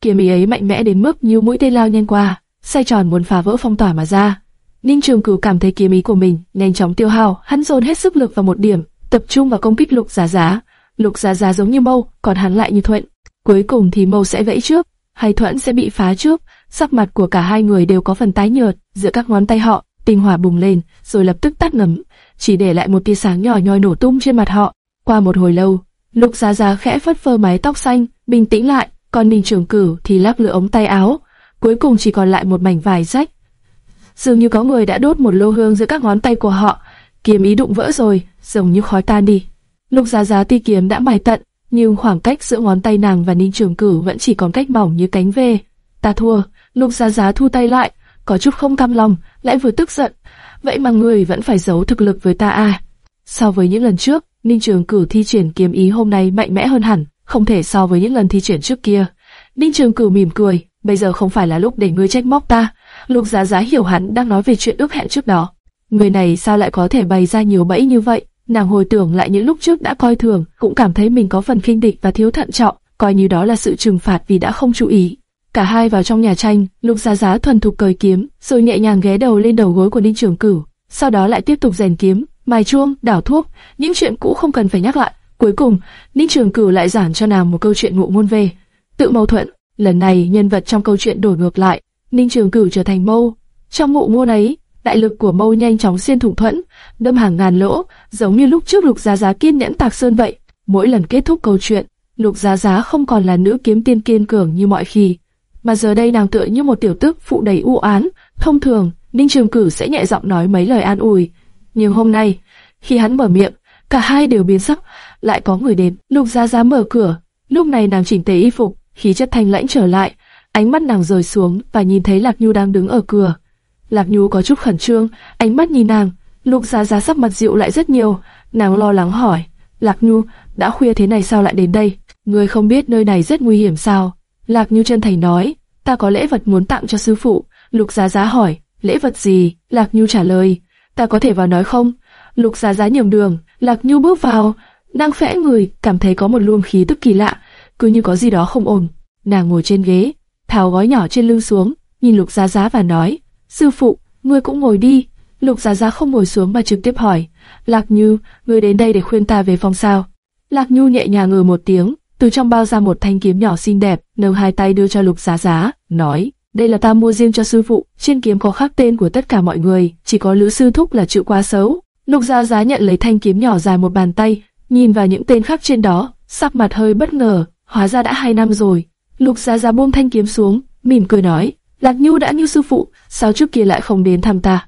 kiếm ý ấy mạnh mẽ đến mức như mũi tên lao nhanh qua, xoay tròn muốn phá vỡ phong tỏa mà ra. Ninh Trường Cửu cảm thấy kiếm ý của mình nhanh chóng tiêu hao, hắn dồn hết sức lực vào một điểm, tập trung vào công kích Lục Giá Giá. Lục Giá Giá giống như mâu, còn hắn lại như thuận. Cuối cùng thì mâu sẽ gãy trước, hay thuận sẽ bị phá trước. Sắc mặt của cả hai người đều có phần tái nhợt, giữa các ngón tay họ, tinh hỏa bùng lên, rồi lập tức tắt ngấm, chỉ để lại một tia sáng nhỏ nhoi nổ tung trên mặt họ. Qua một hồi lâu, Lục Giá Giá khẽ phất phơ mái tóc xanh, bình tĩnh lại, còn Ninh Trường Cửu thì lắc lửa ống tay áo, cuối cùng chỉ còn lại một mảnh vải rách. Dường như có người đã đốt một lô hương giữa các ngón tay của họ, kiếm ý đụng vỡ rồi, giống như khói tan đi. Lục Giá Giá ti kiếm đã mài tận, nhưng khoảng cách giữa ngón tay nàng và Ninh Trường Cửu vẫn chỉ còn cách mỏng như cánh ve. Ta thua, Lục Giá Giá thu tay lại, có chút không cam lòng, lại vừa tức giận. Vậy mà người vẫn phải giấu thực lực với ta à? So với những lần trước, Ninh Trường Cửu thi triển kiếm ý hôm nay mạnh mẽ hơn hẳn, không thể so với những lần thi triển trước kia. Đinh Trường Cửu mỉm cười, bây giờ không phải là lúc để ngươi trách móc ta. Lục Giá Giá hiểu hắn đang nói về chuyện ước hẹn trước đó. Người này sao lại có thể bày ra nhiều bẫy như vậy? Nàng hồi tưởng lại những lúc trước đã coi thường, cũng cảm thấy mình có phần khinh địch và thiếu thận trọng, coi như đó là sự trừng phạt vì đã không chú ý. Cả hai vào trong nhà tranh, Lục Giá Giá thuần thục cởi kiếm, rồi nhẹ nhàng ghé đầu lên đầu gối của Đinh Trường Cửu, sau đó lại tiếp tục rèn kiếm, mài chuông, đảo thuốc, những chuyện cũ không cần phải nhắc lại. Cuối cùng, Ninh Trường Cửu lại giảng cho nàng một câu chuyện ngụ ngôn về tự mâu thuẫn. Lần này nhân vật trong câu chuyện đổi ngược lại, Ninh Trường Cửu trở thành mâu. Trong ngụ ngôn ấy, đại lực của mâu nhanh chóng xuyên thủng thuẫn, đâm hàng ngàn lỗ, giống như lúc trước Lục Giá Giá kiên nhẫn tạc sơn vậy. Mỗi lần kết thúc câu chuyện, Lục Giá Giá không còn là nữ kiếm tiên kiên cường như mọi khi, mà giờ đây nàng tựa như một tiểu tức phụ đầy u án. Thông thường, Ninh Trường Cửu sẽ nhẹ giọng nói mấy lời an ủi, nhưng hôm nay, khi hắn mở miệng, cả hai đều biến sắc, lại có người đến. Lục Giá Giá mở cửa, lúc này nàng chỉnh tề y phục, khí chất thanh lãnh trở lại, ánh mắt nàng rời xuống và nhìn thấy Lạc Nhu đang đứng ở cửa. Lạc Nhu có chút khẩn trương, ánh mắt nhìn nàng, Lục Giá Giá sắc mặt dịu lại rất nhiều, nàng lo lắng hỏi, Lạc Nhu, đã khuya thế này sao lại đến đây? Ngươi không biết nơi này rất nguy hiểm sao? Lạc Nhu chân thành nói, ta có lễ vật muốn tặng cho sư phụ. Lục Giá Giá hỏi, lễ vật gì? Lạc Nhu trả lời, ta có thể vào nói không? Lục Giá Giá nhường đường, Lạc Nhu bước vào, nàng khẽ người, cảm thấy có một luồng khí tức kỳ lạ, cứ như có gì đó không ổn. Nàng ngồi trên ghế, tháo gói nhỏ trên lưng xuống, nhìn Lục Giá Giá và nói, sư phụ, ngươi cũng ngồi đi. Lục Giá Giá không ngồi xuống mà trực tiếp hỏi, Lạc Nhu, ngươi đến đây để khuyên ta về phòng sao? Lạc Nhu nhẹ nhàng ngừ một tiếng, từ trong bao ra một thanh kiếm nhỏ xinh đẹp, nâng hai tay đưa cho Lục Giá Giá, nói, đây là ta mua riêng cho sư phụ, trên kiếm có khắc tên của tất cả mọi người, chỉ có Lữ sư thúc là chữ quá xấu. Lục Giá Giá nhận lấy thanh kiếm nhỏ dài một bàn tay, nhìn vào những tên khác trên đó, sắc mặt hơi bất ngờ, hóa ra đã hai năm rồi. Lục gia gia buông thanh kiếm xuống, mỉm cười nói, Lạc Nhu đã như sư phụ, sao trước kia lại không đến thăm ta?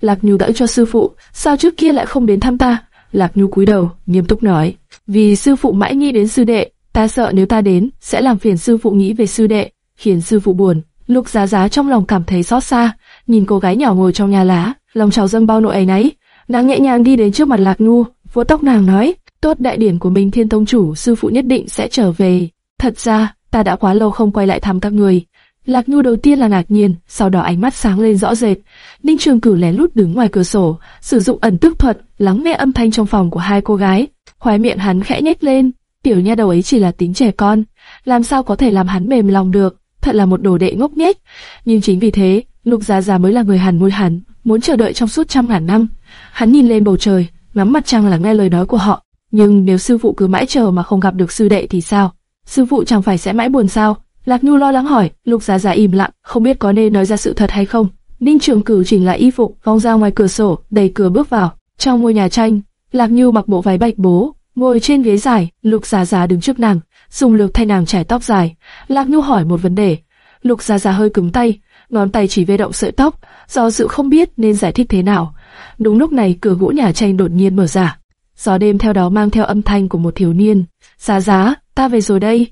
Lạc Nhu đã cho sư phụ, sao trước kia lại không đến thăm ta? Lạc Nhu cúi đầu, nghiêm túc nói, vì sư phụ mãi nghĩ đến sư đệ, ta sợ nếu ta đến, sẽ làm phiền sư phụ nghĩ về sư đệ, khiến sư phụ buồn. Lục Giá Giá trong lòng cảm thấy xót xa, nhìn cô gái nhỏ ngồi trong nhà lá, lòng trào dâng bao nỗi ấy nấy. Nàng nhẹ nhàng đi đến trước mặt Lạc Nhu, vuốt tóc nàng nói, tốt đại điển của Minh Thiên Tông chủ, sư phụ nhất định sẽ trở về. Thật ra, ta đã quá lâu không quay lại thăm các người. Lạc Nhu đầu tiên là ngạc nhiên, sau đó ánh mắt sáng lên rõ rệt. Ninh Trường Cửu lén lút đứng ngoài cửa sổ, sử dụng ẩn tức thuật, lắng nghe âm thanh trong phòng của hai cô gái. Khóe miệng hắn khẽ nhếch lên, tiểu nha đầu ấy chỉ là tính trẻ con, làm sao có thể làm hắn mềm lòng được, thật là một đồ đệ ngốc nghếch. Nhưng chính vì thế, Lục Giá Giá mới là người hàn môi hắn, muốn chờ đợi trong suốt trăm ngàn năm. Hắn nhìn lên bầu trời, ngắm mặt trăng lắng nghe lời nói của họ. Nhưng nếu sư phụ cứ mãi chờ mà không gặp được sư đệ thì sao? Sư phụ chẳng phải sẽ mãi buồn sao? Lạc Nhu lo lắng hỏi, Lục Giá Giá im lặng, không biết có nên nói ra sự thật hay không. Ninh Trường Cửu chỉnh lại y phục, vòng ra ngoài cửa sổ, đẩy cửa bước vào. Trong ngôi nhà tranh, Lạc Nhu mặc bộ váy bạch bố, ngồi trên ghế dài, Lục Giá Giá đứng trước nàng, dùng lược thay nàng trải tóc dài. Lạc Nhu hỏi một vấn đề, Lục Giá Giá hơi cứng tay, ngón tay chỉ về động sợi tóc, do dự không biết nên giải thích thế nào. Đúng lúc này cửa gỗ nhà tranh đột nhiên mở ra, gió đêm theo đó mang theo âm thanh của một thiếu niên. Giá Giá, ta về rồi đây.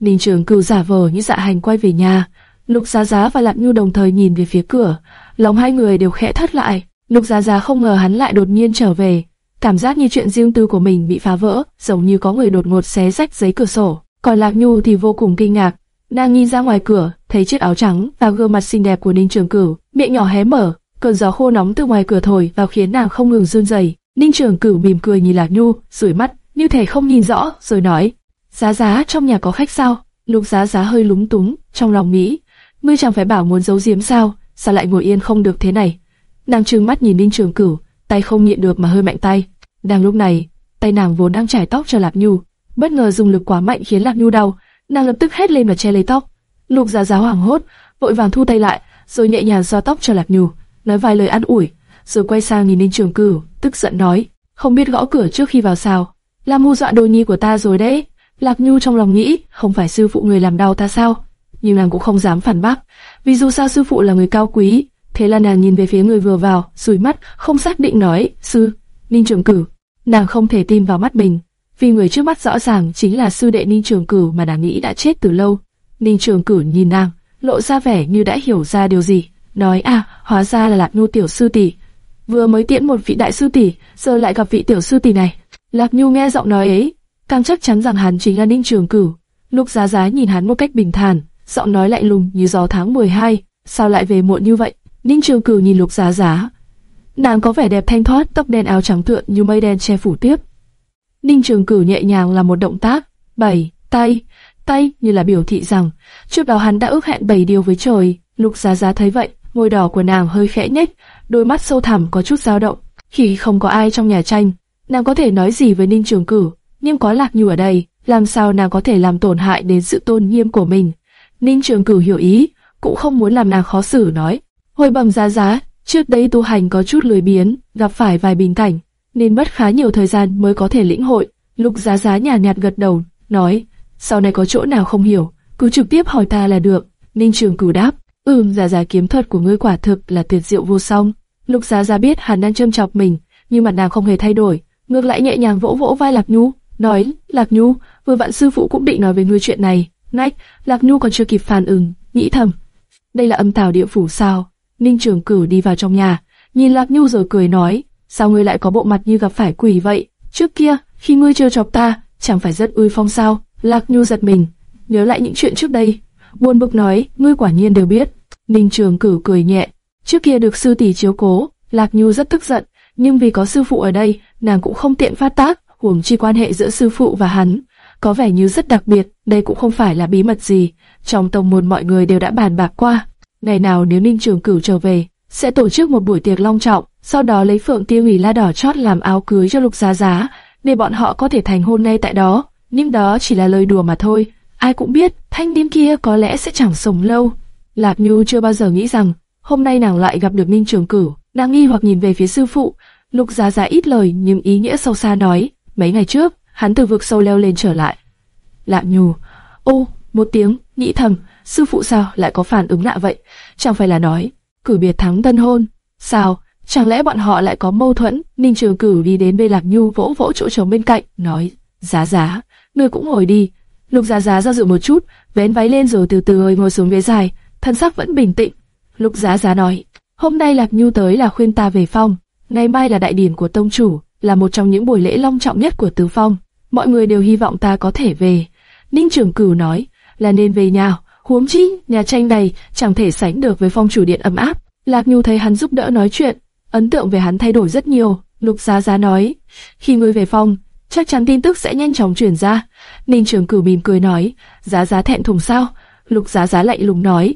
Ninh Trường Cửu giả vờ như dạ hành quay về nhà. Lục Giá Giá và Lạc Nhu đồng thời nhìn về phía cửa, lòng hai người đều khẽ thất lại. Lục Giá Giá không ngờ hắn lại đột nhiên trở về, cảm giác như chuyện riêng tư của mình bị phá vỡ, giống như có người đột ngột xé rách giấy cửa sổ. Còn Lạc Nhu thì vô cùng kinh ngạc, nàng nhìn ra ngoài cửa, thấy chiếc áo trắng và gương mặt xinh đẹp của Ninh Trường Cửu, miệng nhỏ hé mở, cơn gió khô nóng từ ngoài cửa thổi vào khiến nàng không ngừng run rẩy. Ninh Trường Cửu mỉm cười nhìn Lạc Nhu, rủi mắt, như thể không nhìn rõ, rồi nói: "Giá giá trong nhà có khách sao?" Lục Giá Giá hơi lúng túng, trong lòng nghĩ, ngươi chẳng phải bảo muốn giấu giếm sao, sao lại ngồi yên không được thế này? Nàng trừng mắt nhìn Ninh Trường Cửu, tay không nhịn được mà hơi mạnh tay. Đang lúc này, tay nàng vốn đang chải tóc cho Lạc Nhu, bất ngờ dùng lực quá mạnh khiến Lạc Nhu đau, nàng lập tức hét lên và che lấy tóc. Lục Giá Giá hoảng hốt, vội vàng thu tay lại, rồi nhẹ nhàng xoa tóc cho Lạc Nhu, nói vài lời an ủi, rồi quay sang nhìn lên Trường Cửu, tức giận nói, không biết gõ cửa trước khi vào sao? Làm mưu dọa đồ nhi của ta rồi đấy. Lạc Nhu trong lòng nghĩ, không phải sư phụ người làm đau ta sao? Nhưng nàng cũng không dám phản bác, vì dù sao sư phụ là người cao quý. Thế là nàng nhìn về phía người vừa vào, rủi mắt, không xác định nói, sư, Ninh Trường Cửu. Nàng không thể tin vào mắt mình, vì người trước mắt rõ ràng chính là sư đệ Ninh Trường Cửu mà nàng nghĩ đã chết từ lâu. Ninh Trường Cửu nhìn nàng, lộ ra vẻ như đã hiểu ra điều gì, nói à, hóa ra là Lạc Nhu tiểu sư tỷ, vừa mới tiễn một vị đại sư tỷ, giờ lại gặp vị tiểu sư tỷ này. Lạc Nhu nghe giọng nói ấy, càng chắc chắn rằng hắn chính là Ninh Trường Cửu. Lục Giá Giá nhìn hắn một cách bình thản, giọng nói lạnh lùng như gió tháng 12, sao lại về muộn như vậy? Ninh Trường Cửu nhìn Lục Giá Giá, nàng có vẻ đẹp thanh thoát, tóc đen áo trắng tựa như mây đen che phủ tiếp. Ninh Trường Cửu nhẹ nhàng làm một động tác, bảy tay, tay như là biểu thị rằng trước đó hắn đã ước hẹn bảy điều với trời. Lục Giá Giá thấy vậy, môi đỏ của nàng hơi khẽ nhếch, đôi mắt sâu thẳm có chút dao động. Khi không có ai trong nhà tranh, nàng có thể nói gì với Ninh Trường Cửu, nhưng có Lạc Nhu ở đây, làm sao nàng có thể làm tổn hại đến sự tôn nghiêm của mình? Ninh Trường Cửu hiểu ý, cũng không muốn làm nàng khó xử nói. Hồi bẩm giá giá, trước đây tu hành có chút lười biếng, gặp phải vài bình cảnh, nên mất khá nhiều thời gian mới có thể lĩnh hội. Lục giá giá nhàn nhạt, gật đầu, nói, sau này có chỗ nào không hiểu, cứ trực tiếp hỏi ta là được. Ninh Trường Cửu đáp, ừm, giá giá kiếm thuật của ngươi quả thực là tuyệt diệu vô song. Lục giá giá biết hắn đang châm chọc mình, nhưng mặt nàng không hề thay đổi, ngược lại nhẹ nhàng vỗ vỗ vai Lạc Nhu, nói, Lạc Nhu, vừa vặn sư phụ cũng định nói với ngươi chuyện này. Nách, Lạc Nhu còn chưa kịp phản ứng, nghĩ thầm, đây là âm tào địa phủ sao? Ninh Trường Cửu đi vào trong nhà, nhìn Lạc Nhu rồi cười nói, sao ngươi lại có bộ mặt như gặp phải quỷ vậy? Trước kia, khi ngươi trêu chọc ta, chẳng phải rất uy phong sao? Lạc Nhu giật mình, nhớ lại những chuyện trước đây, buồn bực nói, ngươi quả nhiên đều biết. Ninh Trường Cửu cười nhẹ, trước kia được sư tỷ chiếu cố, Lạc Nhu rất tức giận, nhưng vì có sư phụ ở đây, nàng cũng không tiện phát tác, huống chi quan hệ giữa sư phụ và hắn có vẻ như rất đặc biệt, đây cũng không phải là bí mật gì, trong tông môn mọi người đều đã bàn bạc qua. Ngày nào nếu Ninh Trường Cửu trở về, sẽ tổ chức một buổi tiệc long trọng, sau đó lấy phượng tiêu hủy la đỏ chót làm áo cưới cho Lục Giá Giá, để bọn họ có thể thành hôn ngay tại đó. Nhưng đó chỉ là lời đùa mà thôi, ai cũng biết thanh niên kia có lẽ sẽ chẳng sống lâu. Lạp Nhu chưa bao giờ nghĩ rằng hôm nay nàng lại gặp được Ninh Trường Cửu, nàng nghi hoặc nhìn về phía sư phụ. Lục Giá Giá ít lời nhưng ý nghĩa sâu xa nói, mấy ngày trước hắn từ vực sâu leo lên trở lại. Lạp Nhu, ô, một tiếng, nghĩ thầm, sư phụ sao lại có phản ứng lạ vậy? Chẳng phải là nói, cử biệt thắng tân hôn, sao? Chẳng lẽ bọn họ lại có mâu thuẫn? Ninh Trường Cửu đi đến bên Lạc Nhu vỗ vỗ chỗ trống bên cạnh, nói, giá giá, ngươi cũng ngồi đi. Lục giá giá do dự một chút, vén váy lên rồi từ từ ngồi xuống ghế dài, thân sắc vẫn bình tĩnh. Lục giá giá nói, hôm nay Lạc Nhu tới là khuyên ta về phong, ngày mai là đại điển của tông chủ, là một trong những buổi lễ long trọng nhất của tứ phong. Mọi người đều hy vọng ta có thể về. Ninh Trường Cửu nói, là nên về nhà, huống chi nhà tranh này chẳng thể sánh được với phong chủ điện ấm áp. Lạc Nhu thấy hắn giúp đỡ nói chuyện, ấn tượng về hắn thay đổi rất nhiều. Lục Giá Giá nói, khi ngươi về phong, chắc chắn tin tức sẽ nhanh chóng truyền ra. Ninh Trường Cửu mỉm cười nói, Giá Giá thẹn thùng sao? Lục Giá Giá lạnh lùng nói,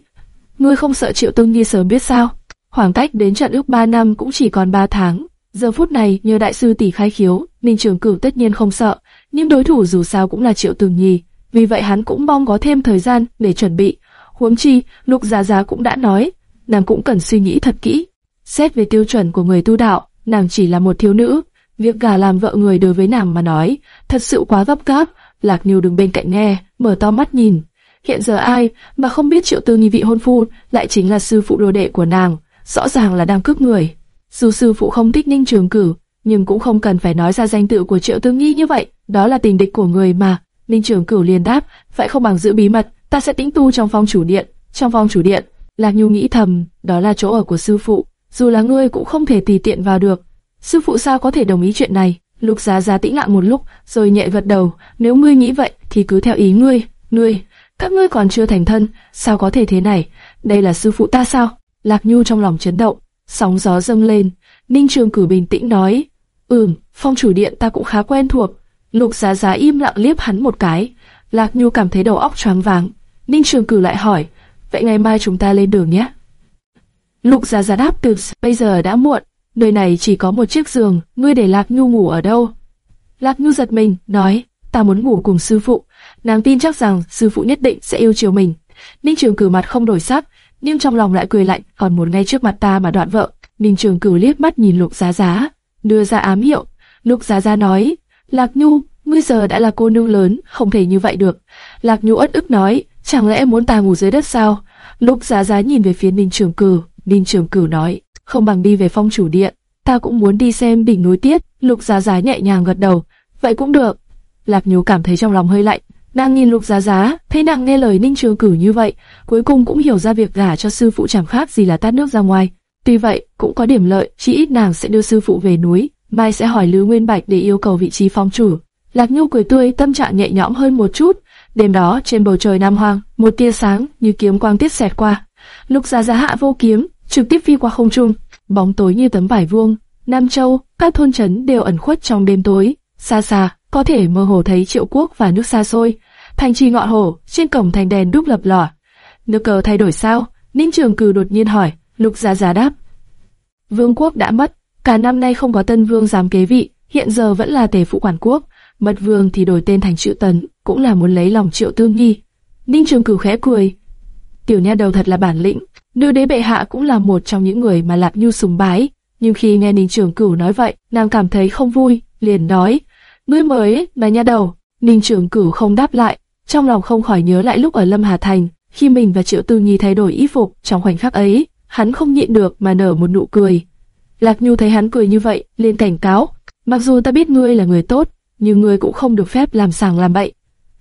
ngươi không sợ Triệu Tương Nhi sớm biết sao? Khoảng cách đến trận ước 3 năm cũng chỉ còn 3 tháng. Giờ phút này nhờ đại sư tỷ khai khiếu, Ninh Trường Cửu tất nhiên không sợ, nhưng đối thủ dù sao cũng là Triệu Tường Nhi, vì vậy hắn cũng mong có thêm thời gian để chuẩn bị. Huống chi, Lục Giá Giá cũng đã nói, nàng cũng cần suy nghĩ thật kỹ. Xét về tiêu chuẩn của người tu đạo, nàng chỉ là một thiếu nữ, việc gả làm vợ người đối với nàng mà nói, thật sự quá gấp gáp. Lạc Niu đứng bên cạnh nghe, mở to mắt nhìn. Hiện giờ ai mà không biết Triệu Tư nghi vị hôn phu lại chính là sư phụ đồ đệ của nàng, rõ ràng là đang cướp người. Dù sư phụ không thích Ninh Trường Cử, nhưng cũng không cần phải nói ra danh tự của Triệu tư nghi như vậy, đó là tình địch của người mà. Ninh Trường Cửu liền đáp, vậy không bằng giữ bí mật, ta sẽ tĩnh tu trong phòng chủ điện. Trong phòng chủ điện, Lạc Nhu nghĩ thầm, đó là chỗ ở của sư phụ, dù là ngươi cũng không thể tùy tiện vào được. Sư phụ sao có thể đồng ý chuyện này? Lục Giá Giá tĩnh lặng một lúc, rồi nhẹ gật đầu, nếu ngươi nghĩ vậy thì cứ theo ý ngươi. Ngươi, các ngươi còn chưa thành thân, sao có thể thế này? Đây là sư phụ ta sao? Lạc Nhu trong lòng chấn động, sóng gió dâng lên. Ninh Trường Cử bình tĩnh nói, ừm, phong chủ điện ta cũng khá quen thuộc. Lục Giá Giá im lặng liếc hắn một cái, Lạc Nhu cảm thấy đầu óc choáng váng. Ninh Trường Cử lại hỏi, vậy ngày mai chúng ta lên đường nhé. Lục Giá Giá đáp từ bây giờ đã muộn, nơi này chỉ có một chiếc giường, ngươi để Lạc Nhu ngủ ở đâu? Lạc Nhu giật mình, nói, ta muốn ngủ cùng sư phụ. Nàng tin chắc rằng sư phụ nhất định sẽ yêu chiều mình. Ninh Trường Cử mặt không đổi sắc, nhưng trong lòng lại cười lạnh, còn muốn ngay trước mặt ta mà đoạn vợ. Ninh Trường Cử liếc mắt nhìn Lục Giá Giá, đưa ra ám hiệu. Lục Giá Giá nói, Lạc Nhu, ngươi giờ đã là cô nương lớn, không thể như vậy được. Lạc Nhu ất ức nói, chẳng lẽ muốn ta ngủ dưới đất sao? Lục Giá Giá nhìn về phía Ninh Trường Cử, Ninh Trường Cử nói, không bằng đi về phong chủ điện, ta cũng muốn đi xem đỉnh núi tiết. Lục Giá Giá nhẹ nhàng gật đầu, vậy cũng được. Lạc Nhu cảm thấy trong lòng hơi lạnh, nàng nhìn Lục Giá Giá, thấy nàng nghe lời Ninh Trường Cử như vậy, cuối cùng cũng hiểu ra việc gả cho sư phụ chẳng khác gì là tát nước ra ngoài. Tuy vậy, cũng có điểm lợi, chỉ ít nàng sẽ đưa sư phụ về núi, mai sẽ hỏi Lư Nguyên Bạch để yêu cầu vị trí phong chủ. Lạc Nhu cười tươi, tâm trạng nhẹ nhõm hơn một chút. Đêm đó, trên bầu trời Nam Hoang, một tia sáng như kiếm quang tiết xẹt qua. Lục Giá Giá hạ vô kiếm, trực tiếp phi qua không trung, bóng tối như tấm vải vuông. Nam Châu, các thôn trấn đều ẩn khuất trong đêm tối. Xa xa, có thể mơ hồ thấy triệu quốc và nước xa xôi. Thành trì ngọn hồ, trên cổng thành đèn đúc lập lỏ. Nước cờ thay đổi sao? Ninh Trường Cử đột nhiên hỏi. Lục Giá Giá đáp. Vương quốc đã mất, cả năm nay không có tân vương dám kế vị, hiện giờ vẫn là tề phụ quản quốc. Mật vương thì đổi tên thành Triệu Tấn, cũng là muốn lấy lòng Triệu Tương Nhi. Ninh Trường Cử khẽ cười. Tiểu nha đầu thật là bản lĩnh, nữ đế bệ hạ cũng là một trong những người mà lạp Nhu sùng bái. Nhưng khi nghe Ninh Trường Cửu nói vậy, nàng cảm thấy không vui, liền nói, ngươi mới mà nha đầu. Ninh Trường Cửu không đáp lại, trong lòng không khỏi nhớ lại lúc ở Lâm Hà Thành, khi mình và Triệu Tư Nhi thay đổi y phục trong khoảnh khắc ấy, hắn không nhịn được mà nở một nụ cười. Lạc Nhu thấy hắn cười như vậy, liền cảnh cáo, mặc dù ta biết ngươi là người tốt, nhưng ngươi cũng không được phép làm sàng làm bậy.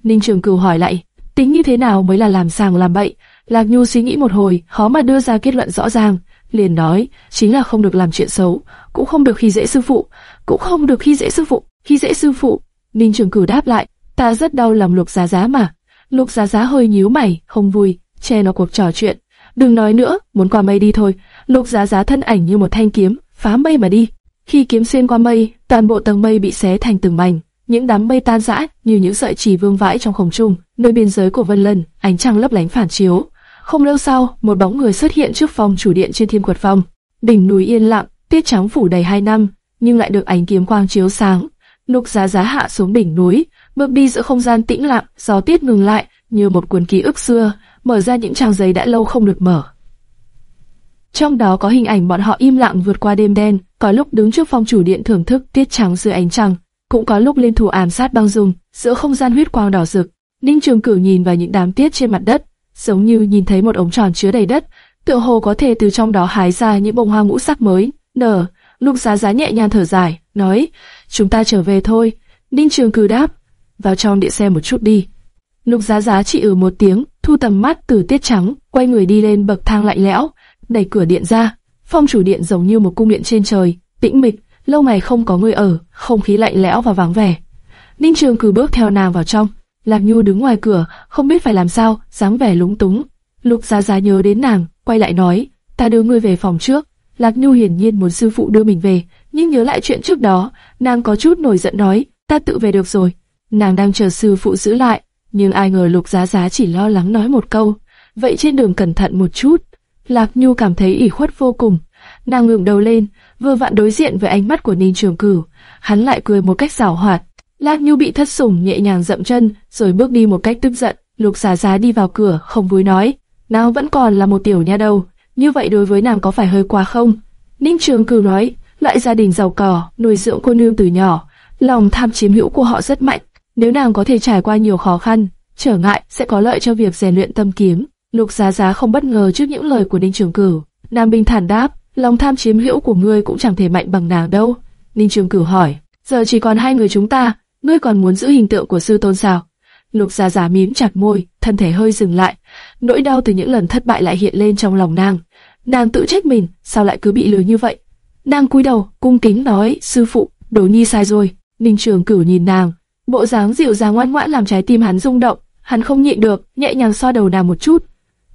Ninh Trường Cửu hỏi lại, tính như thế nào mới là làm sàng làm bậy? Lạc Nhu suy nghĩ một hồi, khó mà đưa ra kết luận rõ ràng, liền nói, chính là không được làm chuyện xấu, cũng không được khi dễ sư phụ, cũng không được khi dễ sư phụ, khi dễ sư phụ. Ninh Trường Cửu đáp lại, ta rất đau lòng Lục Giá Giá mà. Lục Giá Giá hơi nhíu mày, không vui, che nó cuộc trò chuyện. Đừng nói nữa, muốn qua mây đi thôi. Lục Giá Giá thân ảnh như một thanh kiếm, phá mây mà đi. Khi kiếm xuyên qua mây, toàn bộ tầng mây bị xé thành từng mảnh, những đám mây tan rã như những sợi chỉ vương vãi trong không trung. Nơi biên giới của Vân Lân, ánh trăng lấp lánh phản chiếu. Không lâu sau, một bóng người xuất hiện trước phòng chủ điện trên Thiên Quật Phong. Đỉnh núi yên lặng, tiết trắng phủ đầy hai năm, nhưng lại được ánh kiếm quang chiếu sáng. Lục Giá Giá hạ xuống đỉnh núi, bước đi giữa không gian tĩnh lặng, gió tiết ngừng lại, như một cuốn ký ức xưa, mở ra những trang giấy đã lâu không được mở. Trong đó có hình ảnh bọn họ im lặng vượt qua đêm đen, có lúc đứng trước phòng chủ điện thưởng thức tiết trắng dưới ánh trăng, cũng có lúc liên thủ ám sát băng dung giữa không gian huyết quang đỏ rực. Ninh Trường Cửu nhìn vào những đám tiết trên mặt đất, giống như nhìn thấy một ống tròn chứa đầy đất, tựa hồ có thể từ trong đó hái ra những bông hoa ngũ sắc mới. Nở, Lục Giá Giá nhẹ nhàng thở dài, nói: "Chúng ta trở về thôi." Ninh Trường Cử đáp: "Vào trong điện xe một chút đi." Lục Giá Giá chỉ ừ một tiếng, thu tầm mắt từ tiết trắng, quay người đi lên bậc thang lạnh lẽo, đẩy cửa điện ra. Phong chủ điện giống như một cung điện trên trời, tĩnh mịch, lâu ngày không có người ở, không khí lạnh lẽo và vắng vẻ. Ninh Trường cử bước theo nàng vào trong, Lạc Nhu đứng ngoài cửa, không biết phải làm sao, dáng vẻ lúng túng. Lục Giá Giá nhớ đến nàng, quay lại nói, ta đưa ngươi về phòng trước. Lạc Nhu hiển nhiên muốn sư phụ đưa mình về, nhưng nhớ lại chuyện trước đó, nàng có chút nổi giận nói, ta tự về được rồi. Nàng đang chờ sư phụ giữ lại, nhưng ai ngờ Lục Giá Giá chỉ lo lắng nói một câu, vậy trên đường cẩn thận một chút. Lạc Nhu cảm thấy ủy khuất vô cùng, nàng ngẩng đầu lên, vừa vặn đối diện với ánh mắt của Ninh Trường Cửu, hắn lại cười một cách giảo hoạt. Lạc Nhu bị thất sủng nhẹ nhàng dậm chân, rồi bước đi một cách tức giận. Lục Giá Giá đi vào cửa, không vui nói, nào vẫn còn là một tiểu nha đầu, như vậy đối với nàng có phải hơi quá không? Ninh Trường Cửu nói, loại gia đình giàu có, nuôi dưỡng cô nương từ nhỏ, lòng tham chiếm hữu của họ rất mạnh. Nếu nàng có thể trải qua nhiều khó khăn, trở ngại sẽ có lợi cho việc rèn luyện tâm kiếm. Lục Giá Giá không bất ngờ trước những lời của Ninh Trường Cửu. Nam bình thản đáp, lòng tham chiếm hữu của ngươi cũng chẳng thể mạnh bằng nàng đâu. Ninh Trường Cửu hỏi, giờ chỉ còn hai người chúng ta, ngươi còn muốn giữ hình tượng của sư tôn sao? Lục Gia Gia mím chặt môi, thân thể hơi dừng lại, nỗi đau từ những lần thất bại lại hiện lên trong lòng nàng. Nàng tự trách mình, sao lại cứ bị lừa như vậy? Nàng cúi đầu, cung kính nói, sư phụ, Đồ Nhi sai rồi. Ninh Trường Cửu nhìn nàng, bộ dáng dịu dàng ngoan ngoãn làm trái tim hắn rung động, hắn không nhịn được, nhẹ nhàng xoa đầu nàng một chút.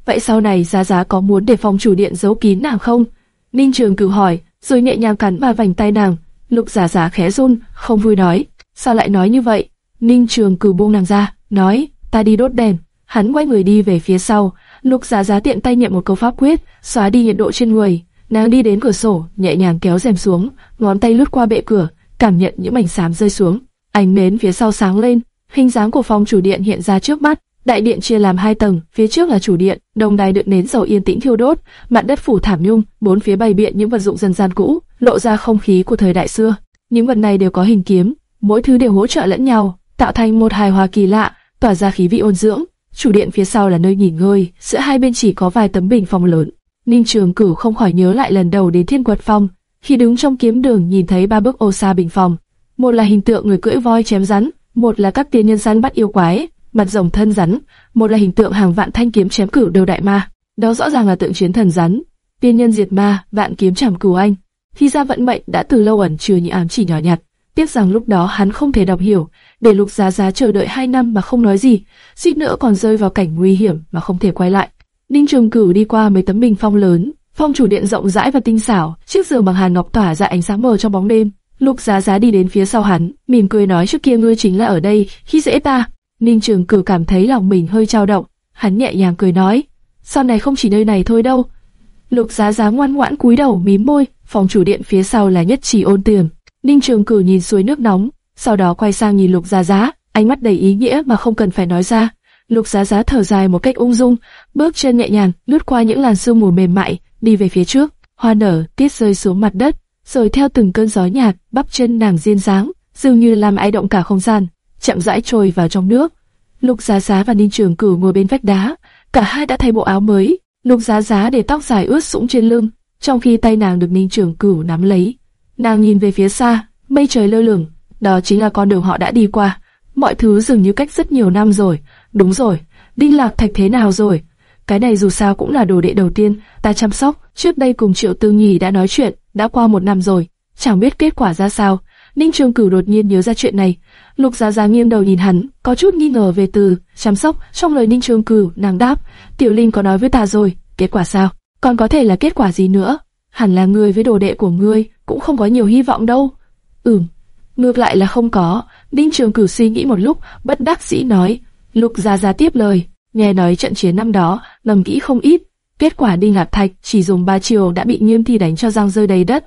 Vậy sau này Gia Gia có muốn để phòng chủ điện giấu kín nàng không? Ninh Trường Cửu hỏi, rồi nhẹ nhàng cắn vào vành tay nàng. Lục Gia Gia khẽ run, không vui nói, sao lại nói như vậy? Ninh Trường Cửu buông nàng ra, nói, ta đi đốt đèn. Hắn quay người đi về phía sau, Lục Giá Giá tiện tay nhận một câu pháp quyết, xóa đi nhiệt độ trên người. Nàng đi đến cửa sổ, nhẹ nhàng kéo rèm xuống, ngón tay lướt qua bệ cửa, cảm nhận những mảnh xám rơi xuống. Ánh nến phía sau sáng lên, hình dáng của phòng chủ điện hiện ra trước mắt. Đại điện chia làm hai tầng, phía trước là chủ điện, đồng đài đựng nến dầu yên tĩnh thiêu đốt, mặt đất phủ thảm nhung, bốn phía bày biện những vật dụng dân gian cũ, lộ ra không khí của thời đại xưa. Những vật này đều có hình kiếm, mỗi thứ đều hỗ trợ lẫn nhau, tạo thành một hài hòa kỳ lạ, tỏa ra khí vị ôn dưỡng. Chủ điện phía sau là nơi nghỉ ngơi, giữa hai bên chỉ có vài tấm bình phong lớn. Ninh Trường Cửu không khỏi nhớ lại lần đầu đến Thiên Quật Phong, khi đứng trong kiếm đường nhìn thấy ba bức ô sa bình phong, một là hình tượng người cưỡi voi chém rắn, một là các tiên nhân săn bắt yêu quái, mặt rồng thân rắn, một là hình tượng hàng vạn thanh kiếm chém cửu đầu đại ma. Đó rõ ràng là tượng chiến thần rắn, tiên nhân diệt ma, vạn kiếm chảm cửu anh. Khi ra vận mệnh đã từ lâu ẩn chứa những ám chỉ nhỏ nhặt, tiếc rằng lúc đó hắn không thể đọc hiểu, để Lục Giá Giá chờ đợi hai năm mà không nói gì, suýt nữa còn rơi vào cảnh nguy hiểm mà không thể quay lại. Ninh Trường Cửu đi qua mấy tấm bình phong lớn, phong chủ điện rộng rãi và tinh xảo, chiếc giường bằng hàn ngọc tỏa ra ánh sáng mờ trong bóng đêm. Lục Giá Giá đi đến phía sau hắn, mỉm cười nói trước kia ngươi chính là ở đây, khi dễ ta. Ninh Trường Cửu cảm thấy lòng mình hơi trao động, hắn nhẹ nhàng cười nói, sau này không chỉ nơi này thôi đâu. Lục Giá Giá ngoan ngoãn cúi đầu mím môi, phòng chủ điện phía sau là nhất chỉ ôn tường. Ninh Trường Cửu nhìn suối nước nóng, sau đó quay sang nhìn Lục Giá Giá, ánh mắt đầy ý nghĩa mà không cần phải nói ra. Lục Giá Giá thở dài một cách ung dung, bước chân nhẹ nhàng, lướt qua những làn sương mù mềm mại, đi về phía trước. Hoa nở, tiết rơi xuống mặt đất, rồi theo từng cơn gió nhạt, bắp chân nàng diên dáng, dường như làm ai động cả không gian, chậm rãi trôi vào trong nước. Lục Giá Giá và Ninh Trường Cửu ngồi bên vách đá, cả hai đã thay bộ áo mới. Lục Giá Giá để tóc dài ướt sũng trên lưng, trong khi tay nàng được Ninh Trường Cửu nắm lấy. Nàng nhìn về phía xa, mây trời lơ lửng, đó chính là con đường họ đã đi qua. Mọi thứ dường như cách rất nhiều năm rồi. Đúng rồi, Đinh Lạc Thạch thế nào rồi? Cái này dù sao cũng là đồ đệ đầu tiên ta chăm sóc. Trước đây cùng Triệu Tư Nhì đã nói chuyện, đã qua một năm rồi, chẳng biết kết quả ra sao. Ninh Trường Cửu đột nhiên nhớ ra chuyện này. Lục Giá Giá nghiêng đầu nhìn hắn, có chút nghi ngờ về từ chăm sóc. Trong lời Ninh Trường Cửu, nàng đáp, Tiểu Linh có nói với ta rồi, kết quả sao? Còn có thể là kết quả gì nữa? Hẳn là người với đồ đệ của ngươi cũng không có nhiều hy vọng đâu. Ừm, ngược lại là không có. Ninh Trường Cửu suy nghĩ một lúc, bất đắc dĩ nói. Lục Gia Gia tiếp lời, nghe nói trận chiến năm đó, lầm kỹ không ít. Kết quả Đinh Ngạc Thạch chỉ dùng ba chiều đã bị Nghiêm Thi đánh cho răng rơi đầy đất.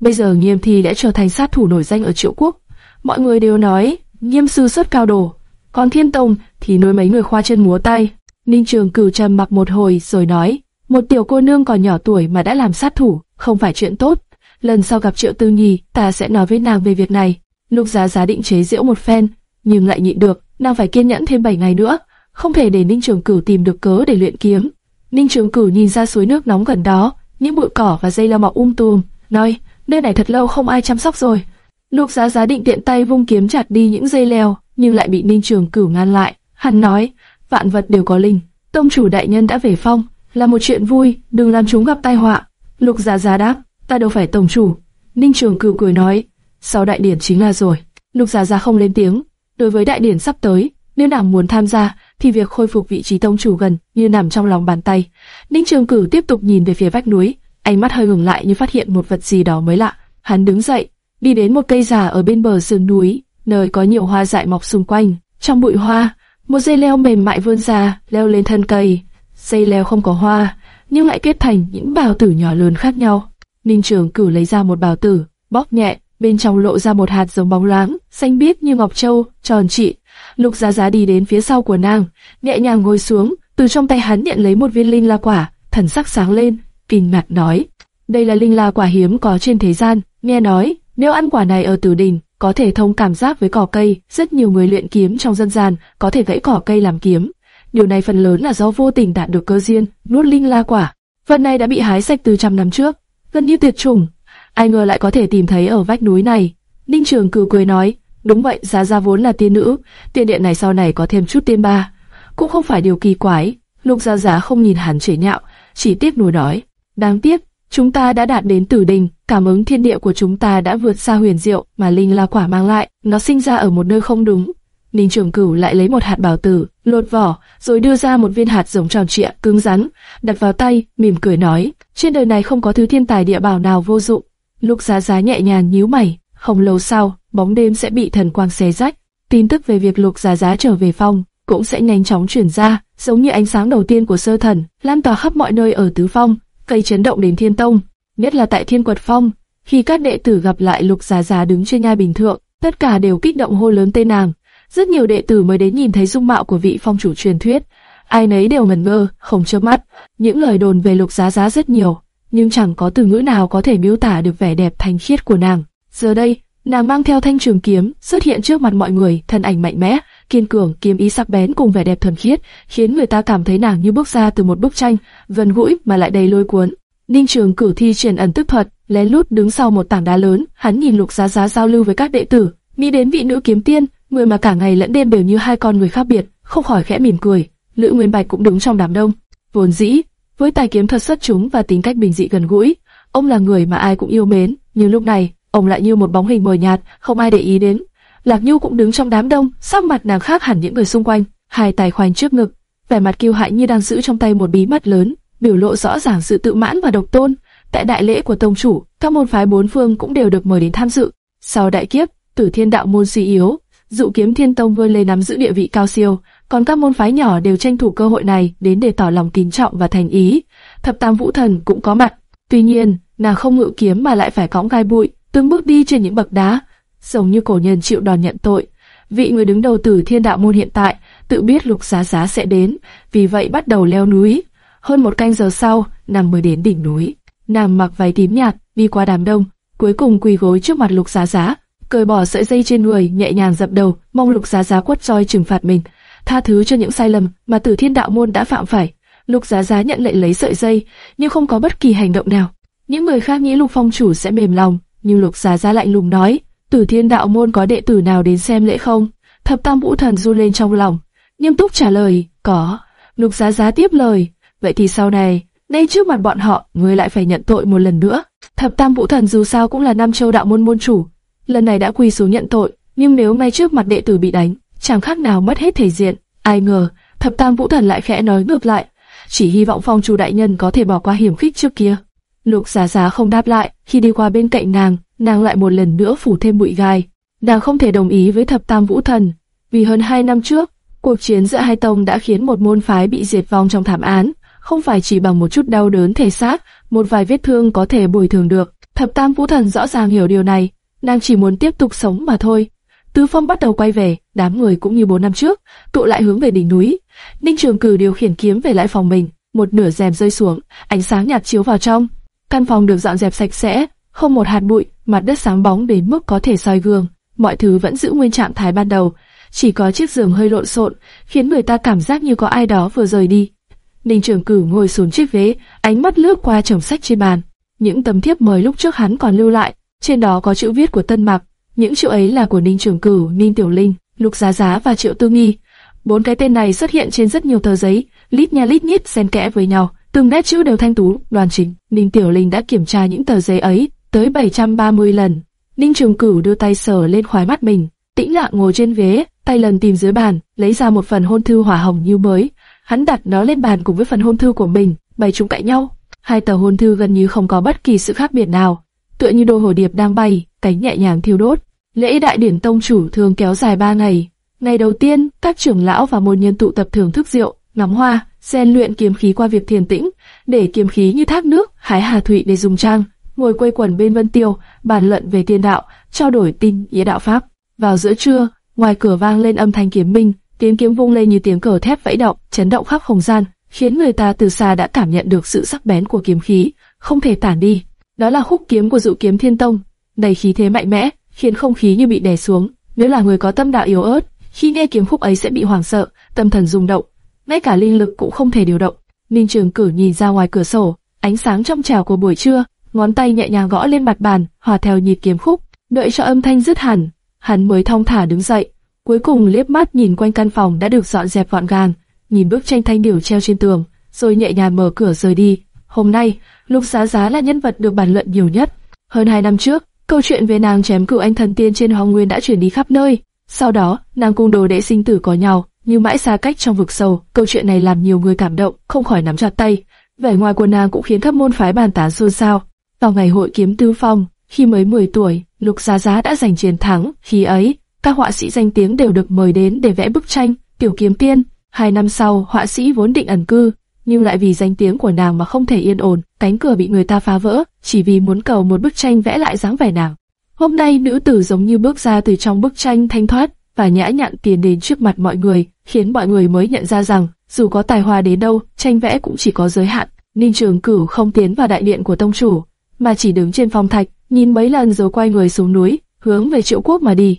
Bây giờ Nghiêm Thi đã trở thành sát thủ nổi danh ở Triệu Quốc. Mọi người đều nói Nghiêm sư xuất cao đồ, còn Thiên Tông thì nuôi mấy người khoa chân múa tay. Ninh Trường Cửu trầm mặc một hồi rồi nói, một tiểu cô nương còn nhỏ tuổi mà đã làm sát thủ, không phải chuyện tốt. Lần sau gặp Triệu Tư Nhi, ta sẽ nói với nàng về việc này. Lục Giá Giá định chế giễu một phen, nhưng lại nhịn được, nàng phải kiên nhẫn thêm 7 ngày nữa, không thể để Ninh Trường Cửu tìm được cớ để luyện kiếm. Ninh Trường Cửu nhìn ra suối nước nóng gần đó, những bụi cỏ và dây leo mọc um tùm, nói, nơi này thật lâu không ai chăm sóc rồi. Lục Giá Giá định tiện tay vung kiếm chặt đi những dây leo, nhưng lại bị Ninh Trường Cửu ngăn lại. Hắn nói, vạn vật đều có linh, tông chủ đại nhân đã về phong, là một chuyện vui, đừng làm chúng gặp tai họa. Lục Giá Giá đáp, ta đâu phải tổng chủ. Ninh Trường Cửu cười nói, sau đại điển chính là rồi. Lục Giá Giá không lên tiếng. Đối với đại điển sắp tới, nếu nàng muốn tham gia, thì việc khôi phục vị trí tông chủ gần như nằm trong lòng bàn tay. Ninh Trường Cửu tiếp tục nhìn về phía vách núi, ánh mắt hơi ngừng lại như phát hiện một vật gì đó mới lạ. Hắn đứng dậy, đi đến một cây già ở bên bờ sườn núi, nơi có nhiều hoa dại mọc xung quanh. Trong bụi hoa, một dây leo mềm mại vươn ra, leo lên thân cây. Dây leo không có hoa, nhưng lại kết thành những bào tử nhỏ lớn khác nhau. Ninh Trường Cửu lấy ra một bào tử, bóp nhẹ, bên trong lộ ra một hạt giống bóng loáng, xanh biếc như ngọc châu, tròn trịa. Lục Giá Giá đi đến phía sau của nàng, nhẹ nhàng ngồi xuống, từ trong tay hắn nhận lấy một viên linh la quả, thần sắc sáng lên, kinh ngạc nói: "Đây là linh la quả hiếm có trên thế gian, nghe nói, nếu ăn quả này ở Tử Đình, có thể thông cảm giác với cỏ cây, rất nhiều người luyện kiếm trong dân gian có thể vẫy cỏ cây làm kiếm. Điều này phần lớn là do vô tình đạt được cơ duyên, nuốt linh la quả. Phần này đã bị hái sạch từ trăm năm trước, gần như tuyệt chủng. Ai ngờ lại có thể tìm thấy ở vách núi này. Ninh Trường cử cười nói, đúng vậy, Giá Giá vốn là tiên nữ, tiên điện này sau này có thêm chút tiên ba, cũng không phải điều kỳ quái. Lục gia Giá không nhìn hắn chế nhạo, chỉ tiếc nuối nói, đáng tiếc, chúng ta đã đạt đến tử đình, cảm ứng thiên địa của chúng ta đã vượt xa huyền diệu mà linh la quả mang lại, nó sinh ra ở một nơi không đúng. Ninh Trường Cửu lại lấy một hạt bảo tử, lột vỏ, rồi đưa ra một viên hạt giống tròn trịa, cứng rắn, đặt vào tay, mỉm cười nói: trên đời này không có thứ thiên tài địa bảo nào vô dụng. Lục Giá Giá nhẹ nhàng nhíu mày, không lâu sau, bóng đêm sẽ bị thần quang xé rách. Tin tức về việc Lục Giá Giá trở về phong cũng sẽ nhanh chóng chuyển ra, giống như ánh sáng đầu tiên của sơ thần, lan tỏa khắp mọi nơi ở tứ phong, cây chấn động đến thiên tông, nhất là tại thiên quật phong. Khi các đệ tử gặp lại lục giá giá đứng trên ngai bình thượng, tất cả đều kích động hô lớn tên nàng. Rất nhiều đệ tử mới đến nhìn thấy dung mạo của vị phong chủ truyền thuyết, ai nấy đều ngẩn ngơ, không chớp mắt. Những lời đồn về lục giá giá rất nhiều, nhưng chẳng có từ ngữ nào có thể miêu tả được vẻ đẹp thanh khiết của nàng. Giờ đây, nàng mang theo thanh trường kiếm, xuất hiện trước mặt mọi người, thân ảnh mạnh mẽ, kiên cường, kiếm ý sắc bén cùng vẻ đẹp thuần khiết, khiến người ta cảm thấy nàng như bước ra từ một bức tranh, gần gũi mà lại đầy lôi cuốn. Ninh Trường cử thi truyền ẩn tức thuật, lén lút đứng sau một tảng đá lớn, hắn nhìn Lục Giá Giá giao lưu với các đệ tử, nghĩ đến vị nữ kiếm tiên, người mà cả ngày lẫn đêm đều như hai con người khác biệt, không khỏi khẽ mỉm cười. Lữ Nguyên Bạch cũng đứng trong đám đông. Vốn dĩ, với tài kiếm thuật xuất chúng và tính cách bình dị gần gũi, ông là người mà ai cũng yêu mến, nhưng lúc này, ông lại như một bóng hình mờ nhạt, không ai để ý đến. Lạc Nhu cũng đứng trong đám đông, sắc mặt nàng khác hẳn những người xung quanh, hai tay khoanh trước ngực, vẻ mặt kiêu hãnh như đang giữ trong tay một bí mật lớn, biểu lộ rõ ràng sự tự mãn và độc tôn. Tại đại lễ của tông chủ, các môn phái bốn phương cũng đều được mời đến tham dự. Sau đại kiếp, Tử Thiên đạo môn suy yếu, Dụ Kiếm Thiên Tông vươn lên nắm giữ địa vị cao siêu, còn các môn phái nhỏ đều tranh thủ cơ hội này đến để tỏ lòng kính trọng và thành ý. Thập Tam Vũ Thần cũng có mặt. Tuy nhiên, nàng không ngự kiếm mà lại phải cõng gai bụi, từng bước đi trên những bậc đá, giống như cổ nhân chịu đòn nhận tội. Vị người đứng đầu Tử Thiên đạo môn hiện tại tự biết Lục Giá Giá sẽ đến, vì vậy bắt đầu leo núi. Hơn một canh giờ sau, nàng mới đến đỉnh núi. Nàng mặc váy tím nhạt, đi qua đám đông, cuối cùng quỳ gối trước mặt Lục Giá Giá, cởi bỏ sợi dây trên người, nhẹ nhàng dập đầu, mong Lục Giá Giá quất roi trừng phạt mình, tha thứ cho những sai lầm mà Tử Thiên Đạo môn đã phạm phải. Lục Giá Giá nhận lệnh lấy sợi dây, nhưng không có bất kỳ hành động nào. Những người khác nghĩ Lục Phong chủ sẽ mềm lòng, nhưng Lục Giá Giá lạnh lùng nói, Tử Thiên Đạo môn có đệ tử nào đến xem lễ không? Thập Tam Vũ Thần run lên trong lòng, nghiêm túc trả lời, có. Lục Giá Giá tiếp lời, vậy thì sau này, nay trước mặt bọn họ, ngươi lại phải nhận tội một lần nữa. Thập Tam Vũ Thần dù sao cũng là Nam Châu Đạo môn môn chủ, lần này đã quỳ xuống nhận tội, nhưng nếu ngay trước mặt đệ tử bị đánh, chẳng khác nào mất hết thể diện. Ai ngờ, Thập Tam Vũ Thần lại khẽ nói ngược lại, chỉ hy vọng Phong chủ đại nhân có thể bỏ qua hiểm khích trước kia. Lục Giá Giá không đáp lại, khi đi qua bên cạnh nàng, nàng lại một lần nữa phủ thêm bụi gai. Nàng không thể đồng ý với Thập Tam Vũ Thần, vì hơn hai năm trước, cuộc chiến giữa hai tông đã khiến một môn phái bị diệt vong trong thảm án, không phải chỉ bằng một chút đau đớn thể xác, một vài vết thương có thể bồi thường được. Thập Tam Vũ Thần rõ ràng hiểu điều này, nàng chỉ muốn tiếp tục sống mà thôi. Tứ Phong bắt đầu quay về, đám người cũng như bốn năm trước, tụ lại hướng về đỉnh núi. Ninh Trường Cử điều khiển kiếm về lại phòng mình, một nửa rèm rơi xuống, ánh sáng nhạt chiếu vào trong. Căn phòng được dọn dẹp sạch sẽ, không một hạt bụi, mặt đất sáng bóng đến mức có thể soi gương. Mọi thứ vẫn giữ nguyên trạng thái ban đầu, chỉ có chiếc giường hơi lộn xộn, khiến người ta cảm giác như có ai đó vừa rời đi. Ninh Trường Cử ngồi xuống chiếc ghế, ánh mắt lướt qua chồng sách trên bàn. Những tấm thiếp mời lúc trước hắn còn lưu lại, trên đó có chữ viết của Tân Mặc. Những chữ ấy là của Ninh Trường Cử, Ninh Tiểu Linh, Lục Giá Giá và Triệu Tư Nghi. Bốn cái tên này xuất hiện trên rất nhiều tờ giấy, lít nha lít nhít xen kẽ với nhau, từng nét chữ đều thanh tú, đoàn chính. Ninh Tiểu Linh đã kiểm tra những tờ giấy ấy tới 730 lần. Ninh Trường Cửu đưa tay sờ lên khóe mắt mình, tĩnh lặng ngồi trên ghế, tay lần tìm dưới bàn, lấy ra một phần hôn thư hỏa hồng như mới. Hắn đặt nó lên bàn cùng với phần hôn thư của mình, bày chúng cạnh nhau. Hai tờ hôn thư gần như không có bất kỳ sự khác biệt nào, tựa như đôi hồ điệp đang bay, cánh nhẹ nhàng thiêu đốt. Lễ đại điển tông chủ thường kéo dài ba ngày. Ngày đầu tiên, các trưởng lão và môn nhân tụ tập thưởng thức rượu, ngắm hoa, xen luyện kiếm khí qua việc thiền tĩnh, để kiếm khí như thác nước, hái hà thủy để dùng trang, ngồi quây quần bên Vân Tiêu, bàn luận về tiên đạo, trao đổi tin nghĩa đạo pháp. Vào giữa trưa, ngoài cửa vang lên âm thanh kiếm minh, tiếng kiếm vung lên như tiếng cờ thép vẫy động, chấn động khắp không gian, khiến người ta từ xa đã cảm nhận được sự sắc bén của kiếm khí, không thể tản đi. Đó là khúc kiếm của dụ kiếm thiên tông, đầy khí thế mạnh mẽ, khiến không khí như bị đè xuống. Nếu là người có tâm đạo yếu ớt, khi nghe kiếm khúc ấy sẽ bị hoảng sợ, tâm thần rung động, ngay cả linh lực cũng không thể điều động. Ninh Trường Cử nhìn ra ngoài cửa sổ, ánh sáng trong trào của buổi trưa, ngón tay nhẹ nhàng gõ lên mặt bàn, hòa theo nhịp kiếm khúc, đợi cho âm thanh dứt hẳn, hắn mới thong thả đứng dậy. Cuối cùng liếc mắt nhìn quanh căn phòng đã được dọn dẹp gọn gàng, nhìn bức tranh thanh điểu treo trên tường, rồi nhẹ nhàng mở cửa rời đi. Hôm nay, Lục Giá Giá là nhân vật được bàn luận nhiều nhất. Hơn hai năm trước, câu chuyện về nàng chém cựu anh thần tiên trên Hoàng Nguyên đã truyền đi khắp nơi. Sau đó, nàng cung đồ đệ sinh tử có nhau, như mãi xa cách trong vực sâu. Câu chuyện này làm nhiều người cảm động, không khỏi nắm chặt tay. Vẻ ngoài của nàng cũng khiến các môn phái bàn tán xôn xao. Vào ngày hội kiếm tư phong, khi mới 10 tuổi, Lục Giá Giá đã giành chiến thắng. Khi ấy, các họa sĩ danh tiếng đều được mời đến để vẽ bức tranh, Tiểu Kiếm Tiên. Hai năm sau, họa sĩ vốn định ẩn cư, nhưng lại vì danh tiếng của nàng mà không thể yên ổn, cánh cửa bị người ta phá vỡ, chỉ vì muốn cầu một bức tranh vẽ lại dáng vẻ nàng. Hôm nay nữ tử giống như bước ra từ trong bức tranh thanh thoát và nhã nhặn tiến đến trước mặt mọi người, khiến mọi người mới nhận ra rằng dù có tài hoa đến đâu, tranh vẽ cũng chỉ có giới hạn. Ninh Trường Cửu không tiến vào đại điện của tông chủ, mà chỉ đứng trên phong thạch, nhìn mấy lần rồi quay người xuống núi, hướng về Triệu Quốc mà đi.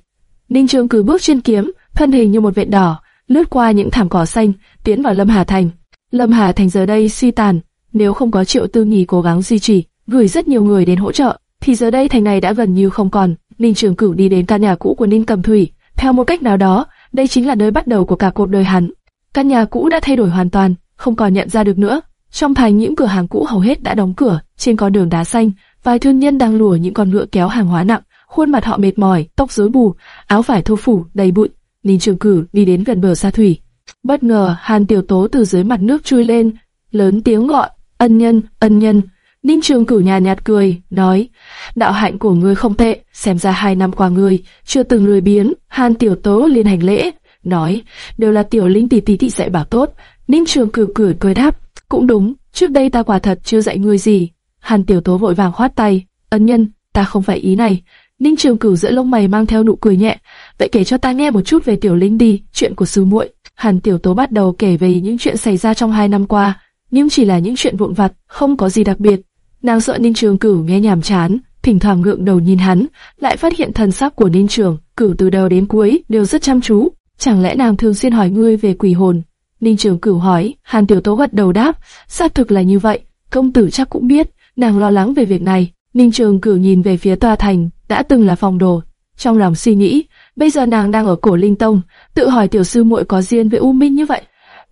Ninh Trường Cửu bước trên kiếm, thân hình như một vệt đỏ, lướt qua những thảm cỏ xanh, tiến vào Lâm Hà Thành. Lâm Hà Thành giờ đây suy tàn, nếu không có Triệu Tư Nghì cố gắng duy trì, gửi rất nhiều người đến hỗ trợ, thì giờ đây thành này đã gần như không còn. Ninh Trường Cửu đi đến căn nhà cũ của Ninh Cầm Thủy, theo một cách nào đó, đây chính là nơi bắt đầu của cả cuộc đời hắn. Căn nhà cũ đã thay đổi hoàn toàn, không còn nhận ra được nữa. Trong thành những cửa hàng cũ hầu hết đã đóng cửa, trên con đường đá xanh, vài thương nhân đang lùa những con ngựa kéo hàng hóa nặng, khuôn mặt họ mệt mỏi, tóc rối bù, áo vải thô phủ đầy bụi. Ninh Trường Cử đi đến gần bờ xa thủy, bất ngờ Hàn Tiểu Tố từ dưới mặt nước chui lên, lớn tiếng gọi, ân nhân, ân nhân. Ninh Trường Cửu nhà nhạt cười, nói, đạo hạnh của ngươi không tệ, xem ra hai năm qua ngươi chưa từng lười biến. Hàn Tiểu Tố liên hành lễ, nói, đều là Tiểu Linh tỷ tỷ thị dạy bảo tốt. Ninh Trường Cửu cười cười đáp, cũng đúng, trước đây ta quả thật chưa dạy ngươi gì. Hàn Tiểu Tố vội vàng khoát tay, ân nhân, ta không phải ý này. Ninh Trường Cửu giữa lông mày mang theo nụ cười nhẹ, vậy kể cho ta nghe một chút về Tiểu Linh đi, chuyện của sư muội. Hàn Tiểu Tố bắt đầu kể về những chuyện xảy ra trong hai năm qua, nhưng chỉ là những chuyện vụn vặt, không có gì đặc biệt. Nàng sợ Ninh Trường Cửu nghe nhàm chán, thỉnh thoảng ngượng đầu nhìn hắn, lại phát hiện thần sắc của Ninh Trường Cửu từ đầu đến cuối đều rất chăm chú. Chẳng lẽ nàng thường xuyên hỏi ngươi về quỷ hồn? Ninh Trường Cửu hỏi, Hàn Tiểu Tố gật đầu đáp, xác thực là như vậy, công tử chắc cũng biết, nàng lo lắng về việc này. Ninh Trường Cửu nhìn về phía tòa thành, đã từng là phòng đồ, trong lòng suy nghĩ, bây giờ nàng đang ở cổ Linh Tông, tự hỏi tiểu sư muội có duyên với U Minh như vậy,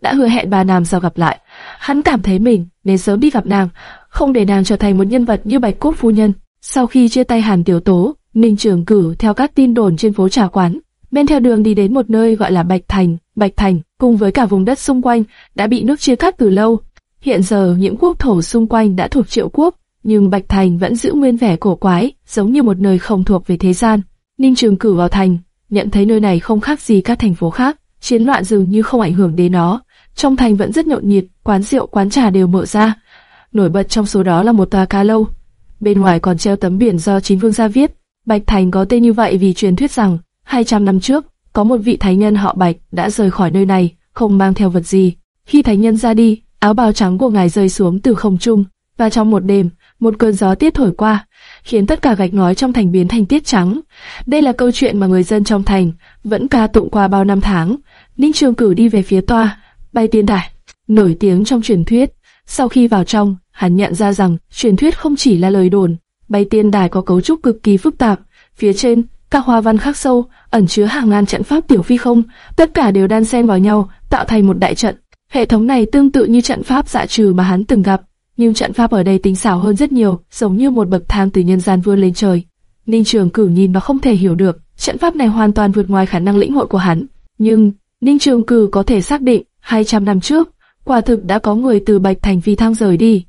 đã hứa hẹn bà năm sau gặp lại, hắn cảm thấy mình nên sớm đi gặp nàng, không để nàng trở thành một nhân vật như Bạch Cốt phu nhân. Sau khi chia tay Hàn Tiểu Tố, Ninh Trường Cửu theo các tin đồn trên phố trà quán, men theo đường đi đến một nơi gọi là Bạch Thành. Bạch Thành, cùng với cả vùng đất xung quanh, đã bị nước chia cắt từ lâu. Hiện giờ những quốc thổ xung quanh đã thuộc triệu quốc, nhưng Bạch Thành vẫn giữ nguyên vẻ cổ quái, giống như một nơi không thuộc về thế gian. Ninh Trường Cửu vào thành, nhận thấy nơi này không khác gì các thành phố khác, chiến loạn dường như không ảnh hưởng đến nó. Trong thành vẫn rất nhộn nhịp, quán rượu, quán trà đều mở ra. Nổi bật trong số đó là một tòa ca lâu. Bên ngoài còn treo tấm biển do chính vương gia viết. Bạch Thành có tên như vậy vì truyền thuyết rằng 200 năm trước, có một vị thánh nhân họ Bạch đã rời khỏi nơi này, không mang theo vật gì. Khi thánh nhân ra đi, áo bào trắng của ngài rơi xuống từ không trung, và trong một đêm, một cơn gió tiết thổi qua, khiến tất cả gạch ngói trong thành biến thành tiết trắng. Đây là câu chuyện mà người dân trong thành vẫn ca tụng qua bao năm tháng. Ninh Trường Cử đi về phía toa, bay tiên đài, nổi tiếng trong truyền thuyết. Sau khi vào trong, hắn nhận ra rằng truyền thuyết không chỉ là lời đồn. Bay tiên đài có cấu trúc cực kỳ phức tạp. Phía trên, các hoa văn khắc sâu, ẩn chứa hàng ngàn trận pháp tiểu phi không, tất cả đều đan xen vào nhau, tạo thành một đại trận. Hệ thống này tương tự như trận pháp dạ trừ mà hắn từng gặp, nhưng trận pháp ở đây tinh xảo hơn rất nhiều, giống như một bậc thang từ nhân gian vươn lên trời. Ninh Trường Cửu nhìn mà không thể hiểu được, trận pháp này hoàn toàn vượt ngoài khả năng lĩnh hội của hắn. Nhưng Ninh Trường Cửu có thể xác định, 200 năm trước, quả thực đã có người từ Bạch Thành phi thăng rời đi.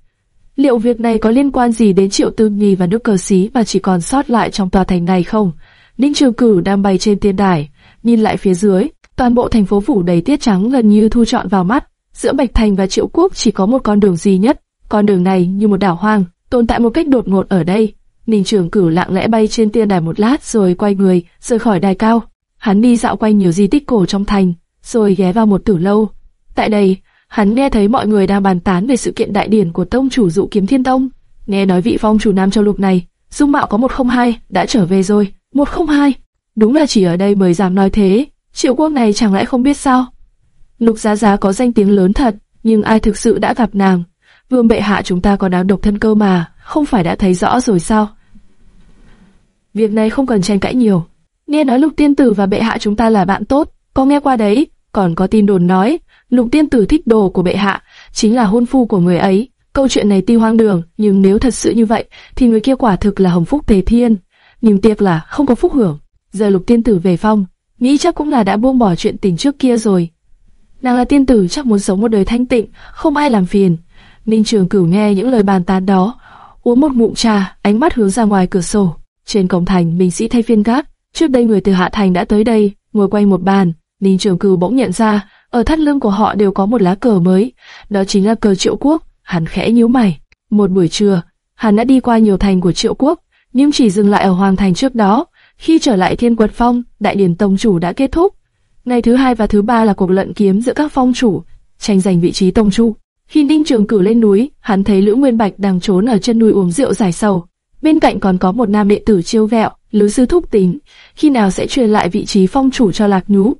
Liệu việc này có liên quan gì đến Triệu Tư Nhi và nước cờ xí mà chỉ còn sót lại trong tòa thành này không? Ninh Trường Cửu đang bay trên tiên đài, nhìn lại phía dưới, toàn bộ thành phố phủ đầy tiết trắng gần như thu trọn vào mắt. Giữa Bạch Thành và Triệu Quốc chỉ có một con đường duy nhất, con đường này như một đảo hoang, tồn tại một cách đột ngột ở đây. Ninh Trường Cửu lặng lẽ bay trên tiên đài một lát rồi quay người, rời khỏi đài cao. Hắn đi dạo quanh nhiều di tích cổ trong thành, rồi ghé vào một tử lâu. Tại đây, hắn nghe thấy mọi người đang bàn tán về sự kiện đại điển của tông chủ dụ kiếm thiên tông. Nghe nói vị phong chủ Nam Châu Lục này, dung mạo có một không hai, đã trở về rồi. Một không hai, đúng là chỉ ở đây mới dám nói thế. Triệu quốc này chẳng lẽ không biết sao? Lục Giá Giá có danh tiếng lớn thật, nhưng ai thực sự đã gặp nàng? Vương bệ hạ chúng ta có đáng độc thân cơ mà, không phải đã thấy rõ rồi sao? Việc này không cần tranh cãi nhiều. Nghe nói lục tiên tử và bệ hạ chúng ta là bạn tốt, có nghe qua đấy, còn có tin đồn nói, lục tiên tử thích đồ của bệ hạ, chính là hôn phu của người ấy. Câu chuyện này tuy hoang đường, nhưng nếu thật sự như vậy, thì người kia quả thực là hồng phúc tề thiên. Nhưng tiếc là không có phúc hưởng. Giờ lục tiên tử về phong, nghĩ chắc cũng là đã buông bỏ chuyện tình trước kia rồi. Nàng là tiên tử chắc muốn sống một đời thanh tịnh, không ai làm phiền. Ninh Trường Cửu nghe những lời bàn tán đó, uống một ngụm trà, ánh mắt hướng ra ngoài cửa sổ. Trên cổng thành, binh sĩ thay phiên gác. Trước đây người từ Hạ Thành đã tới đây, ngồi quanh một bàn, Ninh Trường Cửu bỗng nhận ra, ở thắt lưng của họ đều có một lá cờ mới, đó chính là cờ Triệu Quốc. Hắn khẽ nhíu mày. Một buổi trưa, hắn đã đi qua nhiều thành của Triệu Quốc, nhưng chỉ dừng lại ở Hoàng thành trước đó. Khi trở lại Thiên Quật Phong, đại điển tông chủ đã kết thúc. Ngày thứ hai và thứ ba là cuộc lận kiếm giữa các phong chủ, tranh giành vị trí tông chủ. Khi Ninh Trường Cửu lên núi, hắn thấy Lữ Nguyên Bạch đang trốn ở chân núi uống rượu giải sầu. Bên cạnh còn có một nam đệ tử chiêu vẹo, Lữ sư thúc tính, khi nào sẽ truyền lại vị trí phong chủ cho Lạc Nhũ.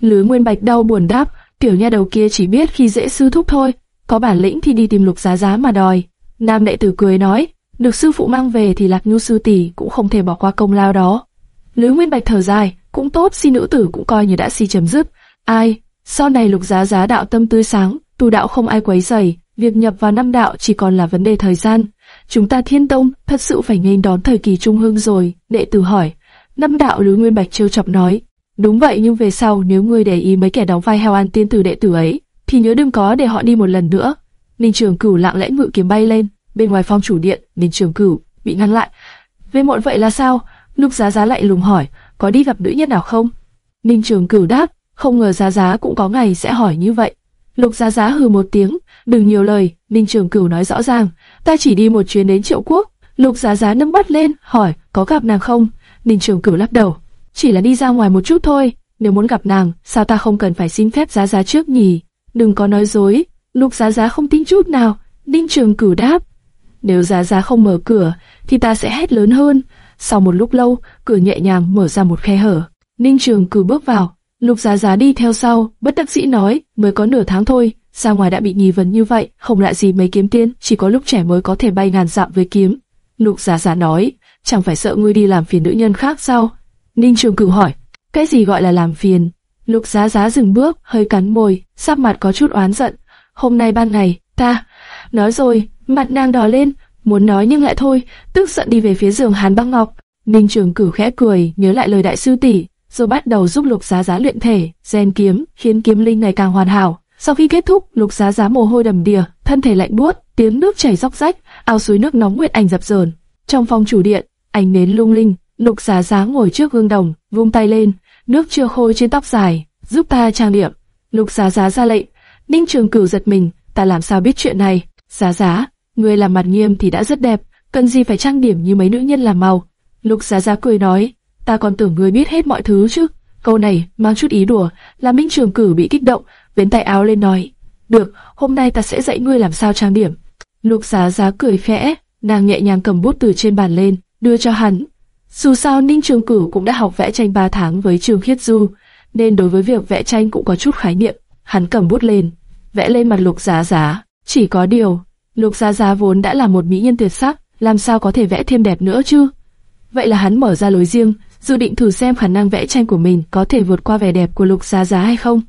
Lữ Nguyên Bạch đau buồn đáp, tiểu nha đầu kia chỉ biết khi dễ sư thúc thôi, có bản lĩnh thì đi tìm lục giá giá mà đòi. Nam đệ tử cười nói, được sư phụ mang về thì Lạc Nhũ sư tỷ cũng không thể bỏ qua công lao đó. Lữ Nguyên Bạch thở dài, cũng tốt, si nữ tử cũng coi như đã si chấm dứt. Ai, sau này lục giá giá đạo tâm tươi sáng, tu đạo không ai quấy rầy, việc nhập vào năm đạo chỉ còn là vấn đề thời gian. Chúng ta thiên tông thật sự phải nghênh đón thời kỳ trung hương rồi. Đệ tử hỏi, năm đạo Lữ Nguyên Bạch trêu chọc nói, đúng vậy nhưng về sau nếu ngươi để ý mấy kẻ đóng vai heo an tiên tử đệ tử ấy, thì nhớ đừng có để họ đi một lần nữa. Ninh Trường Cửu lặng lẽ ngự kiếm bay lên, bên ngoài phong chủ điện, Ninh Trường Cửu bị ngăn lại. Về muộn vậy là sao? Lục Giá Giá lại lùng hỏi, có đi gặp nữ nhân nào không? Ninh Trường Cửu đáp, không ngờ Giá Giá cũng có ngày sẽ hỏi như vậy. Lục Giá Giá hừ một tiếng, đừng nhiều lời. Ninh Trường Cửu nói rõ ràng, ta chỉ đi một chuyến đến Triệu Quốc. Lục Giá Giá nâng bắt lên, hỏi, có gặp nàng không? Ninh Trường Cửu lắc đầu, chỉ là đi ra ngoài một chút thôi. Nếu muốn gặp nàng, sao ta không cần phải xin phép Giá Giá trước nhỉ? Đừng có nói dối. Lục Giá Giá không tin chút nào. Ninh Trường Cửu đáp, nếu Giá Giá không mở cửa, thì ta sẽ hét lớn hơn. Sau một lúc lâu, cửa nhẹ nhàng mở ra một khe hở. Ninh Trường Cửu bước vào, Lục Giá Giá đi theo sau, bất đắc dĩ nói, mới có nửa tháng thôi, ra ngoài đã bị nghi vấn như vậy, không lạ gì mấy kiếm tiên, chỉ có lúc trẻ mới có thể bay ngàn dặm với kiếm. Lục Giá Giá nói, chẳng phải sợ ngươi đi làm phiền nữ nhân khác sao? Ninh Trường Cửu hỏi, cái gì gọi là làm phiền? Lục Giá Giá dừng bước, hơi cắn môi, sắc mặt có chút oán giận. Hôm nay ban ngày, ta, nói rồi, mặt nàng đỏ lên, muốn nói nhưng lại thôi, tức giận đi về phía giường Hàn Băng Ngọc. Ninh Trường Cửu khẽ cười, nhớ lại lời đại sư tỷ, rồi bắt đầu giúp Lục Giá Giá luyện thể, rèn kiếm, khiến kiếm linh ngày càng hoàn hảo. Sau khi kết thúc, Lục Giá Giá mồ hôi đầm đìa, thân thể lạnh buốt, tiếng nước chảy róc rách, ao suối nước nóng nguyệt ảnh dập dờn. Trong phòng chủ điện, ánh nến lung linh, Lục Giá Giá ngồi trước gương đồng, vung tay lên, nước chưa khô trên tóc dài, giúp ta trang điểm. Lục Giá Giá ra lệnh, Ninh Trường Cửu giật mình, ta làm sao biết chuyện này? Giá Giá, ngươi làm mặt nghiêm thì đã rất đẹp, cần gì phải trang điểm như mấy nữ nhân làm màu? Lục Giá Giá cười nói, ta còn tưởng ngươi biết hết mọi thứ chứ. Câu này mang chút ý đùa, làm Minh Trường Cử bị kích động, vén tay áo lên nói, được, hôm nay ta sẽ dạy ngươi làm sao trang điểm. Lục Giá Giá cười khẽ, nàng nhẹ nhàng cầm bút từ trên bàn lên, đưa cho hắn. Dù sao Ninh Trường Cử cũng đã học vẽ tranh 3 tháng với Trường Khiết Du, nên đối với việc vẽ tranh cũng có chút khái niệm. Hắn cầm bút lên, vẽ lên mặt Lục Giá Giá. Chỉ có điều, Lục Giá Giá vốn đã là một mỹ nhân tuyệt sắc, làm sao có thể vẽ thêm đẹp nữa chứ? Vậy là hắn mở ra lối riêng, dự định thử xem khả năng vẽ tranh của mình có thể vượt qua vẻ đẹp của Lục Giá Giá hay không.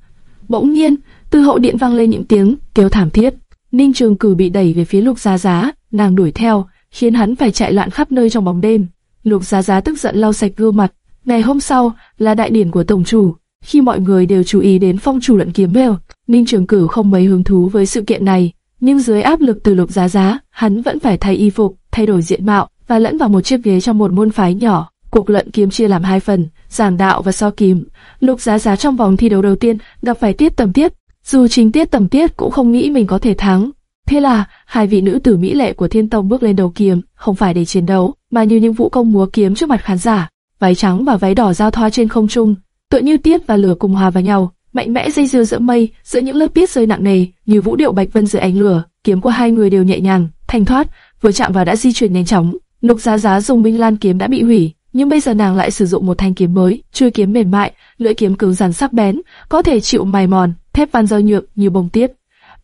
Bỗng nhiên, từ hậu điện vang lên những tiếng kêu thảm thiết. Ninh Trường Cử bị đẩy về phía Lục Giá Giá, nàng đuổi theo, khiến hắn phải chạy loạn khắp nơi trong bóng đêm. Lục Giá Giá tức giận lau sạch gương mặt. Ngày hôm sau là đại điển của tổng chủ, khi mọi người đều chú ý đến phong chủ luận kiếm mèo, Ninh Trường Cử không mấy hứng thú với sự kiện này, nhưng dưới áp lực từ Lục Giá Giá, hắn vẫn phải thay y phục, thay đổi diện mạo và lẫn vào một chiếc ghế trong một môn phái nhỏ. Cuộc luận kiếm chia làm hai phần, giảng đạo và so kiếm. Lục Giá Giá trong vòng thi đấu đầu tiên gặp phải Tiết Tầm Tiết, dù chính Tiết Tầm Tiết cũng không nghĩ mình có thể thắng. Thế là, hai vị nữ tử mỹ lệ của Thiên Tông bước lên đầu kiếm, không phải để chiến đấu, mà như những vũ công múa kiếm trước mặt khán giả. Váy trắng và váy đỏ giao thoa trên không trung, tựa như tiết và lửa cùng hòa vào nhau, mạnh mẽ dây dưa giữa mây, giữa những lớp tiết rơi nặng nề, như vũ điệu bạch vân dưới ánh lửa. Kiếm của hai người đều nhẹ nhàng, thanh thoát, vừa chạm vào đã di chuyển nhanh chóng. Lục Giá Giá dùng Minh Lan kiếm đã bị hủy, nhưng bây giờ nàng lại sử dụng một thanh kiếm mới, chuôi kiếm mềm mại, lưỡi kiếm cứng rắn sắc bén, có thể chịu mài mòn, thép van rơi nhựa như bông tiết.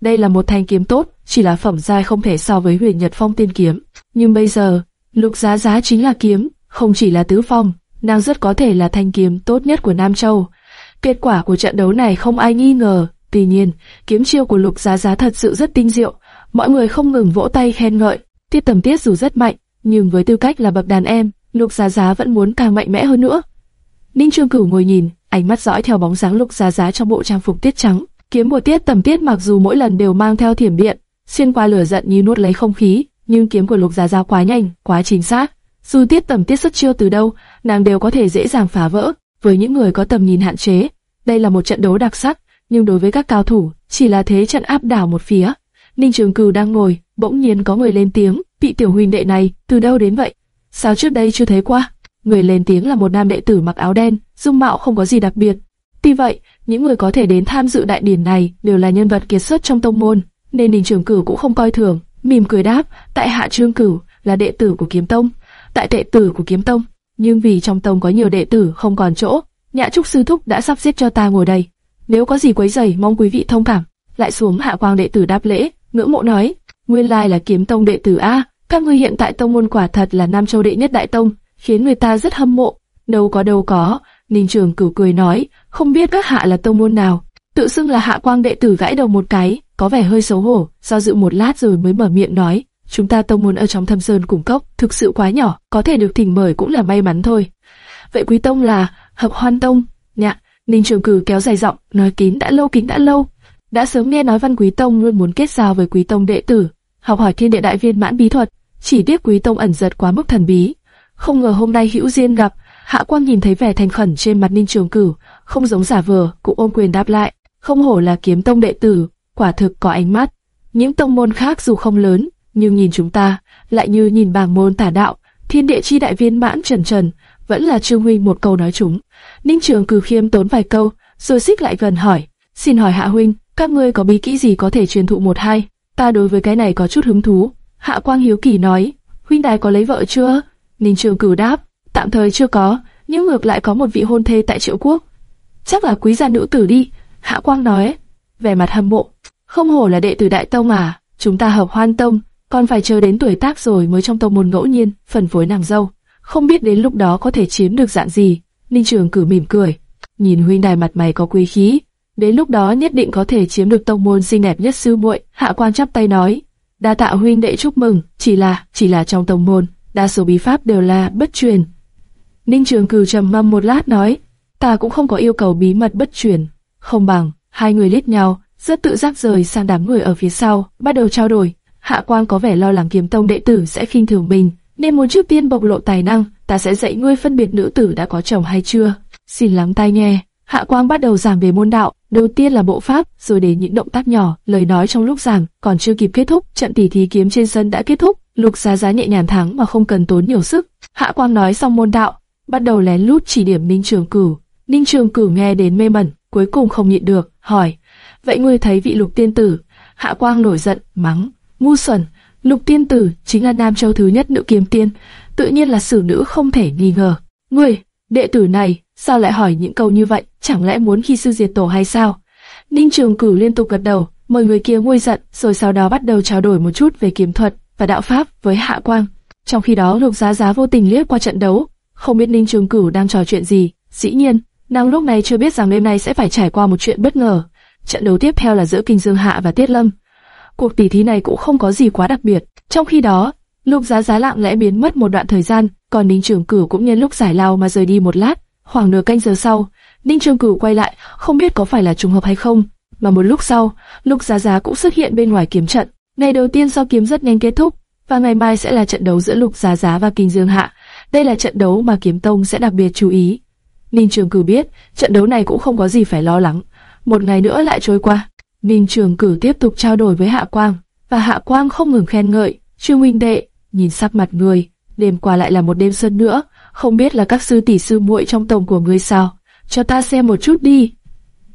Đây là một thanh kiếm tốt, chỉ là phẩm giai không thể so với Huyền Nhật Phong tiên kiếm. Nhưng bây giờ, Lục Giá Giá chính là kiếm, không chỉ là tứ phong, nàng rất có thể là thanh kiếm tốt nhất của Nam Châu. Kết quả của trận đấu này không ai nghi ngờ, tuy nhiên, kiếm chiêu của Lục Giá Giá thật sự rất tinh diệu, mọi người không ngừng vỗ tay khen ngợi. Tiết Tầm Tiết dù rất mạnh, nhưng với tư cách là bậc đàn em, Lục Giá Giá vẫn muốn càng mạnh mẽ hơn nữa. Ninh Trương Cửu ngồi nhìn, ánh mắt dõi theo bóng dáng Lục Giá Giá trong bộ trang phục tiết trắng. Kiếm của Tiết Tầm Tiết mặc dù mỗi lần đều mang theo thiểm điện, xuyên qua lửa giận như nuốt lấy không khí, nhưng kiếm của Lục Giá Giá quá nhanh, quá chính xác. Dù Tiết Tầm Tiết xuất chiêu từ đâu, nàng đều có thể dễ dàng phá vỡ. Với những người có tầm nhìn hạn chế, Đây là một trận đấu đặc sắc, nhưng đối với các cao thủ, chỉ là thế trận áp đảo một phía. Ninh Trường Cửu đang ngồi, bỗng nhiên có người lên tiếng, vị tiểu huynh đệ này, từ đâu đến vậy? Sao trước đây chưa thấy qua? Người lên tiếng là một nam đệ tử mặc áo đen, dung mạo không có gì đặc biệt. Tuy vậy, những người có thể đến tham dự đại điển này đều là nhân vật kiệt xuất trong tông môn, nên đình Trường Cửu cũng không coi thường, mỉm cười đáp, tại hạ Trương Cửu là đệ tử của Kiếm Tông, tại đệ tử của Kiếm Tông, nhưng vì trong tông có nhiều đệ tử không còn chỗ, Nhã Trúc sư thúc đã sắp xếp cho ta ngồi đây. Nếu có gì quấy rầy, mong quý vị thông cảm. Lại xuống hạ quang đệ tử đáp lễ, ngưỡng mộ nói, nguyên lai là Kiếm Tông đệ tử a, các ngươi hiện tại tông môn quả thật là Nam Châu đệ nhất đại tông, khiến người ta rất hâm mộ. Đâu có đâu có, Ninh Trường Cửu cười nói, không biết các hạ là tông môn nào. Tự xưng là hạ quang đệ tử gãi đầu một cái, có vẻ hơi xấu hổ, do dự một lát rồi mới mở miệng nói, chúng ta tông môn ở trong thâm sơn cùng cốc, thực sự quá nhỏ, có thể được thỉnh mời cũng là may mắn thôi. Vậy quý tông là hợp hoan tông, nhạ, Ninh Trường Cử kéo dài giọng, nói kín đã lâu kín đã lâu, đã sớm nghe nói văn quý tông luôn muốn kết giao với quý tông đệ tử, học hỏi thiên địa đại viên mãn bí thuật, chỉ tiếc quý tông ẩn giật quá mức thần bí, không ngờ hôm nay hữu duyên gặp. Hạ Quang nhìn thấy vẻ thành khẩn trên mặt Ninh Trường Cửu, không giống giả vờ, cũng ôm quyền đáp lại, không hổ là kiếm tông đệ tử, quả thực có ánh mắt. Những tông môn khác dù không lớn, nhưng nhìn chúng ta, lại như nhìn bảng môn tả đạo, thiên địa chi đại viên mãn trần trần, vẫn là Trương Huynh một câu nói chúng. Ninh Trường Cử khiêm tốn vài câu, rồi xích lại gần hỏi, xin hỏi Hạ Huynh, các ngươi có bí kỹ gì có thể truyền thụ một hai? Ta đối với cái này có chút hứng thú. Hạ Quang Hiếu Kỳ nói, Huynh đài có lấy vợ chưa? Ninh Trường cửu đáp, tạm thời chưa có, nhưng ngược lại có một vị hôn thê tại Triệu Quốc. Chắc là quý gia nữ tử đi. Hạ Quang nói, vẻ mặt hâm mộ, không hổ là đệ tử Đại Tông à, chúng ta hợp hoan tông, còn phải chờ đến tuổi tác rồi mới trong tông môn ngẫu nhiên, phần phối nàng dâu. Không biết đến lúc đó có thể chiếm được dạng gì. Ninh Trường cử mỉm cười, nhìn huynh đài mặt mày có quý khí, đến lúc đó nhất định có thể chiếm được tông môn xinh đẹp nhất sư muội. Hạ Quang chắp tay nói, đa tạ huynh đệ chúc mừng, chỉ là, chỉ là trong tông môn, đa số bí pháp đều là bất truyền. Ninh Trường cửu trầm ngâm một lát nói, ta cũng không có yêu cầu bí mật bất truyền, không bằng, hai người liếc nhau, rất tự giác rời sang đám người ở phía sau, bắt đầu trao đổi. Hạ quan có vẻ lo lắng kiếm tông đệ tử sẽ khinh thường mình, nên muốn trước tiên bộc lộ tài năng, ta sẽ dạy ngươi phân biệt nữ tử đã có chồng hay chưa. Xin lắng tai nghe. Hạ Quang bắt đầu giảng về môn đạo, đầu tiên là bộ pháp, rồi đến những động tác nhỏ, lời nói trong lúc giảng, còn chưa kịp kết thúc, trận tỷ thí kiếm trên sân đã kết thúc, Lục Giá Giá nhẹ nhàng thắng mà không cần tốn nhiều sức. Hạ Quang nói xong môn đạo, bắt đầu lén lút chỉ điểm Ninh Trường Cửu. Ninh Trường Cửu nghe đến mê mẩn, cuối cùng không nhịn được, hỏi: "Vậy ngươi thấy vị Lục tiên tử?" Hạ Quang nổi giận, mắng: "Ngu xuẩn, Lục tiên tử chính là Nam Châu thứ nhất nữ kiếm tiên, tự nhiên là xử nữ không thể nghi ngờ. Ngươi, đệ tử này, sao lại hỏi những câu như vậy? Chẳng lẽ muốn khi sư diệt tổ hay sao? Ninh Trường Cửu liên tục gật đầu, mời người kia nguôi giận, rồi sau đó bắt đầu trao đổi một chút về kiếm thuật và đạo pháp với Hạ Quang. Trong khi đó, Lục Giá Giá vô tình liếc qua trận đấu, không biết Ninh Trường Cửu đang trò chuyện gì. Dĩ nhiên, nàng lúc này chưa biết rằng đêm nay sẽ phải trải qua một chuyện bất ngờ. Trận đấu tiếp theo là giữa Kinh Dương Hạ và Tiết Lâm. Cuộc tỷ thí này cũng không có gì quá đặc biệt. Trong khi đó, Lục Giá Giá lặng lẽ biến mất một đoạn thời gian, còn Ninh Trường Cửu cũng nhân lúc giải lao mà rời đi một lát. Khoảng nửa canh giờ sau, Ninh Trường Cửu quay lại, không biết có phải là trùng hợp hay không, mà một lúc sau, Lục Giá Giá cũng xuất hiện bên ngoài kiếm trận. Ngày đầu tiên sau kiếm rất nhanh kết thúc, và ngày mai sẽ là trận đấu giữa Lục Giá Giá và Kinh Dương Hạ. Đây là trận đấu mà Kiếm Tông sẽ đặc biệt chú ý. Ninh Trường Cử biết, trận đấu này cũng không có gì phải lo lắng. Một ngày nữa lại trôi qua, Ninh Trường Cử tiếp tục trao đổi với Hạ Quang, và Hạ Quang không ngừng khen ngợi, Trương huynh đệ, nhìn sắc mặt người, đêm qua lại là một đêm sơn nữa, không biết là các sư tỷ sư muội trong tổng của ngươi sao, cho ta xem một chút đi.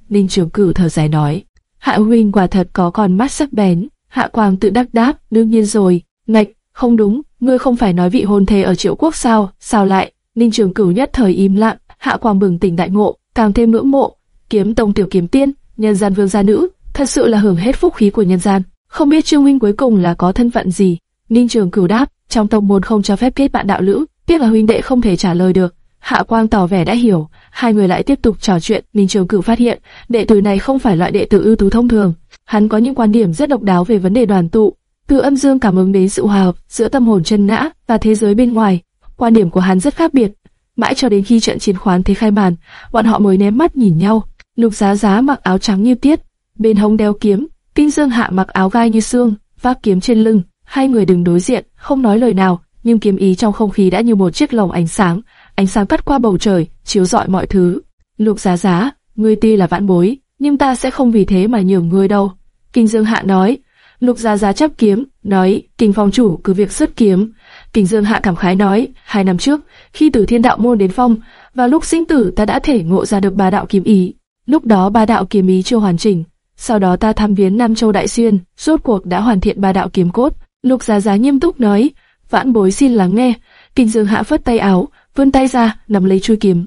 Ninh Trường Cửu thở dài nói, Hạ huynh quả thật có con mắt sắc bén, Hạ Quang tự đắc đáp, đương nhiên rồi, ngạch, không đúng, ngươi không phải nói vị hôn thê ở triệu quốc sao, sao lại, Ninh Trường Cửu nhất thời im lặng, Hạ Quang bừng tỉnh đại ngộ, càng thêm ngưỡng mộ, kiếm tông tiểu kiếm tiên, nhân gian vương gia nữ, thật sự là hưởng hết phúc khí của nhân gian. Không biết Trương huynh cuối cùng là có thân phận gì? Ninh Trường Cửu đáp, trong tông môn không cho phép kết bạn đạo lữ, tiếc là huynh đệ không thể trả lời được. Hạ Quang tỏ vẻ đã hiểu, hai người lại tiếp tục trò chuyện. Minh Trường Cửu phát hiện, đệ tử này không phải loại đệ tử ưu tú thông thường, hắn có những quan điểm rất độc đáo về vấn đề đoàn tụ. Từ âm dương cảm ứng đến sự hòa hợp giữa tâm hồn chân nã và thế giới bên ngoài, quan điểm của hắn rất khác biệt. Mãi cho đến khi trận chiến khoán thế khai màn, bọn họ mới ném mắt nhìn nhau. Lục Giá Giá mặc áo trắng như tiết, bên hông đeo kiếm, Kinh Dương Hạ mặc áo gai như xương, vác kiếm trên lưng, hai người đứng đối diện, không nói lời nào, nhưng kiếm ý trong không khí đã như một chiếc lồng ánh sáng, ánh sáng cắt qua bầu trời, chiếu rọi mọi thứ. Lục Giá Giá, ngươi tuy là vãn bối, nhưng ta sẽ không vì thế mà nhường ngươi đâu. Kinh Dương Hạ nói, Lục Giá Giá chấp kiếm, nói, Kinh Phong chủ cứ việc xuất kiếm. Kinh Dương Hạ cảm khái nói, hai năm trước, khi từ thiên đạo môn đến phong, và lúc sinh tử ta đã thể ngộ ra được ba đạo kiếm ý. Lúc đó ba đạo kiếm ý chưa hoàn chỉnh, sau đó ta tham viếng Nam Châu Đại Xuyên, rốt cuộc đã hoàn thiện ba đạo kiếm cốt. Lục Giá Giá nghiêm túc nói, vãn bối xin lắng nghe. Kinh Dương Hạ phất tay áo, vươn tay ra, nắm lấy chuôi kiếm.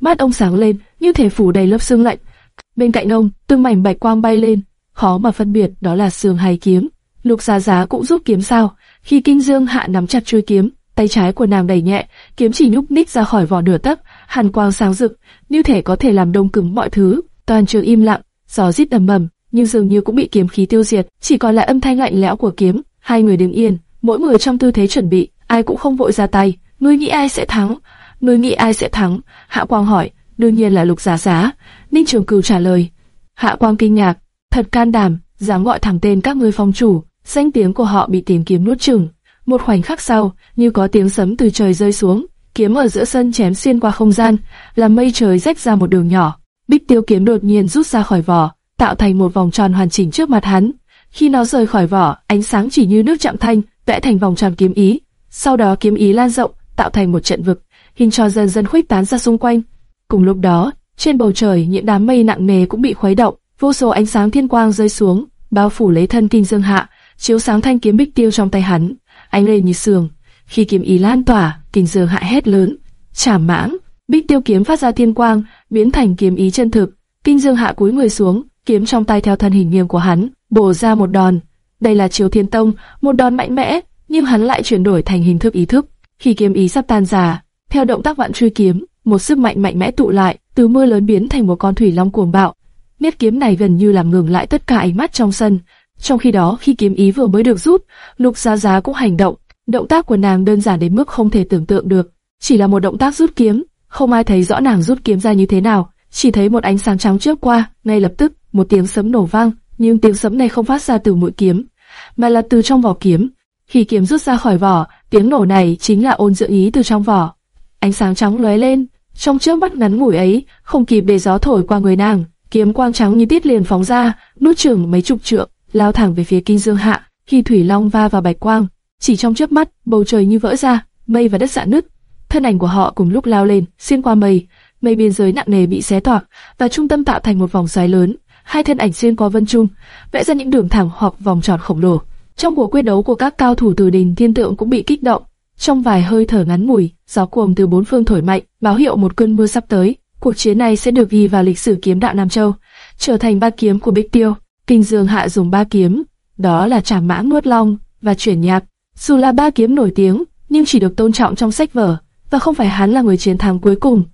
Mắt ông sáng lên, như thể phủ đầy lớp sương lạnh. Bên cạnh ông, từng mảnh bạch quang bay lên, khó mà phân biệt đó là sương hay kiếm. Lục Giá Giá cũng rút kiếm sao? Khi Kinh Dương Hạ nắm chặt chuôi kiếm, tay trái của nàng đẩy nhẹ, kiếm chỉ nhúc nhích ra khỏi vỏ nửa tấc, hàn quang sáng rực, như thể có thể làm đông cứng mọi thứ. Toàn trường im lặng, gió rít ầm ầm, nhưng dường như cũng bị kiếm khí tiêu diệt, chỉ còn lại âm thanh lạnh lẽo của kiếm. Hai người đứng yên, mỗi người trong tư thế chuẩn bị, ai cũng không vội ra tay. Ngươi nghĩ ai sẽ thắng? Ngươi nghĩ ai sẽ thắng? Hạ Quang hỏi. Đương nhiên là Lục Giá Giá. Ninh Trường Cửu trả lời. Hạ Quang kinh ngạc, thật can đảm, dám gọi thẳng tên các ngươi phong chủ. Danh tiếng của họ bị tìm kiếm nuốt chửng. Một khoảnh khắc sau, như có tiếng sấm từ trời rơi xuống, kiếm ở giữa sân chém xuyên qua không gian, làm mây trời rách ra một đường nhỏ. Bích tiêu kiếm đột nhiên rút ra khỏi vỏ, tạo thành một vòng tròn hoàn chỉnh trước mặt hắn. Khi nó rời khỏi vỏ, ánh sáng chỉ như nước chạm thanh, vẽ thành vòng tròn kiếm ý. Sau đó kiếm ý lan rộng, tạo thành một trận vực, hình tròn dần dần khuếch tán ra xung quanh. Cùng lúc đó, trên bầu trời những đám mây nặng nề cũng bị khuấy động, vô số ánh sáng thiên quang rơi xuống, bao phủ lấy thân kinh dương hạ, chiếu sáng thanh kiếm bích tiêu trong tay hắn, ánh lên như sương. Khi kiếm ý lan tỏa, kinh dương hạ hét lớn, chảm mãng, bích tiêu kiếm phát ra thiên quang, biến thành kiếm ý chân thực. Kinh dương hạ cúi người xuống, kiếm trong tay theo thân hình nghiêng của hắn, bổ ra một đòn. Đây là chiếu thiên tông, một đòn mạnh mẽ, nhưng hắn lại chuyển đổi thành hình thức ý thức. Khi kiếm ý sắp tan rã, theo động tác vạn truy kiếm, một sức mạnh mạnh mẽ tụ lại, từ mưa lớn biến thành một con thủy long cuồng bạo. Miết kiếm này gần như làm ngừng lại tất cả ánh mắt trong sân. Trong khi đó, khi kiếm ý vừa mới được rút, Lục Giá Giá cũng hành động. Động tác của nàng đơn giản đến mức không thể tưởng tượng được, chỉ là một động tác rút kiếm, không ai thấy rõ nàng rút kiếm ra như thế nào, chỉ thấy một ánh sáng trắng chớp qua, ngay lập tức, một tiếng sấm nổ vang, nhưng tiếng sấm này không phát ra từ mũi kiếm, mà là từ trong vỏ kiếm. Khi kiếm rút ra khỏi vỏ, tiếng nổ này chính là ôn dưỡng ý từ trong vỏ. Ánh sáng trắng lóe lên, trong chớp mắt ngắn ngủi ấy, không kịp để gió thổi qua người nàng, kiếm quang trắng như tiết liền phóng ra, nuốt chửng mấy chục trượng, lao thẳng về phía kinh dương hạ. Khi thủy long va vào bạch quang, chỉ trong chớp mắt, bầu trời như vỡ ra, mây và đất dạn nứt. Thân ảnh của họ cùng lúc lao lên, xuyên qua mây, mây biên giới nặng nề bị xé toạc, và trung tâm tạo thành một vòng xoáy lớn. Hai thân ảnh xuyên qua vân trung, vẽ ra những đường thẳng hoặc vòng tròn khổng lồ. Trong cuộc quyết đấu của các cao thủ từ đình thiên tượng cũng bị kích động. Trong vài hơi thở ngắn ngủi, gió cuồng từ bốn phương thổi mạnh, báo hiệu một cơn mưa sắp tới. Cuộc chiến này sẽ được ghi vào lịch sử kiếm đạo Nam Châu, trở thành ba kiếm của Bích Tiêu. Kinh Dương Hạ dùng ba kiếm, đó là Trảm Mã Nuốt Long và Chuyển Nhạc. Dù là ba kiếm nổi tiếng, nhưng chỉ được tôn trọng trong sách vở, và không phải hắn là người chiến thắng cuối cùng.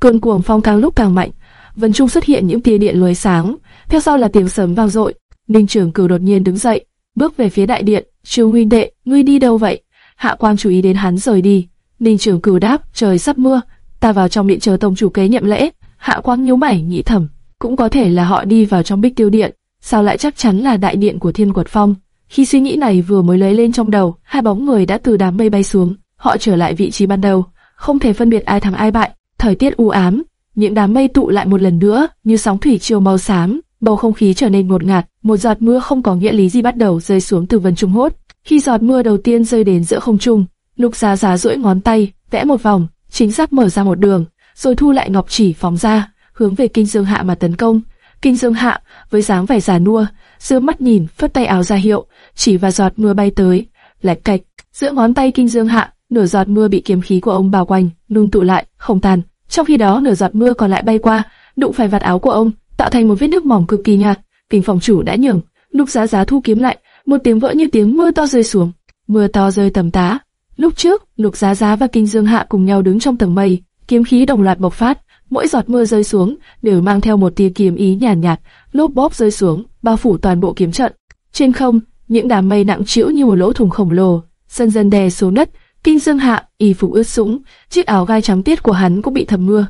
Cơn cuồng phong càng lúc càng mạnh, vân trung xuất hiện những tia điện lóe sáng, theo sau là tiếng sấm vang dội. Ninh trưởng Cửu đột nhiên đứng dậy, bước về phía đại điện. Trương huynh đệ, ngươi đi đâu vậy? Hạ Quan chú ý đến hắn rời đi. Ninh trưởng Cửu đáp, trời sắp mưa, ta vào trong điện chờ tông chủ kế nhiệm lễ. Hạ Quan nhíu mày nghĩ thầm, cũng có thể là họ đi vào trong Bích Tiêu điện, sao lại chắc chắn là đại điện của Thiên Quật Phong? Khi suy nghĩ này vừa mới lấy lên trong đầu, hai bóng người đã từ đám mây bay xuống, họ trở lại vị trí ban đầu, không thể phân biệt ai thắng ai bại. Thời tiết u ám, những đám mây tụ lại một lần nữa, như sóng thủy triều màu xám, bầu không khí trở nên ngột ngạt, một giọt mưa không có nghĩa lý gì bắt đầu rơi xuống từ vân trung hốt. Khi giọt mưa đầu tiên rơi đến giữa không trung, Lục Giá Giá duỗi ngón tay, vẽ một vòng, chính xác mở ra một đường, rồi thu lại ngọc chỉ phóng ra, hướng về Kinh Dương Hạ mà tấn công. Kinh Dương Hạ, với dáng vẻ già nua, dương mắt nhìn, phất tay áo ra hiệu, chỉ và giọt mưa bay tới, lạch cạch, giữa ngón tay Kinh Dương Hạ, nửa giọt mưa bị kiếm khí của ông bao quanh, nung tụ lại, không tan. Trong khi đó nửa giọt mưa còn lại bay qua, đụng phải vạt áo của ông, tạo thành một vết nước mỏng cực kỳ nhạt. Kinh phòng chủ đã nhường, Lục Giá Giá thu kiếm lại, một tiếng vỡ như tiếng mưa to rơi xuống. Mưa to rơi tầm tá. Lúc trước, Lục Giá Giá và Kinh Dương Hạ cùng nhau đứng trong tầng mây, kiếm khí đồng loạt bộc phát, mỗi giọt mưa rơi xuống đều mang theo một tia kiếm ý nhàn nhạt, nhạt, lốp bóp rơi xuống, bao phủ toàn bộ kiếm trận. Trên không, những đám mây nặng trĩu như một lỗ thủng khổng lồ, dần dần đè xuống đất. Kinh Dương Hạ, y phục ướt sũng, chiếc áo gai trắng tiết của hắn cũng bị thấm mưa.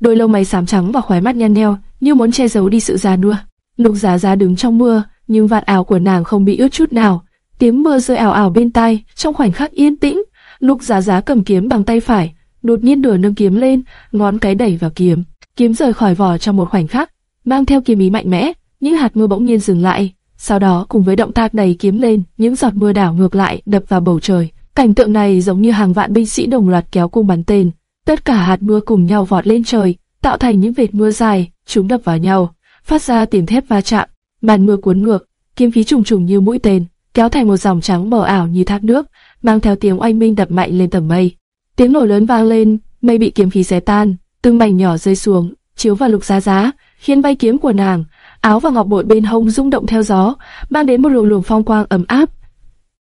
Đôi lông mày xám trắng và khóe mắt nhăn nheo, như muốn che giấu đi sự già nua. Lục Giá Giá đứng trong mưa, nhưng vạt áo của nàng không bị ướt chút nào. Tiếng mưa rơi ảo ảo bên tai, trong khoảnh khắc yên tĩnh, Lục Giá Giá cầm kiếm bằng tay phải, đột nhiên đùa nâng kiếm lên, ngón cái đẩy vào kiếm. kiếm rời khỏi vỏ trong một khoảnh khắc, mang theo kiếm ý mạnh mẽ, những hạt mưa bỗng nhiên dừng lại. Sau đó cùng với động tác đầy kiếm lên, những giọt mưa đảo ngược lại đập vào bầu trời. Cảnh tượng này giống như hàng vạn binh sĩ đồng loạt kéo cung bắn tên, tất cả hạt mưa cùng nhau vọt lên trời, tạo thành những vệt mưa dài, chúng đập vào nhau, phát ra tiếng thép va chạm. Màn mưa cuốn ngược, kiếm khí trùng trùng như mũi tên, kéo thành một dòng trắng mờ ảo như thác nước, mang theo tiếng oanh minh đập mạnh lên tầng mây. Tiếng nổ lớn vang lên, mây bị kiếm khí xé tan, từng mảnh nhỏ rơi xuống, chiếu vào lục giá giá, khiến bay kiếm của nàng, áo và ngọc bội bên hông rung động theo gió, mang đến một luồng luồng phong quang ấm áp.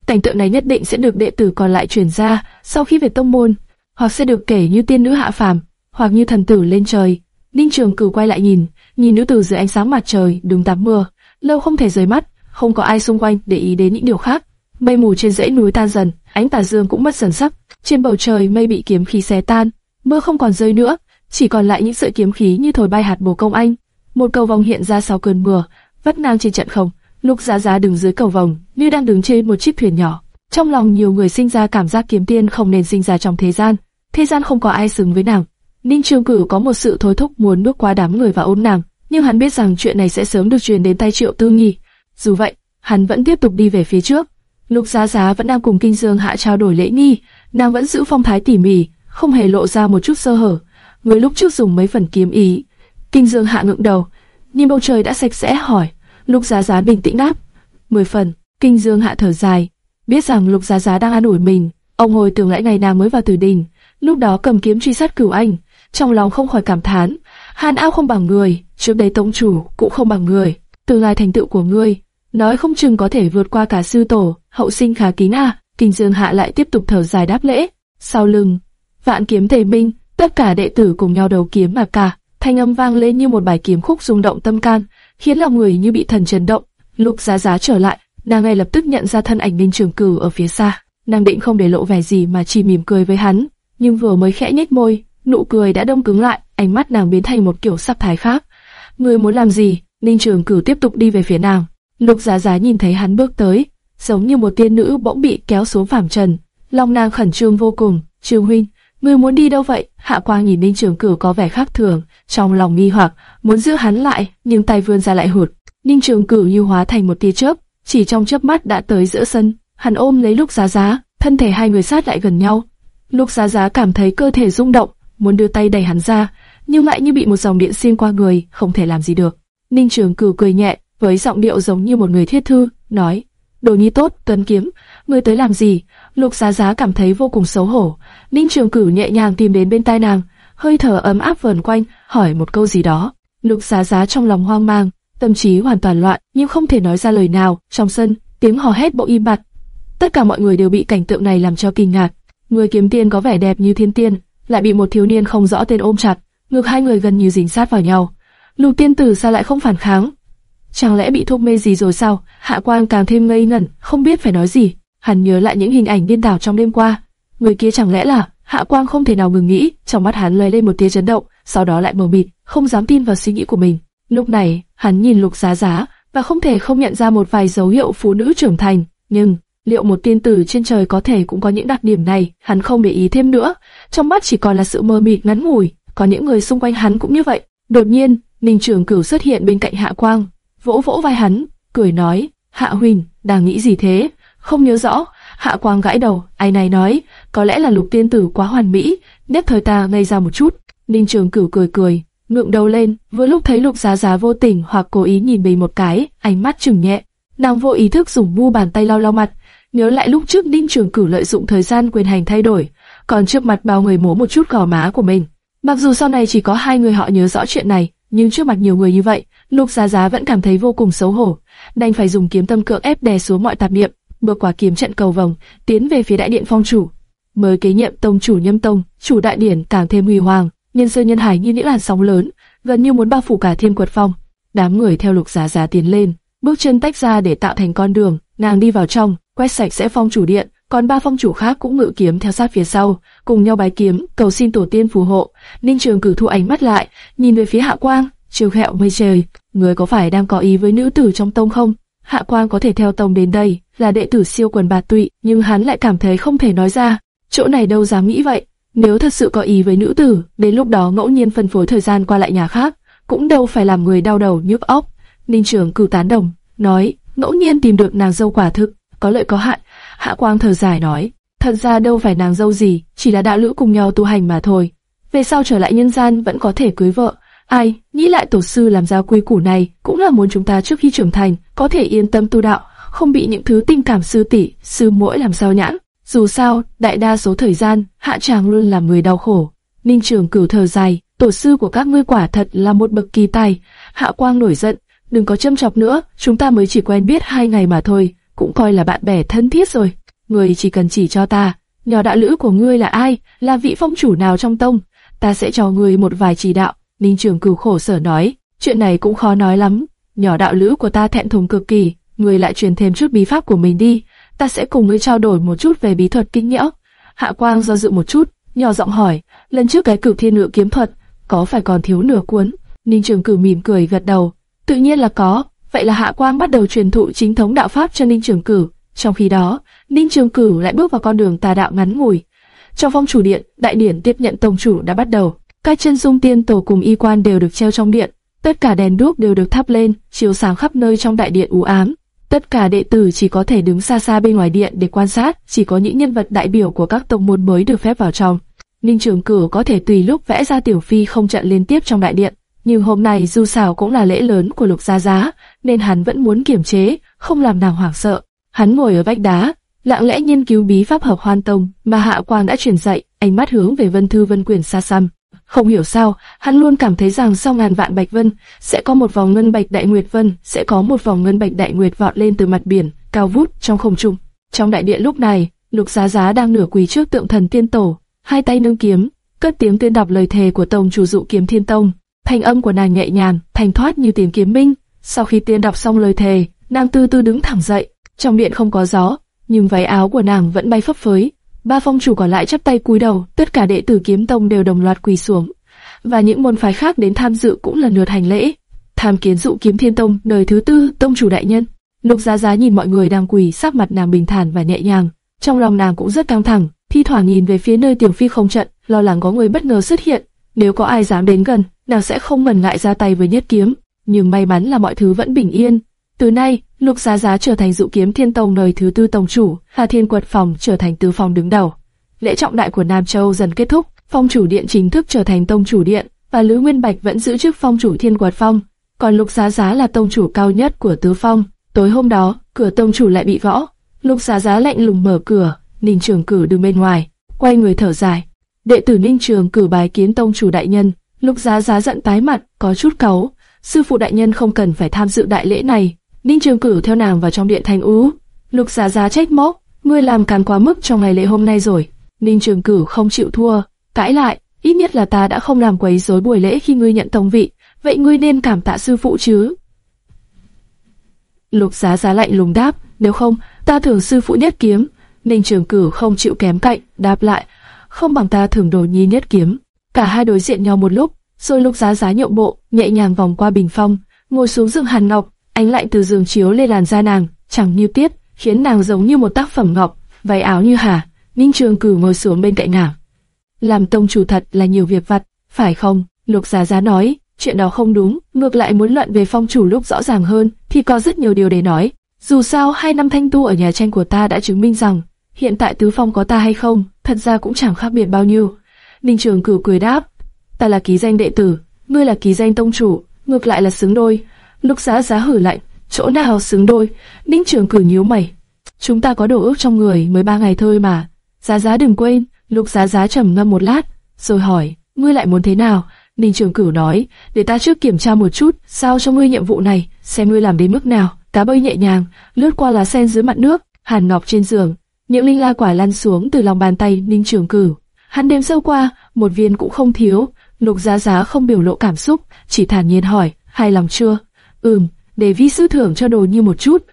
Cảnh tượng này nhất định sẽ được đệ tử còn lại truyền ra sau khi về tông môn, hoặc sẽ được kể như tiên nữ hạ phàm, hoặc như thần tử lên trời. Ninh Trường Cửu quay lại nhìn, nhìn nữ tử dưới ánh sáng mặt trời đứng tắm mưa, lâu không thể rời mắt, không có ai xung quanh để ý đến những điều khác. Mây mù trên dãy núi tan dần, ánh tà dương cũng mất dần sắc, trên bầu trời mây bị kiếm khí xé tan, mưa không còn rơi nữa, chỉ còn lại những sợi kiếm khí như thổi bay hạt bồ công anh. Một cầu vòng hiện ra sau cơn mưa, vắt ngang trên trận không. Lục Giá Giá đứng dưới cầu vòng, như đang đứng trên một chiếc thuyền nhỏ. Trong lòng nhiều người sinh ra cảm giác kiếm tiên không nên sinh ra trong thế gian, thế gian không có ai xứng với nàng. Ninh Trường cửu có một sự thôi thúc muốn bước qua đám người và ôm nàng, nhưng hắn biết rằng chuyện này sẽ sớm được truyền đến tay Triệu Tư nghi. Dù vậy, hắn vẫn tiếp tục đi về phía trước. Lục Giá Giá vẫn đang cùng Kinh Dương Hạ trao đổi lễ nghi, nàng vẫn giữ phong thái tỉ mỉ, không hề lộ ra một chút sơ hở. Người lúc trước dùng mấy phần kiếm ý. Kinh Dương Hạ ngượng đầu, nhìn bầu trời đã sạch sẽ hỏi. Lục Giá Giá bình tĩnh đáp, mười phần. Kinh Dương Hạ thở dài, biết rằng Lục Giá Giá đang an ủi mình. Ông hồi tưởng lại ngày nào mới vào tử đình, lúc đó cầm kiếm truy sát cửu anh, trong lòng không khỏi cảm thán, Hàn Ao không bằng người, trước đây tông chủ cũng không bằng người. Tương lai thành tựu của ngươi, nói không chừng có thể vượt qua cả sư tổ, hậu sinh khả kính à. Kinh Dương Hạ lại tiếp tục thở dài đáp lễ. Sau lưng, vạn kiếm tề minh, tất cả đệ tử cùng nhau đầu kiếm mà cả. Thanh âm vang lên như một bài kiếm khúc rung động tâm can, khiến lòng người như bị thần chấn động. Lục Giá Giá trở lại, nàng ngay lập tức nhận ra thân ảnh minh Trường Cử ở phía xa. Nàng định không để lộ vẻ gì mà chỉ mỉm cười với hắn, nhưng vừa mới khẽ nhếch môi, nụ cười đã đông cứng lại, ánh mắt nàng biến thành một kiểu sắc thái khác. Người muốn làm gì? Ninh Trường Cửu tiếp tục đi về phía nàng. Lục Giá Giá nhìn thấy hắn bước tới, giống như một tiên nữ bỗng bị kéo xuống phàm trần. Lòng nàng khẩn trương vô cùng. Trường huynh, người muốn đi đâu vậy? Hạ Quang nhìn Ninh Trường Cửu có vẻ khác thường, trong lòng nghi hoặc, muốn giữ hắn lại, nhưng tay vươn ra lại hụt. Ninh Trường Cửu như hóa thành một tia chớp, chỉ trong chớp mắt đã tới giữa sân. Hắn ôm lấy Lục Giá Giá, thân thể hai người sát lại gần nhau. Lục Giá Giá cảm thấy cơ thể rung động, muốn đưa tay đẩy hắn ra, nhưng lại như bị một dòng điện xuyên qua người, không thể làm gì được. Ninh Trường Cửu cười nhẹ, với giọng điệu giống như một người thiết thư, nói: "Đồ nhi tốt, Tuấn Kiếm, ngươi tới làm gì?" Lục Giá Giá cảm thấy vô cùng xấu hổ. Ninh Trường Cửu nhẹ nhàng tìm đến bên tai nàng, hơi thở ấm áp vờn quanh, hỏi một câu gì đó. Lục Giá Giá trong lòng hoang mang, tâm trí hoàn toàn loạn, nhưng không thể nói ra lời nào. Trong sân, tiếng hò hét bỗng im bặt. Tất cả mọi người đều bị cảnh tượng này làm cho kinh ngạc. Người kiếm tiên có vẻ đẹp như thiên tiên, lại bị một thiếu niên không rõ tên ôm chặt, ngược hai người gần như dính sát vào nhau. Lục tiên tử sao lại không phản kháng? Chẳng lẽ bị thuốc mê gì rồi sao? Hạ Quang càng thêm ngây ngẩn, không biết phải nói gì. Hắn nhớ lại những hình ảnh điên đảo trong đêm qua. Người kia chẳng lẽ là? Hạ Quang không thể nào ngừng nghĩ, trong mắt hắn lóe lên một tia chấn động, sau đó lại mờ mịt, không dám tin vào suy nghĩ của mình. Lúc này, hắn nhìn Lục Giá Giá và không thể không nhận ra một vài dấu hiệu phụ nữ trưởng thành, nhưng liệu một tiên tử trên trời có thể cũng có những đặc điểm này? Hắn không để ý thêm nữa, trong mắt chỉ còn là sự mơ mịt ngắn ngủi. Có những người xung quanh hắn cũng như vậy. Đột nhiên, Ninh Trường Cửu xuất hiện bên cạnh Hạ Quang, vỗ vỗ vai hắn, cười nói: Hạ huỳnh đang nghĩ gì thế? Không nhớ rõ. Hạ Quang gãi đầu, ai này nói, có lẽ là Lục Tiên Tử quá hoàn mỹ, nếp thời ta ngây ra một chút. Ninh Trường Cửu cười cười, ngượng đầu lên, vừa lúc thấy Lục Giá Giá vô tình hoặc cố ý nhìn mình một cái, ánh mắt chừng nhẹ, nàng vô ý thức dùng mu bàn tay lau lau mặt, nhớ lại lúc trước đinh Trường Cửu lợi dụng thời gian quyền hành thay đổi, còn trước mặt bao người múa một chút gò má của mình. Mặc dù sau này chỉ có hai người họ nhớ rõ chuyện này, nhưng trước mặt nhiều người như vậy, Lục Giá Giá vẫn cảm thấy vô cùng xấu hổ, đành phải dùng kiếm tâm cưỡng ép đè xuống mọi tạp niệm, bước qua kiếm trận cầu vòng, tiến về phía đại điện phong chủ. Mới kế nhiệm tông chủ Nhâm Tông, chủ đại điển càng thêm huy hoàng, nhân sơ nhân hải như những làn sóng lớn, gần như muốn bao phủ cả thiên quật phong. Đám người theo Lục Giá Giá tiến lên, bước chân tách ra để tạo thành con đường, nàng đi vào trong, quét sạch sẽ phong chủ điện, còn ba phong chủ khác cũng ngự kiếm theo sát phía sau, cùng nhau bái kiếm, cầu xin tổ tiên phù hộ. Ninh Trường cử thu ánh mắt lại, nhìn về phía Hạ Quang, chiều khẹo mây trời, người có phải đang có ý với nữ tử trong tông không? Hạ Quang có thể theo tông đến đây, là đệ tử siêu quần bạt tụy, nhưng hắn lại cảm thấy không thể nói ra. Chỗ này đâu dám nghĩ vậy. Nếu thật sự có ý với nữ tử, đến lúc đó ngẫu nhiên phân phối thời gian qua lại nhà khác, cũng đâu phải làm người đau đầu nhức óc. Ninh Trường cử tán đồng, nói, ngẫu nhiên tìm được nàng dâu quả thực, có lợi có hại. Hạ Quang thở dài nói, thật ra đâu phải nàng dâu gì, chỉ là đạo lữ cùng nhau tu hành mà thôi. Về sau trở lại nhân gian vẫn có thể cưới vợ. Ai, nghĩ lại tổ sư làm ra quy củ này, cũng là muốn chúng ta trước khi trưởng thành, có thể yên tâm tu đạo, không bị những thứ tình cảm sư tỷ, sư muội làm sao nhãn. Dù sao, đại đa số thời gian, hạ tràng luôn làm người đau khổ. Ninh Trường cửu thở dài, tổ sư của các ngươi quả thật là một bậc kỳ tài. Hạ Quang nổi giận, đừng có châm chọc nữa, chúng ta mới chỉ quen biết hai ngày mà thôi, cũng coi là bạn bè thân thiết rồi. người chỉ cần chỉ cho ta, nhỏ đạo lữ của ngươi là ai, là vị phong chủ nào trong tông, ta sẽ cho ngươi một vài chỉ đạo. Ninh Trường cửu khổ sở nói, chuyện này cũng khó nói lắm. Nhỏ đạo lữ của ta thẹn thùng cực kỳ, ngươi lại truyền thêm chút bí pháp của mình đi, ta sẽ cùng ngươi trao đổi một chút về bí thuật kinh nhẽo. Hạ Quang do dự một chút, nhỏ giọng hỏi, lần trước cái cửu thiên ngự kiếm thuật, có phải còn thiếu nửa cuốn? Ninh Trường Cửu mỉm cười gật đầu, tự nhiên là có. Vậy là Hạ Quang bắt đầu truyền thụ chính thống đạo pháp cho Ninh Trường Cửu. Trong khi đó, Ninh Trường Cửu lại bước vào con đường tà đạo ngắn ngủi. Trong phong chủ điện, đại điển tiếp nhận tông chủ đã bắt đầu. Các chân dung tiên tổ cùng y quan đều được treo trong điện, tất cả đèn đuốc đều được thắp lên, chiếu sáng khắp nơi trong đại điện u ám. Tất cả đệ tử chỉ có thể đứng xa xa bên ngoài điện để quan sát, chỉ có những nhân vật đại biểu của các tông môn mới được phép vào trong. Ninh Trường Cửu có thể tùy lúc vẽ ra tiểu phi không trận liên tiếp trong đại điện, nhưng hôm nay dù sao cũng là lễ lớn của Lục Gia Giá, nên hắn vẫn muốn kiểm chế, không làm nàng hoảng sợ. Hắn ngồi ở vách đá, lặng lẽ nghiên cứu bí pháp hợp hoan tông mà Hạ Quang đã truyền dạy, ánh mắt hướng về Vân Thư Vân Quyền xa xăm. Không hiểu sao, hắn luôn cảm thấy rằng sau ngàn vạn bạch vân, sẽ có một vòng ngân bạch đại nguyệt vân, sẽ có một vòng ngân bạch đại nguyệt vọt lên từ mặt biển, cao vút trong không trung. Trong đại điện lúc này, Lục Giá Giá đang nửa quỳ trước tượng thần tiên tổ, hai tay nâng kiếm, cất tiếng tuyên đọc lời thề của tông chủ dụ kiếm thiên tông. Thanh âm của nàng nhẹ nhàng, thanh thoát như tiếng kiếm minh. Sau khi tiên đọc xong lời thề, nàng từ từ đứng thẳng dậy. Trong điện không có gió, nhưng váy áo của nàng vẫn bay phấp phới. Ba phong chủ còn lại chắp tay cúi đầu, tất cả đệ tử kiếm tông đều đồng loạt quỳ xuống, và những môn phái khác đến tham dự cũng lần lượt hành lễ. Tham kiến dụ kiếm thiên tông đời thứ tư tông chủ đại nhân. Lục Giá Giá nhìn mọi người đang quỳ, sắc mặt nàng bình thản và nhẹ nhàng, trong lòng nàng cũng rất căng thẳng, thi thoảng nhìn về phía nơi tiểu phi không trận, lo lắng có người bất ngờ xuất hiện. Nếu có ai dám đến gần, nào sẽ không ngần ngại ra tay với nhất kiếm. Nhưng may mắn là mọi thứ vẫn bình yên. Từ nay, Lục Giá Giá trở thành dụ kiếm thiên tông đời thứ tư tông chủ, Hà Thiên Quật Phòng trở thành tứ phòng đứng đầu. Lễ trọng đại của Nam Châu dần kết thúc, phong chủ điện chính thức trở thành tông chủ điện, và Lữ Nguyên Bạch vẫn giữ chức phong chủ Thiên Quật Phong, còn Lục Giá Giá là tông chủ cao nhất của tứ phong. Tối hôm đó, cửa tông chủ lại bị gõ. Lục Giá Giá lạnh lùng mở cửa, nhìn trưởng Cử đứng bên ngoài, quay người thở dài. Đệ tử Ninh Trường Cử bài kiến tông chủ đại nhân. Lục Giá Giá giận tái mặt, có chút cáu. Sư phụ đại nhân không cần phải tham dự đại lễ này. Ninh Trường Cử theo nàng vào trong điện thanh ú. Lục Giá Giá trách móc, ngươi làm càn quá mức trong ngày lễ hôm nay rồi. Ninh Trường Cử không chịu thua, cãi lại, ít nhất là ta đã không làm quấy rối buổi lễ khi ngươi nhận tông vị, vậy ngươi nên cảm tạ sư phụ chứ. Lục Giá Giá lạnh lùng đáp, nếu không, ta thưởng sư phụ nhất kiếm. Ninh Trường Cử không chịu kém cạnh, đáp lại, không bằng ta thưởng đồ nhi nhất kiếm. Cả hai đối diện nhau một lúc, rồi Lục Giá Giá nhượng bộ, nhẹ nhàng vòng qua bình phong, ngồi xuống giường hàn ngọc, ánh lạnh từ giường chiếu lên làn da nàng, chẳng như tiết, khiến nàng giống như một tác phẩm ngọc, váy áo như hà. Ninh Trường Cử ngồi xuống bên cạnh nàng. Làm tông chủ thật là nhiều việc vặt, phải không? Lục Giá Giá nói, chuyện đó không đúng, ngược lại muốn luận về phong chủ lúc rõ ràng hơn, thì có rất nhiều điều để nói. Dù sao, hai năm thanh tu ở nhà tranh của ta đã chứng minh rằng, hiện tại tứ phong có ta hay không, thật ra cũng chẳng khác biệt bao nhiêu. Ninh Trường cửu cười đáp, ta là ký danh đệ tử, ngươi là ký danh tông chủ, ngược lại là xứng đôi. Lục Giá Giá hử lạnh, chỗ nào xứng đôi? Ninh Trường cửu nhíu mày, chúng ta có đồ ước trong người mới ba ngày thôi mà. Giá Giá đừng quên, Lục Giá Giá trầm ngâm một lát, rồi hỏi, ngươi lại muốn thế nào? Ninh Trường Cửu nói, để ta trước kiểm tra một chút, sao cho ngươi nhiệm vụ này, xem ngươi làm đến mức nào. Cá bơi nhẹ nhàng, lướt qua lá sen dưới mặt nước, hàn ngọc trên giường, những linh la quả lăn xuống từ lòng bàn tay Ninh Trường Cửu. Hắn đêm sâu qua, một viên cũng không thiếu. Lục Giá Giá không biểu lộ cảm xúc, chỉ thản nhiên hỏi, hài lòng chưa? Ừm, để vi sư thưởng cho đồ như một chút.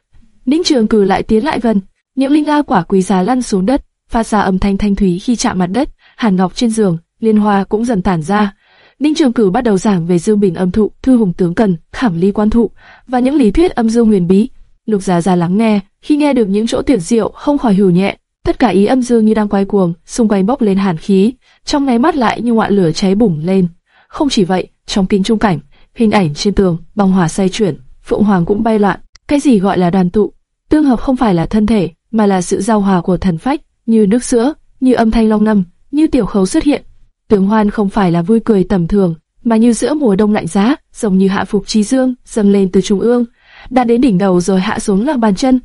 Ninh Trường cử lại tiến lại gần, những linh la quả quý giá lăn xuống đất, phát ra âm thanh thanh thúy khi chạm mặt đất. Hàn ngọc trên giường, liên hoa cũng dần tản ra. Ninh Trường cử bắt đầu giảng về Dương Bình âm thụ, Thư Hùng tướng cần, Khảm Ly quan thụ và những lý thuyết âm dương huyền bí. Lục Giá Giá lắng nghe, khi nghe được những chỗ tuyệt diệu không khỏi hừ nhẹ. Tất cả ý âm dương như đang quay cuồng, xung quanh bốc lên hàn khí, trong nháy mắt lại như ngọn lửa cháy bùng lên. Không chỉ vậy, trong kinh trung cảnh, hình ảnh trên tường, băng hỏa xoay chuyển, phượng hoàng cũng bay loạn. Cái gì gọi là đoàn tụ? Tương hợp không phải là thân thể, mà là sự giao hòa của thần phách, như nước sữa, như âm thanh long ngâm, như tiểu khấu xuất hiện. Tướng hoan không phải là vui cười tầm thường, mà như giữa mùa đông lạnh giá, giống như hạ phục trí dương, dâng lên từ trung ương, đã đến đỉnh đầu rồi hạ xuống lòng bàn chân.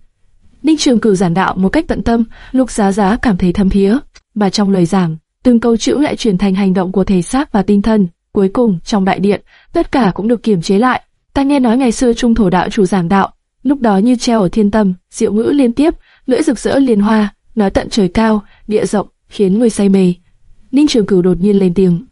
Ninh Trường Cửu giảng đạo một cách tận tâm, Lục Giá Giá cảm thấy thâm thía, mà trong lời giảng, từng câu chữ lại chuyển thành hành động của thể xác và tinh thần. Cuối cùng, trong đại điện, tất cả cũng được kiềm chế lại. Ta nghe nói ngày xưa Trung Thổ đạo chủ giảng đạo, lúc đó như treo ở thiên tâm, diệu ngữ liên tiếp, lưỡi rực rỡ liên hoa, nói tận trời cao, địa rộng, khiến người say mê. Ninh Trường Cửu đột nhiên lên tiếng.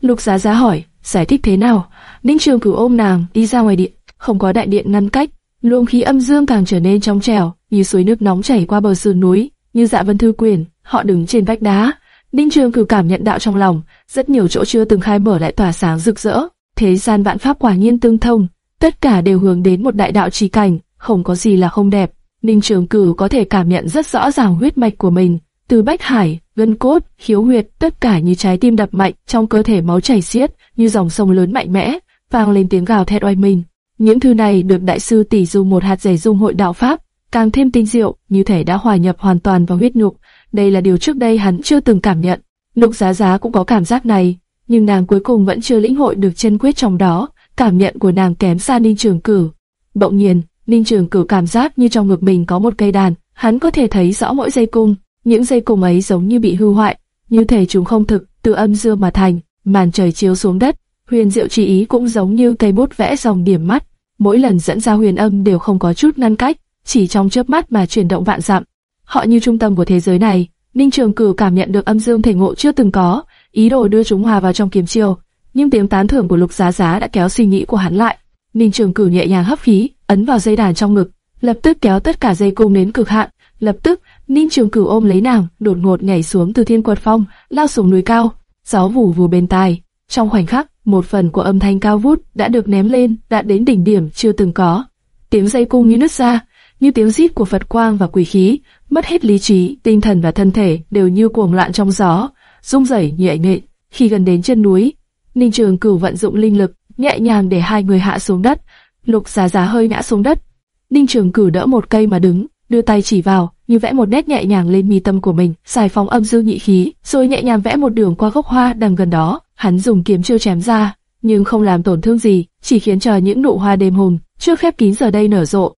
Lục Giá Giá hỏi, giải thích thế nào? Ninh Trường Cửu ôm nàng đi ra ngoài điện, không có đại điện ngăn cách, luồng khí âm dương càng trở nên trong trẻo, như suối nước nóng chảy qua bờ sườn núi, như dạ vân thư quyển. Họ đứng trên vách đá, Ninh Trường cử cảm nhận đạo trong lòng, rất nhiều chỗ chưa từng khai mở lại tỏa sáng rực rỡ. Thế gian vạn pháp quả nhiên tương thông, tất cả đều hướng đến một đại đạo trí cảnh, không có gì là không đẹp. Ninh Trường cử có thể cảm nhận rất rõ ràng huyết mạch của mình, từ bách hải, gân cốt, khiếu huyệt, tất cả như trái tim đập mạnh, trong cơ thể máu chảy xiết, như dòng sông lớn mạnh mẽ, vang lên tiếng gào thét oai minh. Những thư này được đại sư tỷ dùng một hạt rẻ dung hội đạo pháp, càng thêm tinh diệu, như thể đã hòa nhập hoàn toàn vào huyết nhục. Đây là điều trước đây hắn chưa từng cảm nhận. Lục Giá Giá cũng có cảm giác này, nhưng nàng cuối cùng vẫn chưa lĩnh hội được chân quyết trong đó. Cảm nhận của nàng kém xa Ninh Trường Cử. Bỗng nhiên, Ninh Trường Cử cảm giác như trong ngực mình có một cây đàn, hắn có thể thấy rõ mỗi dây cung. Những dây cung ấy giống như bị hư hoại, như thể chúng không thực, từ âm dương mà thành. Màn trời chiếu xuống đất, huyền diệu chỉ ý cũng giống như cây bút vẽ dòng điểm mắt. Mỗi lần dẫn ra huyền âm đều không có chút ngăn cách, chỉ trong chớp mắt mà chuyển động vạn dặm. Họ như trung tâm của thế giới này. Ninh Trường Cử cảm nhận được âm dương thể ngộ chưa từng có, ý đồ đưa chúng hòa vào trong kiếm chiêu, nhưng tiếng tán thưởng của Lục Giá Giá đã kéo suy nghĩ của hắn lại. Ninh Trường Cử nhẹ nhàng hấp khí, ấn vào dây đàn trong ngực, lập tức kéo tất cả dây cung đến cực hạn. Lập tức, Ninh Trường Cử ôm lấy nàng, đột ngột nhảy xuống từ thiên quật phong, lao xuống núi cao. Gió vù vù bên tai. Trong khoảnh khắc, một phần của âm thanh cao vút đã được ném lên, đã đến đỉnh điểm chưa từng có. Tiếng dây cung như nứt ra, như tiếng rít của Phật quang và quỷ khí, mất hết lý trí, tinh thần và thân thể đều như cuồng loạn trong gió, rung rẩy nhẹ nhẹ. Khi gần đến chân núi, Ninh Trường Cửu vận dụng linh lực, nhẹ nhàng để hai người hạ xuống đất. Lục Giá Giá hơi ngã xuống đất. Ninh Trường Cửu đỡ một cây mà đứng, đưa tay chỉ vào, như vẽ một nét nhẹ nhàng lên mi tâm của mình, xài phóng âm dương nhị khí, rồi nhẹ nhàng vẽ một đường qua gốc hoa đang gần đó. Hắn dùng kiếm chiêu chém ra, nhưng không làm tổn thương gì, chỉ khiến cho những nụ hoa đêm hùng chưa khép kín giờ đây nở rộ.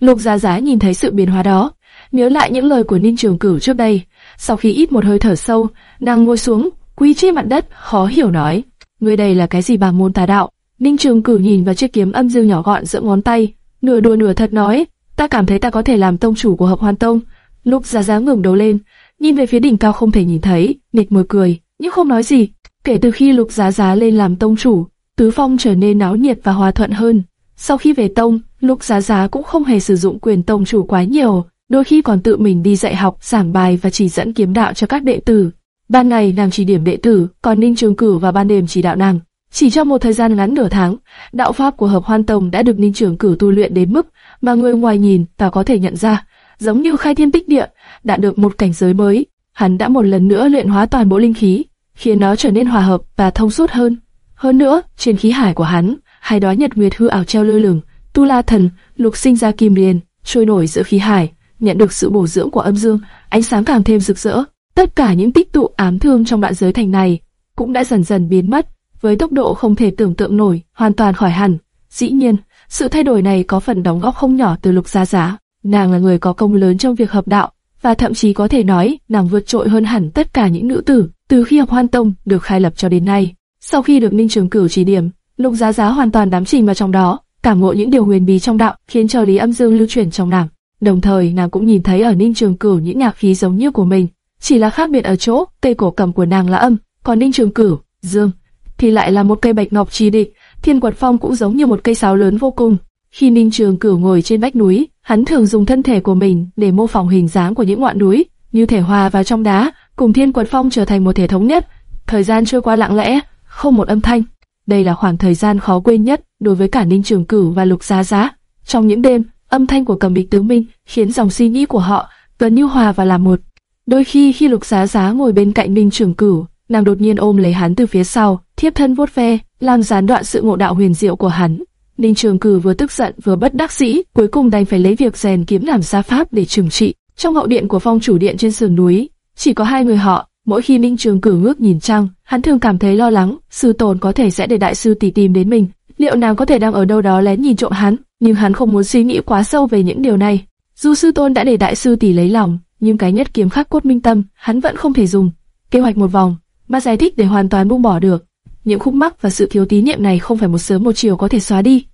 Lục Giá Giá nhìn thấy sự biến hóa đó, nhớ lại những lời của Ninh Trường Cửu trước đây. Sau khi ít một hơi thở sâu, nàng ngồi xuống, quỳ trên mặt đất, khó hiểu nói: "Ngươi đây là cái gì bà môn tà đạo?" Ninh Trường Cửu nhìn vào chiếc kiếm âm dương nhỏ gọn giữa ngón tay, nửa đùa nửa thật nói: "Ta cảm thấy ta có thể làm tông chủ của Hợp Hoan Tông." Lục Giá Giá ngẩng đầu lên, nhìn về phía đỉnh cao không thể nhìn thấy, mệt môi cười, nhưng không nói gì. Kể từ khi Lục Giá Giá lên làm tông chủ, Tứ Phong trở nên náo nhiệt và hòa thuận hơn. Sau khi về tông, Lục Giá Giá cũng không hề sử dụng quyền tông chủ quá nhiều, đôi khi còn tự mình đi dạy học, giảng bài và chỉ dẫn kiếm đạo cho các đệ tử. Ban ngày nàng chỉ điểm đệ tử, còn Ninh Trường Cử và ban đêm chỉ đạo nàng. Chỉ trong một thời gian ngắn nửa tháng, đạo pháp của Hợp Hoan Tông đã được Ninh Trường Cử tu luyện đến mức mà người ngoài nhìn và có thể nhận ra, giống như khai thiên tích địa, đã được một cảnh giới mới. Hắn đã một lần nữa luyện hóa toàn bộ linh khí, khiến nó trở nên hòa hợp và thông suốt hơn. Hơn nữa, trên khí hải của hắn, hai đóa nhật nguyệt hư ảo treo lơ lửng, tu la thần, lục sinh ra kim liền, trôi nổi giữa khí hải, nhận được sự bổ dưỡng của âm dương, ánh sáng càng thêm rực rỡ. Tất cả những tích tụ ám thương trong đoạn giới thành này cũng đã dần dần biến mất, với tốc độ không thể tưởng tượng nổi, hoàn toàn khỏi hẳn. Dĩ nhiên, sự thay đổi này có phần đóng góp không nhỏ từ Lục Gia Giá. Nàng là người có công lớn trong việc hợp đạo, và thậm chí có thể nói nàng vượt trội hơn hẳn tất cả những nữ tử từ khi học Hoan Tông được khai lập cho đến nay. Sau khi được Ninh Trường Cửu chỉ điểm, Lục Giá Giá hoàn toàn đắm chìm vào trong đó, cảm ngộ những điều huyền bí trong đạo, khiến cho lý âm dương lưu chuyển trong nàng. Đồng thời nàng cũng nhìn thấy ở Ninh Trường Cửu những nhạc khí giống như của mình, chỉ là khác biệt ở chỗ cây cổ cầm của nàng là âm, còn Ninh Trường Cửu, dương, thì lại là một cây bạch ngọc chi địch. Thiên Quật Phong cũng giống như một cây sáo lớn vô cùng. Khi Ninh Trường Cửu ngồi trên vách núi, hắn thường dùng thân thể của mình để mô phỏng hình dáng của những ngọn núi, như thể hòa vào trong đá, cùng Thiên Quật Phong trở thành một thể thống nhất. Thời gian trôi qua lặng lẽ, không một âm thanh. Đây là khoảng thời gian khó quên nhất đối với cả Ninh Trường Cửu và Lục Giá Giá. Trong những đêm, âm thanh của cầm bịch tứ minh khiến dòng suy nghĩ của họ gần như hòa và làm một. Đôi khi khi Lục Giá Giá ngồi bên cạnh ninh Trường Cửu, nàng đột nhiên ôm lấy hắn từ phía sau, thiếp thân vuốt ve, làm gián đoạn sự ngộ đạo huyền diệu của hắn. Ninh Trường Cử vừa tức giận vừa bất đắc dĩ, cuối cùng đành phải lấy việc rèn kiếm làm gia pháp để trừng trị. Trong hậu điện của phong chủ điện trên sườn núi, chỉ có hai người họ. Mỗi khi minh Trường Cử ngước nhìn trăng, hắn thường cảm thấy lo lắng, sư tôn có thể sẽ để đại sư tỷ tìm đến mình. Liệu nàng có thể đang ở đâu đó lén nhìn trộm hắn? Nhưng hắn không muốn suy nghĩ quá sâu về những điều này. Dù sư tôn đã để đại sư tỷ lấy lòng, nhưng cái nhất kiếm khắc cốt minh tâm, hắn vẫn không thể dùng. Kế hoạch một vòng, mà giải thích để hoàn toàn buông bỏ được. Những khúc mắc và sự thiếu tín nhiệm này không phải một sớm một chiều có thể xóa đi.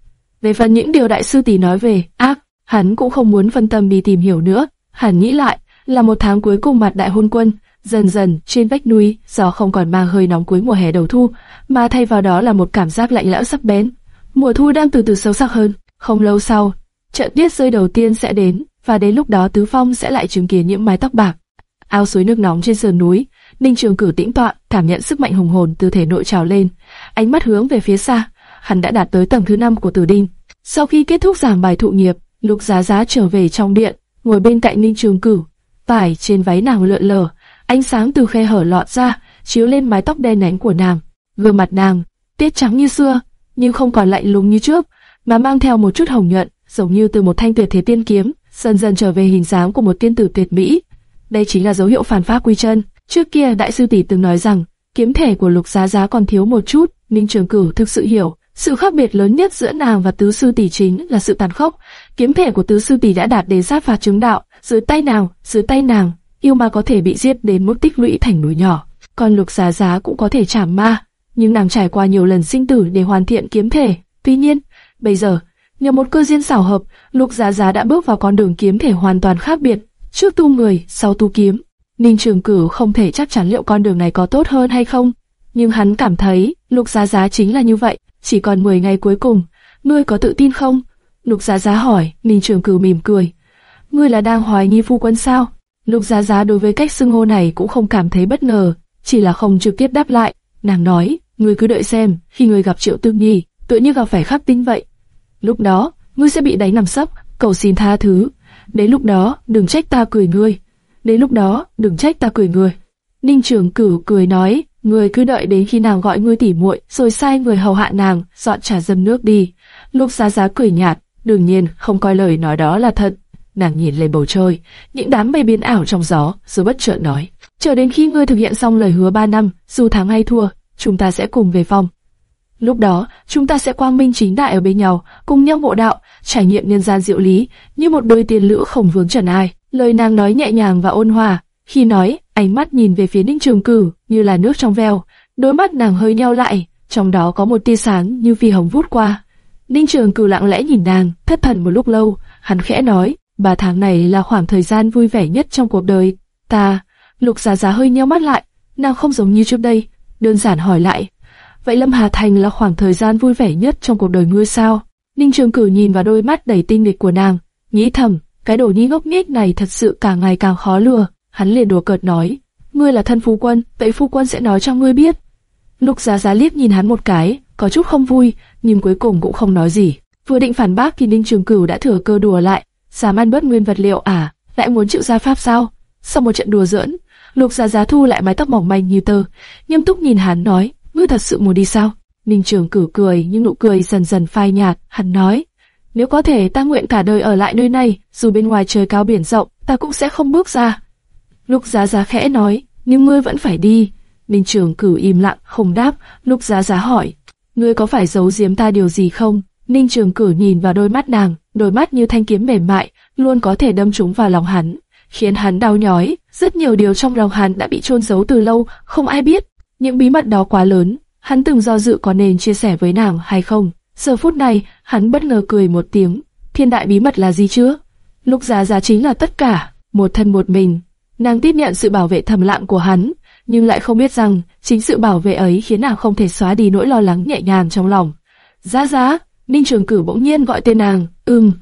Về phần những điều đại sư tỷ nói về ác, hắn cũng không muốn phân tâm đi tìm hiểu nữa. Hắn nghĩ lại, là một tháng cuối cùng mặt đại hôn quân, dần dần trên vách núi, gió không còn mang hơi nóng cuối mùa hè đầu thu, mà thay vào đó là một cảm giác lạnh lẽo sắc bén. Mùa thu đang từ từ sâu sắc hơn. Không lâu sau, trận tuyết rơi đầu tiên sẽ đến, và đến lúc đó Tứ Phong sẽ lại chứng kiến những mái tóc bạc. Ao suối nước nóng trên sườn núi, Ninh Trường Cử tĩnh tọa, cảm nhận sức mạnh hùng hồn từ thể nội trào lên, ánh mắt hướng về phía xa, hắn đã đạt tới tầng thứ năm của Tử Đinh. Sau khi kết thúc giảng bài thụ nghiệp, Lục Giá Giá trở về trong điện, ngồi bên cạnh Ninh Trường Cử, vải trên váy nàng lượn lờ, ánh sáng từ khe hở lọt ra, chiếu lên mái tóc đen nhánh của nàng. Gương mặt nàng, tiết trắng như xưa, nhưng không còn lạnh lùng như trước, mà mang theo một chút hồng nhuận, giống như từ một thanh tuyệt thế tiên kiếm, dần dần trở về hình dáng của một tiên tử tuyệt mỹ. Đây chính là dấu hiệu phản pháp quy chân. Trước kia đại sư tỷ từng nói rằng kiếm thể của Lục Giá Giá còn thiếu một chút, Ninh Trường Cửu thực sự hiểu, sự khác biệt lớn nhất giữa nàng và tứ sư tỷ chính là sự tàn khốc. Kiếm thể của tứ sư tỷ đã đạt đến sát phạt chứng đạo, dưới tay nào, dưới tay nàng, yêu ma có thể bị giết đến mức tích lũy thành núi nhỏ, còn Lục Giá Giá cũng có thể chảm ma, nhưng nàng trải qua nhiều lần sinh tử để hoàn thiện kiếm thể. Tuy nhiên, bây giờ, nhờ một cơ duyên xảo hợp, Lục Giá Giá đã bước vào con đường kiếm thể hoàn toàn khác biệt, trước tu người, sau tu kiếm. Ninh Trường Cửu không thể chắc chắn liệu con đường này có tốt hơn hay không, nhưng hắn cảm thấy Lục Giá Giá chính là như vậy. Chỉ còn 10 ngày cuối cùng, ngươi có tự tin không? Lục Giá Giá hỏi. Ninh Trường Cửu mỉm cười. Ngươi là đang hoài nghi phu quân sao? Lục Giá Giá đối với cách xưng hô này cũng không cảm thấy bất ngờ, chỉ là không trực tiếp đáp lại. Nàng nói, ngươi cứ đợi xem, khi ngươi gặp Triệu Tương Nhi, tựa như gặp phải khắc tinh vậy. Lúc đó, ngươi sẽ bị đánh nằm sấp, cầu xin tha thứ. Đến lúc đó, đừng trách ta cười ngươi. Đến lúc đó, đừng trách ta cười ngươi. Ninh Trường Cửu cười nói, người cứ đợi đến khi nàng gọi ngươi tỉ muội, rồi sai người hầu hạ nàng, dọn trà dâm nước đi. Lục Giá Giá cười nhạt, đương nhiên không coi lời nói đó là thật. Nàng nhìn lên bầu trời, những đám mây biến ảo trong gió, rồi bất chợt nói, chờ đến khi ngươi thực hiện xong lời hứa ba năm, dù thắng hay thua, chúng ta sẽ cùng về phòng. Lúc đó, chúng ta sẽ quang minh chính đại ở bên nhau, cùng nhau ngộ đạo, trải nghiệm nhân gian diệu lý, như một đôi tiên lữ không vướng trần ai. Lời nàng nói nhẹ nhàng và ôn hòa, khi nói, ánh mắt nhìn về phía Ninh Trường Cử như là nước trong veo, đôi mắt nàng hơi nheo lại, trong đó có một tia sáng như phi hồng vút qua. Ninh Trường Cử lặng lẽ nhìn nàng, thất thần một lúc lâu, hắn khẽ nói, ba tháng này là khoảng thời gian vui vẻ nhất trong cuộc đời. Ta, Lục Giá Giá hơi nheo mắt lại, nàng không giống như trước đây, đơn giản hỏi lại. Vậy Lâm Hà Thành là khoảng thời gian vui vẻ nhất trong cuộc đời ngươi sao? Ninh Trường Cử nhìn vào đôi mắt đầy tinh nghịch của nàng, nghĩ thầm, cái đồ nhi ngốc nghếch này thật sự càng ngày càng khó lừa. Hắn liền đùa cợt nói, ngươi là thân phu quân, vậy phu quân sẽ nói cho ngươi biết. Lục Giá Giá liếc nhìn hắn một cái, có chút không vui, nhưng cuối cùng cũng không nói gì. Vừa định phản bác thì Ninh Trường Cửu đã thừa cơ đùa lại, dám ăn bớt nguyên vật liệu à, lại muốn chịu gia pháp sao? Sau một trận đùa giỡn, Lục Giá Giá thu lại mái tóc mỏng manh như tơ, nghiêm túc nhìn hắn nói, ngươi thật sự muốn đi sao? Ninh Trường cử cười, nhưng nụ cười dần dần phai nhạt, hắn nói, nếu có thể ta nguyện cả đời ở lại nơi này, dù bên ngoài trời cao biển rộng, ta cũng sẽ không bước ra. Lục Giá Giá khẽ nói, nhưng ngươi vẫn phải đi. Ninh Trường cử im lặng, không đáp. Lục Giá Giá hỏi, ngươi có phải giấu giếm ta điều gì không? Ninh Trường Cử nhìn vào đôi mắt nàng, đôi mắt như thanh kiếm mềm mại, luôn có thể đâm trúng vào lòng hắn, khiến hắn đau nhói. Rất nhiều điều trong lòng hắn đã bị chôn giấu từ lâu, không ai biết. Những bí mật đó quá lớn, hắn từng do dự có nên chia sẻ với nàng hay không. Giờ phút này, hắn bất ngờ cười một tiếng. Thiên đại bí mật là gì chứ? Lúc Giá Giá chính là tất cả, một thân một mình. Nàng tiếp nhận sự bảo vệ thầm lặng của hắn, nhưng lại không biết rằng chính sự bảo vệ ấy khiến nàng không thể xóa đi nỗi lo lắng nhẹ nhàng trong lòng. Giá Giá, Ninh Trường Cử bỗng nhiên gọi tên nàng. Ừm.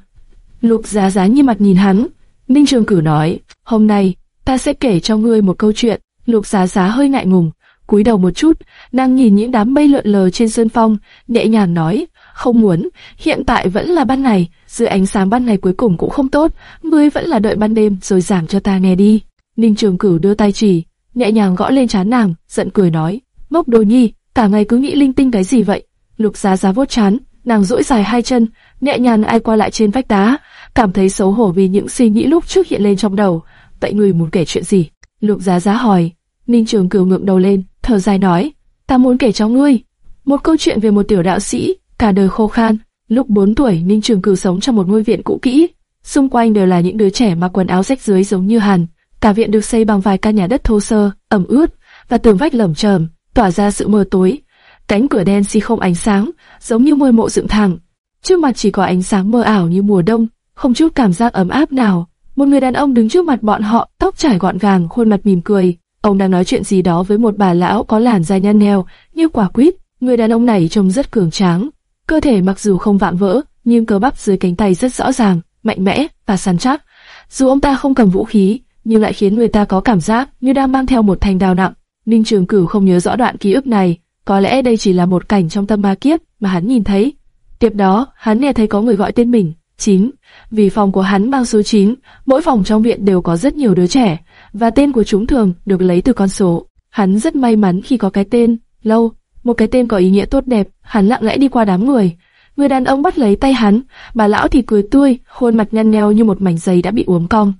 Lục Giá Giá như mặt nhìn hắn. Ninh Trường Cử nói, hôm nay ta sẽ kể cho ngươi một câu chuyện. Lục Giá Giá hơi ngại ngùng, cúi đầu một chút, nàng nhìn những đám mây lượn lờ trên sơn phong, nhẹ nhàng nói, không muốn, hiện tại vẫn là ban ngày, dưới ánh sáng ban ngày cuối cùng cũng không tốt, ngươi vẫn là đợi ban đêm rồi giảng cho ta nghe đi. Ninh Trường Cửu đưa tay chỉ, nhẹ nhàng gõ lên trán nàng, giận cười nói, mốc đồ nhi, cả ngày cứ nghĩ linh tinh cái gì vậy? Lục Giá Giá vốt chán, nàng duỗi dài hai chân, nhẹ nhàng ai qua lại trên vách đá, cảm thấy xấu hổ vì những suy nghĩ lúc trước hiện lên trong đầu. Vậy người muốn kể chuyện gì? Lục Giá Giá hỏi. Ninh Trường Cửu ngượng đầu lên, thở dài nói, ta muốn kể cho ngươi một câu chuyện về một tiểu đạo sĩ cả đời khô khan. Lúc 4 tuổi, Ninh Trường Cửu sống trong một ngôi viện cũ kỹ, xung quanh đều là những đứa trẻ mặc quần áo rách rưới giống như Hàn. Cả viện được xây bằng vài căn nhà đất thô sơ, ẩm ướt và tường vách lởm chởm, tỏa ra sự mờ tối. Cánh cửa đen xi không ánh sáng, giống như môi mộ dựng thẳng. Trước mặt chỉ có ánh sáng mơ ảo như mùa đông, không chút cảm giác ấm áp nào. Một người đàn ông đứng trước mặt bọn họ, tóc trải gọn gàng, khuôn mặt mỉm cười. Ông đang nói chuyện gì đó với một bà lão có làn da nhăn nheo, như quả quýt. Người đàn ông này trông rất cường tráng, cơ thể mặc dù không vạm vỡ, nhưng cơ bắp dưới cánh tay rất rõ ràng, mạnh mẽ và săn chắc. Dù ông ta không cầm vũ khí, nhưng lại khiến người ta có cảm giác như đang mang theo một thanh đao nặng. Ninh Trường Cửu không nhớ rõ đoạn ký ức này, có lẽ đây chỉ là một cảnh trong tâm ma kiếp mà hắn nhìn thấy. Tiếp đó, hắn nghe thấy có người gọi tên mình, chín, vì phòng của hắn mang số 9, mỗi phòng trong viện đều có rất nhiều đứa trẻ, và tên của chúng thường được lấy từ con số. Hắn rất may mắn khi có cái tên, lâu, một cái tên có ý nghĩa tốt đẹp, hắn lặng lẽ đi qua đám người. Người đàn ông bắt lấy tay hắn, bà lão thì cười tươi, khuôn mặt nhăn nheo như một mảnh giấy đã bị uống cong.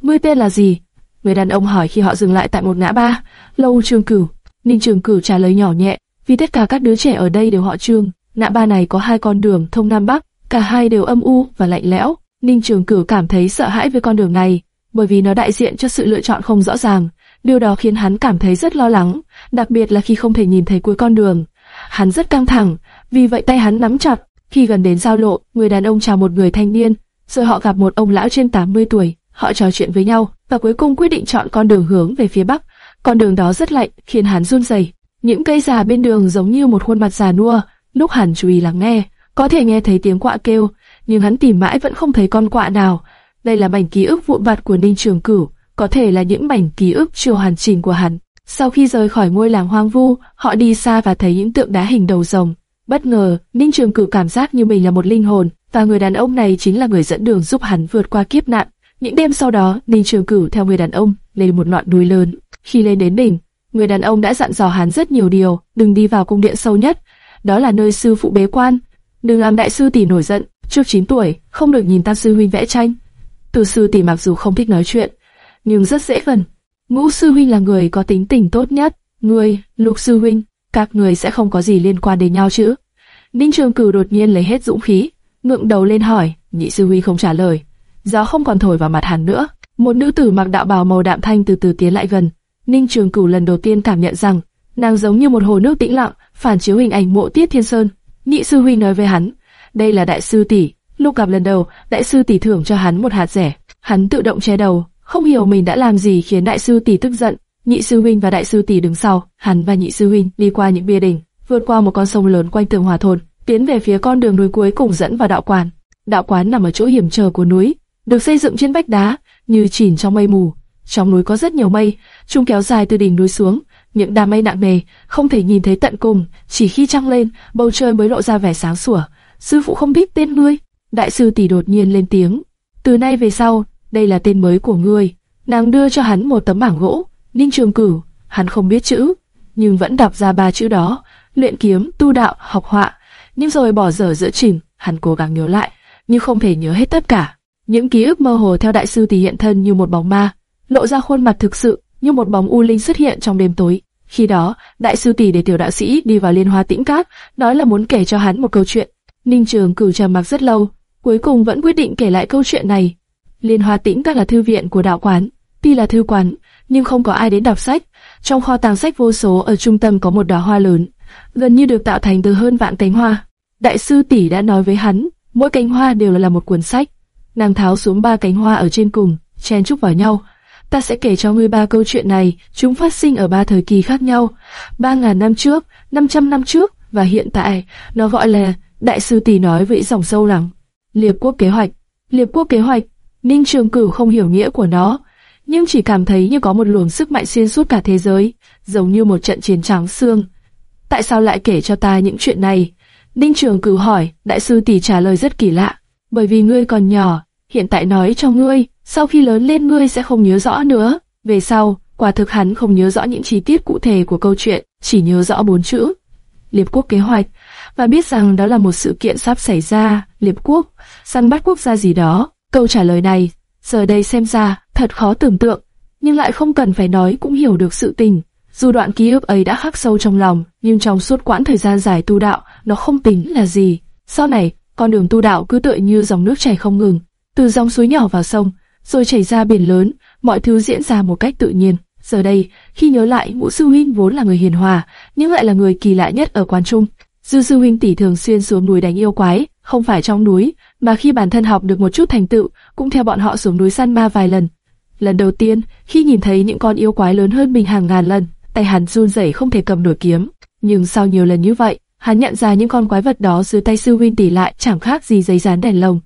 Ngươi tên là gì? Người đàn ông hỏi khi họ dừng lại tại một ngã ba. Lâu Trường Cửu. Ninh Trường Cửu trả lời nhỏ nhẹ, vì tất cả các đứa trẻ ở đây đều họ Trương. Ngã ba này có hai con đường thông nam bắc, cả hai đều âm u và lạnh lẽo. Ninh Trường Cửu cảm thấy sợ hãi với con đường này, bởi vì nó đại diện cho sự lựa chọn không rõ ràng. Điều đó khiến hắn cảm thấy rất lo lắng, đặc biệt là khi không thể nhìn thấy cuối con đường. Hắn rất căng thẳng, vì vậy tay hắn nắm chặt. Khi gần đến giao lộ, người đàn ông chào một người thanh niên, rồi họ gặp một ông lão trên 80 tuổi. Họ trò chuyện với nhau và cuối cùng quyết định chọn con đường hướng về phía bắc. Con đường đó rất lạnh, khiến hắn run rẩy. Những cây già bên đường giống như một khuôn mặt già nua. Lúc hắn chú ý lắng nghe, có thể nghe thấy tiếng quạ kêu, nhưng hắn tìm mãi vẫn không thấy con quạ nào. Đây là mảnh ký ức vụn vặt của Ninh Trường Cửu có thể là những mảnh ký ức chưa hoàn chỉnh của hắn. Sau khi rời khỏi ngôi làng hoang vu, họ đi xa và thấy những tượng đá hình đầu rồng. Bất ngờ, Ninh Trường Cửu cảm giác như mình là một linh hồn, và người đàn ông này chính là người dẫn đường giúp hắn vượt qua kiếp nạn. Những đêm sau đó, Ninh Trường Cửu theo người đàn ông lên một ngọn núi lớn. Khi lên đến đỉnh, người đàn ông đã dặn dò hắn rất nhiều điều, đừng đi vào cung điện sâu nhất, đó là nơi sư phụ bế quan, đừng làm đại sư tỷ nổi giận. Trước 9 tuổi, không được nhìn tam sư huynh vẽ tranh. Từ sư tỷ mặc dù không thích nói chuyện, nhưng rất dễ gần. Ngũ sư huynh là người có tính tình tốt nhất, ngươi, lục sư huynh, các người sẽ không có gì liên quan đến nhau chứ? Ninh Trường Cửu đột nhiên lấy hết dũng khí, ngượng đầu lên hỏi, nhị sư huynh không trả lời. Gió không còn thổi vào mặt hắn nữa. Một nữ tử mặc đạo bào màu đạm thanh từ từ tiến lại gần. Ninh Trường Cửu lần đầu tiên cảm nhận rằng nàng giống như một hồ nước tĩnh lặng, phản chiếu hình ảnh mộ tiết thiên sơn. Nhị sư huynh nói với hắn, đây là đại sư tỷ. Lúc gặp lần đầu, đại sư tỷ thưởng cho hắn một hạt rẻ. Hắn tự động che đầu, không hiểu mình đã làm gì khiến đại sư tỷ tức giận. Nhị sư huynh và đại sư tỷ đứng sau, hắn và nhị sư huynh đi qua những bia đình, vượt qua một con sông lớn quanh tường hòa thôn, tiến về phía con đường núi cuối cùng dẫn vào đạo quán. Đạo quán nằm ở chỗ hiểm trở của núi, được xây dựng trên vách đá, như chìm trong mây mù. Trong núi có rất nhiều mây, chúng kéo dài từ đỉnh núi xuống, những đám mây nặng nề, không thể nhìn thấy tận cùng, chỉ khi trăng lên, bầu trời mới lộ ra vẻ sáng sủa. Sư phụ không biết tên ngươi. Đại sư tỷ đột nhiên lên tiếng. Từ nay về sau, đây là tên mới của ngươi. Nàng đưa cho hắn một tấm bảng gỗ, Ninh Trường Cửu, hắn không biết chữ, nhưng vẫn đọc ra ba chữ đó, luyện kiếm, tu đạo, học họa. Nhưng rồi bỏ dở giữa chừng, hắn cố gắng nhớ lại, nhưng không thể nhớ hết tất cả. Những ký ức mơ hồ theo đại sư tỷ hiện thân như một bóng ma, lộ ra khuôn mặt thực sự như một bóng u linh xuất hiện trong đêm tối. Khi đó, đại sư tỷ để tiểu đạo sĩ đi vào liên hoa tĩnh cát, nói là muốn kể cho hắn một câu chuyện. Ninh Trường Cửu trầm mặc rất lâu, cuối cùng vẫn quyết định kể lại câu chuyện này. Liên Hoa Tĩnh các là thư viện của đạo quán, tuy là thư quán, nhưng không có ai đến đọc sách. Trong kho tàng sách vô số ở trung tâm có một đóa hoa lớn, gần như được tạo thành từ hơn vạn cánh hoa. Đại sư tỷ đã nói với hắn, mỗi cánh hoa đều là một cuốn sách. Nàng tháo xuống ba cánh hoa ở trên cùng, chen chúc vào nhau. Ta sẽ kể cho ngươi ba câu chuyện này, chúng phát sinh ở ba thời kỳ khác nhau. Ba ngàn năm trước, năm trăm năm trước và hiện tại, nó gọi là Đại sư tỷ nói với dòng sâu lắng. Liệp quốc kế hoạch. Liệp quốc kế hoạch Ninh Trường Cửu không hiểu nghĩa của nó, nhưng chỉ cảm thấy như có một luồng sức mạnh xuyên suốt cả thế giới, giống như một trận chiến trắng xương. Tại sao lại kể cho ta những chuyện này? Ninh Trường Cửu hỏi, đại sư tỷ trả lời rất kỳ lạ, bởi vì ngươi còn nhỏ, hiện tại nói cho ngươi, sau khi lớn lên ngươi sẽ không nhớ rõ nữa. Về sau, quả thực hắn không nhớ rõ những chi tiết cụ thể của câu chuyện, chỉ nhớ rõ bốn chữ. Liệp quốc kế hoạch, và biết rằng đó là một sự kiện sắp xảy ra, Liệp quốc, săn bắt quốc gia gì đó. Câu trả lời này, giờ đây xem ra, thật khó tưởng tượng, nhưng lại không cần phải nói cũng hiểu được sự tình. Dù đoạn ký ức ấy đã khắc sâu trong lòng, nhưng trong suốt quãng thời gian dài tu đạo, nó không tính là gì. Sau này, con đường tu đạo cứ tựa như dòng nước chảy không ngừng, từ dòng suối nhỏ vào sông, rồi chảy ra biển lớn, mọi thứ diễn ra một cách tự nhiên. Giờ đây, khi nhớ lại, Ngũ sư huynh vốn là người hiền hòa, nhưng lại là người kỳ lạ nhất ở quan trung. Dư sư huynh tỷ thường xuyên xuống núi đánh yêu quái, không phải trong núi, mà khi bản thân học được một chút thành tựu, cũng theo bọn họ xuống núi săn ma vài lần. Lần đầu tiên, khi nhìn thấy những con yêu quái lớn hơn mình hàng ngàn lần, tay hắn run rẩy không thể cầm nổi kiếm. Nhưng sau nhiều lần như vậy, hắn nhận ra những con quái vật đó dưới tay sư huynh tỷ lại chẳng khác gì giấy dán đèn lồng.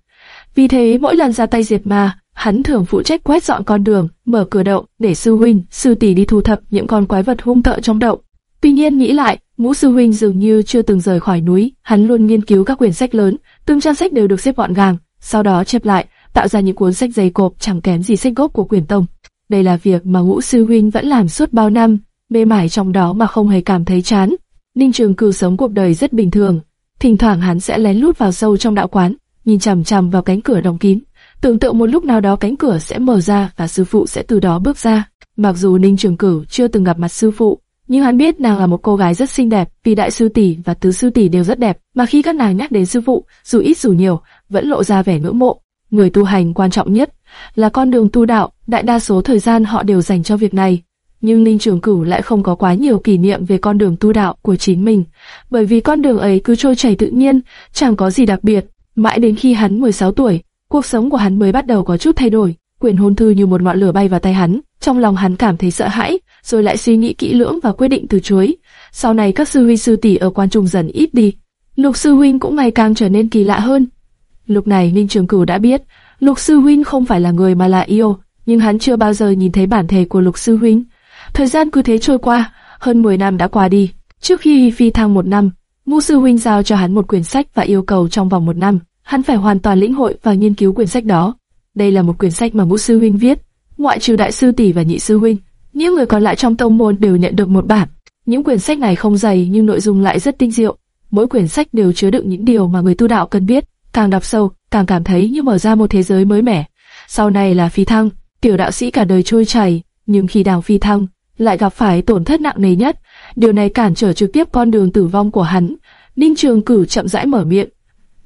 Vì thế mỗi lần ra tay diệt ma, hắn thường phụ trách quét dọn con đường, mở cửa động để sư huynh, sư tỷ đi thu thập những con quái vật hung tợn trong động. Tuy nhiên nghĩ lại, ngũ sư huynh dường như chưa từng rời khỏi núi, hắn luôn nghiên cứu các quyển sách lớn, từng trang sách đều được xếp gọn gàng, sau đó chép lại, tạo ra những cuốn sách dày cộp chẳng kém gì sách gốc của quyển tông. Đây là việc mà ngũ sư huynh vẫn làm suốt bao năm, mê mải trong đó mà không hề cảm thấy chán. Ninh Trường Cửu sống cuộc đời rất bình thường, thỉnh thoảng hắn sẽ lén lút vào sâu trong đạo quán, nhìn chằm chằm vào cánh cửa đóng kín, tưởng tượng một lúc nào đó cánh cửa sẽ mở ra và sư phụ sẽ từ đó bước ra. Mặc dù Ninh Trường Cửu chưa từng gặp mặt sư phụ, nhưng hắn biết nàng là một cô gái rất xinh đẹp, vì đại sư tỷ và tứ sư tỷ đều rất đẹp, mà khi các nàng nhắc đến sư phụ, dù ít dù nhiều, vẫn lộ ra vẻ ngưỡng mộ. Người tu hành quan trọng nhất là con đường tu đạo, đại đa số thời gian họ đều dành cho việc này. Nhưng Ninh Trường Cửu lại không có quá nhiều kỷ niệm về con đường tu đạo của chính mình, bởi vì con đường ấy cứ trôi chảy tự nhiên, chẳng có gì đặc biệt. Mãi đến khi hắn 16 tuổi, cuộc sống của hắn mới bắt đầu có chút thay đổi. Quyển hôn thư như một ngọn lửa bay vào tay hắn, trong lòng hắn cảm thấy sợ hãi, rồi lại suy nghĩ kỹ lưỡng và quyết định từ chối. Sau này các sư huynh sư tỷ ở quan trung dần ít đi, Lục sư huynh cũng ngày càng trở nên kỳ lạ hơn. Lúc này Ninh Trường Cửu đã biết, Lục sư huynh không phải là người mà là yêu, nhưng hắn chưa bao giờ nhìn thấy bản thể của Lục sư huynh. Thời gian cứ thế trôi qua, hơn 10 năm đã qua đi. Trước khi phi thăng một năm, Ngũ sư huynh giao cho hắn một quyển sách và yêu cầu trong vòng một năm, hắn phải hoàn toàn lĩnh hội và nghiên cứu quyển sách đó. Đây là một quyển sách mà Ngũ sư huynh viết, ngoại trừ đại sư tỷ và nhị sư huynh, những người còn lại trong tông môn đều nhận được một bản. Những quyển sách này không dày nhưng nội dung lại rất tinh diệu. Mỗi quyển sách đều chứa đựng những điều mà người tu đạo cần biết. Càng đọc sâu, càng cảm thấy như mở ra một thế giới mới mẻ. Sau này là phi thăng, tiểu đạo sĩ cả đời trôi chảy, nhưng khi đào phi thăng, lại gặp phải tổn thất nặng nề nhất. Điều này cản trở trực tiếp con đường tử vong của hắn. Ninh Trường Cửu chậm rãi mở miệng.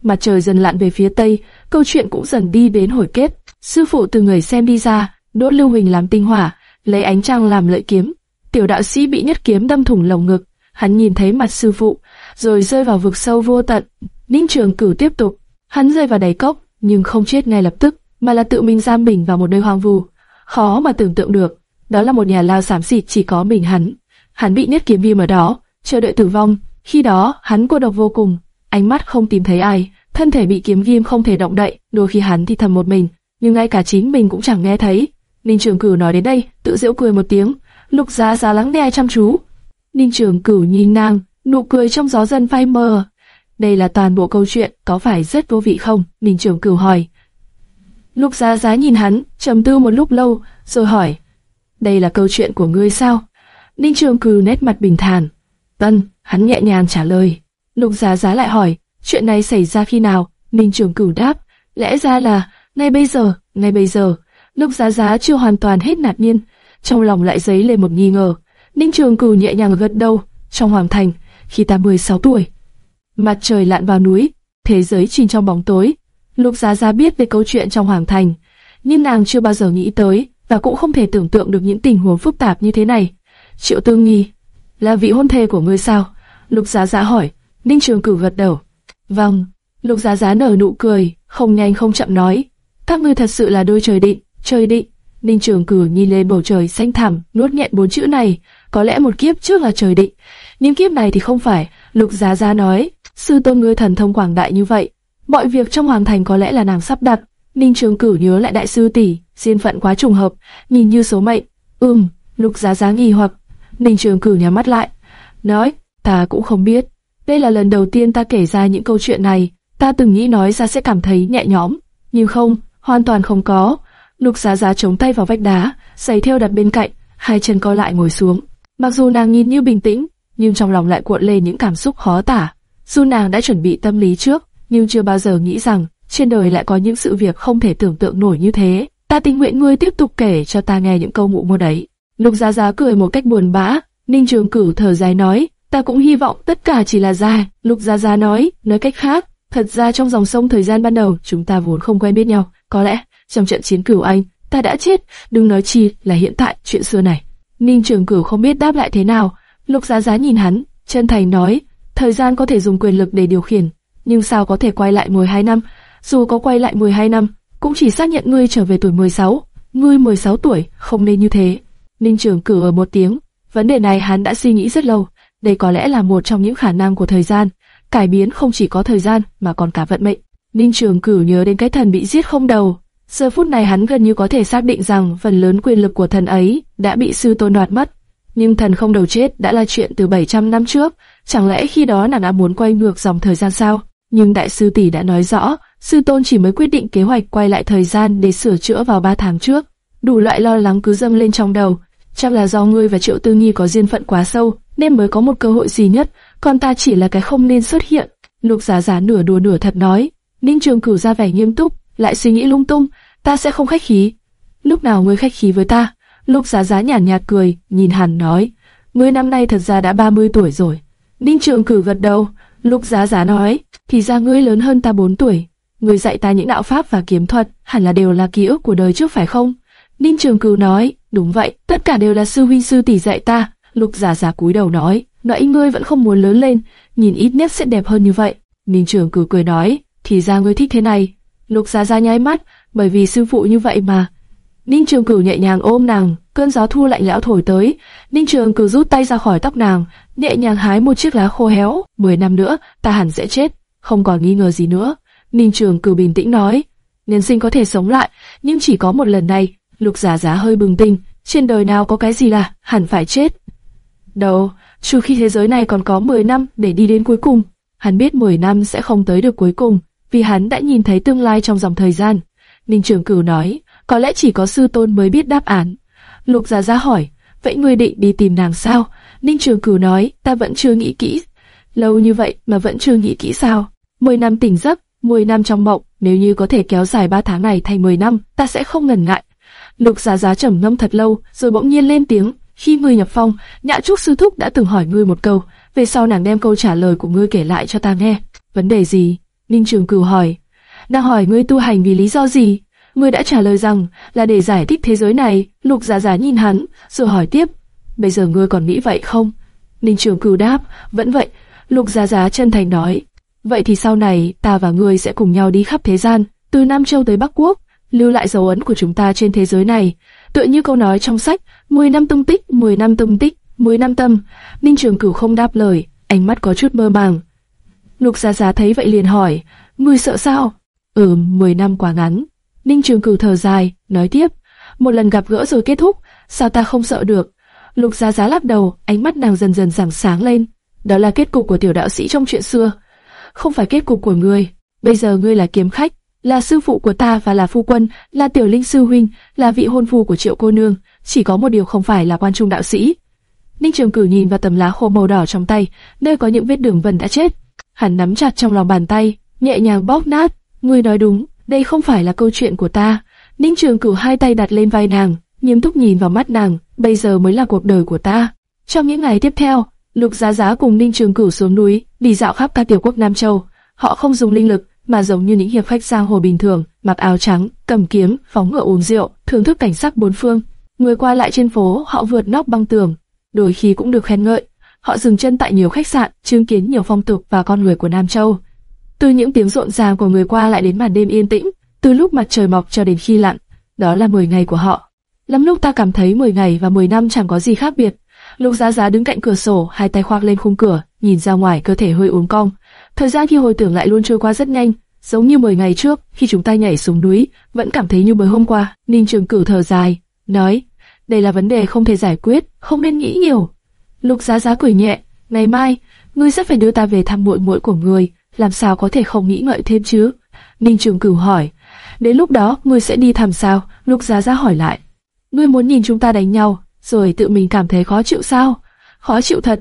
Mặt trời dần lặn về phía tây, câu chuyện cũng dần đi đến hồi kết. Sư phụ từ người xem đi ra, đốt lưu huỳnh làm tinh hỏa, lấy ánh trăng làm lợi kiếm. Tiểu đạo sĩ bị nhất kiếm đâm thủng lồng ngực, hắn nhìn thấy mặt sư phụ, rồi rơi vào vực sâu vô tận. Ninh Trường Cửu tiếp tục, hắn rơi vào đáy cốc, nhưng không chết ngay lập tức, mà là tự mình giam mình vào một nơi hoang vu. Khó mà tưởng tượng được, đó là một nhà lao xám xịt chỉ có mình hắn. Hắn bị niết kiếm viêm ở đó, chờ đợi tử vong. Khi đó, hắn cô độc vô cùng, ánh mắt không tìm thấy ai, thân thể bị kiếm viêm không thể động đậy. Đôi khi hắn thì thầm một mình, nhưng ngay cả chính mình cũng chẳng nghe thấy. Ninh Trường Cửu nói đến đây, tự giễu cười một tiếng. Lục Giá Giá lắng nghe chăm chú. Ninh Trường Cửu nhìn nàng, nụ cười trong gió dần phai mờ. Đây là toàn bộ câu chuyện, có phải rất vô vị không? Ninh Trường Cửu hỏi. Lục Giá Giá nhìn hắn, trầm tư một lúc lâu, rồi hỏi. Đây là câu chuyện của ngươi sao? Ninh Trường Cừ nét mặt bình thản. Tân, hắn nhẹ nhàng trả lời. Lục Giá Giá lại hỏi, chuyện này xảy ra khi nào? Ninh Trường Cửu đáp, lẽ ra là, ngay bây giờ, ngay bây giờ. Lục Giá Giá chưa hoàn toàn hết nạt nhiên, trong lòng lại dấy lên một nghi ngờ. Ninh Trường Cửu nhẹ nhàng gật đầu, trong hoàng thành, khi ta 16 tuổi. Mặt trời lặn vào núi, thế giới chìm trong bóng tối. Lục Giá Giá biết về câu chuyện trong hoàng thành, nhưng nàng chưa bao giờ nghĩ tới và cũng không thể tưởng tượng được những tình huống phức tạp như thế này. Triệu Tương Nghi, là vị hôn thê của ngươi sao? Lục Giá Giá hỏi. Ninh Trường Cửu gật đầu. Vâng. Lục Giá Giá nở nụ cười, không nhanh không chậm nói. Các ngươi thật sự là đôi trời định, trời định. Ninh Trường Cửu nhìn lên bầu trời xanh thẳm, nuốt nhẹ bốn chữ này. Có lẽ một kiếp trước là trời định, nhưng kiếp này thì không phải. Lục Giá Giá nói, sư tôn ngươi thần thông quảng đại như vậy, mọi việc trong hoàng thành có lẽ là nàng sắp đặt. Ninh Trường Cửu nhớ lại đại sư tỷ, duyên phận quá trùng hợp, nhìn như số mệnh. Ừm, Lục Giá Giá nghi hoặc. Ninh Trường Cửu nhắm mắt lại, nói, ta cũng không biết. Đây là lần đầu tiên ta kể ra những câu chuyện này, ta từng nghĩ nói ra sẽ cảm thấy nhẹ nhõm, nhưng không, hoàn toàn không có. Lục Giá Giá chống tay vào vách đá, giày theo đặt bên cạnh, hai chân co lại ngồi xuống. Mặc dù nàng nhìn như bình tĩnh, nhưng trong lòng lại cuộn lên những cảm xúc khó tả. Dù nàng đã chuẩn bị tâm lý trước, nhưng chưa bao giờ nghĩ rằng trên đời lại có những sự việc không thể tưởng tượng nổi như thế. Ta tình nguyện ngươi tiếp tục kể cho ta nghe những câu mụ mua đấy. Lục Giá Giá cười một cách buồn bã, Ninh Trường Cửu thở dài nói, ta cũng hy vọng tất cả chỉ là dài. Lục Giá Giá nói, nói cách khác, thật ra trong dòng sông thời gian ban đầu chúng ta vốn không quen biết nhau, có lẽ trong trận chiến cửu anh ta đã chết, đừng nói chi là hiện tại chuyện xưa này. Ninh Trường Cửu không biết đáp lại thế nào, Lục Giá Giá nhìn hắn, chân thành nói, thời gian có thể dùng quyền lực để điều khiển, nhưng sao có thể quay lại 12 năm? Dù có quay lại 12 năm, cũng chỉ xác nhận ngươi trở về tuổi 16. Ngươi 16 tuổi, không nên như thế. Ninh Trường Cửu ở một tiếng, vấn đề này hắn đã suy nghĩ rất lâu. Đây có lẽ là một trong những khả năng của thời gian. Cải biến không chỉ có thời gian mà còn cả vận mệnh. Ninh Trường Cửu nhớ đến cái thần bị giết không đầu. Giờ phút này hắn gần như có thể xác định rằng phần lớn quyền lực của thần ấy đã bị sư tôn đoạt mất. Nhưng thần không đầu chết đã là chuyện từ 700 năm trước, chẳng lẽ khi đó nàng đã muốn quay ngược dòng thời gian sao? Nhưng đại sư tỷ đã nói rõ, sư tôn chỉ mới quyết định kế hoạch quay lại thời gian để sửa chữa vào 3 tháng trước. Đủ loại lo lắng cứ dâng lên trong đầu, chắc là do ngươi và Triệu Tư Nghi có duyên phận quá sâu, nên mới có một cơ hội duy nhất, còn ta chỉ là cái không nên xuất hiện. Lục Giá Giá nửa đùa nửa thật nói. Ninh Trường Cửu ra vẻ nghiêm túc, lại suy nghĩ lung tung, ta sẽ không khách khí. Lúc nào ngươi khách khí với ta? Lục Giá Giá nhàn nhạt, cười, nhìn Hàn nói, ngươi năm nay thật ra đã 30 tuổi rồi. Ninh Trường Cửu gật đầu, Lục Giá Giá nói, thì ra ngươi lớn hơn ta 4 tuổi. Ngươi dạy ta những đạo pháp và kiếm thuật, hẳn là đều là ký ức của đời trước phải không? Ninh Trường Cửu nói, đúng vậy, tất cả đều là sư huynh sư tỷ dạy ta. Lục giả giả cúi đầu nói, nãy ngươi vẫn không muốn lớn lên, nhìn ít nhất sẽ đẹp hơn như vậy. Ninh Trường cử cười nói, thì ra ngươi thích thế này. Lục giả giả nháy mắt, bởi vì sư phụ như vậy mà. Ninh Trường Cửu nhẹ nhàng ôm nàng, cơn gió thu lạnh lẽo thổi tới. Ninh Trường Cửu rút tay ra khỏi tóc nàng, nhẹ nhàng hái một chiếc lá khô héo. Mười năm nữa, ta hẳn sẽ chết, không còn nghi ngờ gì nữa. Ninh Trường Cửu bình tĩnh nói, nhân sinh có thể sống lại, nhưng chỉ có một lần này. Lục Giả Giá hơi bừng tỉnh, trên đời nào có cái gì là hẳn phải chết. Đâu, trừ khi thế giới này còn có 10 năm để đi đến cuối cùng. Hắn biết 10 năm sẽ không tới được cuối cùng, vì hắn đã nhìn thấy tương lai trong dòng thời gian. Ninh Trường Cửu nói, có lẽ chỉ có sư tôn mới biết đáp án. Lục giả giá hỏi, vậy ngươi định đi tìm nàng sao? Ninh Trường Cửu nói, ta vẫn chưa nghĩ kỹ. Lâu như vậy mà vẫn chưa nghĩ kỹ sao? Mười năm tỉnh giấc, mười năm trong mộng, nếu như có thể kéo dài ba tháng này thành mười năm, ta sẽ không ngần ngại. Lục Giá Giá trầm ngâm thật lâu, rồi bỗng nhiên lên tiếng, khi ngươi nhập phong, Nhã Trúc sư thúc đã từng hỏi ngươi một câu, về sau nàng đem câu trả lời của ngươi kể lại cho ta nghe. Vấn đề gì? Ninh Trường Cửu hỏi. Nàng hỏi ngươi tu hành vì lý do gì? Ngươi đã trả lời rằng là để giải thích thế giới này. Lục Giá Giá nhìn hắn, rồi hỏi tiếp. Bây giờ ngươi còn nghĩ vậy không? Ninh Trường Cửu đáp, vẫn vậy. Lục Giá Giá chân thành nói. Vậy thì sau này ta và ngươi sẽ cùng nhau đi khắp thế gian, từ Nam Châu tới Bắc Quốc, lưu lại dấu ấn của chúng ta trên thế giới này. Tựa như câu nói trong sách, 10 năm tung tích, 10 năm tung tích, 10 năm tâm. Ninh Trường Cửu không đáp lời, ánh mắt có chút mơ màng. Lục Giá Giá thấy vậy liền hỏi, ngươi sợ sao? Ừm, 10 năm quá ngắn. Ninh Trường Cửu thở dài, nói tiếp, một lần gặp gỡ rồi kết thúc, sao ta không sợ được? Lục Giá Giá lắc đầu, ánh mắt nàng dần dần giảm sáng lên. Đó là kết cục của tiểu đạo sĩ trong chuyện xưa, không phải kết cục của ngươi. Bây giờ ngươi là kiếm khách, là sư phụ của ta và là phu quân, là tiểu linh sư huynh, là vị hôn phu của triệu cô nương. Chỉ có một điều không phải là quan trung đạo sĩ. Ninh Trường cử nhìn vào tấm lá khô màu đỏ trong tay, nơi có những vết đường vân đã chết. Hắn nắm chặt trong lòng bàn tay, nhẹ nhàng bóp nát. Ngươi nói đúng, đây không phải là câu chuyện của ta. Ninh Trường Cửu hai tay đặt lên vai nàng, nghiêm túc nhìn vào mắt nàng. Bây giờ mới là cuộc đời của ta. Trong những ngày tiếp theo, Lục Giá Giá cùng Ninh Trường Cửu xuống núi, đi dạo khắp các tiểu quốc Nam Châu. Họ không dùng linh lực, mà giống như những hiệp khách giang hồ bình thường, mặc áo trắng, cầm kiếm, phóng ngựa uống rượu, thưởng thức cảnh sắc bốn phương. Người qua lại trên phố, họ vượt nóc băng tường, đôi khi cũng được khen ngợi. Họ dừng chân tại nhiều khách sạn, chứng kiến nhiều phong tục và con người của Nam Châu. Từ những tiếng rộn ràng của người qua lại đến màn đêm yên tĩnh, từ lúc mặt trời mọc cho đến khi lặn, đó là 10 ngày của họ. Lắm lúc ta cảm thấy 10 ngày và 10 năm chẳng có gì khác biệt. Lục Giá Giá đứng cạnh cửa sổ, hai tay khoác lên khung cửa, nhìn ra ngoài, cơ thể hơi uốn cong. Thời gian khi hồi tưởng lại luôn trôi qua rất nhanh, giống như 10 ngày trước, khi chúng ta nhảy xuống núi, vẫn cảm thấy như mới hôm qua. Ninh Trường Cửu thở dài, nói, đây là vấn đề không thể giải quyết, không nên nghĩ nhiều. Lục Giá Giá cười nhẹ, ngày mai, ngươi sẽ phải đưa ta về thăm muội muội của ngươi, làm sao có thể không nghĩ ngợi thêm chứ? Ninh Trường Cửu hỏi, Đến lúc đó, ngươi sẽ đi thăm sao? Lục Giá Giá hỏi lại. Ngươi muốn nhìn chúng ta đánh nhau, rồi tự mình cảm thấy khó chịu sao? Khó chịu thật.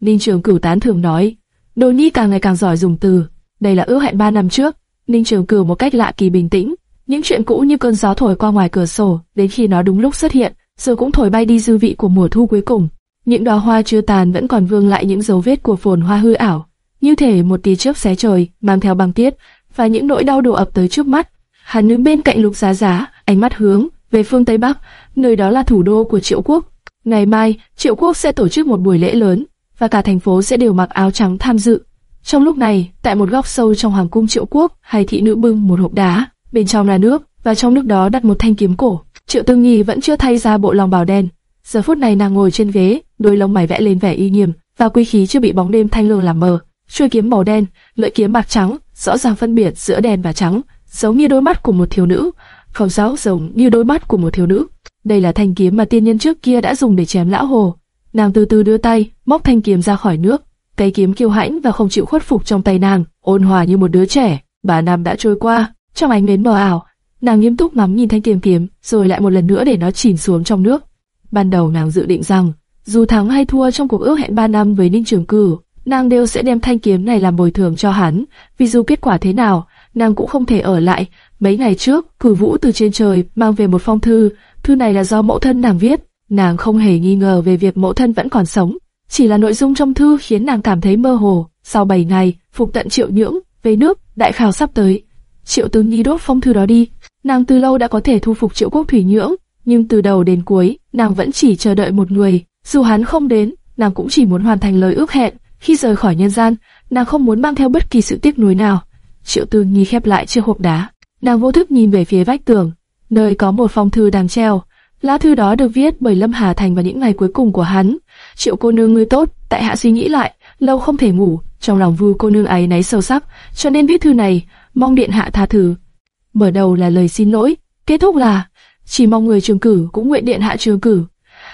Ninh Trường Cửu tán thưởng nói. Đồ Nhi càng ngày càng giỏi dùng từ. Đây là ước hẹn ba năm trước. Ninh Trường Cửu một cách lạ kỳ bình tĩnh. Những chuyện cũ như cơn gió thổi qua ngoài cửa sổ, đến khi nó đúng lúc xuất hiện, rồi cũng thổi bay đi dư vị của mùa thu cuối cùng. Những đóa hoa chưa tàn vẫn còn vương lại những dấu vết của phồn hoa hư ảo, như thể một tia chớp xé trời, mang theo băng tiết, và những nỗi đau đổ ập tới trước mắt. Hắn đứng bên cạnh Lục Giá Giá, ánh mắt hướng về phương Tây Bắc, nơi đó là thủ đô của Triệu Quốc. Ngày mai, Triệu Quốc sẽ tổ chức một buổi lễ lớn, và cả thành phố sẽ đều mặc áo trắng tham dự. Trong lúc này, tại một góc sâu trong hoàng cung Triệu Quốc, hai thị nữ bưng một hộp đá, bên trong là nước, và trong nước đó đặt một thanh kiếm cổ. Triệu Tương Nhi vẫn chưa thay ra bộ lòng bào đen. Giờ phút này nàng ngồi trên ghế, đôi lông mày vẽ lên vẻ uy nghiêm, và quy khí chưa bị bóng đêm thanh lương làm mờ. Chuôi kiếm màu đen, lưỡi kiếm bạc trắng, rõ ràng phân biệt giữa đen và trắng, giống như đôi mắt của một thiếu nữ, không giáo giống như đôi mắt của một thiếu nữ. Đây là thanh kiếm mà tiên nhân trước kia đã dùng để chém lão hồ. Nàng từ từ đưa tay, móc thanh kiếm ra khỏi nước. Cây kiếm kiêu hãnh và không chịu khuất phục trong tay nàng, ôn hòa như một đứa trẻ. bà năm đã trôi qua, trong ánh nến mờ ảo, nàng nghiêm túc ngắm nhìn thanh kiếm kiếm, rồi lại một lần nữa để nó chìm xuống trong nước. Ban đầu nàng dự định rằng, dù thắng hay thua trong cuộc ước hẹn ba năm với Ninh Trường Cử, nàng đều sẽ đem thanh kiếm này làm bồi thường cho hắn, vì dù kết quả thế nào, nàng cũng không thể ở lại. Mấy ngày trước, cử vũ từ trên trời mang về một phong thư, thư này là do mẫu thân nàng viết, nàng không hề nghi ngờ về việc mẫu thân vẫn còn sống, chỉ là nội dung trong thư khiến nàng cảm thấy mơ hồ. Sau 7 ngày, phục tận triệu nhưỡng, về nước, đại khảo sắp tới. Triệu tướng nhi đốt phong thư đó đi, nàng từ lâu đã có thể thu phục triệu quốc thủy nhưỡng, nhưng từ đầu đến cuối, nàng vẫn chỉ chờ đợi một người, dù hắn không đến, nàng cũng chỉ muốn hoàn thành lời ước hẹn. Khi rời khỏi nhân gian, nàng không muốn mang theo bất kỳ sự tiếc nuối nào. Triệu Tư Nhi khép lại chiếc hộp đá, nàng vô thức nhìn về phía vách tường, nơi có một phong thư đang treo. Lá thư đó được viết bởi Lâm Hà Thành vào những ngày cuối cùng của hắn. Triệu cô nương ngươi tốt, tại hạ suy nghĩ lại, lâu không thể ngủ, trong lòng vui cô nương ấy náy sâu sắc, cho nên viết thư này, mong điện hạ tha thứ. Mở đầu là lời xin lỗi, kết thúc là chỉ mong người trường cử cũng nguyện điện hạ trường cử.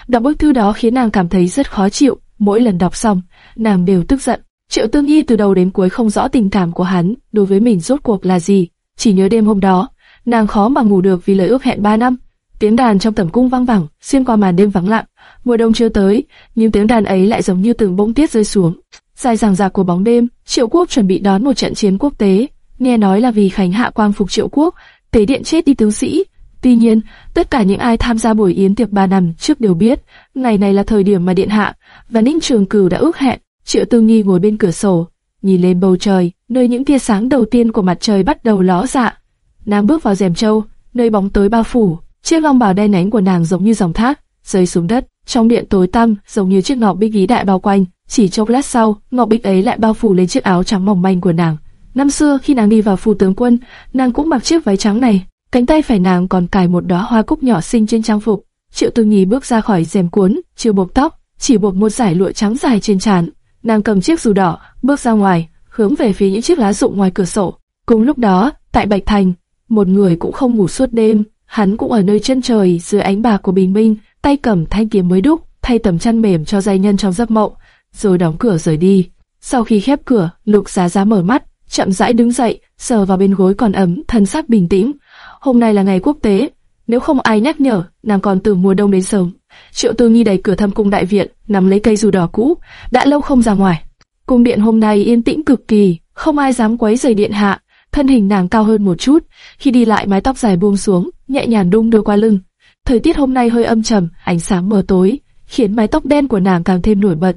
Đọc bức thư đó khiến nàng cảm thấy rất khó chịu, mỗi lần đọc xong, nàng đều tức giận. Triệu Tương Nhi từ đầu đến cuối không rõ tình cảm của hắn đối với mình rốt cuộc là gì, chỉ nhớ đêm hôm đó, nàng khó mà ngủ được vì lời ước hẹn ba năm. Tiếng đàn trong tẩm cung vang vẳng, xuyên qua màn đêm vắng lặng. Mùa đông chưa tới, nhưng tiếng đàn ấy lại giống như từng bông tiết rơi xuống. Dài dằng dạc của bóng đêm, Triệu Quốc chuẩn bị đón một trận chiến quốc tế. Nghe nói là vì Khánh Hạ quang phục Triệu Quốc, tế điện chết đi tướng sĩ. Tuy nhiên, tất cả những ai tham gia buổi yến tiệc ba năm trước đều biết, ngày này là thời điểm mà điện hạ và Ninh Trường Cửu đã ước hẹn. Triệu Tư Nghi ngồi bên cửa sổ, nhìn lên bầu trời, nơi những tia sáng đầu tiên của mặt trời bắt đầu ló dạ. Nàng bước vào rèm châu, nơi bóng tối bao phủ, chiếc long bào đen ánh của nàng giống như dòng thác rơi xuống đất, trong điện tối tăm giống như chiếc ngọc bích ý đại bao quanh. Chỉ chốc lát sau, ngọc bích ấy lại bao phủ lên chiếc áo trắng mỏng manh của nàng. Năm xưa khi nàng đi vào phủ tướng quân, nàng cũng mặc chiếc váy trắng này, cánh tay phải nàng còn cài một đóa hoa cúc nhỏ xinh trên trang phục. Triệu Tư Nghi bước ra khỏi rèm cuốn, chưa buộc tóc, chỉ buộc một dải lụa trắng dài trên trán. Nàng cầm chiếc dù đỏ, bước ra ngoài, hướng về phía những chiếc lá rụng ngoài cửa sổ. Cùng lúc đó, tại Bạch Thành, một người cũng không ngủ suốt đêm, hắn cũng ở nơi chân trời dưới ánh bạc của bình minh, tay cầm thanh kiếm mới đúc, thay tấm chăn mềm cho giai nhân trong giấc mộng, rồi đóng cửa rời đi. Sau khi khép cửa, Lục Giá Giá mở mắt, chậm rãi đứng dậy, sờ vào bên gối còn ấm, thân xác bình tĩnh. Hôm nay là ngày quốc tế, nếu không ai nhắc nhở, nàng còn từ mùa đông đến sớm. Triệu Tư Nghi đẩy cửa thâm cung đại viện, nắm lấy cây dù đỏ cũ, đã lâu không ra ngoài. Cung điện hôm nay yên tĩnh cực kỳ, không ai dám quấy rầy điện hạ. Thân hình nàng cao hơn một chút, khi đi lại mái tóc dài buông xuống, nhẹ nhàng đung đưa qua lưng. Thời tiết hôm nay hơi âm trầm, ánh sáng mờ tối, khiến mái tóc đen của nàng càng thêm nổi bật.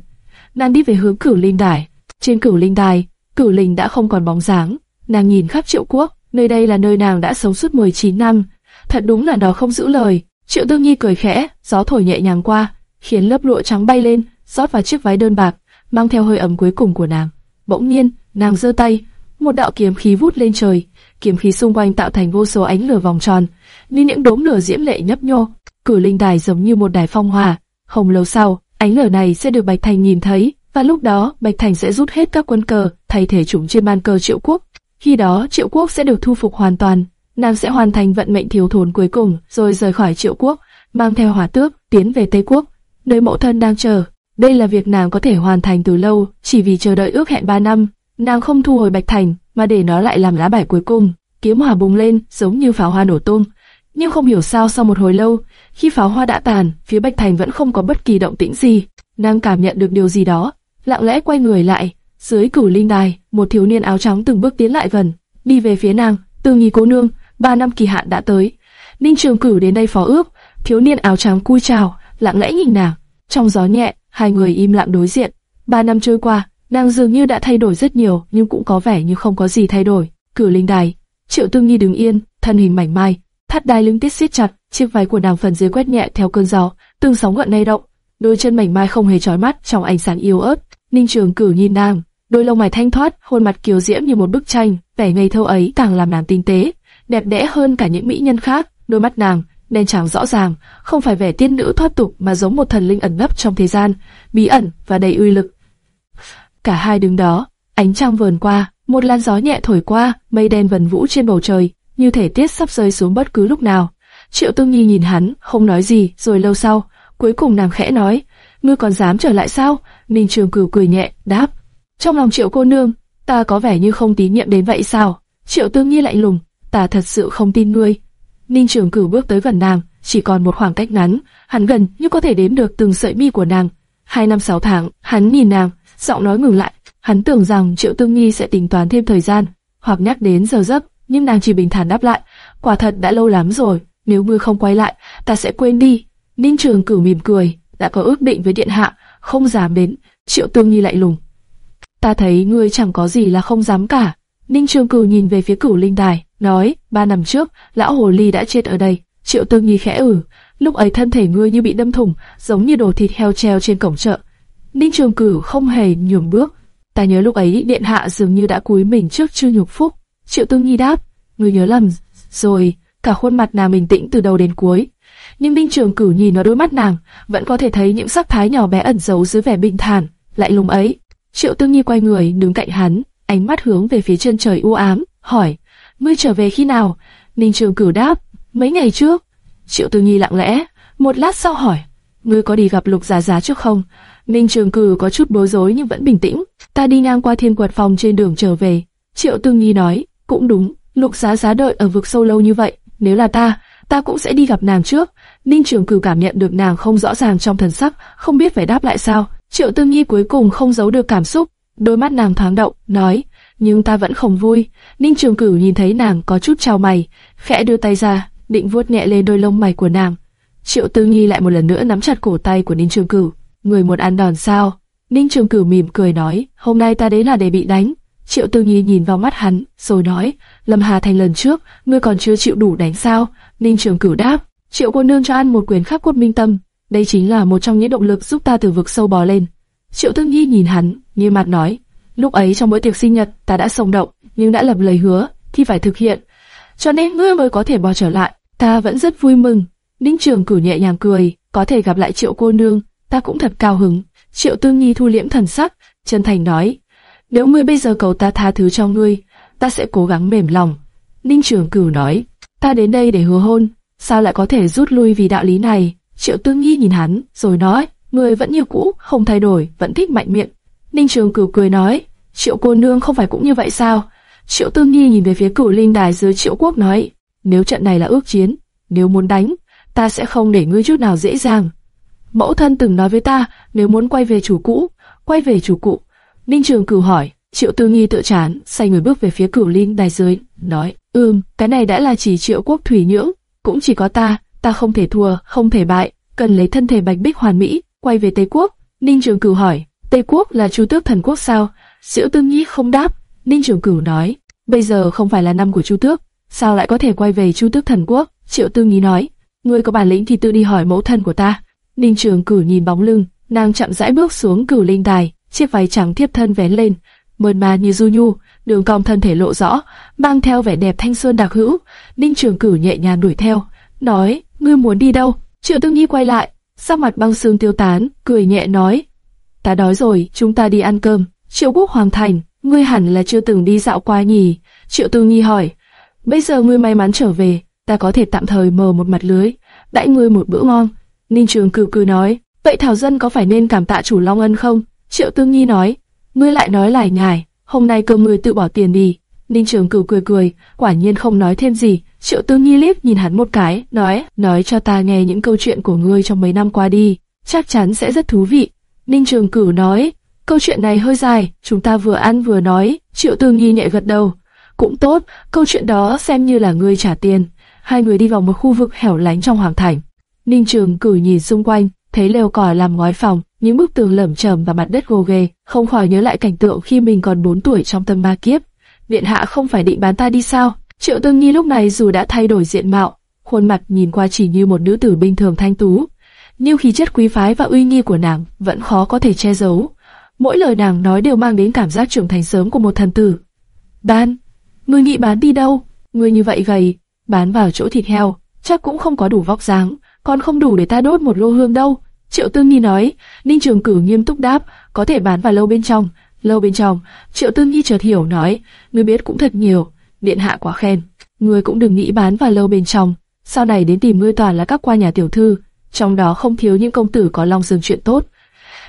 Nàng đi về hướng Cửu Linh Đài. Trên Cửu Linh Đài, Cửu Linh đã không còn bóng dáng. Nàng nhìn khắp Triệu Quốc, nơi đây là nơi nàng đã sống suốt 19 năm. Thật đúng là đó không giữ lời. Triệu Tương Nhi cười khẽ, gió thổi nhẹ nhàng qua, khiến lớp lụa trắng bay lên, rót vào chiếc váy đơn bạc, mang theo hơi ấm cuối cùng của nàng. Bỗng nhiên, nàng giơ tay, một đạo kiếm khí vút lên trời, kiếm khí xung quanh tạo thành vô số ánh lửa vòng tròn, như những đốm lửa diễm lệ nhấp nhô. Cử linh đài giống như một đài phong hòa. Không lâu sau, ánh lửa này sẽ được Bạch Thành nhìn thấy, và lúc đó Bạch Thành sẽ rút hết các quân cờ, thay thế chúng trên ban cờ Triệu Quốc. Khi đó Triệu Quốc sẽ được thu phục hoàn toàn, nàng sẽ hoàn thành vận mệnh thiếu thốn cuối cùng, rồi rời khỏi Triệu Quốc, mang theo hỏa tước tiến về Tây Quốc, nơi mẫu thân đang chờ. Đây là việc nàng có thể hoàn thành từ lâu, chỉ vì chờ đợi ước hẹn 3 năm. Nàng không thu hồi Bạch Thành, mà để nó lại làm lá bài cuối cùng. kiếm hỏa bùng lên, giống như pháo hoa nổ tung. Nhưng không hiểu sao sau một hồi lâu, khi pháo hoa đã tàn, phía Bạch Thành vẫn không có bất kỳ động tĩnh gì. Nàng cảm nhận được điều gì đó, lặng lẽ quay người lại. Dưới cửu linh đài, một thiếu niên áo trắng từng bước tiến lại gần, đi về phía nàng. Tư nghi cô nương, ba năm kỳ hạn đã tới. Ninh Trường Cửu đến đây phó ước. Thiếu niên áo trắng cúi chào, lặng lẽ nhìn nàng. Trong gió nhẹ, hai người im lặng đối diện. Ba năm trôi qua, nàng dường như đã thay đổi rất nhiều, nhưng cũng có vẻ như không có gì thay đổi. Cửu linh đài, Triệu Tương Nhi đứng yên, thân hình mảnh mai, thắt đai lưng tiết siết chặt, chiếc váy của nàng phần dưới quét nhẹ theo cơn gió, từng sóng gợn lay động, đôi chân mảnh mai không hề chói mắt trong ánh sáng yếu ớt. Ninh Trường Cửu nhìn nàng, đôi lông mày thanh thoát, khuôn mặt kiều diễm như một bức tranh, vẻ ngây thơ ấy càng làm nàng tinh tế, đẹp đẽ hơn cả những mỹ nhân khác. Đôi mắt nàng đen trắng rõ ràng, không phải vẻ tiên nữ thoát tục mà giống một thần linh ẩn nấp trong thế gian, bí ẩn và đầy uy lực. Cả hai đứng đó, ánh trăng vờn qua, một làn gió nhẹ thổi qua, mây đen vần vũ trên bầu trời, như thể tiết sắp rơi xuống bất cứ lúc nào. Triệu Tương Nhi nhìn hắn, không nói gì, rồi lâu sau, cuối cùng nàng khẽ nói, ngươi còn dám trở lại sao? Ninh Trường Cửu cười nhẹ, đáp, trong lòng Triệu cô nương, ta có vẻ như không tín nhiệm đến vậy sao? Triệu Tương Nhi lạnh lùng, ta thật sự không tin ngươi. Ninh Trường Cửu bước tới gần nàng, chỉ còn một khoảng cách ngắn, hắn gần như có thể đếm được từng sợi mi của nàng. Hai năm sáu tháng, hắn nhìn nàng, giọng nói ngừng lại. Hắn tưởng rằng Triệu Tương Nhi sẽ tính toán thêm thời gian, hoặc nhắc đến giờ giấc, nhưng nàng chỉ bình thản đáp lại, quả thật đã lâu lắm rồi, nếu ngươi không quay lại, ta sẽ quên đi. Ninh Trường Cửu mỉm cười, đã có ước định với điện hạ, không dám đến. Triệu Tương Nhi lại lùng, ta thấy ngươi chẳng có gì là không dám cả. Ninh Trường Cửu nhìn về phía Cửu Linh Đài, nói, ba năm trước, lão hồ ly đã chết ở đây. Triệu Tương Nhi khẽ ử, ừ, lúc ấy thân thể ngươi như bị đâm thủng, giống như đồ thịt heo treo trên cổng chợ. Ninh Trường Cửu không hề nhường bước. Ta nhớ lúc ấy điện hạ dường như đã cúi mình trước Trư Nhục Phúc. Triệu Tương Nhi đáp, người nhớ lầm, rồi, cả khuôn mặt nàng bình tĩnh từ đầu đến cuối. Nhưng Ninh Trường Cửu nhìn vào đôi mắt nàng, vẫn có thể thấy những sắc thái nhỏ bé ẩn giấu dưới vẻ bình thản, lại lùng ấy. Triệu Tương Nhi quay người đứng cạnh hắn, ánh mắt hướng về phía chân trời u ám, hỏi: "Ngươi trở về khi nào?" Ninh Trường Cửu đáp: "Mấy ngày trước." Triệu Tương Nhi lặng lẽ, một lát sau hỏi: "Ngươi có đi gặp Lục Giá Giá trước không?" Ninh Trường Cửu có chút bối rối nhưng vẫn bình tĩnh. "Ta đi ngang qua Thiên Quật phòng trên đường trở về." Triệu Tương Nhi nói: "Cũng đúng, Lục Giá Giá đợi ở vực sâu lâu như vậy, nếu là ta, ta cũng sẽ đi gặp nàng trước." Ninh Trường Cửu cảm nhận được nàng không rõ ràng trong thần sắc, không biết phải đáp lại sao. Triệu Tương Nhi cuối cùng không giấu được cảm xúc, đôi mắt nàng thoáng động, nói, nhưng ta vẫn không vui. Ninh Trường Cửu nhìn thấy nàng có chút trao mày, khẽ đưa tay ra, định vuốt nhẹ lên đôi lông mày của nàng. Triệu Tương Nhi lại một lần nữa nắm chặt cổ tay của Ninh Trường Cửu, người muốn ăn đòn sao? Ninh Trường Cửu mỉm cười nói, hôm nay ta đến là để bị đánh. Triệu Tư Nhi nhìn vào mắt hắn, rồi nói, Lâm Hà Thành lần trước, ngươi còn chưa chịu đủ đánh sao? Ninh Trường Cửu đáp, Triệu cô nương cho ăn một quyền khắc cốt minh tâm, đây chính là một trong những động lực giúp ta từ vực sâu bò lên. Triệu Tư Nhi nhìn hắn, như mặt nói, lúc ấy trong bữa tiệc sinh nhật ta đã sống động, nhưng đã lập lời hứa thì phải thực hiện, cho nên ngươi mới có thể bò trở lại. Ta vẫn rất vui mừng. Ninh Trường Cửu nhẹ nhàng cười, có thể gặp lại Triệu cô nương, ta cũng thật cao hứng. Triệu Tương Nhi thu liễm thần sắc, chân thành nói, nếu ngươi bây giờ cầu ta tha thứ cho ngươi, ta sẽ cố gắng mềm lòng. Ninh Trường Cửu nói, ta đến đây để hứa hôn, sao lại có thể rút lui vì đạo lý này? Triệu Tương Nhi nhìn hắn, rồi nói, ngươi vẫn như cũ, không thay đổi, vẫn thích mạnh miệng. Ninh Trường Cửu cười nói, Triệu cô nương không phải cũng như vậy sao? Triệu Tương Nhi nhìn về phía cửu linh đài dưới Triệu Quốc nói, nếu trận này là ước chiến, nếu muốn đánh, ta sẽ không để ngươi chút nào dễ dàng. Mẫu thân từng nói với ta, nếu muốn quay về chủ cũ, quay về chủ cũ. Ninh Trường Cửu hỏi, Triệu Tư Nghi tự chán, xoay người bước về phía cửu linh đài dưới, nói, ừm, cái này đã là chỉ Triệu Quốc thủy nhưỡng, cũng chỉ có ta, ta không thể thua, không thể bại, cần lấy thân thể bạch bích hoàn mỹ, quay về Tây Quốc. Ninh Trường Cửu hỏi, Tây Quốc là Chu Tước Thần Quốc sao? Diệu Tư Nghi không đáp. Ninh Trường Cửu nói, bây giờ không phải là năm của Chu Tước, sao lại có thể quay về Chu Tước Thần Quốc? Triệu Tư Nghi nói, ngươi có bản lĩnh thì tự đi hỏi mẫu thân của ta. Ninh Trường Cử nhìn bóng lưng, nàng chậm rãi bước xuống cửu linh đài, chiếc váy trắng thiếp thân vén lên, mơn mà như du nhu, đường cong thân thể lộ rõ, mang theo vẻ đẹp thanh xuân đặc hữu. Ninh Trường Cử nhẹ nhàng đuổi theo, nói, ngươi muốn đi đâu? Triệu Tương Nhi quay lại, sắc mặt băng sương tiêu tán, cười nhẹ nói, ta đói rồi, chúng ta đi ăn cơm. Triệu Quốc Hoàng Thành, ngươi hẳn là chưa từng đi dạo qua nhỉ? Triệu Tương Nhi hỏi, bây giờ ngươi may mắn trở về, ta có thể tạm thời mở một mặt lưới, đãi ngươi một bữa ngon. Ninh Trường cừ cừ nói, vậy Thảo Dân có phải nên cảm tạ chủ Long Ân không? Triệu Tương Nhi nói, ngươi lại nói lại nhải, hôm nay cơm ngươi tự bỏ tiền đi. Ninh Trường Cửu cười cười, quả nhiên không nói thêm gì. Triệu Tương Nhi liếc nhìn hắn một cái, nói, nói cho ta nghe những câu chuyện của ngươi trong mấy năm qua đi, chắc chắn sẽ rất thú vị. Ninh Trường Cửu nói, câu chuyện này hơi dài, chúng ta vừa ăn vừa nói. Triệu Tương Nhi nhẹ gật đầu, cũng tốt, câu chuyện đó xem như là ngươi trả tiền. Hai người đi vào một khu vực hẻo lánh trong hoàng thành. Ninh Trường cửi nhìn xung quanh, thấy lều cỏ làm ngói phòng, những bức tường lởm chởm và mặt đất gồ ghề, không khỏi nhớ lại cảnh tượng khi mình còn 4 tuổi trong tâm ma kiếp. Điện hạ không phải định bán ta đi sao? Triệu Tương Nhi lúc này dù đã thay đổi diện mạo, khuôn mặt nhìn qua chỉ như một nữ tử bình thường thanh tú, nhưng khí chất quý phái và uy nghi của nàng vẫn khó có thể che giấu. Mỗi lời nàng nói đều mang đến cảm giác trưởng thành sớm của một thần tử. Bán, ngươi nghĩ bán đi đâu? Ngươi như vậy gầy, bán vào chỗ thịt heo, chắc cũng không có đủ vóc dáng, còn không đủ để ta đốt một lô hương đâu. Triệu Tương Nhi nói, Ninh Trường Cử nghiêm túc đáp, có thể bán vào lâu bên trong. Lâu bên trong, Triệu Tương Nhi chợt hiểu nói, ngươi biết cũng thật nhiều, điện hạ quá khen, ngươi cũng đừng nghĩ bán vào lâu bên trong. Sau này đến tìm ngươi toàn là các qua nhà tiểu thư, trong đó không thiếu những công tử có long dương chuyện tốt.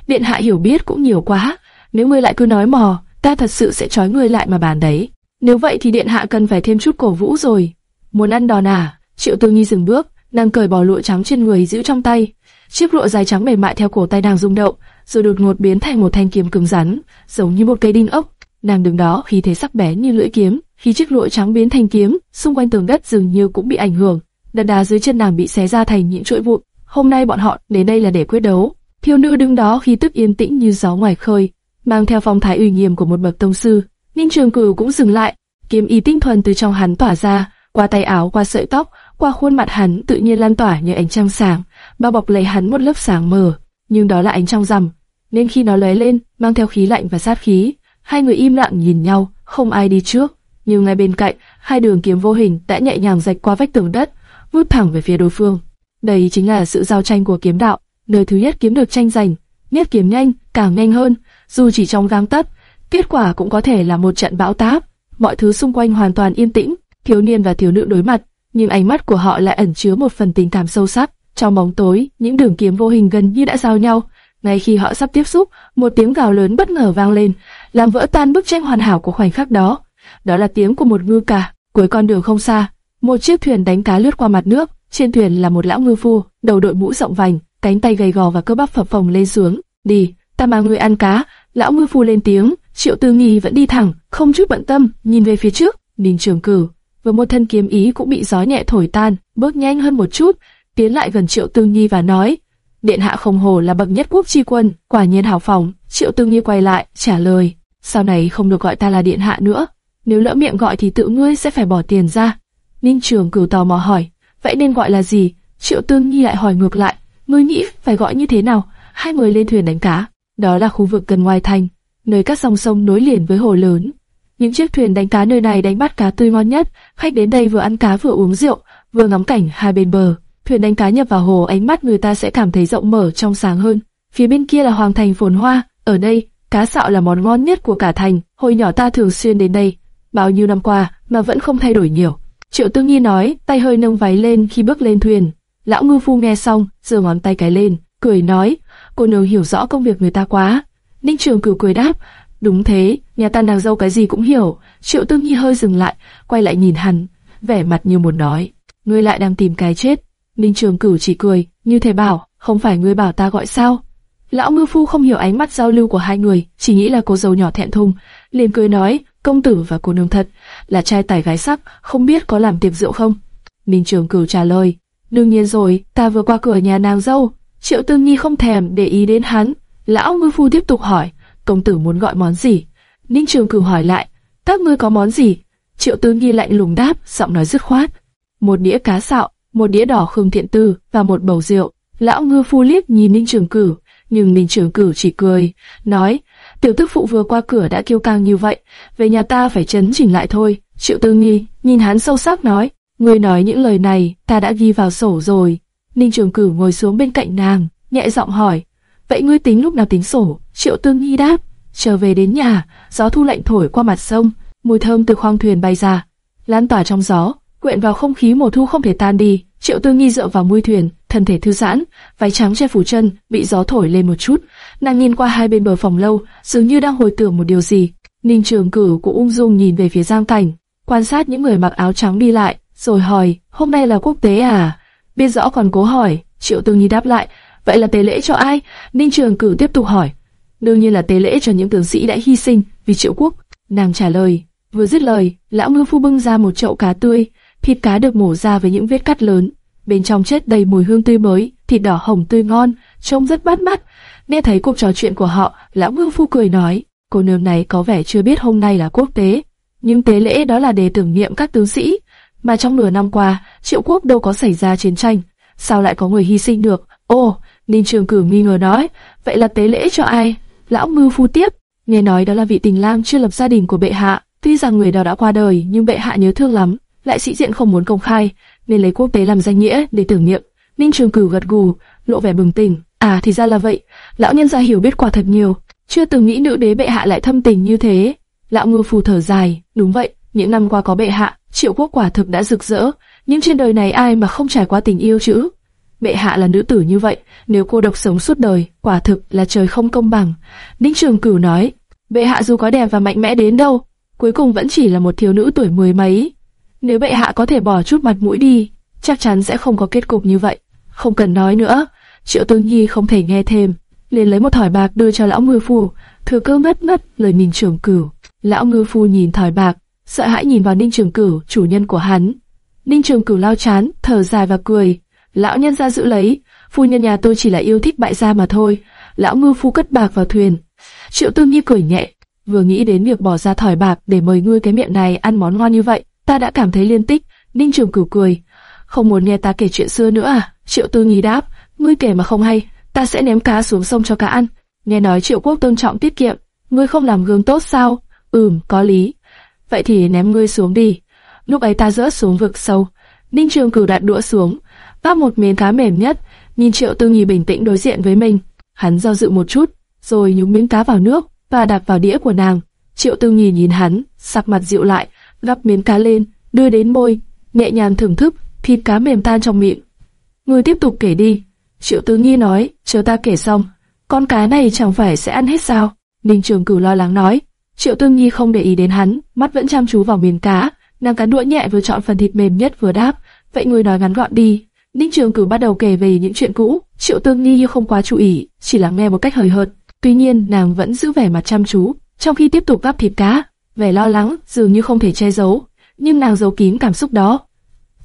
Điện hạ hiểu biết cũng nhiều quá, nếu ngươi lại cứ nói mò, ta thật sự sẽ trói ngươi lại mà bàn đấy. Nếu vậy thì điện hạ cần phải thêm chút cổ vũ rồi. Muốn ăn đòn à? Triệu Tương Nhi dừng bước, nàng cởi bỏ lụa trắng trên người giữ trong tay. Chiếc lụa dài trắng mềm mại theo cổ tay nàng rung động, rồi đột ngột biến thành một thanh kiếm cứng rắn, giống như một cây đinh ốc. Nàng đứng đó khí thế sắc bén như lưỡi kiếm, khi chiếc lụa trắng biến thành kiếm, xung quanh tường đất dường như cũng bị ảnh hưởng. Đất đá dưới chân nàng bị xé ra thành những chuỗi vụn. Hôm nay bọn họ đến đây là để quyết đấu. Thiêu nữ đứng đó khi tức yên tĩnh như gió ngoài khơi, mang theo phong thái uy nghiêm của một bậc tông sư. Ninh Trường Cửu cũng dừng lại, kiếm ý tinh thuần từ trong hắn tỏa ra, qua tay áo, qua sợi tóc, qua khuôn mặt hắn tự nhiên lan tỏa như ánh trăng sáng, bao bọc lấy hắn một lớp sáng mờ. Nhưng đó là ánh trăng rằm, nên khi nó lóe lên, mang theo khí lạnh và sát khí, hai người im lặng nhìn nhau, không ai đi trước. Nhưng ngay bên cạnh, hai đường kiếm vô hình đã nhẹ nhàng rạch qua vách tường đất, vút thẳng về phía đối phương. Đây chính là sự giao tranh của kiếm đạo, nơi thứ nhất kiếm được tranh giành, niết kiếm nhanh, càng nhanh hơn, dù chỉ trong gang tấc, kết quả cũng có thể là một trận bão táp. Mọi thứ xung quanh hoàn toàn yên tĩnh, thiếu niên và thiếu nữ đối mặt, nhưng ánh mắt của họ lại ẩn chứa một phần tình cảm sâu sắc. Trong bóng tối, những đường kiếm vô hình gần như đã giao nhau. Ngay khi họ sắp tiếp xúc, một tiếng gào lớn bất ngờ vang lên, làm vỡ tan bức tranh hoàn hảo của khoảnh khắc đó. Đó là tiếng của một ngư cả. Cuối con đường không xa, một chiếc thuyền đánh cá lướt qua mặt nước. Trên thuyền là một lão ngư phu, đầu đội mũ rộng vành, cánh tay gầy gò và cơ bắp phập phồng lên xuống. Đi, ta mang ngươi ăn cá. Lão ngư phu lên tiếng. Triệu Tư Nghi vẫn đi thẳng, không chút bận tâm, nhìn về phía trước. Ninh Trường Cử, với một thân kiếm ý cũng bị gió nhẹ thổi tan, bước nhanh hơn một chút, tiến lại gần Triệu Tư nhi và nói: Điện hạ không hồ là bậc nhất quốc chi quân, quả nhiên hào phóng. Triệu Tư nhi quay lại, trả lời: Sau này không được gọi ta là điện hạ nữa, nếu lỡ miệng gọi thì tự ngươi sẽ phải bỏ tiền ra. Ninh Trường Cửu tò mò hỏi: Vậy nên gọi là gì? Triệu Tư nhi lại hỏi ngược lại: Ngươi nghĩ phải gọi như thế nào? Hai người lên thuyền đánh cá. Đó là khu vực gần ngoài thành, nơi các dòng sông nối liền với hồ lớn. Những chiếc thuyền đánh cá nơi này đánh bắt cá tươi ngon nhất, khách đến đây vừa ăn cá vừa uống rượu, vừa ngắm cảnh hai bên bờ. Thuyền đánh cá nhập vào hồ, ánh mắt người ta sẽ cảm thấy rộng mở trong sáng hơn. Phía bên kia là hoàng thành phồn hoa, ở đây, cá sạo là món ngon nhất của cả thành. Hồi nhỏ ta thường xuyên đến đây, bao nhiêu năm qua mà vẫn không thay đổi nhiều. Triệu Tương Nhi nói, tay hơi nâng váy lên khi bước lên thuyền. Lão ngư phu nghe xong, giơ ngón tay cái lên, cười nói, cô nương hiểu rõ công việc người ta quá. Ninh Trường Cửu cười đáp, đúng thế, nhà ta nàng dâu cái gì cũng hiểu. Triệu Tương Nhi hơi dừng lại, quay lại nhìn hắn, vẻ mặt như muốn nói, ngươi lại đang tìm cái chết. Ninh Trường Cửu chỉ cười, như thể bảo, không phải ngươi bảo ta gọi sao? Lão ngư phu không hiểu ánh mắt giao lưu của hai người, chỉ nghĩ là cô dâu nhỏ thẹn thùng, liền cười nói, công tử và cô nương thật, là trai tài gái sắc, không biết có làm tiệc rượu không? Ninh Trường Cửu trả lời, đương nhiên rồi, ta vừa qua cửa nhà nàng dâu. Triệu Tương Nhi không thèm để ý đến hắn. Lão ngư phu tiếp tục hỏi, công tử muốn gọi món gì? Ninh Trường Cửu hỏi lại, các ngươi có món gì? Triệu Tương Nhi lạnh lùng đáp, giọng nói dứt khoát, một đĩa cá sạo, một đĩa đỏ khương thiện tư và một bầu rượu. Lão ngư phu liếc nhìn Ninh Trường Cửu, nhưng Ninh Trường Cửu chỉ cười, nói, tiểu tức phụ vừa qua cửa đã kêu càng như vậy, về nhà ta phải chấn chỉnh lại thôi. Triệu Tư Nghi nhìn hắn sâu sắc nói, ngươi nói những lời này, ta đã ghi vào sổ rồi. Ninh Trường Cửu ngồi xuống bên cạnh nàng, nhẹ giọng hỏi, vậy ngươi tính lúc nào tính sổ? Triệu Tư Nghi đáp, trở về đến nhà, gió thu lạnh thổi qua mặt sông, mùi thơm từ khoang thuyền bay ra, lan tỏa trong gió, quyện vào không khí mùa thu không thể tan đi. Triệu Tư Nghi dựa vào mũi thuyền, thân thể thư giãn, váy trắng che phủ chân, bị gió thổi lên một chút. Nàng nhìn qua hai bên bờ phòng lâu, dường như đang hồi tưởng một điều gì. Ninh Trường cử cũng ung dung nhìn về phía Giang Cảnh, quan sát những người mặc áo trắng đi lại, rồi hỏi, hôm nay là quốc tế à? Biết rõ còn cố hỏi, Triệu Tương nghi đáp lại, vậy là tế lễ cho ai? Ninh Trường cử tiếp tục hỏi, đương nhiên là tế lễ cho những tướng sĩ đã hy sinh vì Triệu Quốc. Nàng trả lời, vừa dứt lời, lão ngư phu bưng ra một chậu cá tươi, thịt cá được mổ ra với những vết cắt lớn, bên trong chết đầy mùi hương tươi mới, thịt đỏ hồng tươi ngon, trông rất bắt mắt. Nghe thấy cuộc trò chuyện của họ, lão ngư phu cười nói, cô nương này có vẻ chưa biết hôm nay là quốc tế, nhưng tế lễ đó là để tưởng niệm các tướng sĩ, mà trong nửa năm qua, triệu quốc đâu có xảy ra chiến tranh, sao lại có người hy sinh được? Ô, Ninh Trường Cử nghi ngờ nói, vậy là tế lễ cho ai? Lão mưu Phu tiếp, nghe nói đó là vị tình lang chưa lập gia đình của bệ hạ, tuy rằng người đó đã qua đời, nhưng bệ hạ nhớ thương lắm, lại sĩ diện không muốn công khai, nên lấy quốc tế làm danh nghĩa để tưởng niệm. Ninh Trường cửu gật gù, lộ vẻ bừng tỉnh. À thì ra là vậy, lão nhân gia hiểu biết quả thật nhiều, chưa từng nghĩ nữ đế bệ hạ lại thâm tình như thế. Lão ngư phù thở dài, đúng vậy, những năm qua có bệ hạ, triệu quốc quả thực đã rực rỡ, nhưng trên đời này ai mà không trải qua tình yêu chứ? Bệ hạ là nữ tử như vậy, nếu cô độc sống suốt đời, quả thực là trời không công bằng. Ninh Trường Cửu nói, bệ hạ dù có đẹp và mạnh mẽ đến đâu, cuối cùng vẫn chỉ là một thiếu nữ tuổi mười mấy. Nếu bệ hạ có thể bỏ chút mặt mũi đi, chắc chắn sẽ không có kết cục như vậy. Không cần nói nữa, Triệu Tương Nhi không thể nghe thêm, liền lấy một thỏi bạc đưa cho lão ngư phu, thừa cơ mất mất lời Ninh Trường Cửu. Lão ngư phu nhìn thỏi bạc, sợ hãi nhìn vào Ninh Trường Cửu, chủ nhân của hắn. Ninh Trường Cửu lao chán, thở dài và cười. Lão nhân ra giữ lấy, phu nhân nhà tôi chỉ là yêu thích bại gia mà thôi. Lão ngư phu cất bạc vào thuyền. Triệu Tương Nhi cười nhẹ, vừa nghĩ đến việc bỏ ra thỏi bạc để mời ngươi cái miệng này ăn món ngon như vậy, ta đã cảm thấy liên tích. Ninh Trường Cửu cười, không muốn nghe ta kể chuyện xưa nữa à? Triệu tư Nhi đáp, ngươi kể mà không hay, ta sẽ ném cá xuống sông cho cá ăn. Nghe nói Triệu Quốc tôn trọng tiết kiệm, ngươi không làm gương tốt sao? Ừm, có lý. Vậy thì ném ngươi xuống đi. Lúc ấy ta rớt xuống vực sâu. Ninh Trường Cửu đặt đũa xuống, bắt một miếng cá mềm nhất, nhìn Triệu Tư Nghi bình tĩnh đối diện với mình. Hắn do dự một chút, rồi nhúng miếng cá vào nước và đặt vào đĩa của nàng. Triệu Tư Nghi nhìn hắn, sắc mặt dịu lại, gắp miếng cá lên, đưa đến môi, nhẹ nhàng thưởng thức, thịt cá mềm tan trong miệng. người tiếp tục kể đi. Triệu Tư nghi nói, chờ ta kể xong, con cá này chẳng phải sẽ ăn hết sao? Ninh Trường Cửu lo lắng nói. Triệu Tư nghi không để ý đến hắn, mắt vẫn chăm chú vào miếng cá, nàng cắn đũa nhẹ vừa chọn phần thịt mềm nhất vừa đáp, vậy người nói ngắn gọn đi. Ninh Trường Cửu bắt đầu kể về những chuyện cũ, Triệu Tương Nhi không quá chú ý, chỉ lắng nghe một cách hời hợt. Tuy nhiên, nàng vẫn giữ vẻ mặt chăm chú, trong khi tiếp tục gắp thịt cá, vẻ lo lắng dường như không thể che giấu, nhưng nàng giấu kín cảm xúc đó.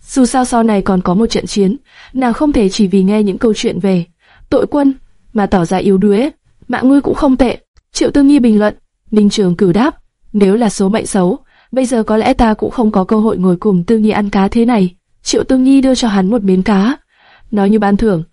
Dù sao sau này còn có một trận chiến, nàng không thể chỉ vì nghe những câu chuyện về tội quân mà tỏ ra yếu đuối. Mạng ngươi cũng không tệ. Triệu Tương Nhi bình luận. Ninh Trường Cửu đáp, nếu là số mệnh xấu, bây giờ có lẽ ta cũng không có cơ hội ngồi cùng Tương Nhi ăn cá thế này. Triệu Tương Nhi đưa cho hắn một miếng cá, nói như ban thưởng.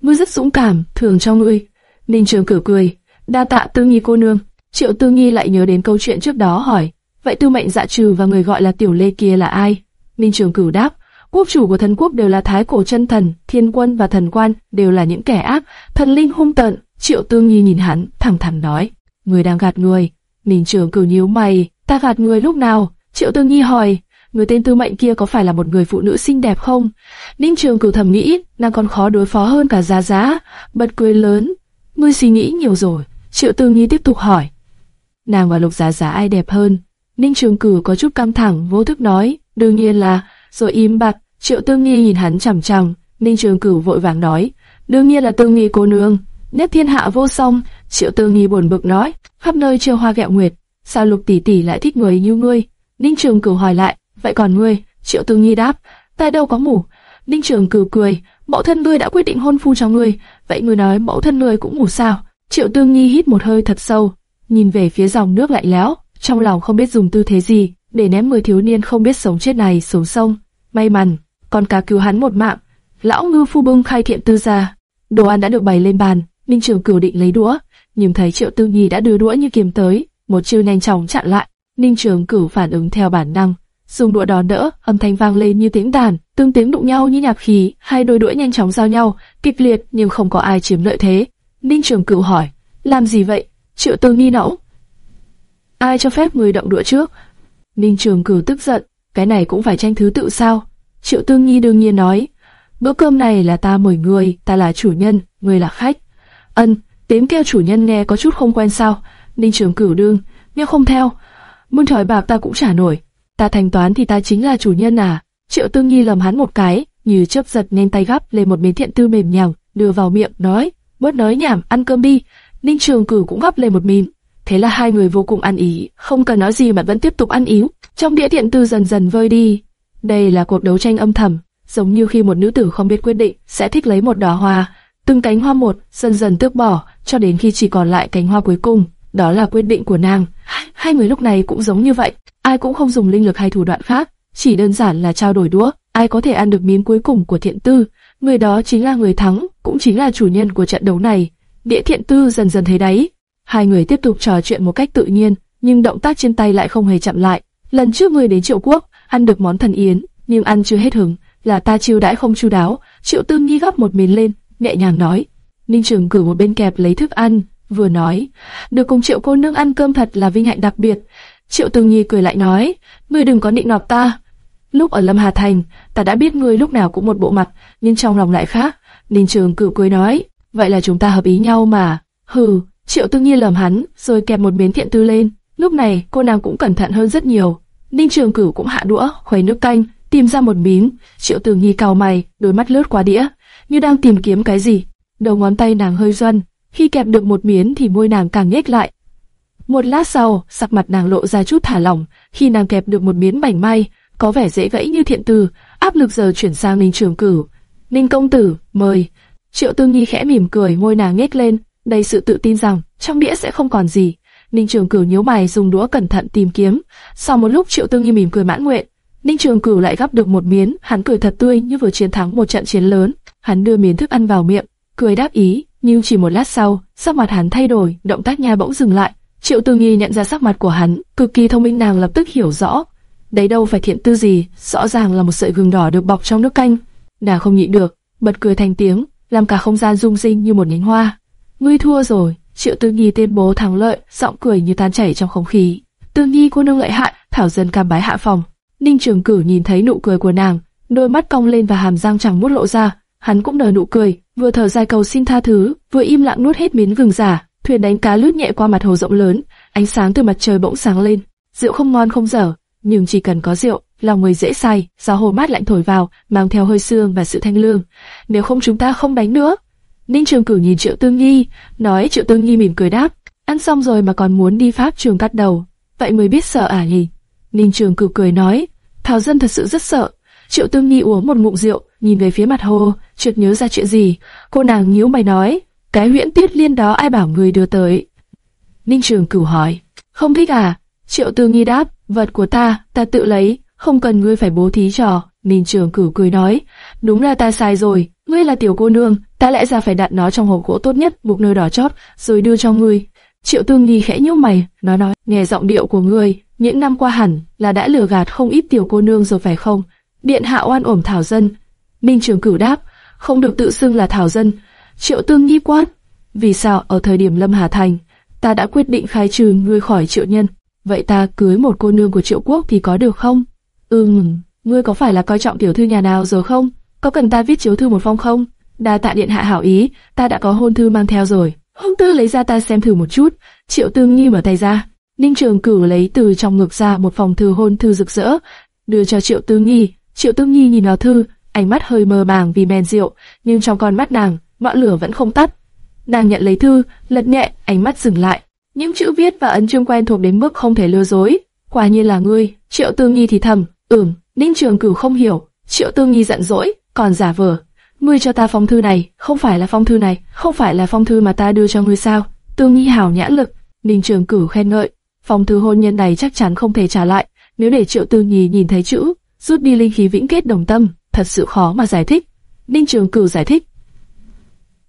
Ngươi rất dũng cảm, thưởng cho ngươi. Ninh Trường Cửu cười, đa tạ Tương Nhi cô nương. Triệu Tương Nhi lại nhớ đến câu chuyện trước đó hỏi, vậy Tư Mệnh Dạ Trừ và người gọi là Tiểu Lê kia là ai? Ninh Trường Cửu đáp, quốc chủ của thần quốc đều là thái cổ chân thần, thiên quân và thần quan đều là những kẻ ác, thần linh hung tợn. Triệu Tương Nhi nhìn hắn, thẳng thắn nói, người đang gạt người. Ninh Trường Cửu nhíu mày, ta gạt người lúc nào? Triệu Tương Nhi hỏi, người tên Tư Mệnh kia có phải là một người phụ nữ xinh đẹp không? Ninh Trường Cửu thầm nghĩ, nàng còn khó đối phó hơn cả Giá Giá, bật cười lớn, ngươi suy nghĩ nhiều rồi. Triệu Tương Nhi tiếp tục hỏi, nàng và Lục Giá Giá ai đẹp hơn? Ninh Trường Cửu có chút căng thẳng, vô thức nói, đương nhiên là, rồi im bặt. Triệu Tương Nhi nhìn hắn chằm chằm, Ninh Trường Cửu vội vàng nói, đương nhiên là Tương Nhi cô nương, nếp thiên hạ vô song. Triệu Tương Nhi buồn bực nói, khắp nơi trêu hoa gẹo nguyệt, sao Lục tỷ tỷ lại thích người như ngươi? Ninh Trường Cửu hỏi lại, vậy còn ngươi? Triệu Tương nghi đáp, ta đâu có ngủ. Ninh Trường Cửu cười, mẫu thân ngươi đã quyết định hôn phu cho ngươi, vậy ngươi nói mẫu thân ngươi cũng ngủ sao? Triệu Tương nghi hít một hơi thật sâu, nhìn về phía dòng nước lạnh lẽo, trong lòng không biết dùng tư thế gì để ném người thiếu niên không biết sống chết này xuống sông. May mắn, con cá cứu hắn một mạng. Lão ngư phu bưng khai thiện tư ra, đồ ăn đã được bày lên bàn. Ninh Trường Cửu định lấy đũa, nhưng thấy Triệu Tư Nhi đã đưa đũa như kiếm tới, một chiêu nhanh chóng chặn lại. Ninh Trường Cửu phản ứng theo bản năng, dùng đũa đón đỡ, âm thanh vang lên như tiếng đàn, tương tiếng đụng nhau như nhạc khí, hai đôi đũa nhanh chóng giao nhau, kịch liệt nhưng không có ai chiếm lợi thế. Ninh Trường Cửu hỏi, làm gì vậy? Triệu Tư Nhi nẫu. Ai cho phép người động đũa trước? Ninh Trường Cửu tức giận, cái này cũng phải tranh thứ tự sao? Triệu Tương Nhi đương nhiên nói, bữa cơm này là ta mời người, ta là chủ nhân, người là khách. Ân, tiếng kêu chủ nhân nghe có chút không quen sao? Ninh Trường Cửu đương, nhưng không theo, muôn thỏi bạc ta cũng trả nổi. Ta thanh toán thì ta chính là chủ nhân à? Triệu Tương nghi lầm hắn một cái, như chớp giật nên tay gắp lên một miếng thiện tư mềm nhàng, đưa vào miệng, nói, bớt nói nhảm, ăn cơm đi. Ninh Trường cử cũng gắp lên một miếng. Thế là hai người vô cùng ăn ý, không cần nói gì mà vẫn tiếp tục ăn yếu. Trong đĩa thiện tư dần dần vơi đi. Đây là cuộc đấu tranh âm thầm, giống như khi một nữ tử không biết quyết định sẽ thích lấy một đóa hoa, từng cánh hoa một dần dần tước bỏ, cho đến khi chỉ còn lại cánh hoa cuối cùng. Đó là quyết định của nàng. Hai người lúc này cũng giống như vậy, ai cũng không dùng linh lực hay thủ đoạn khác, chỉ đơn giản là trao đổi đũa, ai có thể ăn được miếng cuối cùng của thiện tư, người đó chính là người thắng, cũng chính là chủ nhân của trận đấu này. Địa thiện tư dần dần thấy đấy, hai người tiếp tục trò chuyện một cách tự nhiên, nhưng động tác trên tay lại không hề chậm lại. Lần trước người đến triệu quốc, ăn được món thần yến, nhưng ăn chưa hết hứng, là ta chiêu đãi không chu đáo. Triệu Tư Nghi gắp một miếng lên, nhẹ nhàng nói. Ninh Trường cử một bên kẹp lấy thức ăn, vừa nói, được cùng Triệu cô nương ăn cơm thật là vinh hạnh đặc biệt. Triệu tường Nhi cười lại nói, ngươi đừng có định nọt ta. Lúc ở Lâm Hà Thành, ta đã biết ngươi lúc nào cũng một bộ mặt, nhưng trong lòng lại khác. Ninh Trường cử cười nói, vậy là chúng ta hợp ý nhau mà. Hừ, Triệu tường Nhi lầm hắn, rồi kẹp một miếng thiện tư lên. Lúc này, cô nàng cũng cẩn thận hơn rất nhiều. Ninh Trường Cửu cũng hạ đũa, khuấy nước canh, tìm ra một miếng. Triệu tường Nhi cau mày, đôi mắt lướt qua đĩa, như đang tìm kiếm cái gì. Đầu ngón tay nàng hơi run, khi kẹp được một miếng thì môi nàng càng nhếch lại. Một lát sau, sắc mặt nàng lộ ra chút thả lỏng, khi nàng kẹp được một miếng bánh may, có vẻ dễ gãy như thiện từ, áp lực giờ chuyển sang Ninh Trường Cửu. Ninh công tử, mời. Triệu Tương Nhi khẽ mỉm cười, môi nàng nhếch lên, đầy sự tự tin rằng trong đĩa sẽ không còn gì. Ninh Trường Cửu nhíu mày dùng đũa cẩn thận tìm kiếm. Sau một lúc Triệu Tương Nhi mỉm cười mãn nguyện, Ninh Trường Cửu lại gắp được một miếng, hắn cười thật tươi như vừa chiến thắng một trận chiến lớn. Hắn đưa miếng thức ăn vào miệng, cười đáp ý, nhưng chỉ một lát sau, sắc mặt hắn thay đổi, động tác nha bỗng dừng lại. Triệu Tư Nghi nhận ra sắc mặt của hắn, cực kỳ thông minh nàng lập tức hiểu rõ. Đấy đâu phải thiện tư gì, rõ ràng là một sợi gừng đỏ được bọc trong nước canh. Nàng không nhịn được, bật cười thành tiếng, làm cả không gian rung rinh như một nhánh hoa. Ngươi thua rồi, Triệu Tư Nghi tuyên bố thắng lợi, giọng cười như tan chảy trong không khí. Tư Nghi cô nương lợi hại, Thảo dân cam bái hạ phòng. Ninh Trường Cử nhìn thấy nụ cười của nàng, đôi mắt cong lên và hàm răng chẳng mút lộ ra, hắn cũng nở nụ cười, vừa thở dài cầu xin tha thứ, vừa im lặng nuốt hết miếng gừng giả. Thuyền đánh cá lướt nhẹ qua mặt hồ rộng lớn, ánh sáng từ mặt trời bỗng sáng lên. Rượu không ngon không dở, nhưng chỉ cần có rượu, lòng người dễ say. Gió hồ mát lạnh thổi vào, mang theo hơi sương và sự thanh lương. Nếu không chúng ta không đánh nữa. Ninh Trường Cử nhìn Triệu Tương Nhi, nói Triệu Tương Nhi mỉm cười đáp, ăn xong rồi mà còn muốn đi pháp trường cắt đầu, vậy mới biết sợ à nhỉ? Ninh Trường Cử cười nói, Thảo Dân thật sự rất sợ. Triệu Tương Nhi uống một ngụm rượu, nhìn về phía mặt hồ, chợt nhớ ra chuyện gì. Cô nàng nhíu mày nói, cái huyễn tiết liên đó ai bảo người đưa tới? Ninh Trường Cửu hỏi, không thích à? Triệu Tương Nhi đáp, vật của ta, ta tự lấy, không cần ngươi phải bố thí trò. Ninh Trường Cửu cười nói, đúng là ta sai rồi, ngươi là tiểu cô nương, ta lẽ ra phải đặt nó trong hộp gỗ tốt nhất, buộc nơi đỏ chót, rồi đưa cho ngươi. Triệu Tương Nhi khẽ nhíu mày, nói nói, nghe giọng điệu của ngươi, những năm qua hẳn là đã lừa gạt không ít tiểu cô nương rồi phải không? Điện hạ oan uổng Thảo Dân. Minh Trường Cửu đáp, không được tự xưng là Thảo Dân. Triệu Tương Nhi quát, vì sao ở thời điểm Lâm Hà Thành, ta đã quyết định khai trừ ngươi khỏi triệu nhân, vậy ta cưới một cô nương của triệu quốc thì có được không? Ừm, ngươi có phải là coi trọng tiểu thư nhà nào rồi không? Có cần ta viết chiếu thư một phong không? Đa tạ điện hạ hảo ý, ta đã có hôn thư mang theo rồi. Hôn thư lấy ra ta xem thử một chút. Triệu Tương Nhi mở tay ra, Ninh Trường Cửu lấy từ trong ngực ra một phòng thư hôn thư rực rỡ, đưa cho Triệu Tư Nhi. Triệu Tương Nhi nhìn vào thư, ánh mắt hơi mờ màng vì men rượu, nhưng trong con mắt nàng, ngọn lửa vẫn không tắt. Nàng nhận lấy thư, lật nhẹ, ánh mắt dừng lại. Những chữ viết và ấn chương quen thuộc đến mức không thể lừa dối. Quả nhiên là ngươi. Triệu Tương Nhi thì thầm, ừm. Ninh Trường Cửu không hiểu. Triệu Tương Nhi giận dỗi, còn giả vờ. Ngươi cho ta phong thư này, không phải là phong thư này, không phải là phong thư mà ta đưa cho ngươi sao? Tương Nhi hảo nhã lực. Ninh Trường Cửu khen ngợi, Phong thư hôn nhân này chắc chắn không thể trả lại, nếu để Triệu Tương Nhi nhìn thấy chữ, rút đi linh khí vĩnh kết đồng tâm, thật sự khó mà giải thích. Ninh Trường Cửu giải thích.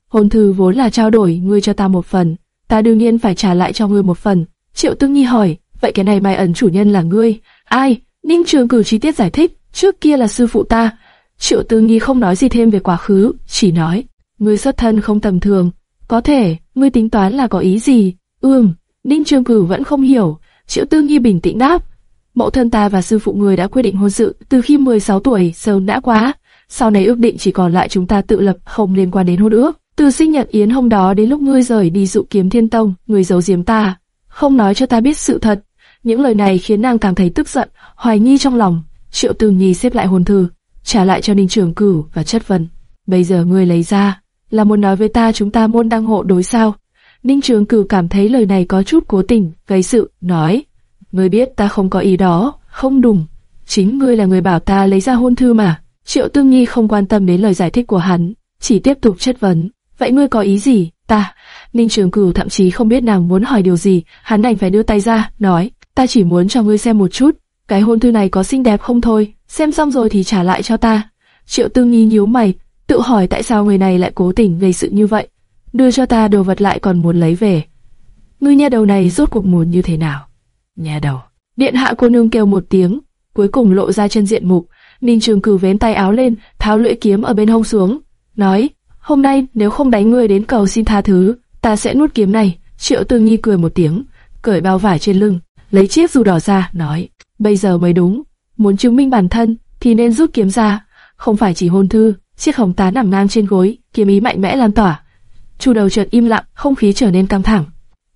Hôn thư vốn là trao đổi, ngươi cho ta một phần, ta đương nhiên phải trả lại cho ngươi một phần. Triệu Tương Nhi hỏi, vậy cái này mai ẩn chủ nhân là ngươi, ai? Ninh Trường Cửu chi tiết giải thích, trước kia là sư phụ ta. Triệu Tương Nhi không nói gì thêm về quá khứ, chỉ nói, ngươi xuất thân không tầm thường, có thể, ngươi tính toán là có ý gì? Ừm, Ninh Trường Cửu vẫn không hiểu, Triệu Tương Nhi bình tĩnh đáp. Mẫu thân ta và sư phụ người đã quyết định hôn sự từ khi 16 tuổi, sớm đã quá. Sau này ước định chỉ còn lại chúng ta tự lập, không liên quan đến hôn ước. Từ sinh nhật yến hôm đó đến lúc ngươi rời đi dụ kiếm thiên tông, người giấu giếm ta, không nói cho ta biết sự thật. Những lời này khiến nàng cảm thấy tức giận, hoài nghi trong lòng. Triệu Từ Nhi xếp lại hồn thư, trả lại cho Ninh Trường Cửu và chất vấn. Bây giờ ngươi lấy ra, là muốn nói với ta chúng ta môn đăng hộ đối sao? Ninh Trường Cửu cảm thấy lời này có chút cố tình, gây sự, nói. Ngươi biết ta không có ý đó, không đúng. Chính ngươi là người bảo ta lấy ra hôn thư mà. Triệu Tương Nhi không quan tâm đến lời giải thích của hắn, chỉ tiếp tục chất vấn. Vậy ngươi có ý gì? Ta, Ninh Trường Cửu thậm chí không biết nàng muốn hỏi điều gì, hắn đành phải đưa tay ra, nói, ta chỉ muốn cho ngươi xem một chút, cái hôn thư này có xinh đẹp không thôi, xem xong rồi thì trả lại cho ta. Triệu Tương Nhi nhíu mày, tự hỏi tại sao người này lại cố tình gây sự như vậy, đưa cho ta đồ vật lại còn muốn lấy về. Ngươi nha đầu này rốt cuộc muốn như thế nào? Nhà đầu. Điện hạ cô nương kêu một tiếng, cuối cùng lộ ra chân diện mục. Ninh Trường Cửu vén tay áo lên, tháo lưỡi kiếm ở bên hông xuống, nói: hôm nay nếu không đánh ngươi đến cầu xin tha thứ, ta sẽ nuốt kiếm này. Triệu Tư Nhi cười một tiếng, cởi bao vải trên lưng, lấy chiếc dù đỏ ra, nói, bây giờ mới đúng, muốn chứng minh bản thân thì nên rút kiếm ra, không phải chỉ hôn thư. Chiếc hồng tá nằm ngang trên gối, kiếm ý mạnh mẽ lan tỏa. Chu đầu chợt im lặng, không khí trở nên căng thẳng.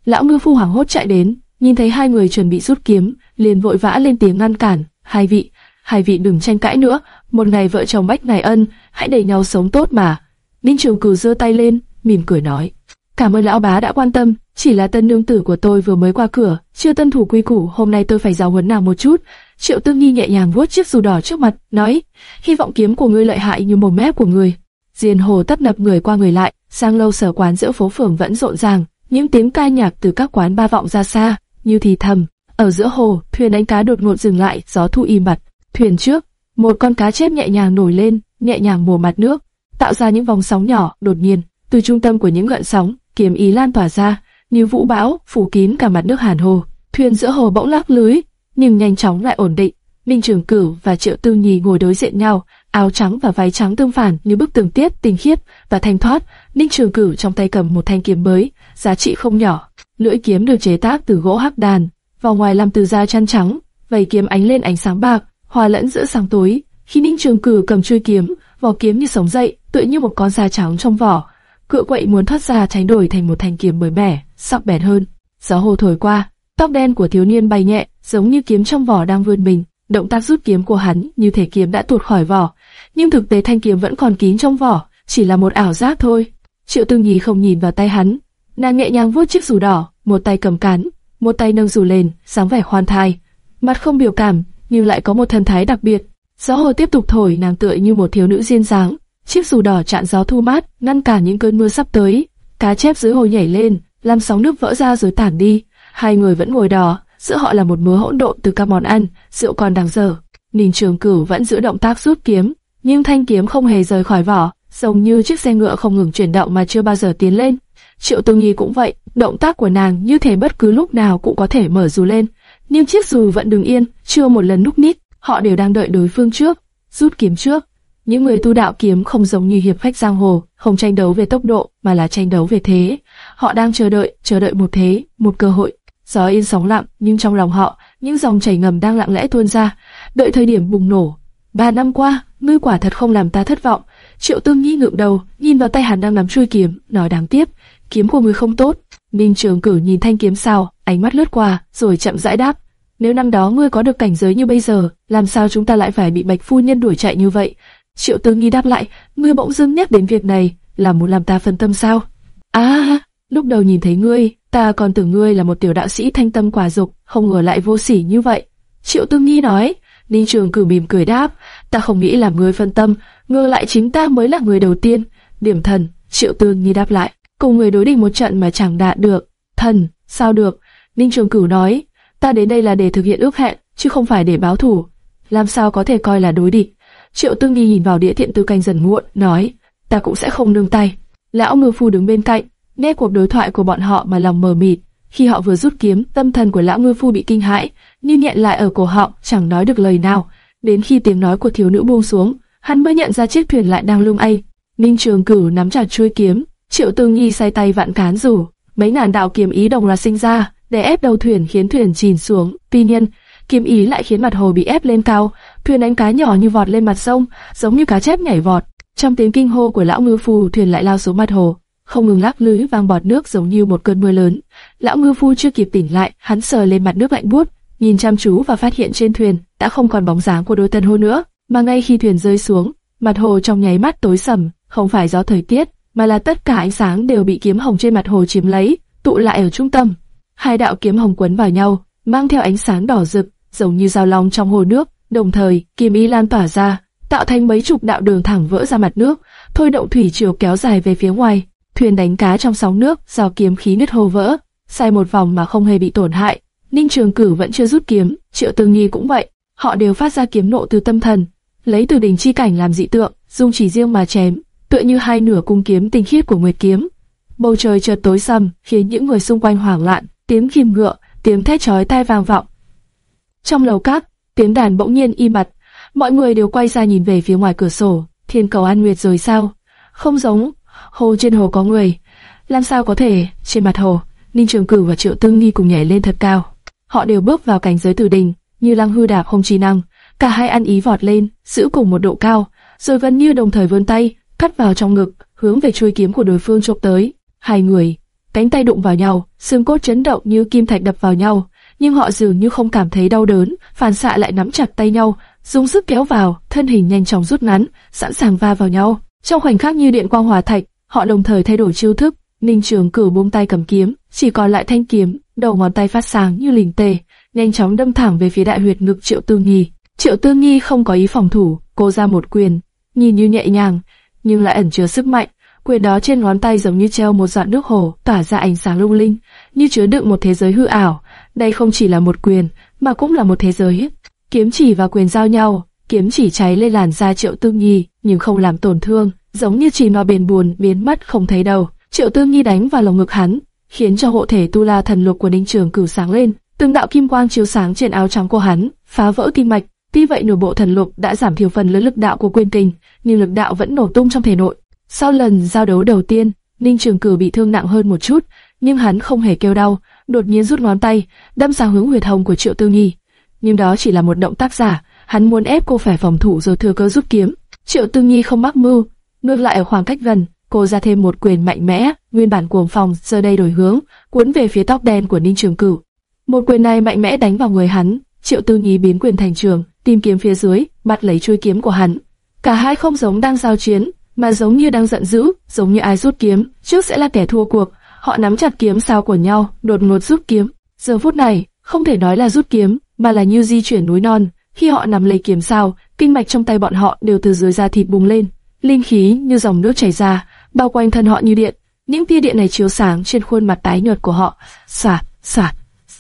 Lão ngư phu hoảng hốt chạy đến, nhìn thấy hai người chuẩn bị rút kiếm, liền vội vã lên tiếng ngăn cản. Hai vị, hai vị đừng tranh cãi nữa, một ngày vợ chồng bách ngày ân, hãy để nhau sống tốt mà. Ninh Trường Cửu giơ tay lên, mỉm cười nói: Cảm ơn lão bá đã quan tâm, chỉ là tân nương tử của tôi vừa mới qua cửa, chưa tân thủ quy củ, hôm nay tôi phải giáo huấn nào một chút. Triệu Tương Nhi nhẹ nhàng vuốt chiếc dù đỏ trước mặt, nói: hy vọng kiếm của ngươi lợi hại như mồm mép của ngươi. Diên hồ tấp nập người qua người lại, sang lâu sở quán giữa phố phường vẫn rộn ràng, những tiếng ca nhạc từ các quán ba vọng ra xa, như thì thầm. Ở giữa hồ, thuyền đánh cá đột ngột dừng lại, gió thu im bặt. Thuyền trước, một con cá chép nhẹ nhàng nổi lên, nhẹ nhàng mùa mặt nước, tạo ra những vòng sóng nhỏ. Đột nhiên, từ trung tâm của những gợn sóng, kiếm ý lan tỏa ra, như vũ bão phủ kín cả mặt nước hàn hồ. Thuyền giữa hồ bỗng lắc lưới, nhưng nhanh chóng lại ổn định. Minh Trường Cửu và Triệu Tư nhi ngồi đối diện nhau, áo trắng và váy trắng tương phản như bức tường tiết tinh khiết và thanh thoát. Minh Trường Cửu trong tay cầm một thanh kiếm mới, giá trị không nhỏ. Lưỡi kiếm được chế tác từ gỗ hắc đàn, vào ngoài làm từ da chăn trắng, vảy kiếm ánh lên ánh sáng bạc, hòa lẫn giữa sáng tối. Khi ninh Trường cử cầm chuôi kiếm, vỏ kiếm như sống dậy, tựa như một con da trắng trong vỏ. Cựa quậy muốn thoát ra tránh đổi thành một thanh kiếm mới mẻ, sắc bén hơn. Gió hồ thổi qua, tóc đen của thiếu niên bay nhẹ, giống như kiếm trong vỏ đang vươn mình. Động tác rút kiếm của hắn như thể kiếm đã tuột khỏi vỏ, nhưng thực tế thanh kiếm vẫn còn kín trong vỏ, chỉ là một ảo giác thôi. Triệu Tư Nhi không nhìn vào tay hắn, nàng nhẹ nhàng vuốt chiếc dù đỏ, một tay cầm cán, một tay nâng dù lên, dáng vẻ khoan thai, mặt không biểu cảm, nhưng lại có một thần thái đặc biệt. Gió hồ tiếp tục thổi, nàng tựa như một thiếu nữ duyên dáng, chiếc dù đỏ chặn gió thu mát, ngăn cản những cơn mưa sắp tới. Cá chép dưới hồ nhảy lên, làm sóng nước vỡ ra rồi tản đi. Hai người vẫn ngồi đó, giữa họ là một mớ hỗn độn từ các món ăn, rượu còn đang dở. Ninh Trường Cửu vẫn giữ động tác rút kiếm, nhưng thanh kiếm không hề rời khỏi vỏ, giống như chiếc xe ngựa không ngừng chuyển động mà chưa bao giờ tiến lên. Triệu Tương Nhi cũng vậy, động tác của nàng như thể bất cứ lúc nào cũng có thể mở dù lên, nhưng chiếc dù vẫn đứng yên, chưa một lần núp nít. Họ đều đang đợi đối phương trước, rút kiếm trước. Những người tu đạo kiếm không giống như hiệp khách giang hồ, không tranh đấu về tốc độ mà là tranh đấu về thế. Họ đang chờ đợi, chờ đợi một thế, một cơ hội. Gió yên sóng lặng, nhưng trong lòng họ, những dòng chảy ngầm đang lặng lẽ tuôn ra, đợi thời điểm bùng nổ. Ba năm qua, ngươi quả thật không làm ta thất vọng. Triệu Tương Nhi ngượng đầu, nhìn vào tay hắn đang nắm chuôi kiếm, nói đáng tiếc, kiếm của ngươi không tốt. Ninh Trường Cử nhìn thanh kiếm sao, ánh mắt lướt qua, rồi chậm rãi đáp, nếu năm đó ngươi có được cảnh giới như bây giờ, làm sao chúng ta lại phải bị Bạch phu nhân đuổi chạy như vậy? Triệu Tương Nghi đáp lại, ngươi bỗng dưng nhắc đến việc này, là muốn làm ta phân tâm sao? À, lúc đầu nhìn thấy ngươi, ta còn tưởng ngươi là một tiểu đạo sĩ thanh tâm quả dục, không ngờ lại vô sỉ như vậy. Triệu Tương Nghi nói, Ninh Trường cử mỉm cười đáp, ta không nghĩ làm ngươi phân tâm, ngược lại chính ta mới là người đầu tiên. Điểm thần, Triệu Tương Nghi đáp lại, cùng người đối địch một trận mà chẳng đạt được. Thần, sao được? Ninh Trường Cửu nói, ta đến đây là để thực hiện ước hẹn, chứ không phải để báo thù. Làm sao có thể coi là đối địch? Triệu Tương Nhi nhìn vào đĩa thiện tư canh dần muộn, nói, ta cũng sẽ không nương tay. Lão ngư phu đứng bên cạnh, nghe cuộc đối thoại của bọn họ mà lòng mờ mịt. Khi họ vừa rút kiếm, tâm thần của lão ngư phu bị kinh hãi, như nhẹn lại ở cổ họng, chẳng nói được lời nào. Đến khi tiếng nói của thiếu nữ buông xuống, hắn mới nhận ra chiếc thuyền lại đang lung ay. Ninh Trường Cửu nắm chặt chuôi kiếm, Triệu Tương Nhi say tay vạn cán rủ, mấy ngàn đạo kiếm ý đồng loạt sinh ra, để ép đầu thuyền khiến thuyền chìm xuống. Tuy nhiên, kiếm ý lại khiến mặt hồ bị ép lên cao, thuyền đánh cá nhỏ như vọt lên mặt sông, giống như cá chép nhảy vọt. Trong tiếng kinh hô của lão ngư phu, thuyền lại lao xuống mặt hồ, không ngừng lắc lư vang bọt nước giống như một cơn mưa lớn. Lão ngư phu chưa kịp tỉnh lại, hắn sờ lên mặt nước lạnh buốt, nhìn chăm chú và phát hiện trên thuyền đã không còn bóng dáng của đôi tân hô nữa, mà ngay khi thuyền rơi xuống, mặt hồ trong nháy mắt tối sầm, không phải do thời tiết, mà là tất cả ánh sáng đều bị kiếm hồng trên mặt hồ chiếm lấy, tụ lại ở trung tâm. Hai đạo kiếm hồng quấn vào nhau, mang theo ánh sáng đỏ rực, giống như dao long trong hồ nước, đồng thời kiếm ý lan tỏa ra, tạo thành mấy chục đạo đường thẳng vỡ ra mặt nước, thôi động thủy triều kéo dài về phía ngoài. Thuyền đánh cá trong sóng nước, do kiếm khí nứt hồ vỡ, sai một vòng mà không hề bị tổn hại. Ninh Trường Cử vẫn chưa rút kiếm, Triệu Tương Nhi cũng vậy, họ đều phát ra kiếm nộ từ tâm thần, lấy từ đỉnh chi cảnh làm dị tượng, dùng chỉ riêng mà chém, tựa như hai nửa cung kiếm tinh khiết của Nguyệt kiếm. Bầu trời chợt tối sầm, khiến những người xung quanh hoảng loạn, tiếng kim ngựa, tiếng thét chói tai vang vọng. Trong lầu cát, tiếng đàn bỗng nhiên im bặt, mọi người đều quay ra nhìn về phía ngoài cửa sổ. Thiên cầu an nguyệt rồi sao? Không giống, hồ trên hồ có người. Làm sao có thể? Trên mặt hồ, Ninh Trường Cửu và Triệu Tương Nhi cùng nhảy lên thật cao. Họ đều bước vào cảnh giới tử đình, như lăng hư đạp không chi năng. Cả hai ăn ý vọt lên, giữ cùng một độ cao, rồi gần như đồng thời vươn tay, cắt vào trong ngực, hướng về chuôi kiếm của đối phương chộp tới. Hai người, cánh tay đụng vào nhau, xương cốt chấn động như kim thạch đập vào nhau, nhưng họ dường như không cảm thấy đau đớn, phản xạ lại nắm chặt tay nhau, dùng sức kéo vào, thân hình nhanh chóng rút ngắn, sẵn sàng va vào nhau. Trong khoảnh khắc như điện quang hòa thạch, họ đồng thời thay đổi chiêu thức. Ninh Trường Cửu buông tay cầm kiếm, chỉ còn lại thanh kiếm, đầu ngón tay phát sáng như lình tề, nhanh chóng đâm thẳng về phía đại huyệt ngực Triệu Tư nghi, Triệu Tư nghi không có ý phòng thủ, cô ra một quyền, nhìn như nhẹ nhàng, nhưng lại ẩn chứa sức mạnh. Quyền đó trên ngón tay giống như treo một giọt nước hồ, tỏa ra ánh sáng lung linh, như chứa đựng một thế giới hư ảo. Đây không chỉ là một quyền, mà cũng là một thế giới. Kiếm chỉ và quyền giao nhau, kiếm chỉ cháy lên làn da Triệu Tương Nhi, nhưng không làm tổn thương, giống như chỉ nó bền buồn biến mất không thấy đâu. Triệu Tương Nhi đánh vào lồng ngực hắn, khiến cho hộ thể tu la thần lục của Ninh Trường cửu sáng lên, từng đạo kim quang chiếu sáng trên áo trắng của hắn, phá vỡ kinh mạch. Tuy vậy nửa bộ thần lục đã giảm thiểu phần lớn lực đạo của quyền kình nhưng lực đạo vẫn nổ tung trong thể nội. Sau lần giao đấu đầu tiên, Ninh Trường Cử bị thương nặng hơn một chút, nhưng hắn không hề kêu đau, đột nhiên rút ngón tay, đâm sang hướng huyệt hồng của Triệu Tư Nhi. Nhưng đó chỉ là một động tác giả, hắn muốn ép cô phải phòng thủ rồi thừa cơ rút kiếm. Triệu Tư Nhi không mắc mưu, ngược lại ở khoảng cách gần, cô ra thêm một quyền mạnh mẽ, nguyên bản cuồng phòng giờ đây đổi hướng, cuốn về phía tóc đen của Ninh Trường Cửu. Một quyền này mạnh mẽ đánh vào người hắn, Triệu Tư Nhi biến quyền thành trường, tìm kiếm phía dưới, bắt lấy chuôi kiếm của hắn. Cả hai không giống đang giao chiến, mà giống như đang giận dữ, giống như ai rút kiếm, trước sẽ là kẻ thua cuộc. Họ nắm chặt kiếm sao của nhau, đột ngột rút kiếm. Giờ phút này, không thể nói là rút kiếm, mà là như di chuyển núi non. Khi họ nắm lấy kiếm sao, kinh mạch trong tay bọn họ đều từ dưới da thịt bùng lên, linh khí như dòng nước chảy ra, bao quanh thân họ như điện. Những tia điện này chiếu sáng trên khuôn mặt tái nhợt của họ. xoạt, xoạt,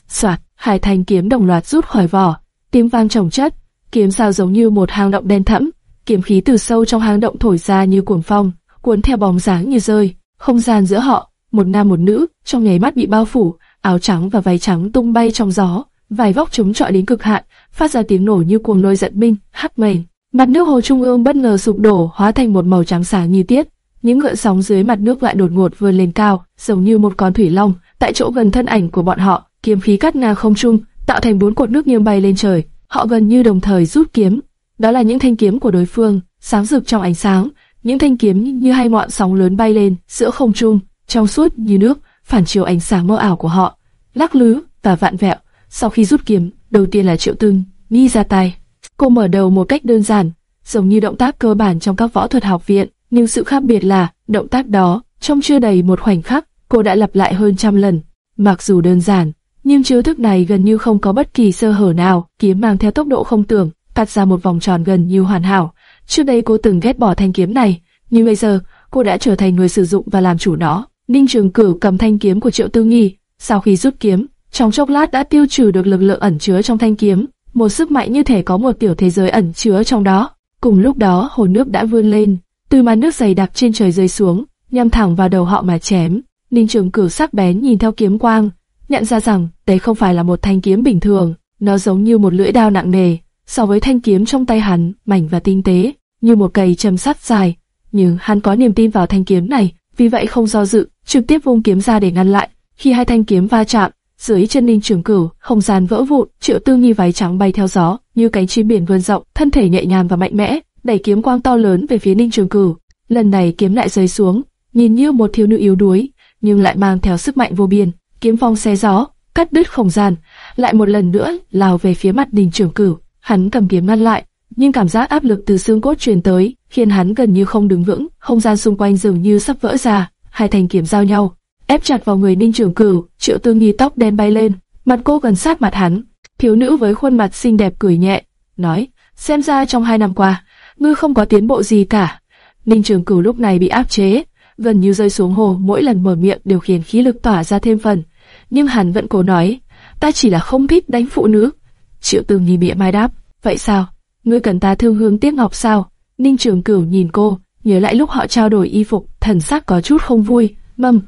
xoạt hai thanh kiếm đồng loạt rút khỏi vỏ, tiếng vang trồng chất. Kiếm sao giống như một hang động đen thẫm, kiếm khí từ sâu trong hang động thổi ra như cuồng phong, cuốn theo bóng dáng như rơi. Không gian giữa họ, một nam một nữ, trong nháy mắt bị bao phủ, áo trắng và váy trắng tung bay trong gió, vài vóc chống trọi đến cực hạn, phát ra tiếng nổ như cuồng lôi giận minh, hắt mền. Mặt nước hồ trung ương bất ngờ sụp đổ, hóa thành một màu trắng sáng như tiết. Những gợn sóng dưới mặt nước lại đột ngột vươn lên cao, giống như một con thủy long. Tại chỗ gần thân ảnh của bọn họ, kiếm khí cắt ngang không trung, tạo thành bốn cột nước nghiêng bay lên trời. Họ gần như đồng thời rút kiếm, đó là những thanh kiếm của đối phương, sáng rực trong ánh sáng, những thanh kiếm như hai ngọn sóng lớn bay lên giữa không trung, trong suốt như nước, phản chiếu ánh sáng mơ ảo của họ, lắc lứ và vạn vẹo. Sau khi rút kiếm, đầu tiên là Triệu Tương, Ni ra tay. Cô mở đầu một cách đơn giản, giống như động tác cơ bản trong các võ thuật học viện, nhưng sự khác biệt là động tác đó, trong chưa đầy một khoảnh khắc, cô đã lặp lại hơn trăm lần. Mặc dù đơn giản, nhưng chiêu thức này gần như không có bất kỳ sơ hở nào, kiếm mang theo tốc độ không tưởng, cắt ra một vòng tròn gần như hoàn hảo. Trước đây cô từng ghét bỏ thanh kiếm này, nhưng bây giờ cô đã trở thành người sử dụng và làm chủ nó. Ninh Trường Cửu cầm thanh kiếm của Triệu Tư Nghi, sau khi rút kiếm, trong chốc lát đã tiêu trừ được lực lượng ẩn chứa trong thanh kiếm, một sức mạnh như thể có một tiểu thế giới ẩn chứa trong đó. Cùng lúc đó, hồ nước đã vươn lên, từ màn nước dày đặc trên trời rơi xuống, nhắm thẳng vào đầu họ mà chém. Ninh Trường Cửu sắc bén nhìn theo kiếm quang, nhận ra rằng đây không phải là một thanh kiếm bình thường, nó giống như một lưỡi đao nặng nề, so với thanh kiếm trong tay hắn, mảnh và tinh tế, như một cây châm sắt dài. Nhưng hắn có niềm tin vào thanh kiếm này, vì vậy không do dự, trực tiếp vung kiếm ra để ngăn lại. Khi hai thanh kiếm va chạm, dưới chân Ninh Trường Cửu, không gian vỡ vụn, Triệu Tư Nhi váy trắng bay theo gió, như cánh chim biển vươn rộng, thân thể nhẹ nhàng và mạnh mẽ, đẩy kiếm quang to lớn về phía Ninh Trường Cửu. Lần này kiếm lại rơi xuống, nhìn như một thiếu nữ yếu đuối, nhưng lại mang theo sức mạnh vô biên. Kiếm phong xé gió, cắt đứt không gian, lại một lần nữa lao về phía mặt Ninh Trường Cửu. Hắn cầm kiếm ngăn lại, nhưng cảm giác áp lực từ xương cốt truyền tới, khiến hắn gần như không đứng vững, không gian xung quanh dường như sắp vỡ ra, hai thanh kiếm giao nhau, ép chặt vào người Ninh Trường Cửu. Triệu Tương Nhi tóc đen bay lên, mặt cô gần sát mặt hắn. Thiếu nữ với khuôn mặt xinh đẹp cười nhẹ, nói: xem ra trong hai năm qua, ngươi không có tiến bộ gì cả. Ninh Trường Cửu lúc này bị áp chế, gần như rơi xuống hồ, mỗi lần mở miệng đều khiến khí lực tỏa ra thêm phần. Nhưng hắn vẫn cố nói, ta chỉ là không thích đánh phụ nữ. Triệu tư Nhi bịa mai đáp, vậy sao? Ngươi cần ta thương hương tiếc ngọc sao? Ninh Trường Cửu nhìn cô, nhớ lại lúc họ trao đổi y phục, thần sắc có chút không vui. Mâm,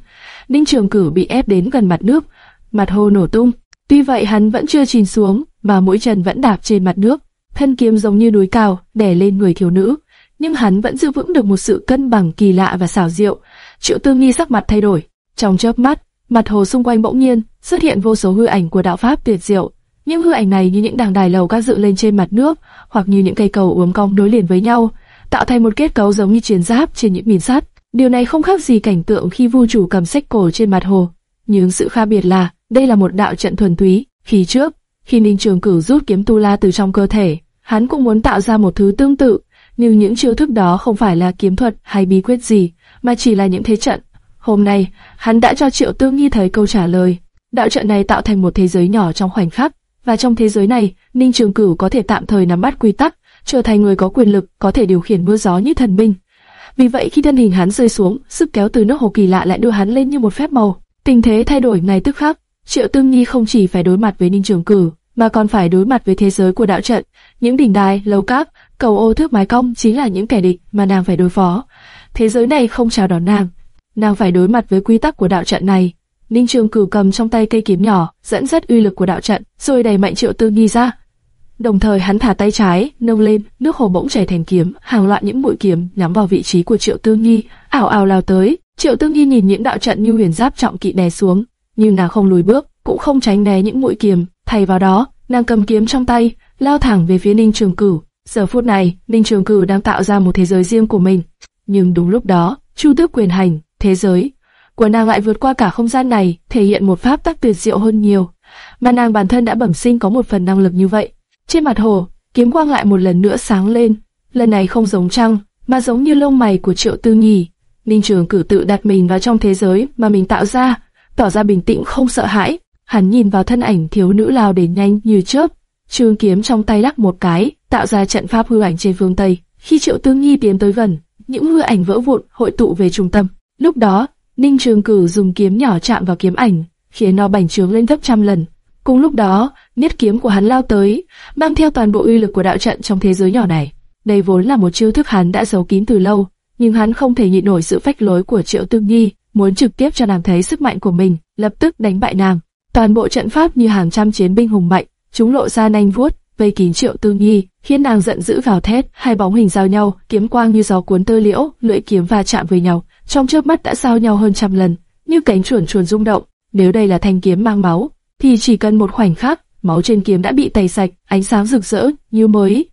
Ninh Trường Cửu bị ép đến gần mặt nước, mặt hồ nổ tung. Tuy vậy hắn vẫn chưa chìm xuống, mà mũi chân vẫn đạp trên mặt nước. Thân kiếm giống như núi cao, đè lên người thiếu nữ, nhưng hắn vẫn giữ vững được một sự cân bằng kỳ lạ và xảo diệu. Triệu Tương nghi sắc mặt thay đổi, trong chớp mắt, mặt hồ xung quanh bỗng nhiên xuất hiện vô số hư ảnh của đạo pháp tuyệt diệu. Những hư ảnh này như những đàng đài lầu các dựng lên trên mặt nước, hoặc như những cây cầu uốn cong nối liền với nhau, tạo thành một kết cấu giống như chiến giáp trên những miền sắt. Điều này không khác gì cảnh tượng khi vua chủ cầm sách cổ trên mặt hồ. Nhưng sự khác biệt là, đây là một đạo trận thuần túy. Khi trước, khi Ninh Trường Cửu rút kiếm tu la từ trong cơ thể, hắn cũng muốn tạo ra một thứ tương tự, nhưng những chiêu thức đó không phải là kiếm thuật hay bí quyết gì, mà chỉ là những thế trận. Hôm nay, hắn đã cho Triệu Tương Nhi thấy câu trả lời. Đạo trận này tạo thành một thế giới nhỏ trong khoảnh khắc, và trong thế giới này, Ninh Trường Cửu có thể tạm thời nắm bắt quy tắc, trở thành người có quyền lực, có thể điều khiển mưa gió như thần minh. Vì vậy khi thân hình hắn rơi xuống, sức kéo từ nước hồ kỳ lạ lại đưa hắn lên như một phép màu. Tình thế thay đổi ngay tức khắc, Triệu Tương Nhi không chỉ phải đối mặt với Ninh Trường Cửu, mà còn phải đối mặt với thế giới của đạo trận, những đỉnh đài, lầu cáp, cầu ô thước mái cong chính là những kẻ địch mà nàng phải đối phó. Thế giới này không chào đón nàng, nàng phải đối mặt với quy tắc của đạo trận này. Ninh Trường Cửu cầm trong tay cây kiếm nhỏ, dẫn dắt uy lực của đạo trận, rồi đẩy mạnh Triệu Tư Nghi ra. Đồng thời hắn thả tay trái, nâng lên, nước hồ bỗng chảy thành kiếm, hàng loạt những mũi kiếm nhắm vào vị trí của Triệu Tư Nghi, ảo ảo lao tới. Triệu Tư Nghi nhìn những đạo trận như huyền giáp trọng kỵ đè xuống, nhưng nàng không lùi bước, cũng không tránh né những mũi kiếm, thay vào đó, nàng cầm kiếm trong tay, lao thẳng về phía Ninh Trường Cửu. Giờ phút này, Ninh Trường Cửu đang tạo ra một thế giới riêng của mình. Nhưng đúng lúc đó, Chu Tước quyền hành, thế giới của nàng lại vượt qua cả không gian này, thể hiện một pháp tắc tuyệt diệu hơn nhiều. Mà nàng bản thân đã bẩm sinh có một phần năng lực như vậy. Trên mặt hồ, kiếm quang lại một lần nữa sáng lên. Lần này không giống trăng, mà giống như lông mày của Triệu Tư Nhì. Ninh Trường cử tự đặt mình vào trong thế giới mà mình tạo ra, tỏ ra bình tĩnh không sợ hãi. Hắn nhìn vào thân ảnh thiếu nữ lao đến nhanh như chớp, trường kiếm trong tay lắc một cái, tạo ra trận pháp hư ảnh trên phương Tây. Khi Triệu Tương Nhi tiến tới gần, những hư ảnh vỡ vụn hội tụ về trung tâm. Lúc đó, Ninh Trường Cử dùng kiếm nhỏ chạm vào kiếm ảnh, khiến nó bành trướng lên gấp trăm lần. Cùng lúc đó, niết kiếm của hắn lao tới, mang theo toàn bộ uy lực của đạo trận trong thế giới nhỏ này. Đây vốn là một chiêu thức hắn đã giấu kín từ lâu, nhưng hắn không thể nhịn nổi sự phách lối của Triệu Tương Nhi, muốn trực tiếp cho nàng thấy sức mạnh của mình, lập tức đánh bại nàng. Toàn bộ trận pháp như hàng trăm chiến binh hùng mạnh, chúng lộ ra nanh vuốt, vây kín Triệu Tương Nhi, khiến nàng giận dữ vào thét, hai bóng hình giao nhau, kiếm quang như gió cuốn tơ liễu, lưỡi kiếm va chạm với nhau, trong chớp mắt đã giao nhau hơn trăm lần, như cánh chuồn chuồn rung động. Nếu đây là thanh kiếm mang máu, thì chỉ cần một khoảnh khắc, máu trên kiếm đã bị tẩy sạch, ánh sáng rực rỡ như mới.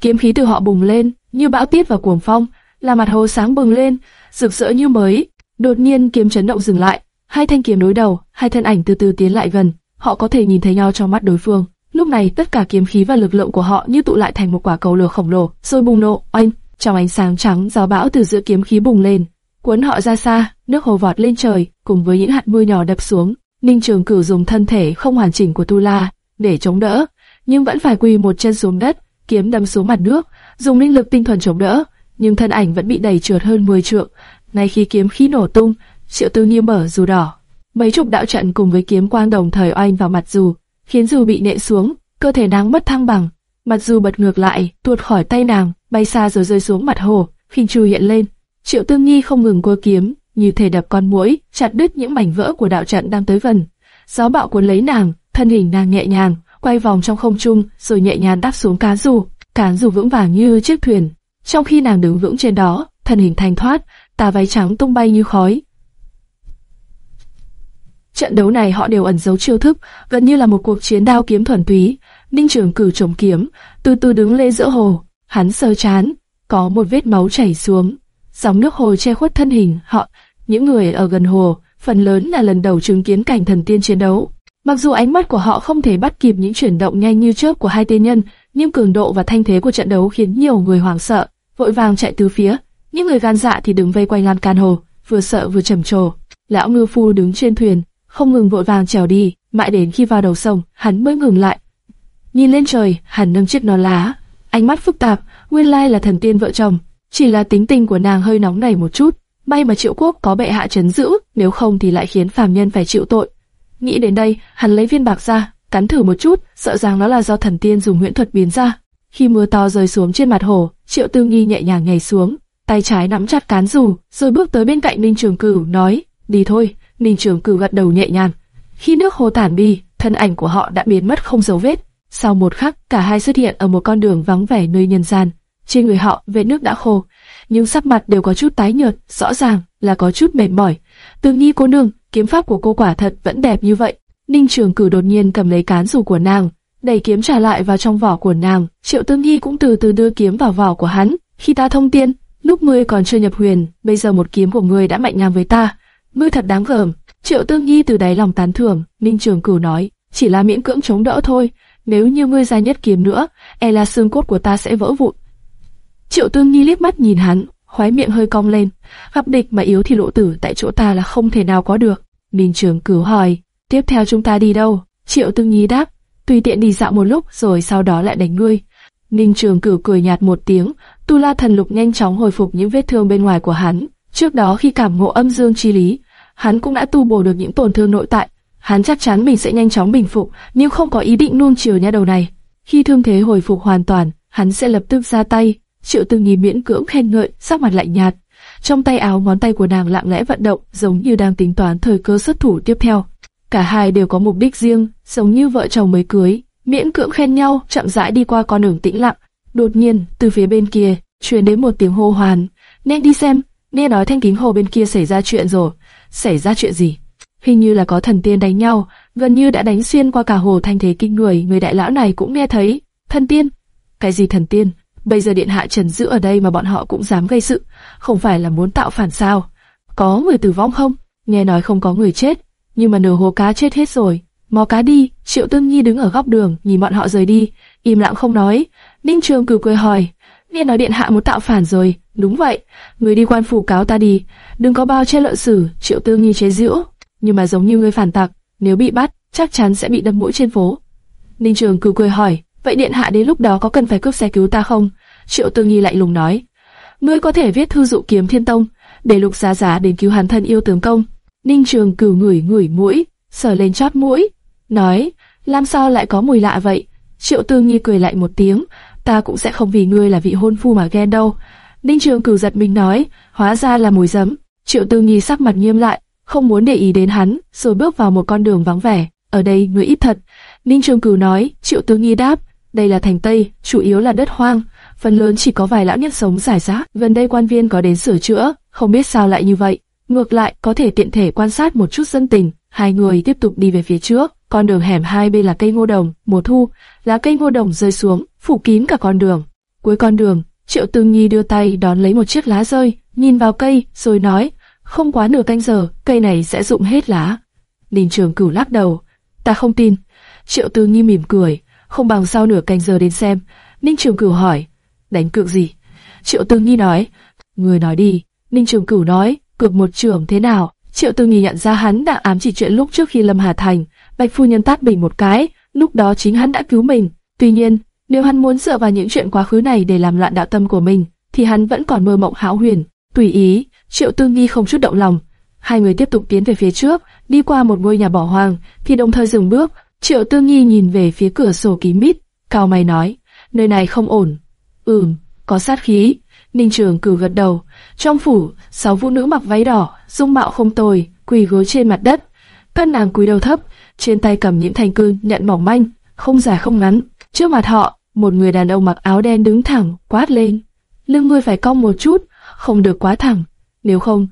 Kiếm khí từ họ bùng lên, như bão tiết và cuồng phong, là mặt hồ sáng bừng lên, rực rỡ như mới. Đột nhiên kiếm chấn động dừng lại, hai thanh kiếm đối đầu, hai thân ảnh từ từ tiến lại gần, họ có thể nhìn thấy nhau trong mắt đối phương. Lúc này tất cả kiếm khí và lực lượng của họ như tụ lại thành một quả cầu lửa khổng lồ, rồi bùng nổ, oanh, trong ánh sáng trắng gió bão từ giữa kiếm khí bùng lên, cuốn họ ra xa, nước hồ vọt lên trời, cùng với những hạt mưa nhỏ đập xuống. Ninh Trường Cửu dùng thân thể không hoàn chỉnh của Tu La để chống đỡ, nhưng vẫn phải quỳ một chân xuống đất, kiếm đâm xuống mặt nước, dùng linh lực tinh thuần chống đỡ, nhưng thân ảnh vẫn bị đẩy trượt hơn 10 trượng. Ngay khi kiếm khí nổ tung, Triệu Tư Nghiêm mở dù đỏ, mấy chục đạo trận cùng với kiếm quang đồng thời oanh vào mặt dù, khiến dù bị nện xuống, cơ thể nàng mất thăng bằng, mặt dù bật ngược lại, tuột khỏi tay nàng, bay xa rồi rơi xuống mặt hồ, khinh chu hiện lên. Triệu Tương nghi không ngừng cua kiếm, như thể đập con muỗi, chặt đứt những mảnh vỡ của đạo trận đang tới gần. Gió bạo cuốn lấy nàng, thân hình nàng nhẹ nhàng, quay vòng trong không trung, rồi nhẹ nhàng đáp xuống cá dù, cán dù vững vàng như chiếc thuyền. Trong khi nàng đứng vững trên đó, thân hình thanh thoát, tà váy trắng tung bay như khói. Trận đấu này họ đều ẩn giấu chiêu thức, gần như là một cuộc chiến đao kiếm thuần túy. Ninh Trường cử trống kiếm, từ từ đứng lê giữa hồ, hắn sơ chán, có một vết máu chảy xuống, dòng nước hồ che khuất thân hình họ. Những người ở gần hồ, phần lớn là lần đầu chứng kiến cảnh thần tiên chiến đấu. Mặc dù ánh mắt của họ không thể bắt kịp những chuyển động nhanh như chớp của hai tên nhân, nhưng cường độ và thanh thế của trận đấu khiến nhiều người hoảng sợ, vội vàng chạy từ phía. Những người gan dạ thì đứng vây quanh lan can hồ, vừa sợ vừa trầm trồ. Lão ngư phu đứng trên thuyền, không ngừng vội vàng trèo đi, mãi đến khi vào đầu sông, hắn mới ngừng lại. Nhìn lên trời, hắn nâng chiếc nón lá, ánh mắt phức tạp, nguyên lai là thần tiên vợ chồng, chỉ là tính tình của nàng hơi nóng nảy một chút. May mà Triệu Quốc có bệ hạ chấn giữ, nếu không thì lại khiến phàm nhân phải chịu tội. Nghĩ đến đây, hắn lấy viên bạc ra, cắn thử một chút, sợ rằng nó là do thần tiên dùng huyễn thuật biến ra. Khi mưa to rơi xuống trên mặt hồ, Triệu Tư Nghi nhẹ nhàng nhảy xuống, tay trái nắm chặt cán dù, rồi bước tới bên cạnh Ninh Trường Cửu, nói: "Đi thôi." Ninh Trường Cử gật đầu nhẹ nhàng. Khi nước hồ tản đi, thân ảnh của họ đã biến mất không dấu vết. Sau một khắc, cả hai xuất hiện ở một con đường vắng vẻ nơi nhân gian. Trên người họ vết nước đã khô, nhưng sắc mặt đều có chút tái nhợt, rõ ràng là có chút mệt mỏi. Tương Nhi cô nương, kiếm pháp của cô quả thật vẫn đẹp như vậy. Ninh Trường Cử đột nhiên cầm lấy cán dù của nàng, đẩy kiếm trả lại vào trong vỏ của nàng. Triệu Tương Nhi cũng từ từ đưa kiếm vào vỏ của hắn. Khi ta thông tiên, lúc ngươi còn chưa nhập huyền, bây giờ một kiếm của ngươi đã mạnh ngang với ta. Ngươi thật đáng gờm. Triệu Tương Nhi từ đáy lòng tán thưởng. Ninh Trường cửu nói, chỉ là miễn cưỡng chống đỡ thôi. Nếu như ngươi ra nhất kiếm nữa, e là xương cốt của ta sẽ vỡ vụn. Triệu Tương Nhi liếc mắt nhìn hắn, khóe miệng hơi cong lên. Gặp địch mà yếu thì lộ tử tại chỗ ta là không thể nào có được. Ninh Trường Cửu hỏi, tiếp theo chúng ta đi đâu? Triệu Tương Nhi đáp, tùy tiện đi dạo một lúc rồi sau đó lại đánh ngươi. Ninh Trường Cửu cười nhạt một tiếng, Tu La Thần Lục nhanh chóng hồi phục những vết thương bên ngoài của hắn. Trước đó khi cảm ngộ âm dương chi lý, hắn cũng đã tu bổ được những tổn thương nội tại. Hắn chắc chắn mình sẽ nhanh chóng bình phục, nhưng không có ý định nuông chiều nha đầu này. Khi thương thế hồi phục hoàn toàn, hắn sẽ lập tức ra tay. Triệu Tư Nghi miễn cưỡng khen ngợi, sắc mặt lạnh nhạt. Trong tay áo ngón tay của nàng lặng lẽ vận động, giống như đang tính toán thời cơ xuất thủ tiếp theo. Cả hai đều có mục đích riêng, giống như vợ chồng mới cưới, miễn cưỡng khen nhau, chậm rãi đi qua con đường tĩnh lặng. Đột nhiên, từ phía bên kia, truyền đến một tiếng hô hoán. Nên đi xem, nghe nói thanh kính hồ bên kia xảy ra chuyện rồi. Xảy ra chuyện gì? Hình như là có thần tiên đánh nhau, gần như đã đánh xuyên qua cả hồ thanh thế kinh người, người đại lão này cũng nghe thấy. Thần tiên? Cái gì thần tiên? Bây giờ điện hạ trần giữ ở đây mà bọn họ cũng dám gây sự, không phải là muốn tạo phản sao? Có người tử vong không? Nghe nói không có người chết, nhưng mà nửa hồ cá chết hết rồi. Mò cá đi, Triệu Tương Nhi đứng ở góc đường, nhìn bọn họ rời đi, im lặng không nói. Ninh Trường cử cười hỏi, nghe nói điện hạ muốn tạo phản rồi, đúng vậy, người đi quan phủ cáo ta đi, đừng có bao che lợi xử, Triệu Tương Nhi chế giễu, nhưng mà giống như người phản tặc, nếu bị bắt, chắc chắn sẽ bị đâm mũi trên phố. Ninh Trường cử cười hỏi, vậy điện hạ đến lúc đó có cần phải cướp xe cứu ta không? Triệu Tương Nhi lạnh lùng nói, ngươi có thể viết thư dụ kiếm thiên tông, để lục giá giá đến cứu hắn thân yêu tướng công. Ninh Trường cử ngửi ngửi mũi, sờ lên chót mũi, nói, làm sao lại có mùi lạ vậy? Triệu Tương Nhi cười lại một tiếng, ta cũng sẽ không vì ngươi là vị hôn phu mà ghen đâu. Ninh Trường Cửu giật mình nói, hóa ra là mùi giấm. Triệu Tương Nhi sắc mặt nghiêm lại, không muốn để ý đến hắn, rồi bước vào một con đường vắng vẻ. Ở đây người ít thật. Ninh Trường Cửu nói, Triệu Tương Nhi đáp, đây là thành Tây, chủ yếu là đất hoang, phần lớn chỉ có vài lão nhân sống giải rác. Gần đây quan viên có đến sửa chữa, không biết sao lại như vậy. Ngược lại, có thể tiện thể quan sát một chút dân tình. Hai người tiếp tục đi về phía trước, con đường hẻm hai bên là cây ngô đồng, mùa thu, lá cây ngô đồng rơi xuống, phủ kín cả con đường. Cuối con đường, Triệu Tương Nhi đưa tay đón lấy một chiếc lá rơi, nhìn vào cây, rồi nói, không quá nửa canh giờ, cây này sẽ rụng hết lá. Ninh Trường Cửu lắc đầu, ta không tin. Triệu Tương Nhi mỉm cười, không bằng sau nửa canh giờ đến xem. Ninh Trường Cửu hỏi, đánh cược gì? Triệu Tương Nhi nói, người nói đi. Ninh Trường Cửu nói, cược một trưởng thế nào? Triệu Tương Nhi nhận ra hắn đã ám chỉ chuyện lúc trước khi Lâm Hà Thành, Bạch Phu Nhân tát bình một cái, lúc đó chính hắn đã cứu mình. Tuy nhiên, nếu hắn muốn dựa vào những chuyện quá khứ này để làm loạn đạo tâm của mình, thì hắn vẫn còn mơ mộng hão huyền. Tùy ý, Triệu Tương nghi không chút động lòng. Hai người tiếp tục tiến về phía trước, đi qua một ngôi nhà bỏ hoang, thì đồng thời dừng bước. Triệu Tương nghi nhìn về phía cửa sổ kín mít, cao mày nói, nơi này không ổn. Ừm, có sát khí. Ninh Trường cử gật đầu. Trong phủ, sáu vũ nữ mặc váy đỏ, dung mạo không tồi, quỳ gối trên mặt đất. Các nàng cúi đầu thấp, trên tay cầm những thanh cương nhận mỏng manh, không dài không ngắn. Trước mặt họ, một người đàn ông mặc áo đen đứng thẳng, quát lên. Lưng ngươi phải cong một chút, không được quá thẳng. Nếu không,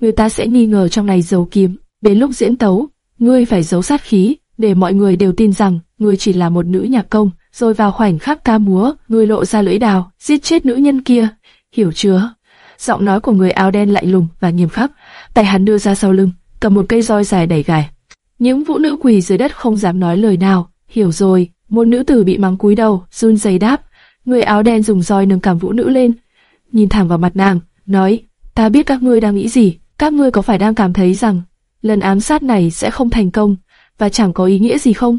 người ta sẽ nghi ngờ trong này giấu kiếm. Đến lúc diễn tấu, ngươi phải giấu sát khí, để mọi người đều tin rằng ngươi chỉ là một nữ nhạc công. Rồi vào khoảnh khắc ca múa, ngươi lộ ra lưỡi đào, giết chết nữ nhân kia. Hiểu chưa? Giọng nói của người áo đen lạnh lùng và nghiêm khắc. Tay hắn đưa ra sau lưng, cầm một cây roi dài đẩy gài. Những vũ nữ quỳ dưới đất không dám nói lời nào. Hiểu rồi, một nữ tử bị mắng cúi đầu, run rẩy đáp. Người áo đen dùng roi nâng cảm vũ nữ lên, nhìn thẳng vào mặt nàng, nói: Ta biết các ngươi đang nghĩ gì. Các ngươi có phải đang cảm thấy rằng lần ám sát này sẽ không thành công và chẳng có ý nghĩa gì không?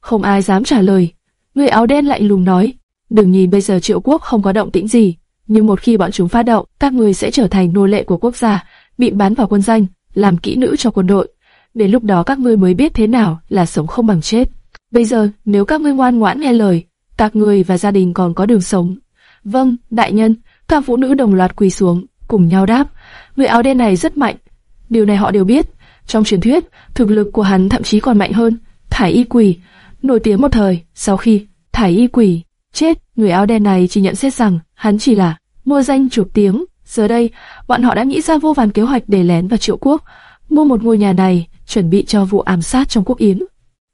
Không ai dám trả lời. Người áo đen lạnh lùng nói: Đừng nhìn bây giờ triệu quốc không có động tĩnh gì, nhưng một khi bọn chúng phát động, các ngươi sẽ trở thành nô lệ của quốc gia, bị bán vào quân danh, làm kỹ nữ cho quân đội. Đến lúc đó các ngươi mới biết thế nào là sống không bằng chết. Bây giờ, nếu các ngươi ngoan ngoãn nghe lời, các ngươi và gia đình còn có đường sống. Vâng, đại nhân, các phụ nữ đồng loạt quỳ xuống, cùng nhau đáp. Người áo đen này rất mạnh. Điều này họ đều biết. Trong truyền thuyết, thực lực của hắn thậm chí còn mạnh hơn. Thải y quỷ, nổi tiếng một thời, sau khi thải y quỷ chết, người áo đen này chỉ nhận xét rằng hắn chỉ là mua danh chụp tiếng. Giờ đây, bọn họ đã nghĩ ra vô vàn kế hoạch để lén vào triệu quốc, mua một ngôi nhà này, chuẩn bị cho vụ ám sát trong quốc yến.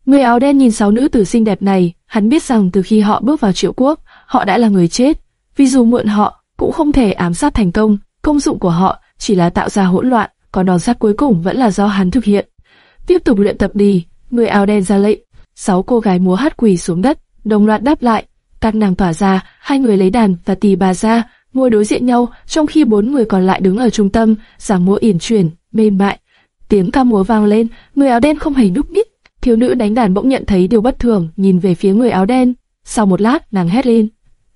Người áo đen nhìn sáu nữ tử xinh đẹp này, hắn biết rằng từ khi họ bước vào triệu quốc, họ đã là người chết. Vì dù mượn họ, cũng không thể ám sát thành công, công dụng của họ chỉ là tạo ra hỗn loạn, còn đòn sát cuối cùng vẫn là do hắn thực hiện. Tiếp tục luyện tập đi, người áo đen ra lệnh. Sáu cô gái múa hát quỳ xuống đất, đồng loạt đáp lại. Các nàng tỏa ra, hai người lấy đàn và tỳ bà ra, ngồi đối diện nhau, trong khi bốn người còn lại đứng ở trung tâm, giảng múa yển chuyển, mềm mại. Tiếng ca múa vang lên, người áo đen không hề núp nít. Thiếu nữ đánh đàn bỗng nhận thấy điều bất thường, nhìn về phía người áo đen. Sau một lát, nàng hét lên.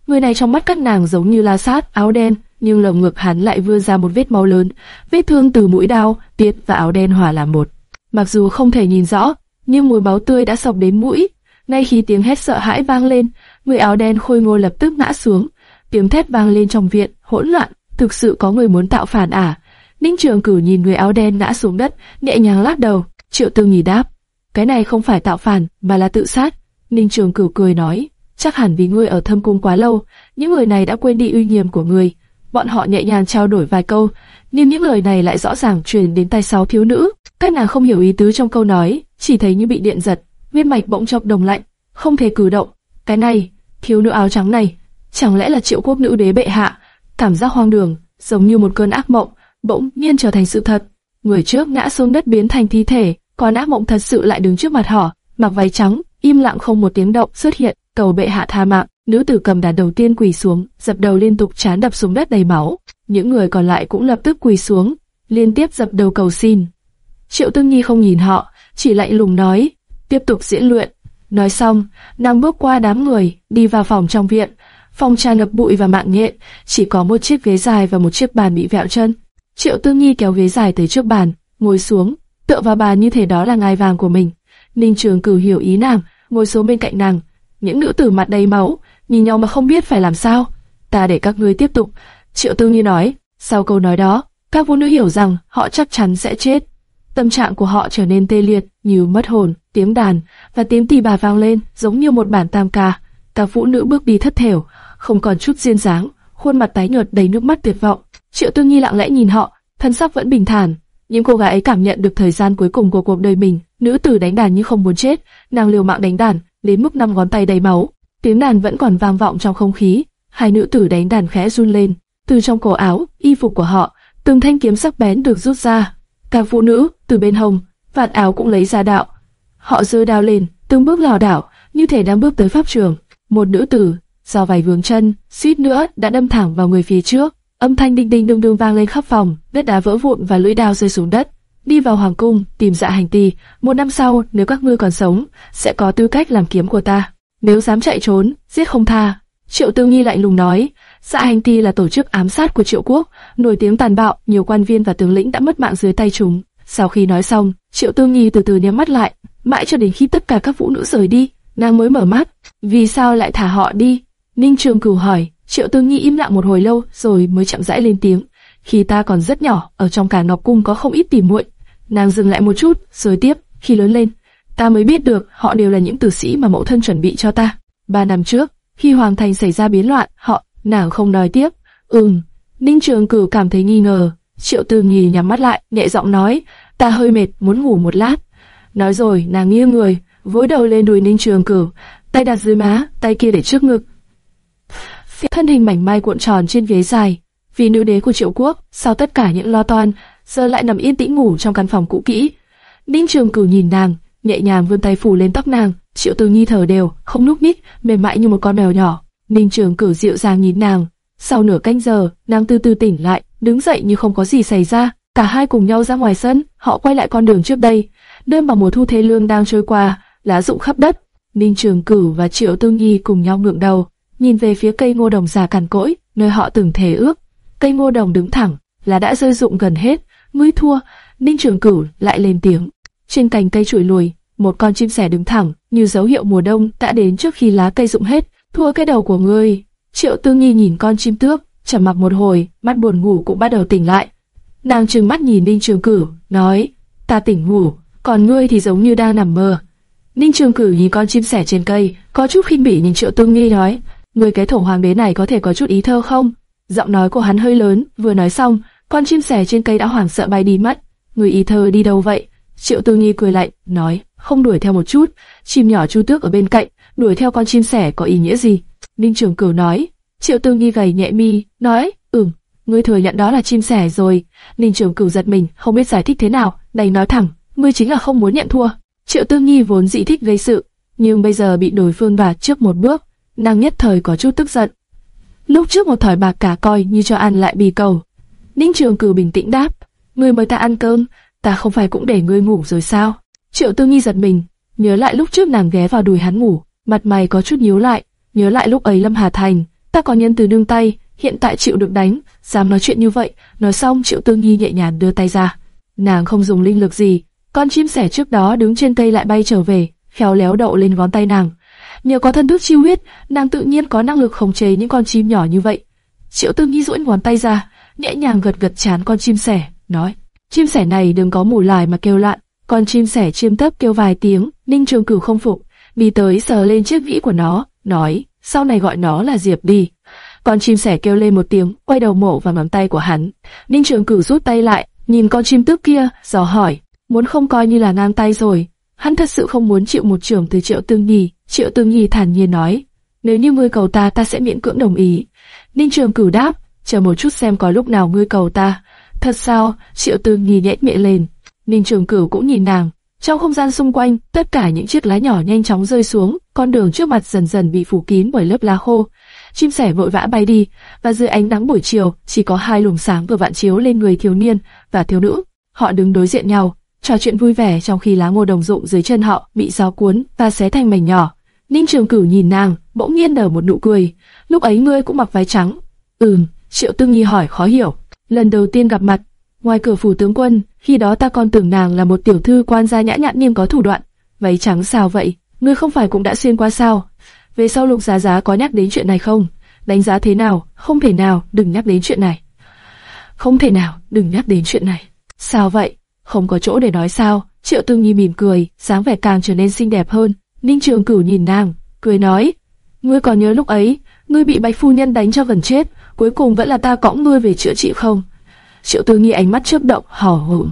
Người này trong mắt các nàng giống như la sát, áo đen, nhưng lồng ngực hắn lại vươn ra một vết máu lớn, vết thương từ mũi đao, tiết và áo đen hòa làm một. Mặc dù không thể nhìn rõ, nhưng mùi máu tươi đã sộc đến mũi. Ngay khi tiếng hét sợ hãi vang lên, người áo đen khôi ngô lập tức ngã xuống. Tiếng thét vang lên trong viện, hỗn loạn, thực sự có người muốn tạo phản à? Ninh Trường Cửu nhìn người áo đen ngã xuống đất, nhẹ nhàng lắc đầu. Triệu Tư Nghỉ đáp, cái này không phải tạo phản, mà là tự sát. Ninh Trường Cửu cười nói, chắc hẳn vì ngươi ở thâm cung quá lâu, những người này đã quên đi uy nghiêm của ngươi. Bọn họ nhẹ nhàng trao đổi vài câu, nhưng những lời này lại rõ ràng truyền đến tai sáu thiếu nữ. Các nàng không hiểu ý tứ trong câu nói, chỉ thấy như bị điện giật, huyết mạch bỗng chốc đồng lạnh, không thể cử động. Cái này, thiếu nữ áo trắng này, chẳng lẽ là triệu quốc nữ đế bệ hạ? Cảm giác hoang đường, giống như một cơn ác mộng, bỗng nhiên trở thành sự thật. Người trước ngã xuống đất biến thành thi thể, còn ác mộng thật sự lại đứng trước mặt họ, mặc váy trắng, im lặng không một tiếng động xuất hiện, cầu bệ hạ tha mạng. Nữ tử cầm đàn đầu tiên quỳ xuống, dập đầu liên tục chán đập xuống đất đầy máu. Những người còn lại cũng lập tức quỳ xuống, liên tiếp dập đầu cầu xin. Triệu Tương Nhi không nhìn họ, chỉ lạnh lùng nói, tiếp tục diễn luyện. Nói xong, nàng bước qua đám người, đi vào phòng trong viện. Phòng tràn ngập bụi và mạng nhện, chỉ có một chiếc ghế dài và một chiếc bàn bị vẹo chân. Triệu Tư Nhi kéo ghế dài tới trước bàn, ngồi xuống, tựa vào bàn như thể đó là ngai vàng của mình. Ninh Trường Cửu hiểu ý nàng, ngồi xuống bên cạnh nàng. Những nữ tử mặt đầy máu, nhìn nhau mà không biết phải làm sao. Ta để các ngươi tiếp tục. Triệu Tư Nhi nói. Sau câu nói đó, các vũ nữ hiểu rằng họ chắc chắn sẽ chết. Tâm trạng của họ trở nên tê liệt, như mất hồn, tiếng đàn và tiếng tỳ bà vang lên, giống như một bản tam ca. Các vũ nữ bước đi thất thểu, không còn chút duyên dáng, khuôn mặt tái nhợt đầy nước mắt tuyệt vọng. Triệu Tư Nhi lặng lẽ nhìn họ, thân sắc vẫn bình thản. Nhưng cô gái ấy cảm nhận được thời gian cuối cùng của cuộc đời mình. Nữ tử đánh đàn như không muốn chết, nàng liều mạng đánh đàn, đến mức năm ngón tay đầy máu. Tiếng đàn vẫn còn vang vọng trong không khí. Hai nữ tử đánh đàn khẽ run lên. Từ trong cổ áo, y phục của họ, từng thanh kiếm sắc bén được rút ra. cả phụ nữ từ bên hông, vạt áo cũng lấy ra đạo. Họ giơ đao lên, từng bước lảo đảo, như thể đang bước tới pháp trường. Một nữ tử, do vài vướng chân, suýt nữa đã đâm thẳng vào người phía trước. Âm thanh đinh đinh đung đung vang lên khắp phòng, đất đá vỡ vụn và lưỡi đao rơi xuống đất. Đi vào hoàng cung, tìm dạ hành ti. Một năm sau, nếu các ngươi còn sống, sẽ có tư cách làm kiếm của ta. Nếu dám chạy trốn, giết không tha. Triệu Tư Nghi lạnh lùng nói, Dạ Hành Ti là tổ chức ám sát của Triệu Quốc, nổi tiếng tàn bạo, nhiều quan viên và tướng lĩnh đã mất mạng dưới tay chúng. Sau khi nói xong, Triệu Tư Nghi từ từ nhắm mắt lại, mãi cho đến khi tất cả các vũ nữ rời đi, nàng mới mở mắt. Vì sao lại thả họ đi? Ninh Trường Cửu hỏi. Triệu Tư Nghi im lặng một hồi lâu, rồi mới chậm rãi lên tiếng. Khi ta còn rất nhỏ, ở trong cả Ngọc Cung có không ít tỉ muội. Nàng dừng lại một chút, rồi tiếp. Khi lớn lên, ta mới biết được họ đều là những tử sĩ mà mẫu thân chuẩn bị cho ta. Ba năm trước, khi Hoàng Thành xảy ra biến loạn, họ, nàng không nói tiếp. Ừm, Ninh Trường Cử cảm thấy nghi ngờ. Triệu Tư Nghi nhắm mắt lại, nhẹ giọng nói, ta hơi mệt, muốn ngủ một lát. Nói rồi, nàng nghiêng người, vỗ đầu lên đùi Ninh Trường Cử, tay đặt dưới má, tay kia để trước ngực. Thân hình mảnh mai cuộn tròn trên ghế dài, vì nữ đế của Triệu Quốc, sau tất cả những lo toan, giờ lại nằm yên tĩnh ngủ trong căn phòng cũ kỹ. Ninh Trường Cửu nhìn nàng, nhẹ nhàng vươn tay phủ lên tóc nàng. Triệu Tư Nhi thở đều, không lúc nhích, mềm mại như một con mèo nhỏ. Ninh Trường Cửu dịu dàng nhìn nàng. Sau nửa canh giờ, nàng từ từ tỉnh lại, đứng dậy như không có gì xảy ra. Cả hai cùng nhau ra ngoài sân, họ quay lại con đường trước đây. Đêm vào mùa thu thế lương đang trôi qua, lá rụng khắp đất. Ninh Trường Cửu và Triệu Tư Nhi cùng nhau ngượng đầu, nhìn về phía cây ngô đồng già cằn cỗi, nơi họ từng thề ước. Cây ngô đồng đứng thẳng, là đã rơi rụng gần hết. Ngươi thua, Ninh Trường Cửu lại lên tiếng. Trên cành cây trụi lùi, một con chim sẻ đứng thẳng, như dấu hiệu mùa đông đã đến trước khi lá cây rụng hết. Thua cái đầu của ngươi. Triệu Tư Nghi nhìn con chim tước, trầm mặc một hồi, mắt buồn ngủ cũng bắt đầu tỉnh lại. Nàng trừng mắt nhìn Ninh Trường Cửu, nói: Ta tỉnh ngủ, còn ngươi thì giống như đang nằm mơ. Ninh Trường Cửu nhìn con chim sẻ trên cây, có chút khinh bỉ nhìn Triệu Tư Nghi nói: người cái thổ hoàng đế này có thể có chút ý thơ không? Giọng nói của hắn hơi lớn, vừa nói xong, con chim sẻ trên cây đã hoảng sợ bay đi mất. Người ý thơ đi đâu vậy? Triệu Tư Nghi cười lạnh, nói, không đuổi theo một chút. Chim nhỏ chu tước ở bên cạnh, đuổi theo con chim sẻ có ý nghĩa gì? Ninh Trường Cửu nói. Triệu Tư Nghi gầy nhẹ mi, nói, ừm, ngươi thừa nhận đó là chim sẻ rồi. Ninh Trường Cửu giật mình, không biết giải thích thế nào, đành nói thẳng, ngươi chính là không muốn nhận thua. Triệu Tư Nghi vốn dị thích gây sự, nhưng bây giờ bị đối phương đoạt trước một bước, nàng nhất thời có chút tức giận. Lúc trước một thỏi bạc cả coi như cho ăn lại bì cầu. Ninh Trường cử bình tĩnh đáp, ngươi mời ta ăn cơm, ta không phải cũng để ngươi ngủ rồi sao? Triệu Tư Nghi giật mình, nhớ lại lúc trước nàng ghé vào đùi hắn ngủ, mặt mày có chút nhíu lại, nhớ lại lúc ấy Lâm Hà Thành, ta có nhân từ nương tay, hiện tại chịu được đánh, dám nói chuyện như vậy. Nói xong Triệu Tư Nghi nhẹ nhàng đưa tay ra, nàng không dùng linh lực gì, con chim sẻ trước đó đứng trên cây lại bay trở về, khéo léo đậu lên ngón tay nàng. Nhờ có thân thức chiêu huyết, nàng tự nhiên có năng lực khống chế những con chim nhỏ như vậy. Triệu Tư Nghi duỗi ngón tay ra, nhẹ nhàng gật gật chán con chim sẻ, nói: chim sẻ này đừng có mù lải mà kêu lạn. Con chim sẻ chiêm tấp kêu vài tiếng, Ninh Trường Cửu không phục, đi tới sờ lên chiếc vĩ của nó, nói: sau này gọi nó là Diệp đi. Con chim sẻ kêu lên một tiếng, quay đầu mổ vào ngón tay của hắn. Ninh Trường Cửu rút tay lại, nhìn con chim tước kia, dò hỏi: muốn không coi như là ngang tay rồi? Hắn thật sự không muốn chịu một trường từ Triệu Tương nghi. Triệu Tương Nhi thản nhiên nói: nếu như ngươi cầu ta, ta sẽ miễn cưỡng đồng ý. Ninh Trường Cửu đáp: chờ một chút xem có lúc nào ngươi cầu ta. Thật sao? Triệu Tương Nhi nhếch miệng lên. Ninh Trường Cửu cũng nhìn nàng. Trong không gian xung quanh, tất cả những chiếc lá nhỏ nhanh chóng rơi xuống, con đường trước mặt dần dần bị phủ kín bởi lớp lá khô. Chim sẻ vội vã bay đi, và dưới ánh nắng buổi chiều, chỉ có hai luồng sáng vừa vạn chiếu lên người thiếu niên và thiếu nữ. Họ đứng đối diện nhau, trò chuyện vui vẻ trong khi lá ngô đồng rụng dưới chân họ bị gió cuốn và xé thành mảnh nhỏ. Ninh Trường Cửu nhìn nàng, bỗng nhiên nở một nụ cười. Lúc ấy ngươi cũng mặc váy trắng. Ừm, Triệu Tư Nhi hỏi khó hiểu. Lần đầu tiên gặp mặt, ngoài cửa phủ tướng quân, khi đó ta còn tưởng nàng là một tiểu thư quan gia nhã nhặn nhưng có thủ đoạn. Váy trắng sao vậy? Ngươi không phải cũng đã xuyên qua sao? Về sau Lục Giá Giá có nhắc đến chuyện này không? Đánh giá thế nào? Không thể nào, đừng nhắc đến chuyện này. Không thể nào, đừng nhắc đến chuyện này. Sao vậy? Không có chỗ để nói sao? Triệu Tư Nhi mỉm cười, dáng vẻ càng trở nên xinh đẹp hơn. Ninh Trường Cửu nhìn nàng, cười nói: "Ngươi còn nhớ lúc ấy, ngươi bị Bạch phu nhân đánh cho gần chết, cuối cùng vẫn là ta cõng ngươi về chữa trị không? Triệu Tư Nghi ánh mắt chớp động, hò hổn.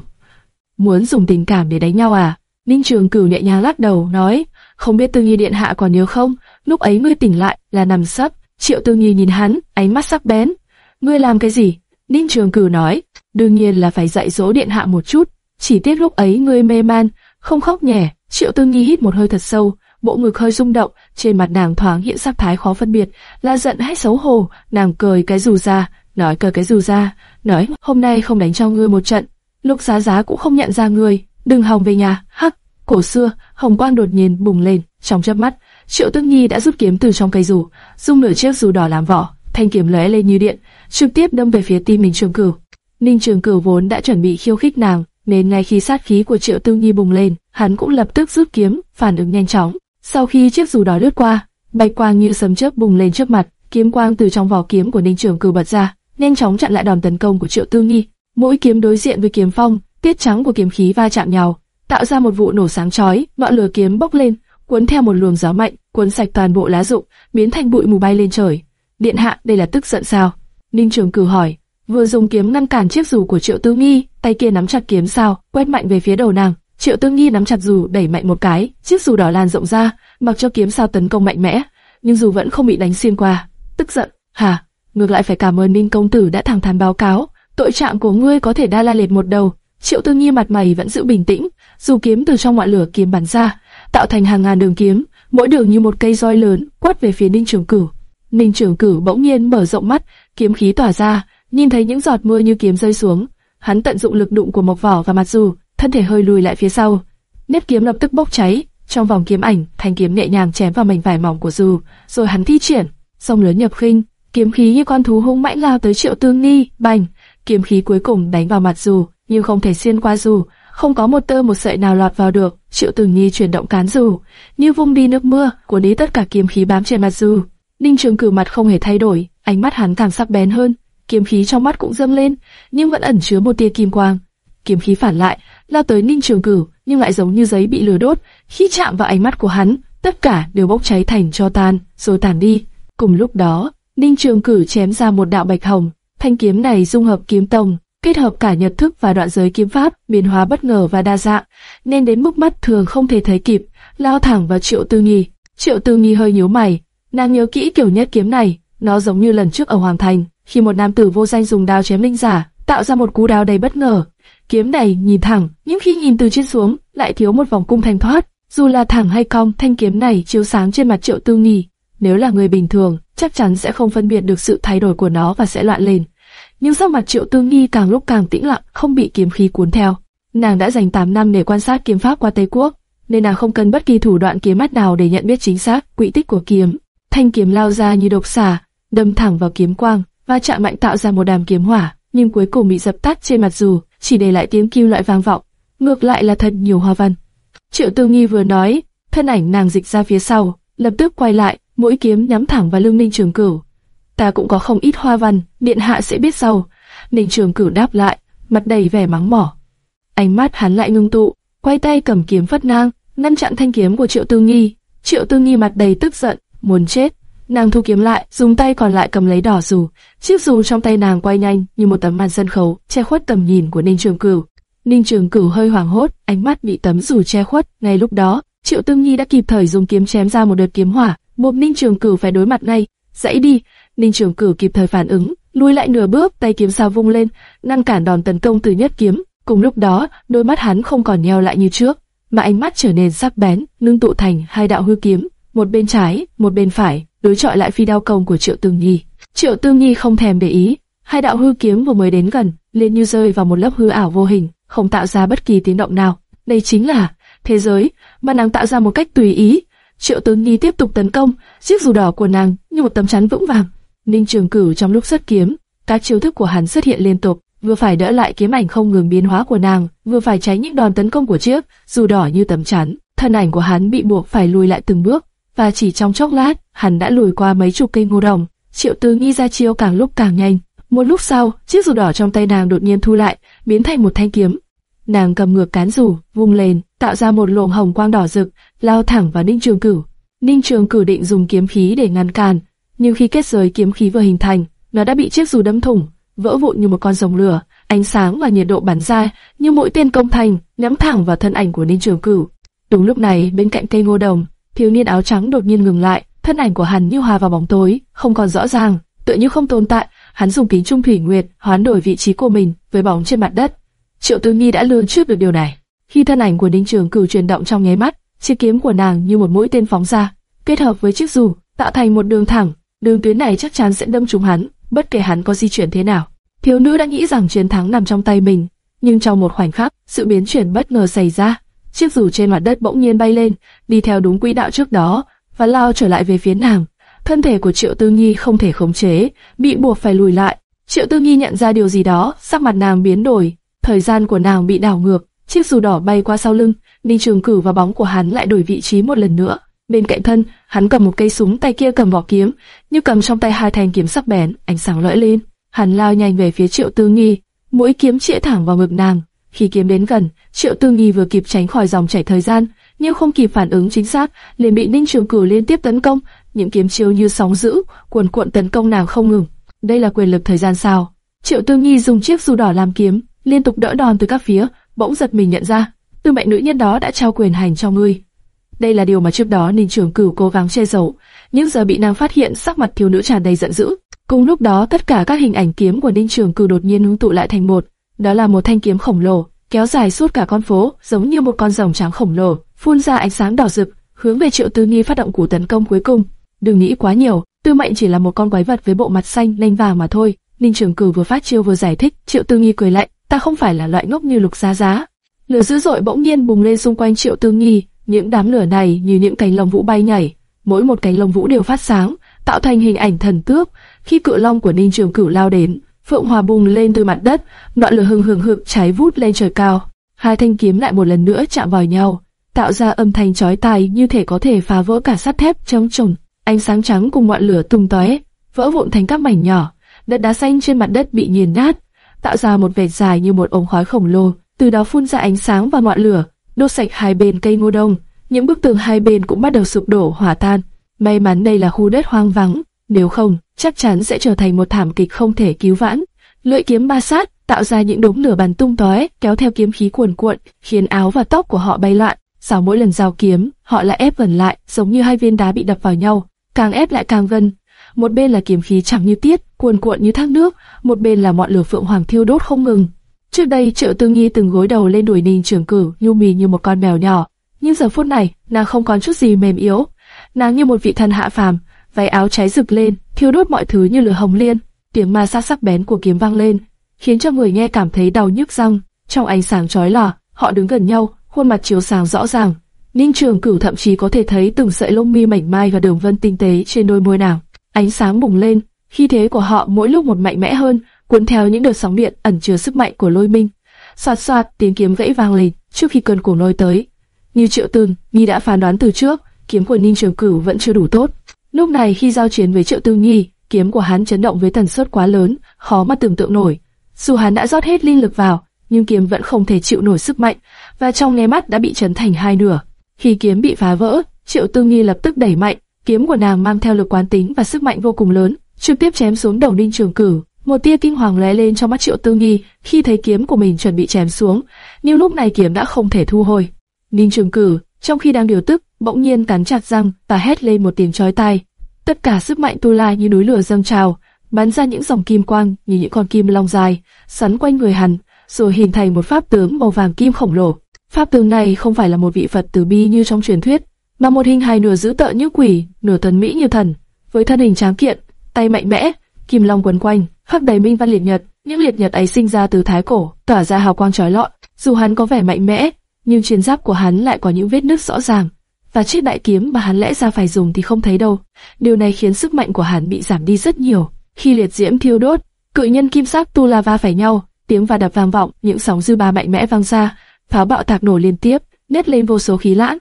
Muốn dùng tình cảm để đánh nhau à? Ninh Trường Cửu nhẹ nhàng lắc đầu, nói, không biết Tư Nghi điện hạ còn nhớ không? Lúc ấy ngươi tỉnh lại là nằm sấp. Triệu Tư Nghi nhìn hắn, ánh mắt sắc bén. Ngươi làm cái gì? Ninh Trường Cửu nói, đương nhiên là phải dạy dỗ điện hạ một chút. Chỉ tiếc lúc ấy ngươi mê man, không khóc nhè. Triệu Tư Nghi hít một hơi thật sâu, bộ ngực hơi rung động, trên mặt nàng thoáng hiện sắc thái khó phân biệt, là giận hay xấu hổ, nàng cười cái dù ra, nói cười cái dù ra, nói hôm nay không đánh cho ngươi một trận, lúc giá giá cũng không nhận ra ngươi, đừng hòng về nhà, hắc, cổ xưa, hồng quang đột nhiên bùng lên, trong chớp mắt, triệu Tư nhi đã rút kiếm từ trong cây dù, dùng nửa chiếc dù đỏ làm vỏ, thanh kiếm lóe lên như điện, trực tiếp đâm về phía tim mình Trường Cửu. Ninh Trường Cửu vốn đã chuẩn bị khiêu khích nàng, nên ngay khi sát khí của Triệu Tư Nhi bùng lên, hắn cũng lập tức rút kiếm, phản ứng nhanh chóng. Sau khi chiếc dù đỏ lướt qua, bạch quang như sấm chớp bùng lên trước mặt, kiếm quang từ trong vỏ kiếm của Ninh Trường Cửu bật ra, nhanh chóng chặn lại đòn tấn công của Triệu Tư nhi. Mỗi kiếm đối diện với kiếm phong, tiết trắng của kiếm khí va chạm nhau, tạo ra một vụ nổ sáng chói, ngọn lửa kiếm bốc lên, cuốn theo một luồng gió mạnh, cuốn sạch toàn bộ lá rụng, biến thành bụi mù bay lên trời. Điện hạ, đây là tức giận sao? Ninh Trường Cửu hỏi. Vừa dùng kiếm ngăn cản chiếc dù của Triệu Tư Nghi, tay kia nắm chặt kiếm sao, quét mạnh về phía đầu nàng. Triệu Tư Nghi nắm chặt dù đẩy mạnh một cái, chiếc dù đỏ lan rộng ra, mặc cho kiếm sao tấn công mạnh mẽ, nhưng dù vẫn không bị đánh xuyên qua. Tức giận, hả? Ngược lại phải cảm ơn Ninh công tử đã thẳng thắn báo cáo, tội trạng của ngươi có thể đa la liệt một đầu. Triệu Tư nghi mặt mày vẫn giữ bình tĩnh, dù kiếm từ trong ngọn lửa kiếm bắn ra, tạo thành hàng ngàn đường kiếm, mỗi đường như một cây roi lớn quất về phía Ninh Trường Cửu. Ninh Trường Cửu bỗng nhiên mở rộng mắt, kiếm khí tỏa ra, nhìn thấy những giọt mưa như kiếm rơi xuống. Hắn tận dụng lực đụng của mộc vỏ và mặt dù, thân thể hơi lùi lại phía sau. Nếp kiếm lập tức bốc cháy, trong vòng kiếm ảnh, thanh kiếm nhẹ nhàng chém vào mảnh vải mỏng của dù, rồi hắn thi triển, sông lớn nhập khinh, kiếm khí như con thú hung mãnh lao tới Triệu Tương Nghi, bành, kiếm khí cuối cùng đánh vào mặt dù, nhưng không thể xuyên qua dù, không có một tơ một sợi nào lọt vào được. Triệu Tương Nhi chuyển động cán dù, như vung đi nước mưa, cuốn đi tất cả kiếm khí bám trên mặt dù. Ninh Trường Cửu mặt không hề thay đổi, ánh mắt hắn càng sắc bén hơn, kiếm khí trong mắt cũng dâng lên, nhưng vẫn ẩn chứa một tia kim quang. Kiếm khí phản lại, lao tới Ninh Trường Cửu, nhưng lại giống như giấy bị lửa đốt, khi chạm vào ánh mắt của hắn, tất cả đều bốc cháy thành cho tan, rồi tàn đi. Cùng lúc đó, Ninh Trường Cửu chém ra một đạo bạch hồng, thanh kiếm này dung hợp kiếm tông, kết hợp cả nhật thức và đoạn giới kiếm pháp, biến hóa bất ngờ và đa dạng, nên đến mức mắt thường không thể thấy kịp, lao thẳng vào Triệu Tư Nghi. Triệu Tư Nghi hơi nhíu mày, nàng nhớ kỹ kiểu nhất kiếm này, nó giống như lần trước ở Hoàng Thành, khi một nam tử vô danh dùng đao chém linh giả, tạo ra một cú đao đầy bất ngờ. Kiếm này nhìn thẳng, nhưng khi nhìn từ trên xuống, lại thiếu một vòng cung thanh thoát. Dù là thẳng hay cong, thanh kiếm này chiếu sáng trên mặt Triệu Tư Nghi. Nếu là người bình thường, chắc chắn sẽ không phân biệt được sự thay đổi của nó và sẽ loạn lên nhưng sắc mặt Triệu Tư Nghi càng lúc càng tĩnh lặng, không bị kiếm khí cuốn theo. Nàng đã dành 8 năm để quan sát kiếm pháp qua Tây Quốc, nên nàng không cần bất kỳ thủ đoạn kiếm mắt nào để nhận biết chính xác quỹ tích của kiếm. Thanh kiếm lao ra như độc xà, đâm thẳng vào kiếm quang, và chạm mạnh tạo ra một đàm kiếm hỏa, nhưng cuối cùng bị dập tắt trên mặt dù, chỉ để lại tiếng kim loại vang vọng. Ngược lại là thật nhiều hoa văn. Triệu Tư Nghi vừa nói, thân ảnh nàng dịch ra phía sau, lập tức quay lại, mũi kiếm nhắm thẳng vào lưng Ninh Trường Cửu ta cũng có không ít hoa văn, điện hạ sẽ biết sau. Ninh Trường Cửu đáp lại, mặt đầy vẻ mắng mỏ. Ánh mắt hắn lại ngưng tụ, quay tay cầm kiếm phất nang, ngăn chặn thanh kiếm của Triệu Tư Nghi. Triệu Tư Nghi mặt đầy tức giận, muốn chết. Nàng thu kiếm lại, dùng tay còn lại cầm lấy đỏ dù. Chiếc dù trong tay nàng quay nhanh như một tấm màn sân khấu, che khuất tầm nhìn của Ninh Trường Cửu. Ninh Trường Cửu hơi hoảng hốt, ánh mắt bị tấm dù che khuất. Ngay lúc đó, Triệu Tương Nhi đã kịp thời dùng kiếm chém ra một đợt kiếm hỏa, buộc Ninh Trường Cửu phải đối mặt ngay. Dãy đi, Ninh Trường Cửu kịp thời phản ứng, lùi lại nửa bước, tay kiếm sao vung lên, ngăn cản đòn tấn công từ nhất kiếm. Cùng lúc đó, đôi mắt hắn không còn nheo lại như trước, mà ánh mắt trở nên sắc bén, ngưng tụ thành hai đạo hư kiếm, một bên trái, một bên phải, đối chọi lại phi đao công của Triệu Tương Nhi. Triệu Tương Nhi không thèm để ý, hai đạo hư kiếm vừa mới đến gần, liền như rơi vào một lớp hư ảo vô hình, không tạo ra bất kỳ tiếng động nào. Đây chính là thế giới mà nàng tạo ra một cách tùy ý. Triệu Tương Nhi tiếp tục tấn công, chiếc dù đỏ của nàng như một tấm chắn vững vàng, Ninh Trường Cửu trong lúc xuất kiếm, các chiêu thức của hắn xuất hiện liên tục, vừa phải đỡ lại kiếm ảnh không ngừng biến hóa của nàng, vừa phải tránh những đòn tấn công của chiếc dù đỏ như tấm chắn. Thân ảnh của hắn bị buộc phải lùi lại từng bước, và chỉ trong chốc lát, hắn đã lùi qua mấy chục cây ngô đồng. Triệu Tư Nghi ra chiêu càng lúc càng nhanh. Một lúc sau, chiếc dù đỏ trong tay nàng đột nhiên thu lại, biến thành một thanh kiếm. Nàng cầm ngược cán dù, vung lên, tạo ra một luồng hồng quang đỏ rực, lao thẳng vào Ninh Trường Cửu. Ninh Trường Cửu định dùng kiếm khí để ngăn cản, nhưng khi kết giới kiếm khí vừa hình thành, nó đã bị chiếc dù đâm thủng, vỡ vụn như một con rồng lửa. Ánh sáng và nhiệt độ bắn ra như mũi tên công thành, nhắm thẳng vào thân ảnh của Ninh Trường Cửu. Đúng lúc này, bên cạnh cây ngô đồng, thiếu niên áo trắng đột nhiên ngừng lại, thân ảnh của hắn như hòa vào bóng tối, không còn rõ ràng, tựa như không tồn tại. Hắn dùng kính trung thủy nguyệt hoán đổi vị trí của mình với bóng trên mặt đất. Triệu Tư Nhi đã lường trước được điều này. Khi thân ảnh của Ninh Trường Cửu chuyển động trong nháy mắt, chiếc kiếm của nàng như một mũi tên phóng ra, kết hợp với chiếc dù, tạo thành một đường thẳng, đường tuyến này chắc chắn sẽ đâm trúng hắn, bất kể hắn có di chuyển thế nào. Thiếu nữ đã nghĩ rằng chiến thắng nằm trong tay mình, nhưng trong một khoảnh khắc, sự biến chuyển bất ngờ xảy ra. Chiếc dù trên mặt đất bỗng nhiên bay lên, đi theo đúng quỹ đạo trước đó, và lao trở lại về phía nàng. Thân thể của Triệu Tư Nhi không thể khống chế, bị buộc phải lùi lại. Triệu Tư Nhi nhận ra điều gì đó, sắc mặt nàng biến đổi, thời gian của nàng bị đảo ngược, chiếc dù đỏ bay qua sau lưng, Ninh Trường Cử và bóng của hắn lại đổi vị trí một lần nữa. Bên cạnh thân, hắn cầm một cây súng, tay kia cầm vỏ kiếm, như cầm trong tay hai thanh kiếm sắc bén, ánh sáng lóe lên. Hắn lao nhanh về phía Triệu Tư Nghi, mũi kiếm chĩa thẳng vào ngực nàng. Khi kiếm đến gần, Triệu Tư Nghi vừa kịp tránh khỏi dòng chảy thời gian, nhưng không kịp phản ứng chính xác, liền bị Ninh Trường Cửu liên tiếp tấn công, những kiếm chiêu như sóng dữ, cuồn cuộn tấn công nàng không ngừng. Đây là quyền lực thời gian sao? Triệu Tư Nghi dùng chiếc dù đỏ làm kiếm, liên tục đỡ đòn từ các phía, bỗng giật mình nhận ra, tư mệnh nữ nhân đó đã trao quyền hành cho ngươi. Đây là điều mà trước đó Ninh Trường Cửu cố gắng che giấu, nhưng giờ bị nàng phát hiện sắc mặt thiếu nữ tràn đầy giận dữ. Cùng lúc đó tất cả các hình ảnh kiếm của Ninh Trường Cửu đột nhiên hướng tụ lại thành một, đó là một thanh kiếm khổng lồ, kéo dài suốt cả con phố, giống như một con rồng trắng khổng lồ, phun ra ánh sáng đỏ rực, hướng về Triệu Tư Nghi phát động cú tấn công cuối cùng. Đừng nghĩ quá nhiều, Tư Mệnh chỉ là một con quái vật với bộ mặt xanh lanh vàng mà thôi. Ninh Trường Cử vừa phát chiêu vừa giải thích, Triệu Tư Nghi cười lạnh, ta không phải là loại ngốc như Lục Giá Giá. Lửa dữ dội bỗng nhiên bùng lên xung quanh Triệu Tư Nghi, những đám lửa này như những cánh lông vũ bay nhảy, mỗi một cánh lông vũ đều phát sáng, tạo thành hình ảnh thần tước. Khi cự long của Ninh Trường Cửu lao đến, phượng hòa bùng lên từ mặt đất, ngọn lửa hừng hừng hực cháy vút lên trời cao. Hai thanh kiếm lại một lần nữa chạm vào nhau, tạo ra âm thanh chói tai như thể có thể phá vỡ cả sắt thép trong trùng. Ánh sáng trắng cùng ngọn lửa tung tóe, vỡ vụn thành các mảnh nhỏ. Đất đá xanh trên mặt đất bị nghiền nát, tạo ra một vệt dài như một ống khói khổng lồ, từ đó phun ra ánh sáng và ngọn lửa, đốt sạch hai bên cây ngô đông. Những bức tường hai bên cũng bắt đầu sụp đổ hỏa tan. May mắn đây là khu đất hoang vắng, nếu không, chắc chắn sẽ trở thành một thảm kịch không thể cứu vãn. Lưỡi kiếm ma sát tạo ra những đống lửa bắn tung tóe, kéo theo kiếm khí cuồn cuộn, khiến áo và tóc của họ bay loạn. Sau mỗi lần giao kiếm, họ lại ép gần lại, giống như hai viên đá bị đập vào nhau, càng ép lại càng gần. Một bên là kiếm khí chẳng như tiết, cuồn cuộn như thác nước, một bên là ngọn lửa phượng hoàng thiêu đốt không ngừng. Trước đây Triệu Tư Nghi từng gối đầu lên đuổi Ninh Trường Cử, nhu mì như một con mèo nhỏ, nhưng giờ phút này, nàng không còn chút gì mềm yếu, nàng như một vị thần hạ phàm, váy áo cháy rực lên, thiêu đốt mọi thứ như lửa hồng liên. Tiếng ma sát sắc bén của kiếm vang lên, khiến cho người nghe cảm thấy đau nhức răng. Trong ánh sáng chói lòa, họ đứng gần nhau, khuôn mặt chiếu sáng rõ ràng. Ninh Trường Cửu thậm chí có thể thấy từng sợi lông mi mảnh mai và đường vân tinh tế trên đôi môi nào. Ánh sáng bùng lên, khi thế của họ mỗi lúc một mạnh mẽ hơn, cuốn theo những đợt sóng điện ẩn chứa sức mạnh của lôi minh. Xoạt xoạt, tiếng kiếm gãy vang lên trước khi cơn cổ lôi tới. Như Triệu tường Nhi đã phán đoán từ trước, kiếm của Ninh Trường Cửu vẫn chưa đủ tốt. Lúc này khi giao chiến với Triệu Tư Nhi, kiếm của hắn chấn động với tần suất quá lớn, khó mà tưởng tượng nổi. Dù hắn đã rót hết linh lực vào, nhưng kiếm vẫn không thể chịu nổi sức mạnh, và trong nháy mắt đã bị chấn thành hai nửa. Khi kiếm bị phá vỡ, Triệu Tư Nhi lập tức đẩy mạnh, kiếm của nàng mang theo lực quán tính và sức mạnh vô cùng lớn, trực tiếp chém xuống đầu Ninh Trường cử Một tia kinh hoàng lóe lên trong mắt Triệu Tư Nhi khi thấy kiếm của mình chuẩn bị chém xuống, nhưng lúc này kiếm đã không thể thu hồi. Ninh Trường cử trong khi đang điều tức, bỗng nhiên cắn chặt răng và hét lên một tiếng chói tai. Tất cả sức mạnh tu la như núi lửa dâng trào, bắn ra những dòng kim quang như những con kim long dài, xoắn quanh người hắn, rồi hình thành một pháp tướng màu vàng kim khổng lồ. Pháp tướng này không phải là một vị Phật từ bi như trong truyền thuyết, mà một hình hài nửa dữ tợn như quỷ, nửa thần mỹ như thần, với thân hình tráng kiện, tay mạnh mẽ, kim long quấn quanh, khắc đầy minh văn liệt nhật. Những liệt nhật ấy sinh ra từ thái cổ, tỏa ra hào quang chói lọi. Dù hắn có vẻ mạnh mẽ, nhưng chiến giáp của hắn lại có những vết nứt rõ ràng, và chiếc đại kiếm mà hắn lẽ ra phải dùng thì không thấy đâu. Điều này khiến sức mạnh của hắn bị giảm đi rất nhiều. Khi liệt diễm thiêu đốt, cự nhân kim sắc tu la va phải nhau, tiếng và đập vang vọng, những sóng dư ba mạnh mẽ vang ra, pháo bạo tạc nổ liên tiếp, nét lên vô số khí lãng.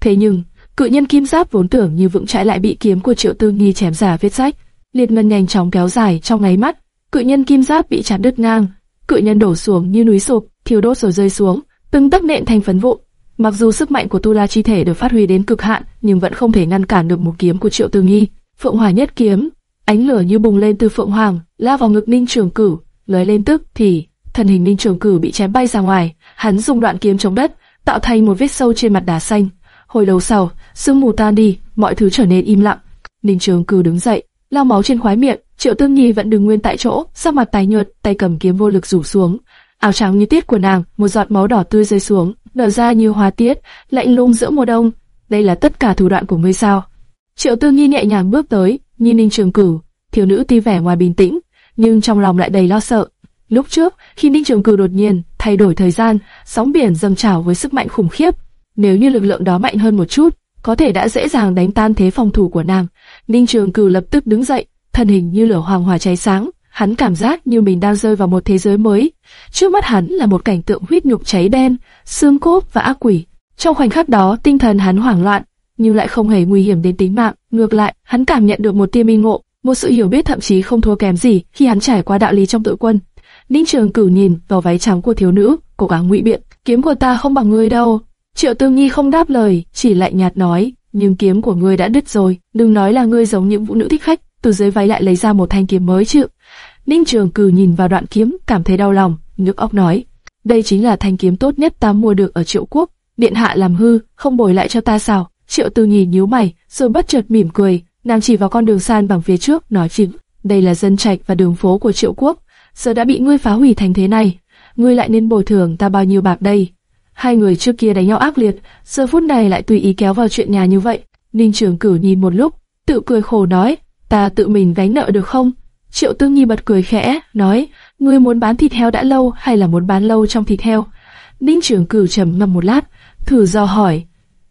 Thế nhưng, cự nhân kim giáp vốn tưởng như vững chãi lại bị kiếm của Triệu Tư Nghi chém giả vết rách, liệt ngân nhanh chóng kéo dài trong ngáy mắt, cự nhân kim giáp bị chặt đứt ngang, cự nhân đổ xuống như núi sụp, thiêu đốt rồi rơi xuống, từng tấc nện thành phấn vụn. Mặc dù sức mạnh của Tu La chi thể được phát huy đến cực hạn, nhưng vẫn không thể ngăn cản được một kiếm của Triệu Tư Nghi. Phượng Hỏa nhất kiếm, ánh lửa như bùng lên từ Phượng Hoàng, lao vào ngực Ninh Trường Cửu, lóe lên tức thì thân hình Ninh Trường Cửu bị chém bay ra ngoài, hắn dùng đoạn kiếm chống đất, tạo thành một vết sâu trên mặt đá xanh. Hồi đầu sau, sương mù tan đi, mọi thứ trở nên im lặng. Ninh Trường Cửu đứng dậy, lao máu trên khóe miệng, Triệu Tương Nhi vẫn đứng nguyên tại chỗ, sắc mặt tái nhợt, tay cầm kiếm vô lực rủ xuống. Áo trắng như tiết của nàng, một giọt máu đỏ tươi rơi xuống, nở ra như hoa tiết, lạnh lùng giữa mùa đông. Đây là tất cả thủ đoạn của ngươi sao? Triệu Tư Nhi nhẹ nhàng bước tới, nhìn Ninh Trường Cửu, thiếu nữ tuy vẻ ngoài bình tĩnh, nhưng trong lòng lại đầy lo sợ. Lúc trước, khi Ninh Trường Cửu đột nhiên thay đổi thời gian, sóng biển dâng trào với sức mạnh khủng khiếp. Nếu như lực lượng đó mạnh hơn một chút, có thể đã dễ dàng đánh tan thế phòng thủ của nàng. Ninh Trường Cửu lập tức đứng dậy, thân hình như lửa hoàng hỏa cháy sáng, hắn cảm giác như mình đang rơi vào một thế giới mới. Trước mắt hắn là một cảnh tượng huyết nhục cháy đen, xương cốt và ác quỷ. Trong khoảnh khắc đó, tinh thần hắn hoảng loạn, nhưng lại không hề nguy hiểm đến tính mạng. Ngược lại, hắn cảm nhận được một tia minh ngộ, một sự hiểu biết thậm chí không thua kém gì khi hắn trải qua đạo lý trong tự quân. Ninh Trường Cửu nhìn vào váy trắng của thiếu nữ, cố gắng ngụy biện, kiếm của ta không bằng ngươi đâu. Triệu Tương Nhi không đáp lời, chỉ lạnh nhạt nói, nhưng kiếm của ngươi đã đứt rồi, đừng nói là ngươi giống những vũ nữ thích khách, từ dưới váy lại lấy ra một thanh kiếm mới chứ. Ninh Trường Cử nhìn vào đoạn kiếm, cảm thấy đau lòng, nhức óc nói, đây chính là thanh kiếm tốt nhất ta mua được ở Triệu Quốc, điện hạ làm hư, không bồi lại cho ta sao? Triệu Tư Nhi nhíu mày, rồi bất chợt mỉm cười, nàng chỉ vào con đường san bằng phía trước, nói chính, đây là dân trạch và đường phố của Triệu Quốc, giờ đã bị ngươi phá hủy thành thế này, ngươi lại nên bồi thường ta bao nhiêu bạc đây? Hai người trước kia đánh nhau ác liệt, giờ phút này lại tùy ý kéo vào chuyện nhà như vậy. Ninh Trường Cửu nhìn một lúc, tự cười khổ nói, ta tự mình gánh nợ được không? Triệu Tương Nhi bật cười khẽ, nói, ngươi muốn bán thịt heo đã lâu hay là muốn bán lâu trong thịt heo? Ninh trưởng Cửu trầm ngâm một lát, thử do hỏi,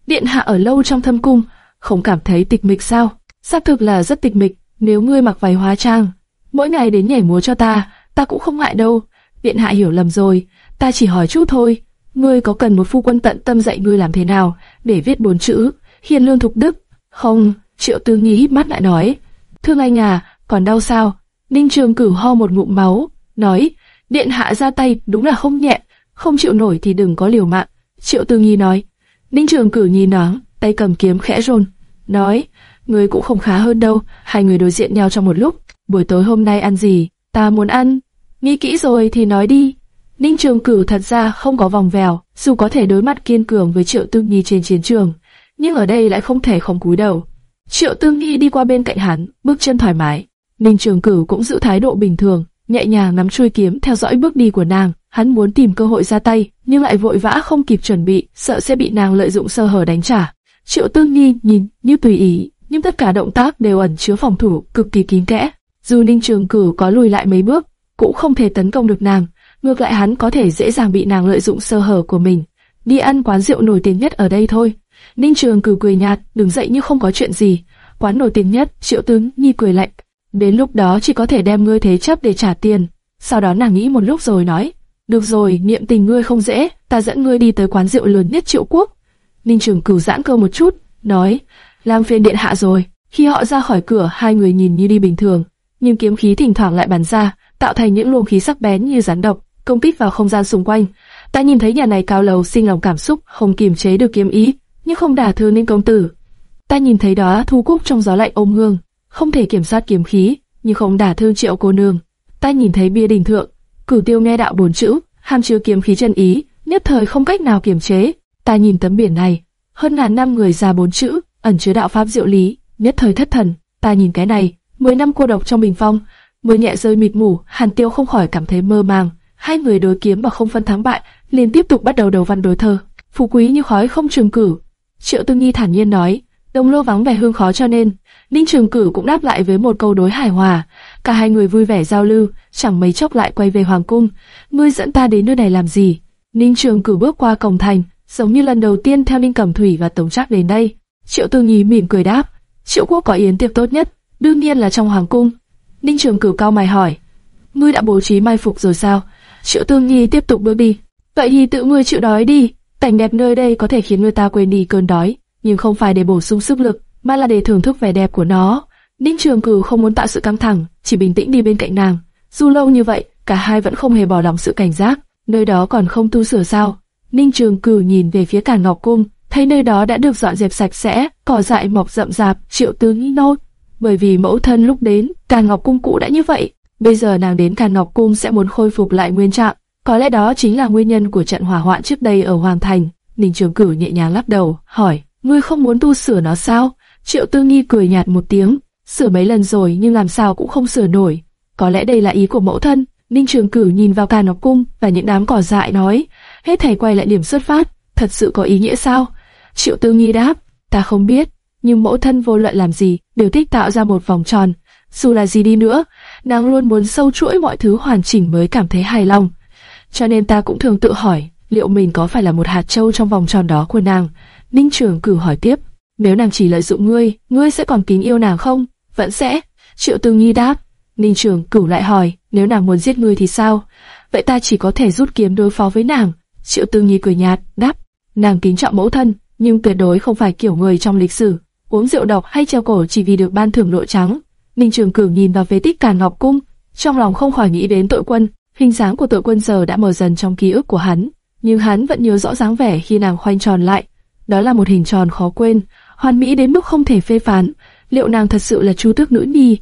điện hạ ở lâu trong thâm cung, không cảm thấy tịch mịch sao? Xác thực là rất tịch mịch, nếu ngươi mặc váy hóa trang, mỗi ngày đến nhảy múa cho ta, ta cũng không ngại đâu. Điện hạ hiểu lầm rồi, ta chỉ hỏi chút thôi. Ngươi có cần một phu quân tận tâm dạy ngươi làm thế nào để viết bốn chữ hiền lương thục đức? Không, Triệu Tư Nhi híp mắt lại nói. Thương anh à, còn đau sao? Ninh Trường Cửu ho một ngụm máu, nói, điện hạ ra tay đúng là không nhẹ, không chịu nổi thì đừng có liều mạng. Triệu Tư Nhi nói. Ninh Trường Cửu nhìn nó, tay cầm kiếm khẽ rôn, nói, Người cũng không khá hơn đâu. Hai người đối diện nhau trong một lúc. Buổi tối hôm nay ăn gì? Ta muốn ăn. Nghĩ kỹ rồi thì nói đi. Ninh Trường Cửu thật ra không có vòng vèo, dù có thể đối mặt kiên cường với Triệu Tương Nhi trên chiến trường, nhưng ở đây lại không thể không cúi đầu. Triệu Tương Nhi đi qua bên cạnh hắn, bước chân thoải mái. Ninh Trường Cửu cũng giữ thái độ bình thường, nhẹ nhàng nắm chuôi kiếm theo dõi bước đi của nàng. Hắn muốn tìm cơ hội ra tay, nhưng lại vội vã không kịp chuẩn bị, sợ sẽ bị nàng lợi dụng sơ hở đánh trả. Triệu Tương Nhi nhìn như tùy ý, nhưng tất cả động tác đều ẩn chứa phòng thủ cực kỳ kín kẽ. Dù Ninh Trường Cửu có lùi lại mấy bước, cũng không thể tấn công được nàng, ngược lại hắn có thể dễ dàng bị nàng lợi dụng sơ hở của mình. Đi ăn quán rượu nổi tiếng nhất ở đây thôi. Ninh Trường Cửu cười nhạt, đứng dậy như không có chuyện gì. Quán nổi tiếng nhất, Triệu Tướng Nhi cười lạnh. Đến lúc đó chỉ có thể đem ngươi thế chấp để trả tiền. Sau đó nàng nghĩ một lúc rồi nói, được rồi, niệm tình ngươi không dễ, ta dẫn ngươi đi tới quán rượu lớn nhất triệu quốc. Ninh Trường Cửu giãn cơ một chút, nói, làm phiền điện hạ rồi. Khi họ ra khỏi cửa, hai người nhìn như đi bình thường, nhưng kiếm khí thỉnh thoảng lại bắn ra, tạo thành những luồng khí sắc bén như rắn độc, công kích vào không gian xung quanh. Ta nhìn thấy nhà này cao lầu sinh lòng cảm xúc, không kiềm chế được kiếm ý, nhưng không đả thương nên công tử. Ta nhìn thấy đó thu cúc trong gió lạnh ôm hương, không thể kiểm soát kiếm khí, nhưng không đả thương triệu cô nương. Ta nhìn thấy bia đình thượng, cửu tiêu nghe đạo bốn chữ, ham chứa kiếm khí chân ý, nhất thời không cách nào kiềm chế. Ta nhìn tấm biển này, hơn ngàn năm người ra bốn chữ, ẩn chứa đạo pháp diệu lý, nhất thời thất thần. Ta nhìn cái này, mười năm cô độc trong bình phong, mưa nhẹ rơi mịt mù, Hàn Tiêu không khỏi cảm thấy mơ màng. Hai người đối kiếm mà không phân thắng bại, liền tiếp tục bắt đầu đầu văn đối thơ. Phú quý như khói không trường cử. Triệu Tư nghi thản nhiên nói, đồng lô vắng vẻ hương khó cho nên, Ninh Trường Cử cũng đáp lại với một câu đối hài hòa. Cả hai người vui vẻ giao lưu, chẳng mấy chốc lại quay về hoàng cung. Ngươi dẫn ta đến nơi này làm gì? Ninh Trường Cử bước qua cổng thành, giống như lần đầu tiên theo Ninh Cẩm Thủy và Tống Trác đến đây. Triệu Tư Nhi mỉm cười đáp, Triệu Quốc có yến tiệc tốt nhất, đương nhiên là trong hoàng cung. Ninh Trường cử cao mày hỏi, ngươi đã bố trí mai phục rồi sao? Triệu Tương Nhi tiếp tục bước đi. Vậy thì tự ngươi chịu đói đi. Cảnh đẹp nơi đây có thể khiến người ta quên đi cơn đói, nhưng không phải để bổ sung sức lực, mà là để thưởng thức vẻ đẹp của nó. Ninh Trường Cửu không muốn tạo sự căng thẳng, chỉ bình tĩnh đi bên cạnh nàng. Dù lâu như vậy, cả hai vẫn không hề bỏ lòng sự cảnh giác. Nơi đó còn không tu sửa sao? Ninh Trường Cửu nhìn về phía Càn Ngọc Cung, thấy nơi đó đã được dọn dẹp sạch sẽ, cỏ dại mọc rậm rạp. Triệu tướng nghĩ nôi bởi vì mẫu thân lúc đến, Càn Ngọc Cung cũ đã như vậy, bây giờ nàng đến Càn Ngọc Cung sẽ muốn khôi phục lại nguyên trạng, có lẽ đó chính là nguyên nhân của trận hỏa hoạn trước đây ở Hoàng Thành. Ninh Trường Cửu nhẹ nhàng lắc đầu, hỏi, ngươi không muốn tu sửa nó sao? Triệu Tư Nghi cười nhạt một tiếng, sửa mấy lần rồi nhưng làm sao cũng không sửa nổi. Có lẽ đây là ý của mẫu thân. Ninh Trường Cửu nhìn vào Càn Ngọc Cung và những đám cỏ dại nói, hết thảy quay lại điểm xuất phát, thật sự có ý nghĩa sao? Triệu Tư Nghi đáp, ta không biết, nhưng mẫu thân vô luận làm gì đều thích tạo ra một vòng tròn. Dù là gì đi nữa, nàng luôn muốn sâu chuỗi mọi thứ hoàn chỉnh mới cảm thấy hài lòng. Cho nên ta cũng thường tự hỏi, liệu mình có phải là một hạt châu trong vòng tròn đó của nàng? Ninh Trường cử hỏi tiếp, nếu nàng chỉ lợi dụng ngươi, ngươi sẽ còn kính yêu nàng không? Vẫn sẽ. Triệu Tư Nhi đáp. Ninh Trường cửu lại hỏi, nếu nàng muốn giết ngươi thì sao? Vậy ta chỉ có thể rút kiếm đối phó với nàng. Triệu Tư Nhi cười nhạt, đáp, nàng kính trọng mẫu thân, nhưng tuyệt đối không phải kiểu người trong lịch sử uống rượu độc hay treo cổ chỉ vì được ban thưởng lộ trắng. Ninh Trường Cửu nhìn vào vết tích Càn Ngọc Cung, trong lòng không khỏi nghĩ đến tội quân. Hình dáng của tội quân giờ đã mờ dần trong ký ức của hắn, nhưng hắn vẫn nhớ rõ dáng vẻ khi nàng khoanh tròn lại. Đó là một hình tròn khó quên, hoàn mỹ đến mức không thể phê phán. Liệu nàng thật sự là Chu Tước nữ nhi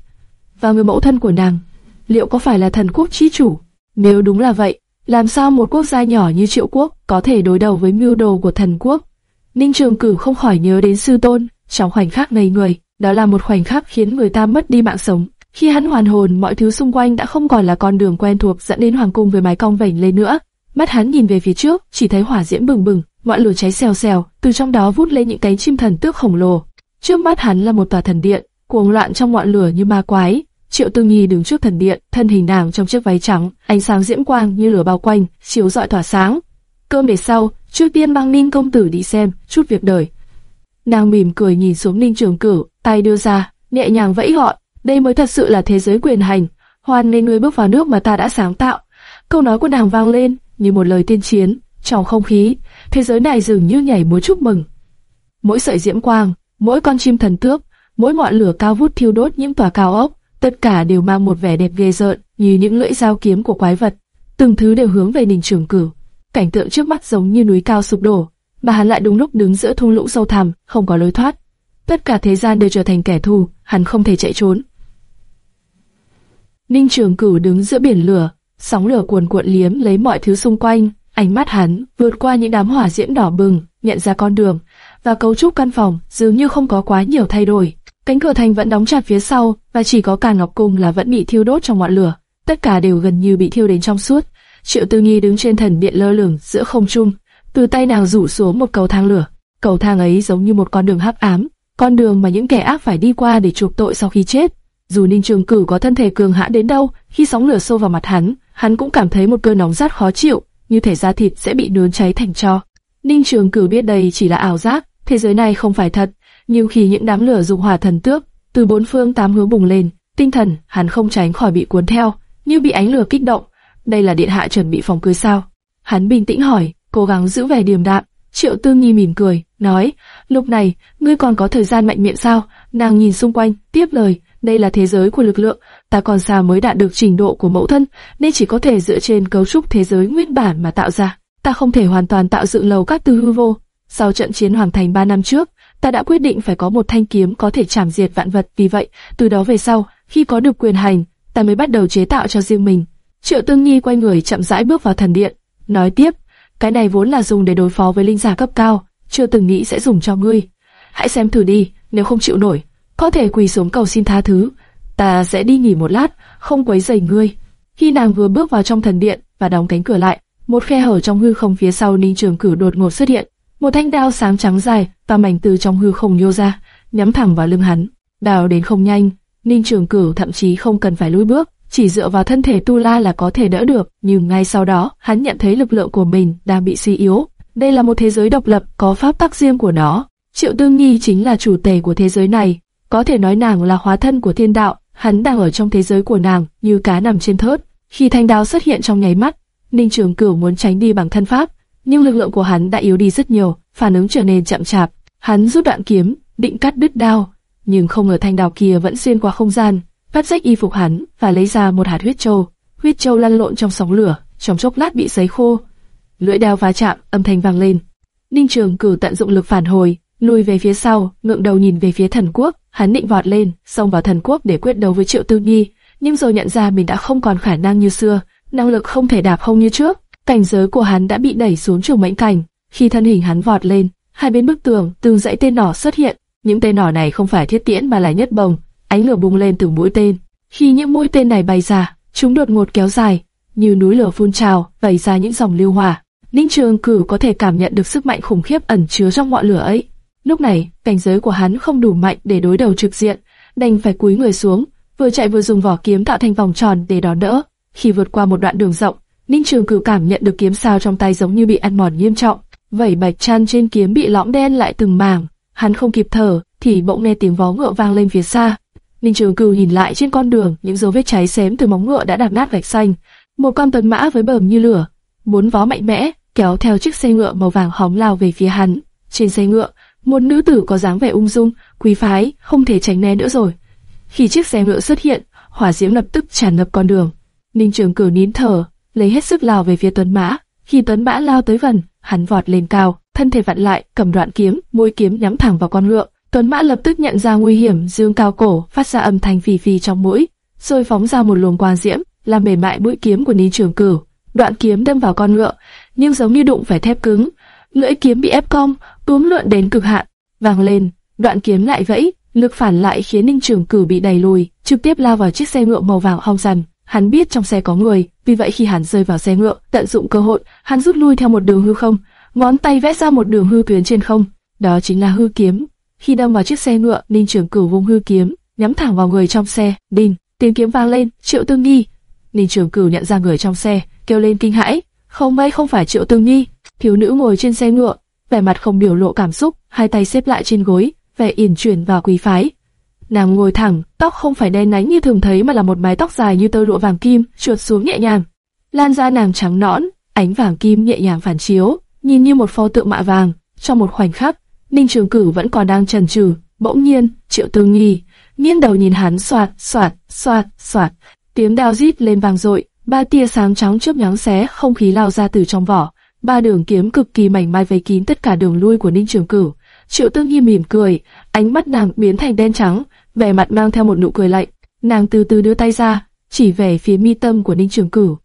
và người mẫu thân của nàng? Liệu có phải là thần quốc chi chủ? Nếu đúng là vậy, làm sao một quốc gia nhỏ như Triệu Quốc có thể đối đầu với mưu đồ của thần quốc? Ninh Trường Cửu không khỏi nhớ đến sư tôn, trong khoảnh khắc ngây người, đó là một khoảnh khắc khiến người ta mất đi mạng sống. Khi hắn hoàn hồn, mọi thứ xung quanh đã không còn là con đường quen thuộc dẫn đến hoàng cung với mái cong vảnh lên nữa. mắt hắn nhìn về phía trước, chỉ thấy hỏa diễm bừng bừng, ngọn lửa cháy xèo xèo, từ trong đó vút lên những cánh chim thần tước khổng lồ. Trước mắt hắn là một tòa thần điện, cuồng loạn trong ngọn lửa như ma quái. Triệu Tư Nhi đứng trước thần điện, thân hình nàng trong chiếc váy trắng, ánh sáng diễm quang như lửa bao quanh, chiếu rọi tỏa sáng. Cơm để sau, trước tiên mang Ninh công tử đi xem chút việc đời. Nàng mỉm cười nhìn xuống Ninh Trường Cửu, tay đưa ra, nhẹ nhàng vẫy gọi, đây mới thật sự là thế giới quyền hành. Hoan nên ngươi bước vào nước mà ta đã sáng tạo. Câu nói của nàng vang lên như một lời tiên chiến, trong không khí, thế giới này dường như nhảy múa chúc mừng. Mỗi sợi diễm quang, mỗi con chim thần tước, mỗi ngọn lửa cao vút thiêu đốt những tòa cao ốc, tất cả đều mang một vẻ đẹp ghê rợn, như những lưỡi dao kiếm của quái vật. Từng thứ đều hướng về Ninh Trường Cửu. Cảnh tượng trước mắt giống như núi cao sụp đổ, mà hắn lại đúng lúc đứng giữa thung lũng sâu thẳm, không có lối thoát. Tất cả thế gian đều trở thành kẻ thù, hắn không thể chạy trốn. Ninh Trường Cửu đứng giữa biển lửa, sóng lửa cuồn cuộn liếm lấy mọi thứ xung quanh, ánh mắt hắn vượt qua những đám hỏa diễm đỏ bừng, nhận ra con đường và cấu trúc căn phòng dường như không có quá nhiều thay đổi. Cánh cửa thành vẫn đóng chặt phía sau và chỉ có càn ngọc cung là vẫn bị thiêu đốt trong ngọn lửa. Tất cả đều gần như bị thiêu đến trong suốt. Triệu Tư Nghi đứng trên thần điện lơ lửng giữa không trung, từ tay nàng rủ xuống một cầu thang lửa. Cầu thang ấy giống như một con đường hắc ám, con đường mà những kẻ ác phải đi qua để chuộc tội sau khi chết. Dù Ninh Trường Cửu có thân thể cường hãn đến đâu, khi sóng lửa xô vào mặt hắn, hắn cũng cảm thấy một cơn nóng rát khó chịu, như thể da thịt sẽ bị nướng cháy thành tro. Ninh Trường Cửu biết đây chỉ là ảo giác, thế giới này không phải thật. Nhưng khi những đám lửa dục hỏa thần tước từ bốn phương tám hướng bùng lên, tinh thần hắn không tránh khỏi bị cuốn theo, như bị ánh lửa kích động. Đây là điện hạ chuẩn bị phòng cưới sao? Hắn bình tĩnh hỏi, cố gắng giữ vẻ điềm đạm. Triệu Tư Nhi mỉm cười, nói, lúc này, ngươi còn có thời gian mạnh miệng sao? Nàng nhìn xung quanh, tiếp lời, đây là thế giới của lực lượng, ta còn xa mới đạt được trình độ của mẫu thân, nên chỉ có thể dựa trên cấu trúc thế giới nguyên bản mà tạo ra. Ta không thể hoàn toàn tạo dựng lầu các tư hư vô. Sau trận chiến hoàn thành 3 năm trước, ta đã quyết định phải có một thanh kiếm có thể chảm diệt vạn vật. Vì vậy, từ đó về sau, khi có được quyền hành, ta mới bắt đầu chế tạo cho riêng mình. Triệu Tương Nhi quay người chậm rãi bước vào thần điện, nói tiếp, cái này vốn là dùng để đối phó với linh giả cấp cao, chưa từng nghĩ sẽ dùng cho ngươi. Hãy xem thử đi, nếu không chịu nổi, có thể quỳ xuống cầu xin tha thứ. Ta sẽ đi nghỉ một lát, không quấy rầy ngươi. Khi nàng vừa bước vào trong thần điện và đóng cánh cửa lại, một khe hở trong hư không phía sau Ninh Trường Cửu đột ngột xuất hiện, một thanh đao sáng trắng dài và mảnh từ trong hư không nhô ra, nhắm thẳng vào lưng hắn. đào đến không nhanh, Ninh Trường Cửu thậm chí không cần phải lùi bước, chỉ dựa vào thân thể tu la là có thể đỡ được. Nhưng ngay sau đó, hắn nhận thấy lực lượng của mình đang bị suy yếu. Đây là một thế giới độc lập, có pháp tắc riêng của nó. Triệu Tương Nhi chính là chủ tể của thế giới này, có thể nói nàng là hóa thân của thiên đạo, hắn đang ở trong thế giới của nàng, như cá nằm trên thớt. Khi thanh đao xuất hiện trong nháy mắt, Ninh Trường Cửu muốn tránh đi bằng thân pháp, nhưng lực lượng của hắn đã yếu đi rất nhiều, phản ứng trở nên chậm chạp. Hắn rút đoạn kiếm, định cắt đứt đao, nhưng không ngờ thanh đao kia vẫn xuyên qua không gian, cắt rách y phục hắn và lấy ra một hạt huyết châu. Huyết châu lăn lộn trong sóng lửa, trong chốc lát bị sấy khô. Lưỡi đao va chạm, âm thanh vang lên. Ninh Trường Cửu tận dụng lực phản hồi, lùi về phía sau, ngượng đầu nhìn về phía thần quốc. Hắn định vọt lên, xông vào thần quốc để quyết đấu với Triệu Tư Nhi, nhưng rồi nhận ra mình đã không còn khả năng như xưa, năng lực không thể đạp không như trước. Cảnh giới của hắn đã bị đẩy xuống trường mệnh cảnh. Khi thân hình hắn vọt lên, hai bên bức tường, từng dãy tên nỏ xuất hiện. Những tên nỏ này không phải thiết tiễn mà là nhất bồng, ánh lửa bùng lên từ mũi tên. Khi những mũi tên này bay ra, chúng đột ngột kéo dài, như núi lửa phun trào, vẩy ra những dòng lưu hỏa. Ninh Trường Cửu có thể cảm nhận được sức mạnh khủng khiếp ẩn chứa trong ngọn lửa ấy. Lúc này, cảnh giới của hắn không đủ mạnh để đối đầu trực diện, đành phải cúi người xuống, vừa chạy vừa dùng vỏ kiếm tạo thành vòng tròn để đón đỡ. Khi vượt qua một đoạn đường rộng, Ninh Trường Cửu cảm nhận được kiếm sao trong tay giống như bị ăn mòn nghiêm trọng, vảy bạch chăn trên kiếm bị lõm đen lại từng mảng. Hắn không kịp thở, thì bỗng nghe tiếng vó ngựa vang lên phía xa. Ninh Trường Cửu nhìn lại trên con đường, những dấu vết cháy xém từ móng ngựa đã đạp nát gạch xanh. Một con tuấn mã với bờm như lửa, bốn vó mạnh mẽ, kéo theo chiếc xe ngựa màu vàng hóm lao về phía hắn. Trên xe ngựa, một nữ tử có dáng vẻ ung dung, quý phái, không thể tránh né nữa rồi. Khi chiếc xe ngựa xuất hiện, hỏa diễm lập tức tràn ngập con đường. Ninh Trường Cửu nín thở, lấy hết sức lao về phía Tuấn Mã. Khi Tuấn Mã lao tới gần, hắn vọt lên cao, thân thể vặn lại, cầm đoạn kiếm, mũi kiếm nhắm thẳng vào con ngựa. Tuấn Mã lập tức nhận ra nguy hiểm, dương cao cổ, phát ra âm thanh phì phì trong mũi, rồi phóng ra một luồng quang diễm, làm mềm mại mũi kiếm của Ninh Trường Cửu. Đoạn kiếm đâm vào con ngựa, nhưng giống như đụng phải thép cứng, lưỡi kiếm bị ép cong, túm lượn đến cực hạn, vang lên, đoạn kiếm lại vẫy, lực phản lại khiến Ninh Trường Cửu bị đẩy lùi, trực tiếp lao vào chiếc xe ngựa màu vàng hong dần. Hắn biết trong xe có người, vì vậy khi hắn rơi vào xe ngựa, tận dụng cơ hội, hắn rút lui theo một đường hư không, ngón tay vẽ ra một đường hư tuyến trên không. Đó chính là hư kiếm. Khi đâm vào chiếc xe ngựa, Ninh Trường Cửu vung hư kiếm, nhắm thẳng vào người trong xe. Đinh, tiếng kiếm vang lên, Triệu Tương Nhi. Ninh Trường Cửu nhận ra người trong xe, kêu lên kinh hãi. Không may không phải Triệu Tương Nhi. Thiếu nữ ngồi trên xe ngựa, vẻ mặt không biểu lộ cảm xúc, hai tay xếp lại trên gối, vẻ yển chuyển và quý phái. Nàng ngồi thẳng, tóc không phải đen nhánh như thường thấy mà là một mái tóc dài như tơ lụa vàng kim, trượt xuống nhẹ nhàng. Lan da nàng trắng nõn, ánh vàng kim nhẹ nhàng phản chiếu, nhìn như một pho tượng mạ vàng. Trong một khoảnh khắc, Ninh Trường Cử vẫn còn đang chần chừ, bỗng nhiên, Triệu tư nghi nghiêng đầu nhìn hắn, xoạt, xoạt, xoạt, xoạt, tiếng đao rít lên vang dội, ba tia sáng trắng chớp nhoáng xé không khí lao ra từ trong vỏ, ba đường kiếm cực kỳ mảnh mai vây kín tất cả đường lui của Ninh Trường Cửu. Triệu Tương Nhi mỉm cười, ánh mắt nàng biến thành đen trắng, vẻ mặt mang theo một nụ cười lạnh. Nàng từ từ đưa tay ra, chỉ về phía mi tâm của Ninh Trường Cửu.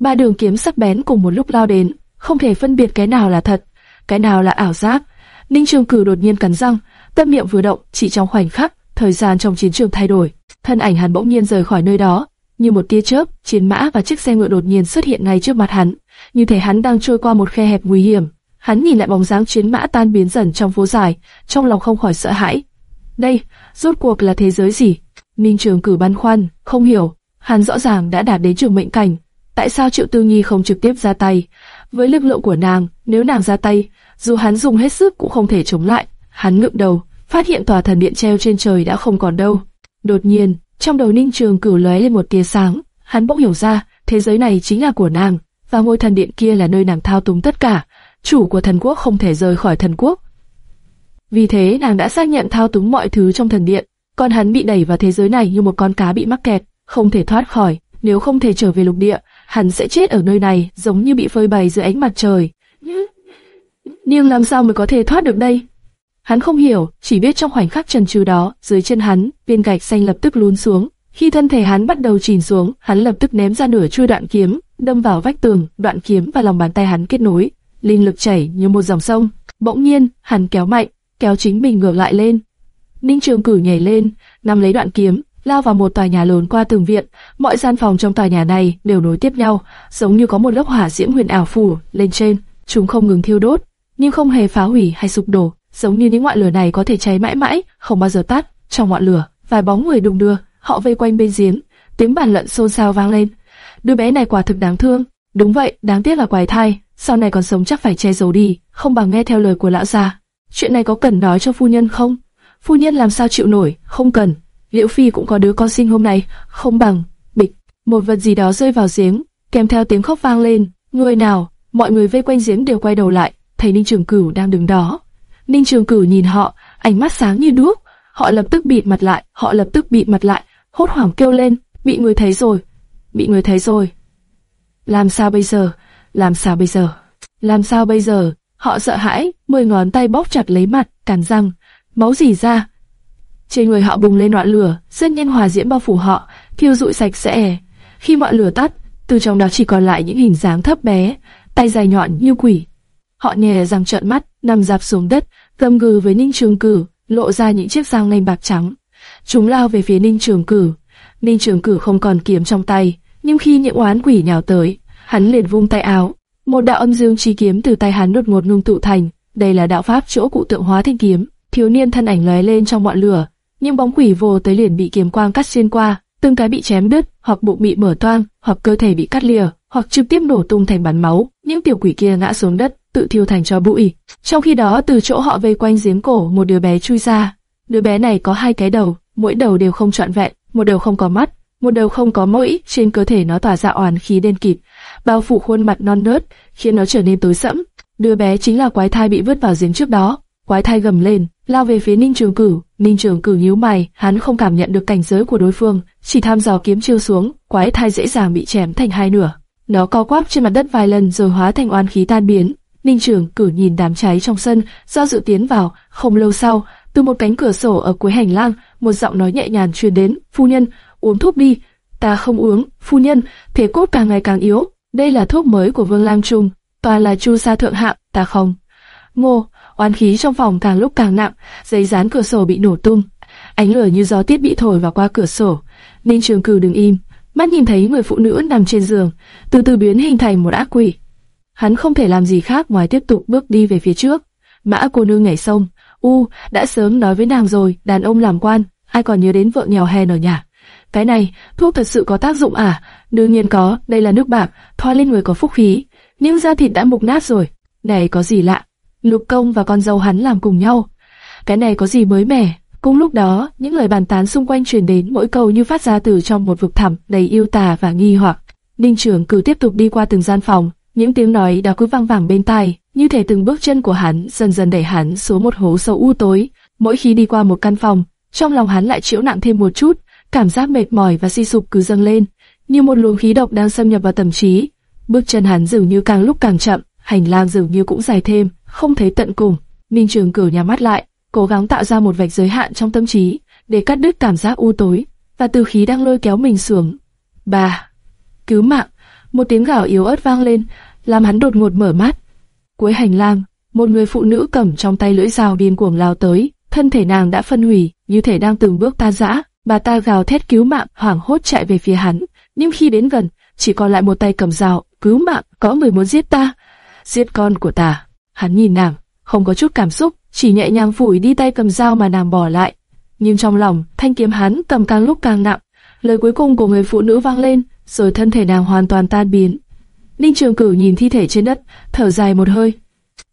Ba đường kiếm sắc bén cùng một lúc lao đến, không thể phân biệt cái nào là thật, cái nào là ảo giác. Ninh Trường Cửu đột nhiên cắn răng, tâm miệng vừa động, chỉ trong khoảnh khắc, thời gian trong chiến trường thay đổi, thân ảnh hắn bỗng nhiên rời khỏi nơi đó, như một tia chớp, chiến mã và chiếc xe ngựa đột nhiên xuất hiện ngay trước mặt hắn, như thể hắn đang trôi qua một khe hẹp nguy hiểm. Hắn nhìn lại bóng dáng chiến mã tan biến dần trong phố dài, trong lòng không khỏi sợ hãi. Đây, rốt cuộc là thế giới gì? Ninh Trường Cử băn khoăn, không hiểu. Hắn rõ ràng đã đạt đến trường mệnh cảnh, tại sao Triệu Tư Nhi không trực tiếp ra tay? Với lực lượng của nàng, nếu nàng ra tay, dù hắn dùng hết sức cũng không thể chống lại. Hắn ngượng đầu, phát hiện tòa thần điện treo trên trời đã không còn đâu. Đột nhiên, trong đầu Ninh Trường Cửu lóe lên một tia sáng, hắn bỗng hiểu ra, thế giới này chính là của nàng, và ngôi thần điện kia là nơi nàng thao túng tất cả. Chủ của thần quốc không thể rời khỏi thần quốc. Vì thế nàng đã xác nhận thao túng mọi thứ trong thần điện, còn hắn bị đẩy vào thế giới này như một con cá bị mắc kẹt, không thể thoát khỏi. Nếu không thể trở về lục địa, hắn sẽ chết ở nơi này, giống như bị phơi bày dưới ánh mặt trời. Nhưng làm sao mới có thể thoát được đây? Hắn không hiểu, chỉ biết trong khoảnh khắc trần trừ đó, dưới chân hắn, viên gạch xanh lập tức lún xuống. Khi thân thể hắn bắt đầu chìm xuống, hắn lập tức ném ra nửa chuôi đoạn kiếm, đâm vào vách tường, đoạn kiếm và lòng bàn tay hắn kết nối, linh lực chảy như một dòng sông. Bỗng nhiên, hắn kéo mạnh, kéo chính mình ngược lại lên. Ninh Trường Cử nhảy lên, nắm lấy đoạn kiếm, lao vào một tòa nhà lớn qua tường viện. Mọi gian phòng trong tòa nhà này đều nối tiếp nhau, giống như có một lớp hỏa diễm huyền ảo phủ lên trên. Chúng không ngừng thiêu đốt, nhưng không hề phá hủy hay sụp đổ, giống như những ngọn lửa này có thể cháy mãi mãi, không bao giờ tắt. Trong ngọn lửa, vài bóng người đung đưa, họ vây quanh bên giếng, tiếng bàn luận xôn xao vang lên. Đứa bé này quả thực đáng thương. Đúng vậy, đáng tiếc là quái thai, sau này còn sống chắc phải che giấu đi, không bằng nghe theo lời của lão già. Chuyện này có cần nói cho phu nhân không? Phu nhân làm sao chịu nổi? Không cần. Liễu Phi cũng có đứa con sinh hôm nay, không bằng. Bịch, một vật gì đó rơi vào giếng, kèm theo tiếng khóc vang lên. Người nào? Mọi người vây quanh giếng đều quay đầu lại, thấy Ninh Trường Cửu đang đứng đó. Ninh Trường Cửu nhìn họ, ánh mắt sáng như đuốc. Họ lập tức bịt mặt lại, họ lập tức bịt mặt lại, hốt hoảng kêu lên, bị người thấy rồi, bị người thấy rồi. Làm sao bây giờ? Làm sao bây giờ? Làm sao bây giờ? Họ sợ hãi, mười ngón tay bóp chặt lấy mặt, cắn răng, máu rỉ ra. Trên người họ bùng lên ngọn lửa, rất nhanh hòa diễm bao phủ họ, thiêu rụi sạch sẽ. Khi ngọn lửa tắt, từ trong đó chỉ còn lại những hình dáng thấp bé, tay dài nhọn như quỷ. Họ nhè răng trợn mắt, nằm dạp xuống đất, gầm gừ với Ninh Trường Cử, lộ ra những chiếc răng nanh bạc trắng. Chúng lao về phía Ninh Trường Cử. Ninh Trường Cử không còn kiếm trong tay, nhưng khi những oán quỷ nhào tới, hắn liền vung tay áo, một đạo âm dương chi kiếm từ tay hắn đột ngột ngưng tụ thành. Đây là đạo pháp chỗ cụ tượng hóa thanh kiếm. Thiếu niên thân ảnh lóe lên trong ngọn lửa, nhưng bóng quỷ vô tới liền bị kiếm quang cắt xuyên qua, từng cái bị chém đứt, hoặc bụng bị mở toang, hoặc cơ thể bị cắt lìa, hoặc trực tiếp nổ tung thành bắn máu. Những tiểu quỷ kia ngã xuống đất, tự thiêu thành cho bụi. Trong khi đó, từ chỗ họ vây quanh giếng cổ, một đứa bé chui ra. Đứa bé này có hai cái đầu, mỗi đầu đều không trọn vẹn, một đầu không có mắt, một đầu không có mũi, trên cơ thể nó tỏa ra oán khí đen kịt, bao phủ khuôn mặt non nớt, khiến nó trở nên tối sẫm. Đứa bé chính là quái thai bị vứt vào giếng trước đó. Quái thai gầm lên, lao về phía Ninh Trường Cửu. Ninh Trường Cửu nhíu mày, hắn không cảm nhận được cảnh giới của đối phương, chỉ tham dò kiếm chiêu xuống, quái thai dễ dàng bị chém thành hai nửa. Nó co quắp trên mặt đất vài lần rồi hóa thành oán khí tan biến. Ninh Trường Cửu nhìn đám cháy trong sân, do dự tiến vào. Không lâu sau, từ một cánh cửa sổ ở cuối hành lang, một giọng nói nhẹ nhàng truyền đến: "Phu nhân, uống thuốc đi." "Ta không uống, phu nhân." Thể cốt càng ngày càng yếu, đây là thuốc mới của Vương Lam Trung, toàn là chu sa thượng hạng, ta không. Ngô, oán khí trong phòng càng lúc càng nặng, giấy dán cửa sổ bị nổ tung, ánh lửa như gió tiết bị thổi vào qua cửa sổ. Ninh Trường Cử đừng im, mắt nhìn thấy người phụ nữ nằm trên giường, từ từ biến hình thành một ác quỷ. Hắn không thể làm gì khác ngoài tiếp tục bước đi về phía trước. Mã cô nương nhảy sông, u, đã sớm nói với nàng rồi, đàn ông làm quan, ai còn nhớ đến vợ nghèo hèn ở nhà. Cái này, thuốc thật sự có tác dụng à? Đương nhiên có, đây là nước bạc, thoa lên người có phúc khí. Nhưng da thịt đã mục nát rồi. Này có gì lạ? Lục công và con dâu hắn làm cùng nhau. Cái này có gì mới mẻ? Cùng lúc đó, những lời bàn tán xung quanh truyền đến mỗi câu như phát ra từ trong một vực thẳm đầy yêu tà và nghi hoặc. Ninh trưởng cử tiếp tục đi qua từng gian phòng, những tiếng nói đã cứ vang vẳng bên tai, như thể từng bước chân của hắn dần dần đẩy hắn xuống một hố sâu u tối. Mỗi khi đi qua một căn phòng, trong lòng hắn lại chịu nặng thêm một chút, cảm giác mệt mỏi và suy sụp cứ dâng lên, như một luồng khí độc đang xâm nhập vào tâm trí. Bước chân hắn dường như càng lúc càng chậm, hành lang dường như cũng dài thêm, không thấy tận cùng. Ninh Trường Cửu nhà mắt lại, cố gắng tạo ra một vạch giới hạn trong tâm trí để cắt đứt cảm giác u tối và từ khí đang lôi kéo mình xuống. Bà, cứu mạng! Một tiếng gào yếu ớt vang lên, làm hắn đột ngột mở mắt. Cuối hành lang, một người phụ nữ cầm trong tay lưỡi dao điên cuồng lao tới, thân thể nàng đã phân hủy, như thể đang từng bước tan rã. Bà ta gào thét cứu mạng, hoảng hốt chạy về phía hắn, nhưng khi đến gần, chỉ còn lại một tay cầm dao, cứu mạng, có người muốn giết ta, giết con của ta. Hắn nhìn nàng, không có chút cảm xúc, chỉ nhẹ nhàng phủi đi tay cầm dao mà nàng bỏ lại. Nhưng trong lòng, thanh kiếm hắn cầm càng lúc càng nặng. Lời cuối cùng của người phụ nữ vang lên, rồi thân thể nàng hoàn toàn tan biến. Ninh Trường Cửu nhìn thi thể trên đất, thở dài một hơi.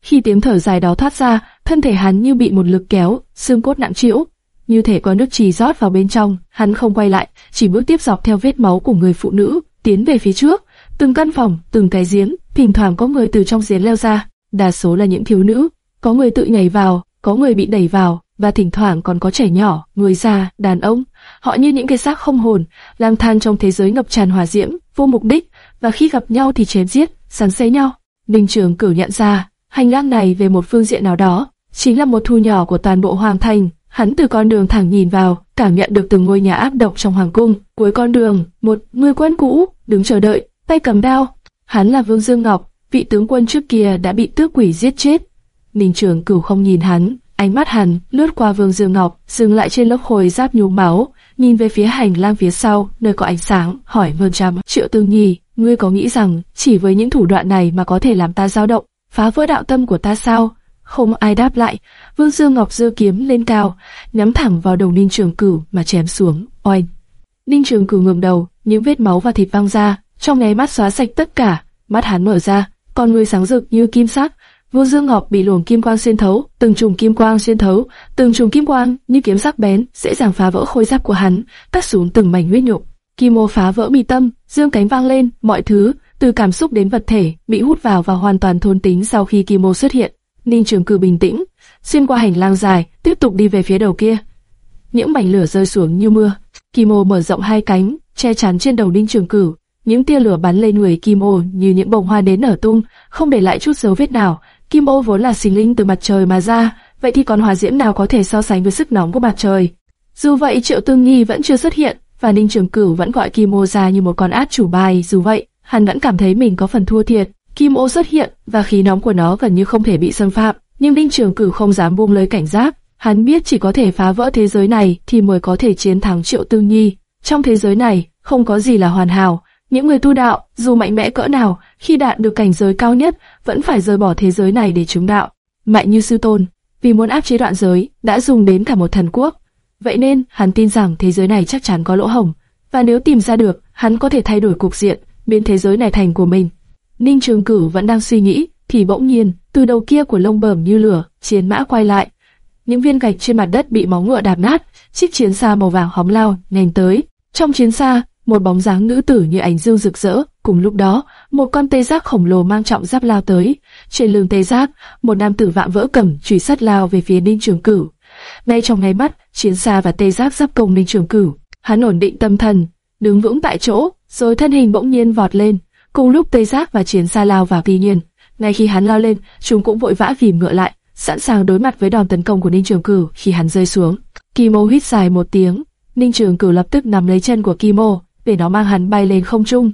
Khi tiếng thở dài đó thoát ra, thân thể hắn như bị một lực kéo, xương cốt nặng trĩu, như thể có nước trì rót vào bên trong. Hắn không quay lại, chỉ bước tiếp dọc theo vết máu của người phụ nữ, tiến về phía trước. Từng căn phòng, từng cái giếng, thỉnh thoảng có người từ trong giếng leo ra. Đa số là những thiếu nữ, có người tự nhảy vào, có người bị đẩy vào, và thỉnh thoảng còn có trẻ nhỏ, người già, đàn ông. Họ như những cái xác không hồn, lang thang trong thế giới ngập tràn hỏa diễm, vô mục đích, và khi gặp nhau thì chém giết, sắn xé nhau. Ninh Trường Cửu nhận ra, hành lang này về một phương diện nào đó, chính là một thu nhỏ của toàn bộ hoàng thành. Hắn từ con đường thẳng nhìn vào, cảm nhận được từng ngôi nhà áp độc trong hoàng cung. Cuối con đường, một người quân cũ đứng chờ đợi, tay cầm đao. Hắn là Vương Dương Ngọc, vị tướng quân trước kia đã bị tước quỷ giết chết. Ninh Trường Cửu không nhìn hắn, ánh mắt hắn lướt qua Vương Dương Ngọc, dừng lại trên lớp khối giáp nhú máu, nhìn về phía hành lang phía sau, nơi có ánh sáng, hỏi vương Trầm, Triệu Tương Nhi, ngươi có nghĩ rằng chỉ với những thủ đoạn này mà có thể làm ta dao động, phá vỡ đạo tâm của ta sao? Không ai đáp lại, Vương Dương Ngọc giơ kiếm lên cao, nhắm thẳng vào đầu Ninh Trường Cửu mà chém xuống. Oanh! Ninh Trường Cửu ngẩng đầu, những vết máu và thịt văng ra, trong nháy mắt xóa sạch tất cả, mắt hắn mở ra, con người sáng rực như kim sắc. Vương Dương Ngọc bị luồng kim quang xuyên thấu, từng trùng kim quang xuyên thấu, từng trùng kim quang như kiếm sắc bén, dễ dàng phá vỡ khôi giáp của hắn, cắt xuống từng mảnh huyết nhục. Kim mô phá vỡ mi tâm, dương cánh vang lên, mọi thứ, từ cảm xúc đến vật thể, bị hút vào và hoàn toàn thôn tính sau khi Kim mô xuất hiện. Ninh Trường Cử bình tĩnh, xuyên qua hành lang dài, tiếp tục đi về phía đầu kia. Những mảnh lửa rơi xuống như mưa. Kim ô mở rộng hai cánh, che chắn trên đầu Ninh Trường Cử. Những tia lửa bắn lên người Kim ô như những bông hoa đến nở tung, không để lại chút dấu vết nào. Kim ô vốn là sinh linh từ mặt trời mà ra, vậy thì còn hỏa diễm nào có thể so sánh với sức nóng của mặt trời? Dù vậy Triệu Tương Nhi vẫn chưa xuất hiện, và Ninh Trường Cửu vẫn gọi Kim Ô ra như một con át chủ bài. Dù vậy, hắn vẫn cảm thấy mình có phần thua thiệt. Kim Ô xuất hiện và khí nóng của nó gần như không thể bị xâm phạm, nhưng Đinh Trường Cửu không dám buông lời cảnh giác. Hắn biết chỉ có thể phá vỡ thế giới này thì mới có thể chiến thắng Triệu Tương Nhi. Trong thế giới này, không có gì là hoàn hảo. Những người tu đạo, dù mạnh mẽ cỡ nào, khi đạt được cảnh giới cao nhất, vẫn phải rời bỏ thế giới này để chứng đạo. Mạnh như sư tôn, vì muốn áp chế đoạn giới, đã dùng đến cả một thần quốc. Vậy nên, hắn tin rằng thế giới này chắc chắn có lỗ hổng, và nếu tìm ra được, hắn có thể thay đổi cục diện, biến thế giới này thành của mình. Ninh Trường Cửu vẫn đang suy nghĩ, thì bỗng nhiên, từ đầu kia của lông bẩm như lửa, chiến mã quay lại. Những viên gạch trên mặt đất bị máu ngựa đạp nát, chiếc chiến xa màu vàng hóm lao, nhanh tới. Trong chiến xa, một bóng dáng nữ tử như ánh dương rực rỡ. Cùng lúc đó, một con tê giác khổng lồ mang trọng giáp lao tới. Trên lưng tê giác, một nam tử vạm vỡ cầm chùy sắt lao về phía Ninh Trường Cửu. Ngay trong ngay mắt, chiến xa và tê giác giáp công Ninh Trường Cửu, hắn ổn định tâm thần, đứng vững tại chỗ, rồi thân hình bỗng nhiên vọt lên. Cùng lúc tây giác và chiến xa lao vào tuy nhiên, ngay khi hắn lao lên, chúng cũng vội vã vìm ngựa lại, sẵn sàng đối mặt với đòn tấn công của Ninh Trường Cửu khi hắn rơi xuống. Kimo hít dài một tiếng, Ninh Trường Cửu lập tức nắm lấy chân của Kimo, để nó mang hắn bay lên không trung.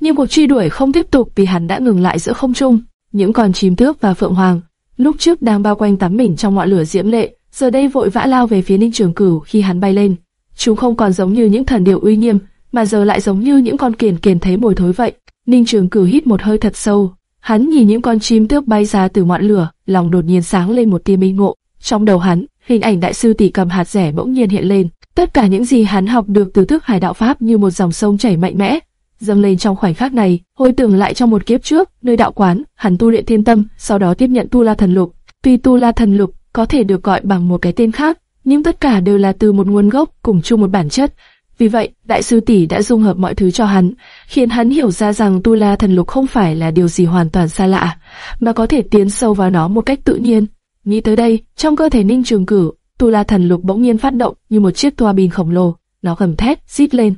Nhưng cuộc truy đuổi không tiếp tục vì hắn đã ngừng lại giữa không trung. Những con chim tước và phượng hoàng lúc trước đang bao quanh tắm mình trong ngọn lửa diễm lệ, giờ đây vội vã lao về phía Ninh Trường Cửu khi hắn bay lên. Chúng không còn giống như những thần điểu uy nghiêm, mà giờ lại giống như những con kiền kiền thấy mùi thối vậy. Ninh Trường Cửu hít một hơi thật sâu, hắn nhìn những con chim tước bay ra từ ngọn lửa, lòng đột nhiên sáng lên một tia minh ngộ. Trong đầu hắn, hình ảnh đại sư tỷ cầm hạt rẻ bỗng nhiên hiện lên. Tất cả những gì hắn học được từ thức hải đạo pháp như một dòng sông chảy mạnh mẽ, dâng lên trong khoảnh khắc này, hồi tưởng lại trong một kiếp trước, nơi đạo quán, hắn tu luyện thiên tâm, sau đó tiếp nhận tu la thần lục. Tuy tu la thần lục có thể được gọi bằng một cái tên khác, nhưng tất cả đều là từ một nguồn gốc cùng chung một bản chất. Vì vậy, đại sư tỷ đã dung hợp mọi thứ cho hắn, khiến hắn hiểu ra rằng tu la thần lục không phải là điều gì hoàn toàn xa lạ, mà có thể tiến sâu vào nó một cách tự nhiên. Nghĩ tới đây, trong cơ thể Ninh Trường Cử, tu la thần lục bỗng nhiên phát động như một chiếc toa bin khổng lồ, nó gầm thét, rít lên,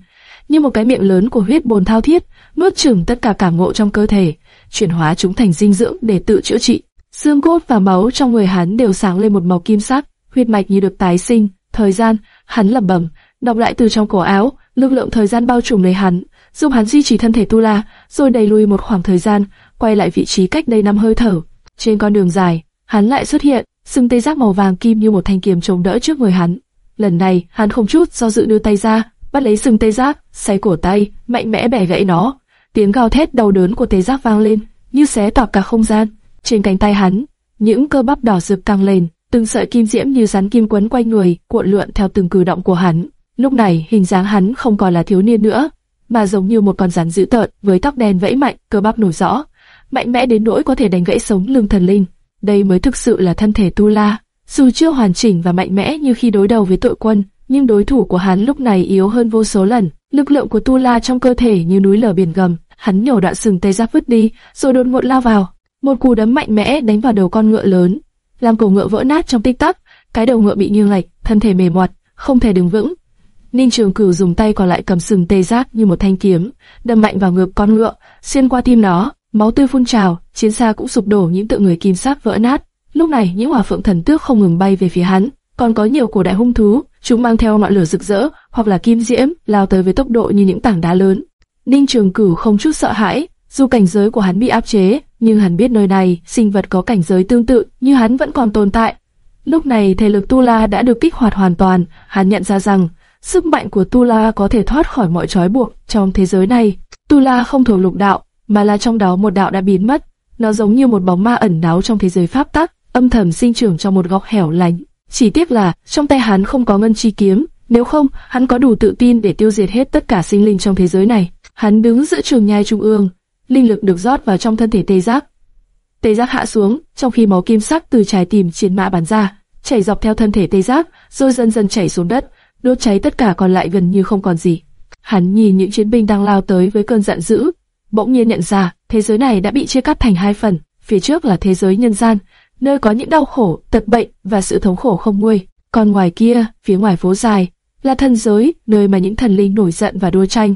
như một cái miệng lớn của huyết bồn thao thiết, nuốt chửng tất cả cảm ngộ trong cơ thể, chuyển hóa chúng thành dinh dưỡng để tự chữa trị. Xương cốt và máu trong người hắn đều sáng lên một màu kim sắc, huyết mạch như được tái sinh. Thời gian, hắn lẩm bẩm, đọc lại từ trong cổ áo, lực lượng thời gian bao trùm lấy hắn, giúp hắn duy trì thân thể tu la, rồi đẩy lùi một khoảng thời gian, quay lại vị trí cách đây năm hơi thở. Trên con đường dài, hắn lại xuất hiện, sừng tê giác màu vàng kim như một thanh kiếm chống đỡ trước người hắn. Lần này, hắn không chút do dự đưa tay ra, bắt lấy sừng tê giác, xoay cổ tay, mạnh mẽ bẻ gãy nó. Tiếng gào thét đau đớn của tê giác vang lên, như xé toạc cả không gian. Trên cánh tay hắn, những cơ bắp đỏ rực căng lên, từng sợi kim diễm như rắn kim quấn quanh người, cuộn lượn theo từng cử động của hắn. Lúc này, hình dáng hắn không còn là thiếu niên nữa, mà giống như một con rắn dữ tợn với tóc đen vẫy mạnh, cơ bắp nổi rõ, mạnh mẽ đến nỗi có thể đánh gãy sống lưng thần linh. Đây mới thực sự là thân thể Tu La. Dù chưa hoàn chỉnh và mạnh mẽ như khi đối đầu với tội quân, nhưng đối thủ của hắn lúc này yếu hơn vô số lần. Lực lượng của Tu La trong cơ thể như núi lở biển gầm, hắn nhổ đoạn sừng tê giáp vứt đi, rồi đột ngột lao vào. Một cú đấm mạnh mẽ đánh vào đầu con ngựa lớn, làm cổ ngựa vỡ nát trong tích tắc. Cái đầu ngựa bị nghiêng lệch, thân thể mềm mọt, không thể đứng vững. Ninh Trường Cửu dùng tay còn lại cầm sừng tê giác như một thanh kiếm, đâm mạnh vào ngực con ngựa, xuyên qua tim nó, máu tươi phun trào, chiến xa cũng sụp đổ những tượng người kim sắc vỡ nát. Lúc này, những hỏa phượng thần tước không ngừng bay về phía hắn, còn có nhiều cổ đại hung thú, chúng mang theo ngọn lửa rực rỡ hoặc là kim diễm, lao tới với tốc độ như những tảng đá lớn. Ninh Trường Cửu không chút sợ hãi, dù cảnh giới của hắn bị áp chế, nhưng hắn biết nơi này, sinh vật có cảnh giới tương tự như hắn vẫn còn tồn tại. Lúc này thể lực Tu La đã được kích hoạt hoàn toàn, hắn nhận ra rằng sức mạnh của Tu La có thể thoát khỏi mọi trói buộc trong thế giới này. Tu La không thuộc lục đạo, mà là trong đó một đạo đã biến mất. Nó giống như một bóng ma ẩn náu trong thế giới pháp tắc, âm thầm sinh trưởng trong một góc hẻo lánh. Chỉ tiếc là trong tay hắn không có ngân chi kiếm, nếu không, hắn có đủ tự tin để tiêu diệt hết tất cả sinh linh trong thế giới này. Hắn đứng giữa trường nhai trung ương, linh lực được rót vào trong thân thể tê giác. Tê giác hạ xuống, trong khi máu kim sắc từ trái tim chiến mã bắn ra, chảy dọc theo thân thể tê giác, rồi dần dần chảy xuống đất, đốt cháy tất cả còn lại gần như không còn gì. Hắn nhìn những chiến binh đang lao tới với cơn giận dữ, bỗng nhiên nhận ra thế giới này đã bị chia cắt thành hai phần, phía trước là thế giới nhân gian, nơi có những đau khổ, tật bệnh và sự thống khổ không nguôi, còn ngoài kia, phía ngoài phố dài, là thần giới, nơi mà những thần linh nổi giận và đua tranh.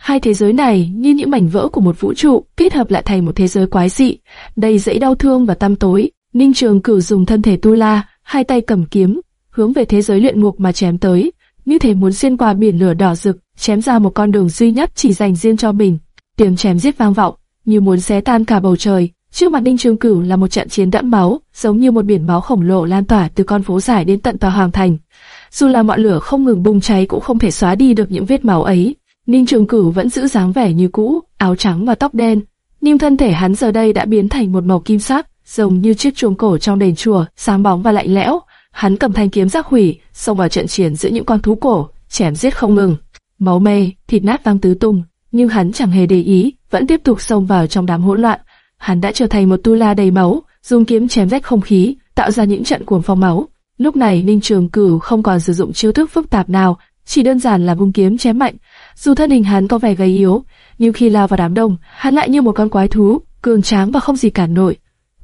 Hai thế giới này như những mảnh vỡ của một vũ trụ kết hợp lại thành một thế giới quái dị, đầy dẫy đau thương và tăm tối. Ninh Trường cử dùng thân thể tu la, hai tay cầm kiếm, hướng về thế giới luyện ngục mà chém tới, như thể muốn xuyên qua biển lửa đỏ rực, chém ra một con đường duy nhất chỉ dành riêng cho mình. Tiếng chém giết vang vọng, như muốn xé tan cả bầu trời. Trước mặt Ninh Trường Cửu là một trận chiến đẫm máu, giống như một biển máu khổng lồ lan tỏa từ con phố dài đến tận tòa hoàng thành. Dù là ngọn lửa không ngừng bùng cháy cũng không thể xóa đi được những vết máu ấy. Ninh Trường Cửu vẫn giữ dáng vẻ như cũ, áo trắng và tóc đen, nhưng thân thể hắn giờ đây đã biến thành một màu kim sắc, giống như chiếc chuông cổ trong đền chùa, sáng bóng và lạnh lẽo. Hắn cầm thanh kiếm giác hủy, xông vào trận chiến giữa những con thú cổ, chém giết không ngừng. Máu mê, thịt nát văng tứ tung, nhưng hắn chẳng hề để ý, vẫn tiếp tục xông vào trong đám hỗn loạn. Hắn đã trở thành một tu la đầy máu, dùng kiếm chém rách không khí, tạo ra những trận cuồng phong máu. Lúc này Ninh Trường Cửu không còn sử dụng chiêu thức phức tạp nào, chỉ đơn giản là vung kiếm chém mạnh. Dù thân hình hắn có vẻ gầy yếu, nhưng khi lao vào đám đông, hắn lại như một con quái thú, cường tráng và không gì cản nổi.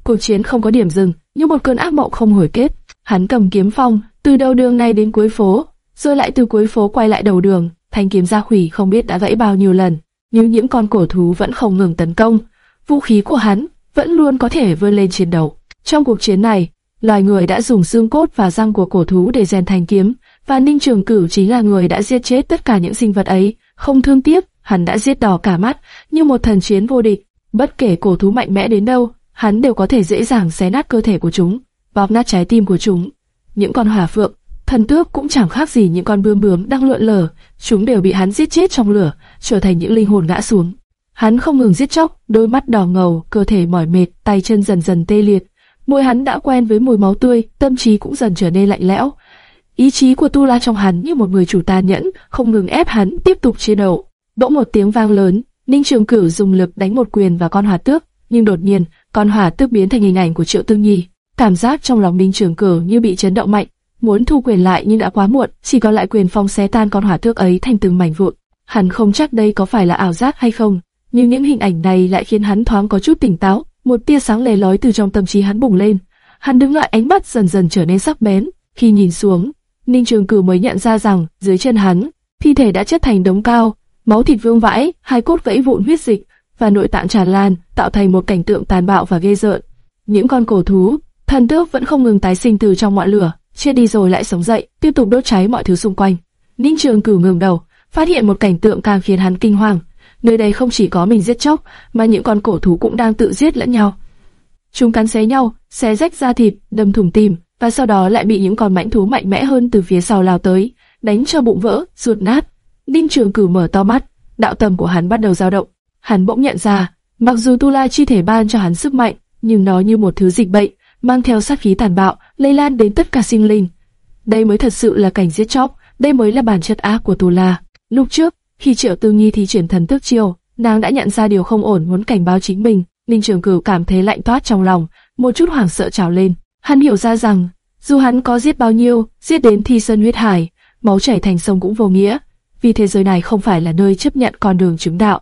Cuộc chiến không có điểm dừng, như một cơn ác mộng không hồi kết. Hắn cầm kiếm phong, từ đầu đường này đến cuối phố, rồi lại từ cuối phố quay lại đầu đường. Thanh kiếm ra hủy không biết đã gãy bao nhiêu lần, nhưng những con cổ thú vẫn không ngừng tấn công. Vũ khí của hắn vẫn luôn có thể vươn lên chiến đấu. Trong cuộc chiến này, loài người đã dùng xương cốt và răng của cổ thú để rèn thành kiếm, và Ninh Trường Cửu chính là người đã giết chết tất cả những sinh vật ấy, không thương tiếc, hắn đã giết đỏ cả mắt, như một thần chiến vô địch. Bất kể cổ thú mạnh mẽ đến đâu, hắn đều có thể dễ dàng xé nát cơ thể của chúng, bóp nát trái tim của chúng. Những con hỏa phượng, Thần tước cũng chẳng khác gì những con bươm bướm đang lượn lờ, chúng đều bị hắn giết chết trong lửa, trở thành những linh hồn ngã xuống. Hắn không ngừng giết chóc, đôi mắt đỏ ngầu, cơ thể mỏi mệt, tay chân dần dần tê liệt. Môi hắn đã quen với mùi máu tươi, tâm trí cũng dần trở nên lạnh lẽo. Ý chí của Tu La trong hắn như một người chủ tàn nhẫn, không ngừng ép hắn tiếp tục chiến đấu. Bỗng một tiếng vang lớn, Ninh Trường Cửu dùng lực đánh một quyền vào con hỏa tước, nhưng đột nhiên, con hỏa tước biến thành hình ảnh của Triệu Tương Nhi. Cảm giác trong lòng Ninh Trường Cử như bị chấn động mạnh, muốn thu quyền lại nhưng đã quá muộn, chỉ còn lại quyền phong xé tan con hỏa thước ấy thành từng mảnh vụn. Hắn không chắc đây có phải là ảo giác hay không, nhưng những hình ảnh này lại khiến hắn thoáng có chút tỉnh táo, một tia sáng lè lói từ trong tâm trí hắn bùng lên. Hắn đứng lại ánh mắt dần dần trở nên sắc bén, khi nhìn xuống, Ninh Trường Cử mới nhận ra rằng dưới chân hắn, thi thể đã chất thành đống cao, máu thịt vương vãi, hai cốt vẫy vụn huyết dịch và nội tạng tràn lan, tạo thành một cảnh tượng tàn bạo và ghê rợn. Những con cổ thú, thần tước vẫn không ngừng tái sinh từ trong ngọn lửa, chết đi rồi lại sống dậy, tiếp tục đốt cháy mọi thứ xung quanh. Ninh Trường Cửu ngẩng đầu, phát hiện một cảnh tượng càng khiến hắn kinh hoàng. Nơi đây không chỉ có mình giết chóc, mà những con cổ thú cũng đang tự giết lẫn nhau. Chúng cắn xé nhau, xé rách da thịt, đâm thủng tim, và sau đó lại bị những con mãnh thú mạnh mẽ hơn từ phía sau lao tới, đánh cho bụng vỡ, ruột nát. Ninh Trường Cửu mở to mắt, đạo tâm của hắn bắt đầu dao động. Hắn bỗng nhận ra, mặc dù Tu La chi thể ban cho hắn sức mạnh, nhưng nó như một thứ dịch bệnh, mang theo sát khí tàn bạo, lây lan đến tất cả sinh linh. Đây mới thật sự là cảnh giết chóc, đây mới là bản chất ác của Tu La. Lúc trước, khi Triệu Tư Nghi thi chuyển thần tước chiêu, nàng đã nhận ra điều không ổn muốn cảnh báo chính mình. Ninh Trường Cửu cảm thấy lạnh toát trong lòng, một chút hoảng sợ trào lên. Hắn hiểu ra rằng, dù hắn có giết bao nhiêu, giết đến thi sơn huyết hải, máu chảy thành sông cũng vô nghĩa, vì thế giới này không phải là nơi chấp nhận con đường chứng đạo.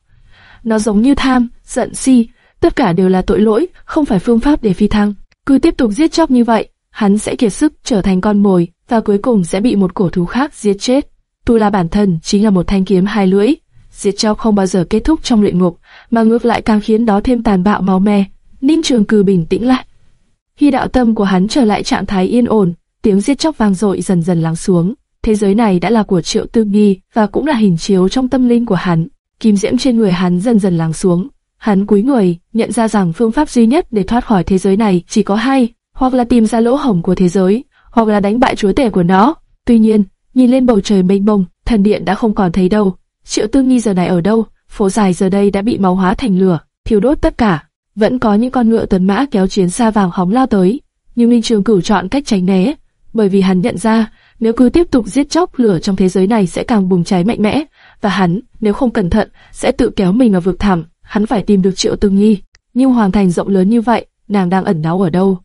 Nó giống như tham, giận si, tất cả đều là tội lỗi, không phải phương pháp để phi thăng. Cứ tiếp tục giết chóc như vậy, hắn sẽ kiệt sức trở thành con mồi và cuối cùng sẽ bị một cổ thú khác giết chết. Tu La bản thân chính là một thanh kiếm hai lưỡi, giết chóc không bao giờ kết thúc trong luyện ngục, mà ngược lại càng khiến đó thêm tàn bạo máu me. Ninh Trường Cừ bình tĩnh lại. Khi đạo tâm của hắn trở lại trạng thái yên ổn, tiếng giết chóc vang dội dần dần lắng xuống. Thế giới này đã là của Triệu Tư Nghi và cũng là hình chiếu trong tâm linh của hắn. Kim diễm trên người hắn dần dần lắng xuống. Hắn cúi người, nhận ra rằng phương pháp duy nhất để thoát khỏi thế giới này chỉ có hai, hoặc là tìm ra lỗ hổng của thế giới, hoặc là đánh bại chúa tể của nó. Tuy nhiên, nhìn lên bầu trời mênh mông, thần điện đã không còn thấy đâu. Triệu Tư Nghi giờ này ở đâu? Phố dài giờ đây đã bị máu hóa thành lửa, thiêu đốt tất cả. Vẫn có những con ngựa tuấn mã kéo chiến xa vàng hóng lao tới, nhưng Minh Trường Cửu chọn cách tránh né, bởi vì hắn nhận ra nếu cứ tiếp tục giết chóc lửa trong thế giới này sẽ càng bùng cháy mạnh mẽ, và hắn nếu không cẩn thận sẽ tự kéo mình vào vực thẳm. Hắn phải tìm được Triệu Tư Nghi, nhưng hoàng thành rộng lớn như vậy, nàng đang ẩn náu ở đâu?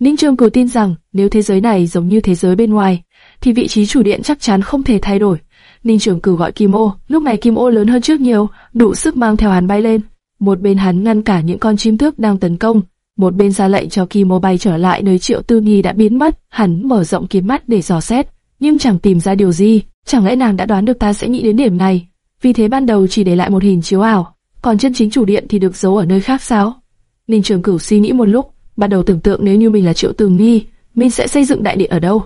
Ninh Trường Cửu tin rằng nếu thế giới này giống như thế giới bên ngoài, thì vị trí chủ điện chắc chắn không thể thay đổi. Ninh Trường Cửu gọi Kim Ô, lúc này Kim Ô lớn hơn trước nhiều, đủ sức mang theo hắn bay lên. Một bên hắn ngăn cả những con chim tước đang tấn công, một bên ra lệnh cho Kim Ô bay trở lại nơi Triệu Tư Nghi đã biến mất. Hắn mở rộng kiếm mắt để dò xét, nhưng chẳng tìm ra điều gì. Chẳng lẽ nàng đã đoán được ta sẽ nghĩ đến điểm này? Vì thế ban đầu chỉ để lại một hình chiếu ảo, còn chân chính chủ điện thì được giấu ở nơi khác sao? Ninh Trường Cửu suy nghĩ một lúc, bắt đầu tưởng tượng nếu như mình là Triệu tường Nghi, mình sẽ xây dựng đại điện ở đâu?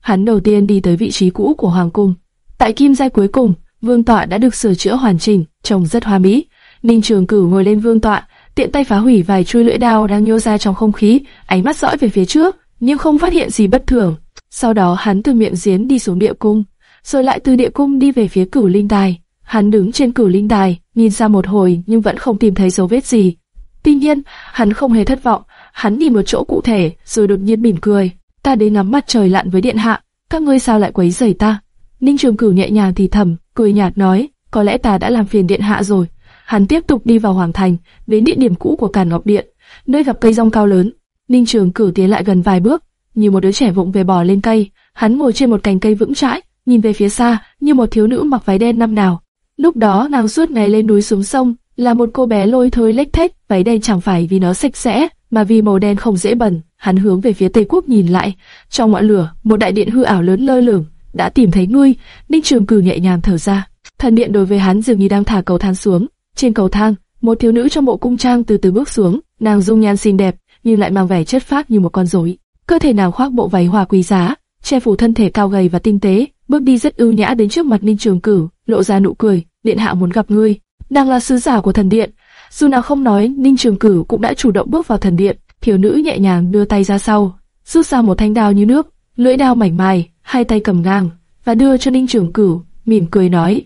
Hắn đầu tiên đi tới vị trí cũ của hoàng cung. Tại kim giai cuối cùng, vương tọa đã được sửa chữa hoàn chỉnh, trông rất hoa mỹ. Ninh Trường Cửu ngồi lên vương tọa, tiện tay phá hủy vài chuôi lưỡi đao đang nhô ra trong không khí, ánh mắt dõi về phía trước, nhưng không phát hiện gì bất thường. Sau đó hắn từ miệng giếng đi xuống địa cung, rồi lại từ địa cung đi về phía cửu linh đài. Hắn đứng trên cửu linh đài, nhìn ra một hồi nhưng vẫn không tìm thấy dấu vết gì. Tuy nhiên, hắn không hề thất vọng, hắn nhìn một chỗ cụ thể, rồi đột nhiên mỉm cười. Ta đến ngắm mặt trời lặn với điện hạ, các ngươi sao lại quấy rầy ta? Ninh Trường Cửu nhẹ nhàng thì thầm, cười nhạt nói, có lẽ ta đã làm phiền điện hạ rồi. Hắn tiếp tục đi vào hoàng thành, đến địa điểm cũ của Càn Ngọc Điện, nơi gặp cây rong cao lớn. Ninh Trường Cửu tiến lại gần vài bước, như một đứa trẻ vụng về bò lên cây. Hắn ngồi trên một cành cây vững chãi, nhìn về phía xa, như một thiếu nữ mặc váy đen năm nào. Lúc đó nàng suốt ngày lên núi xuống sông, là một cô bé lôi thôi lếch thếch, váy đen chẳng phải vì nó sạch sẽ, mà vì màu đen không dễ bẩn. Hắn hướng về phía Tây Quốc nhìn lại, trong ngọn lửa, một đại điện hư ảo lớn lơ lửng, đã tìm thấy ngươi. Ninh Trường Cử nhẹ nhàng thở ra, thần điện đối với hắn dường như đang thả cầu thang xuống. Trên cầu thang, một thiếu nữ trong bộ cung trang từ từ bước xuống, nàng dung nhan xinh đẹp, nhưng lại mang vẻ chất phác như một con rối. Cơ thể nàng khoác bộ váy hoa quý giá, che phủ thân thể cao gầy và tinh tế, bước đi rất ưu nhã đến trước mặt Ninh Trường Cử, lộ ra nụ cười, điện hạ muốn gặp ngươi. Nàng là sứ giả của thần điện. Dù nào không nói, Ninh Trường Cử cũng đã chủ động bước vào thần điện. Thiếu nữ nhẹ nhàng đưa tay ra sau, rút ra một thanh đao như nước, lưỡi đao mảnh mai, hai tay cầm ngang và đưa cho Ninh Trường Cửu, mỉm cười nói: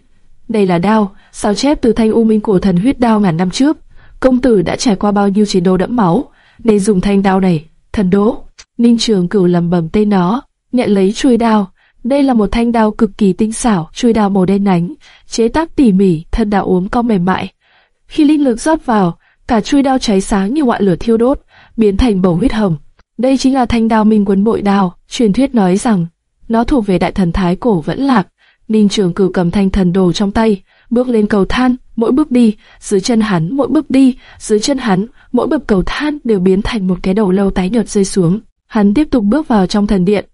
"Đây là đao, sao chép từ thanh u minh cổ thần huyết đao ngàn năm trước. Công tử đã trải qua bao nhiêu chiến đấu đẫm máu, nên dùng thanh đao này, thần đỗ." Ninh Trường Cửu lầm bầm tên nó, nhận lấy chuôi đao. Đây là một thanh đao cực kỳ tinh xảo, chuôi đao màu đen nhánh, chế tác tỉ mỉ, thân đao uốn cong mềm mại. Khi linh lực rót vào, cả chuôi đao cháy sáng như ngọn lửa thiêu đốt, biến thành bầu huyết hồng. Đây chính là thanh đao minh quấn bội đao, truyền thuyết nói rằng nó thuộc về đại thần thái cổ vẫn lạc. Ninh Trường Cửu cầm thanh thần đồ trong tay, bước lên cầu than, mỗi bước đi, dưới chân hắn mỗi bước đi, dưới chân hắn mỗi bậc cầu than đều biến thành một cái đầu lâu tái nhợt rơi xuống. Hắn tiếp tục bước vào trong thần điện.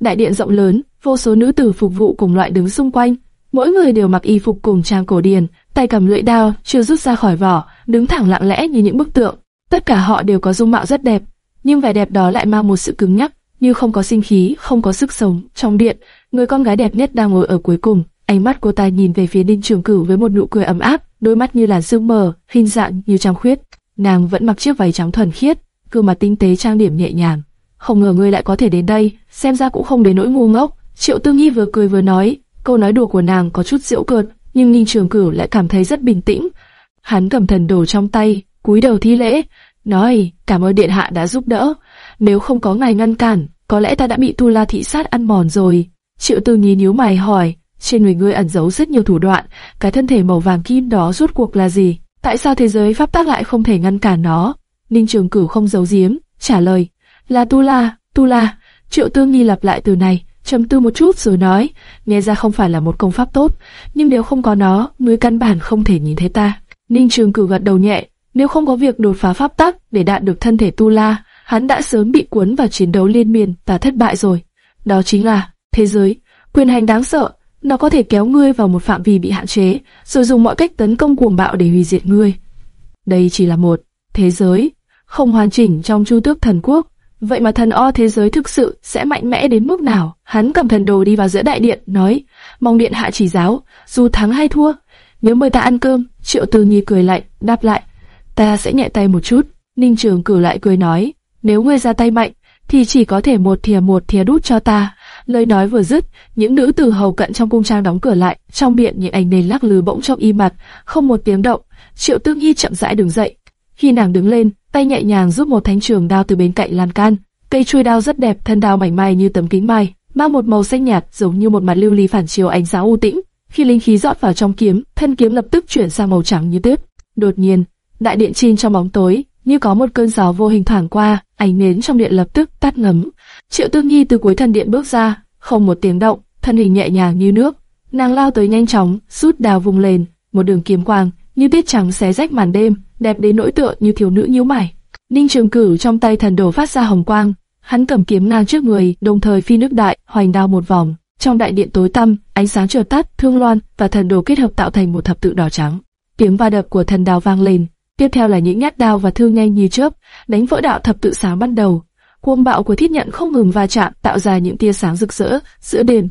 Đại điện rộng lớn, vô số nữ tử phục vụ cùng loại đứng xung quanh, mỗi người đều mặc y phục cùng trang cổ điển, tay cầm lưỡi đao, chưa rút ra khỏi vỏ, đứng thẳng lặng lẽ như những bức tượng. Tất cả họ đều có dung mạo rất đẹp, nhưng vẻ đẹp đó lại mang một sự cứng nhắc, như không có sinh khí, không có sức sống. Trong điện, người con gái đẹp nhất đang ngồi ở cuối cùng, ánh mắt cô ta nhìn về phía Ninh Trường Cửu với một nụ cười ấm áp, đôi mắt như là sương mờ, hình dạng như trăng khuyết. Nàng vẫn mặc chiếc váy trắng thuần khiết, gương mặt tinh tế trang điểm nhẹ nhàng. Không ngờ ngươi lại có thể đến đây, xem ra cũng không đến nỗi ngu ngốc. Triệu Tư Nghi vừa cười vừa nói, câu nói đùa của nàng có chút giễu cợt, nhưng Ninh Trường Cửu lại cảm thấy rất bình tĩnh. Hắn cầm thần đồ trong tay, cúi đầu thi lễ, nói cảm ơn điện hạ đã giúp đỡ. Nếu không có ngài ngăn cản, có lẽ ta đã bị Tu La thị sát ăn mòn rồi. Triệu Tư Nghi nhíu mày hỏi, trên người ngươi ẩn giấu rất nhiều thủ đoạn, cái thân thể màu vàng kim đó rốt cuộc là gì? Tại sao thế giới pháp tác lại không thể ngăn cản nó? Ninh Trường Cửu không giấu giếm, trả lời, là Tu La, Tu La. Triệu tương Nghi lặp lại từ này, trầm tư một chút rồi nói, nghe ra không phải là một công pháp tốt, nhưng nếu không có nó, ngươi căn bản không thể nhìn thấy ta. Ninh Trường Cửu gật đầu nhẹ, nếu không có việc đột phá pháp tắc để đạt được thân thể Tu La, hắn đã sớm bị cuốn vào chiến đấu liên miên và thất bại rồi. Đó chính là thế giới, quyền hành đáng sợ, nó có thể kéo ngươi vào một phạm vi bị hạn chế, rồi dùng mọi cách tấn công cuồng bạo để hủy diệt ngươi. Đây chỉ là một thế giới không hoàn chỉnh trong chu tước thần quốc. Vậy mà thần o thế giới thực sự sẽ mạnh mẽ đến mức nào? Hắn cầm thần đồ đi vào giữa đại điện, nói, mong điện hạ chỉ giáo, dù thắng hay thua, nếu mời ta ăn cơm. Triệu Từ Nhi cười lạnh, đáp lại, ta sẽ nhẹ tay một chút. Ninh Trường cử lại cười nói, nếu ngươi ra tay mạnh, thì chỉ có thể một thìa một thìa đút cho ta. Lời nói vừa dứt, những nữ tử hầu cận trong cung trang đóng cửa lại, trong miệng những ánh nến lắc lư bỗng trong y mặt, không một tiếng động. Triệu Tương Nhi chậm rãi đứng dậy. Khi nàng đứng lên, tay nhẹ nhàng rút một thanh trường đao từ bên cạnh lan can. Cây chuôi đao rất đẹp, thân đao mảnh mai như tấm kính mai, mang một màu xanh nhạt giống như một mặt lưu ly phản chiếu ánh sáng u tĩnh. Khi linh khí rót vào trong kiếm, thân kiếm lập tức chuyển sang màu trắng như tuyết. Đột nhiên, đại điện chìm trong bóng tối, như có một cơn gió vô hình thoảng qua, ánh nến trong điện lập tức tắt ngấm. Triệu Tương Nhi từ cuối thần điện bước ra, không một tiếng động, thân hình nhẹ nhàng như nước, nàng lao tới nhanh chóng, rút đào vùng lên, một đường kiếm quang như tiết trắng xé rách màn đêm, đẹp đến nỗi tựa như thiếu nữ nhíu mày. Ninh Trường Cửu trong tay thần đồ phát ra hồng quang, hắn cầm kiếm ngang trước người, đồng thời phi nước đại, hoành đao một vòng. Trong đại điện tối tăm, ánh sáng chợt tắt, thương loan và thần đồ kết hợp tạo thành một thập tự đỏ trắng. Tiếng va đập của thần đao vang lên, tiếp theo là những nhát đao và thương nhanh như chớp, đánh vỡ đạo thập tự sáng ban đầu. Cuồng bạo của thiết nhận không ngừng va chạm, tạo ra những tia sáng rực rỡ giữa đền.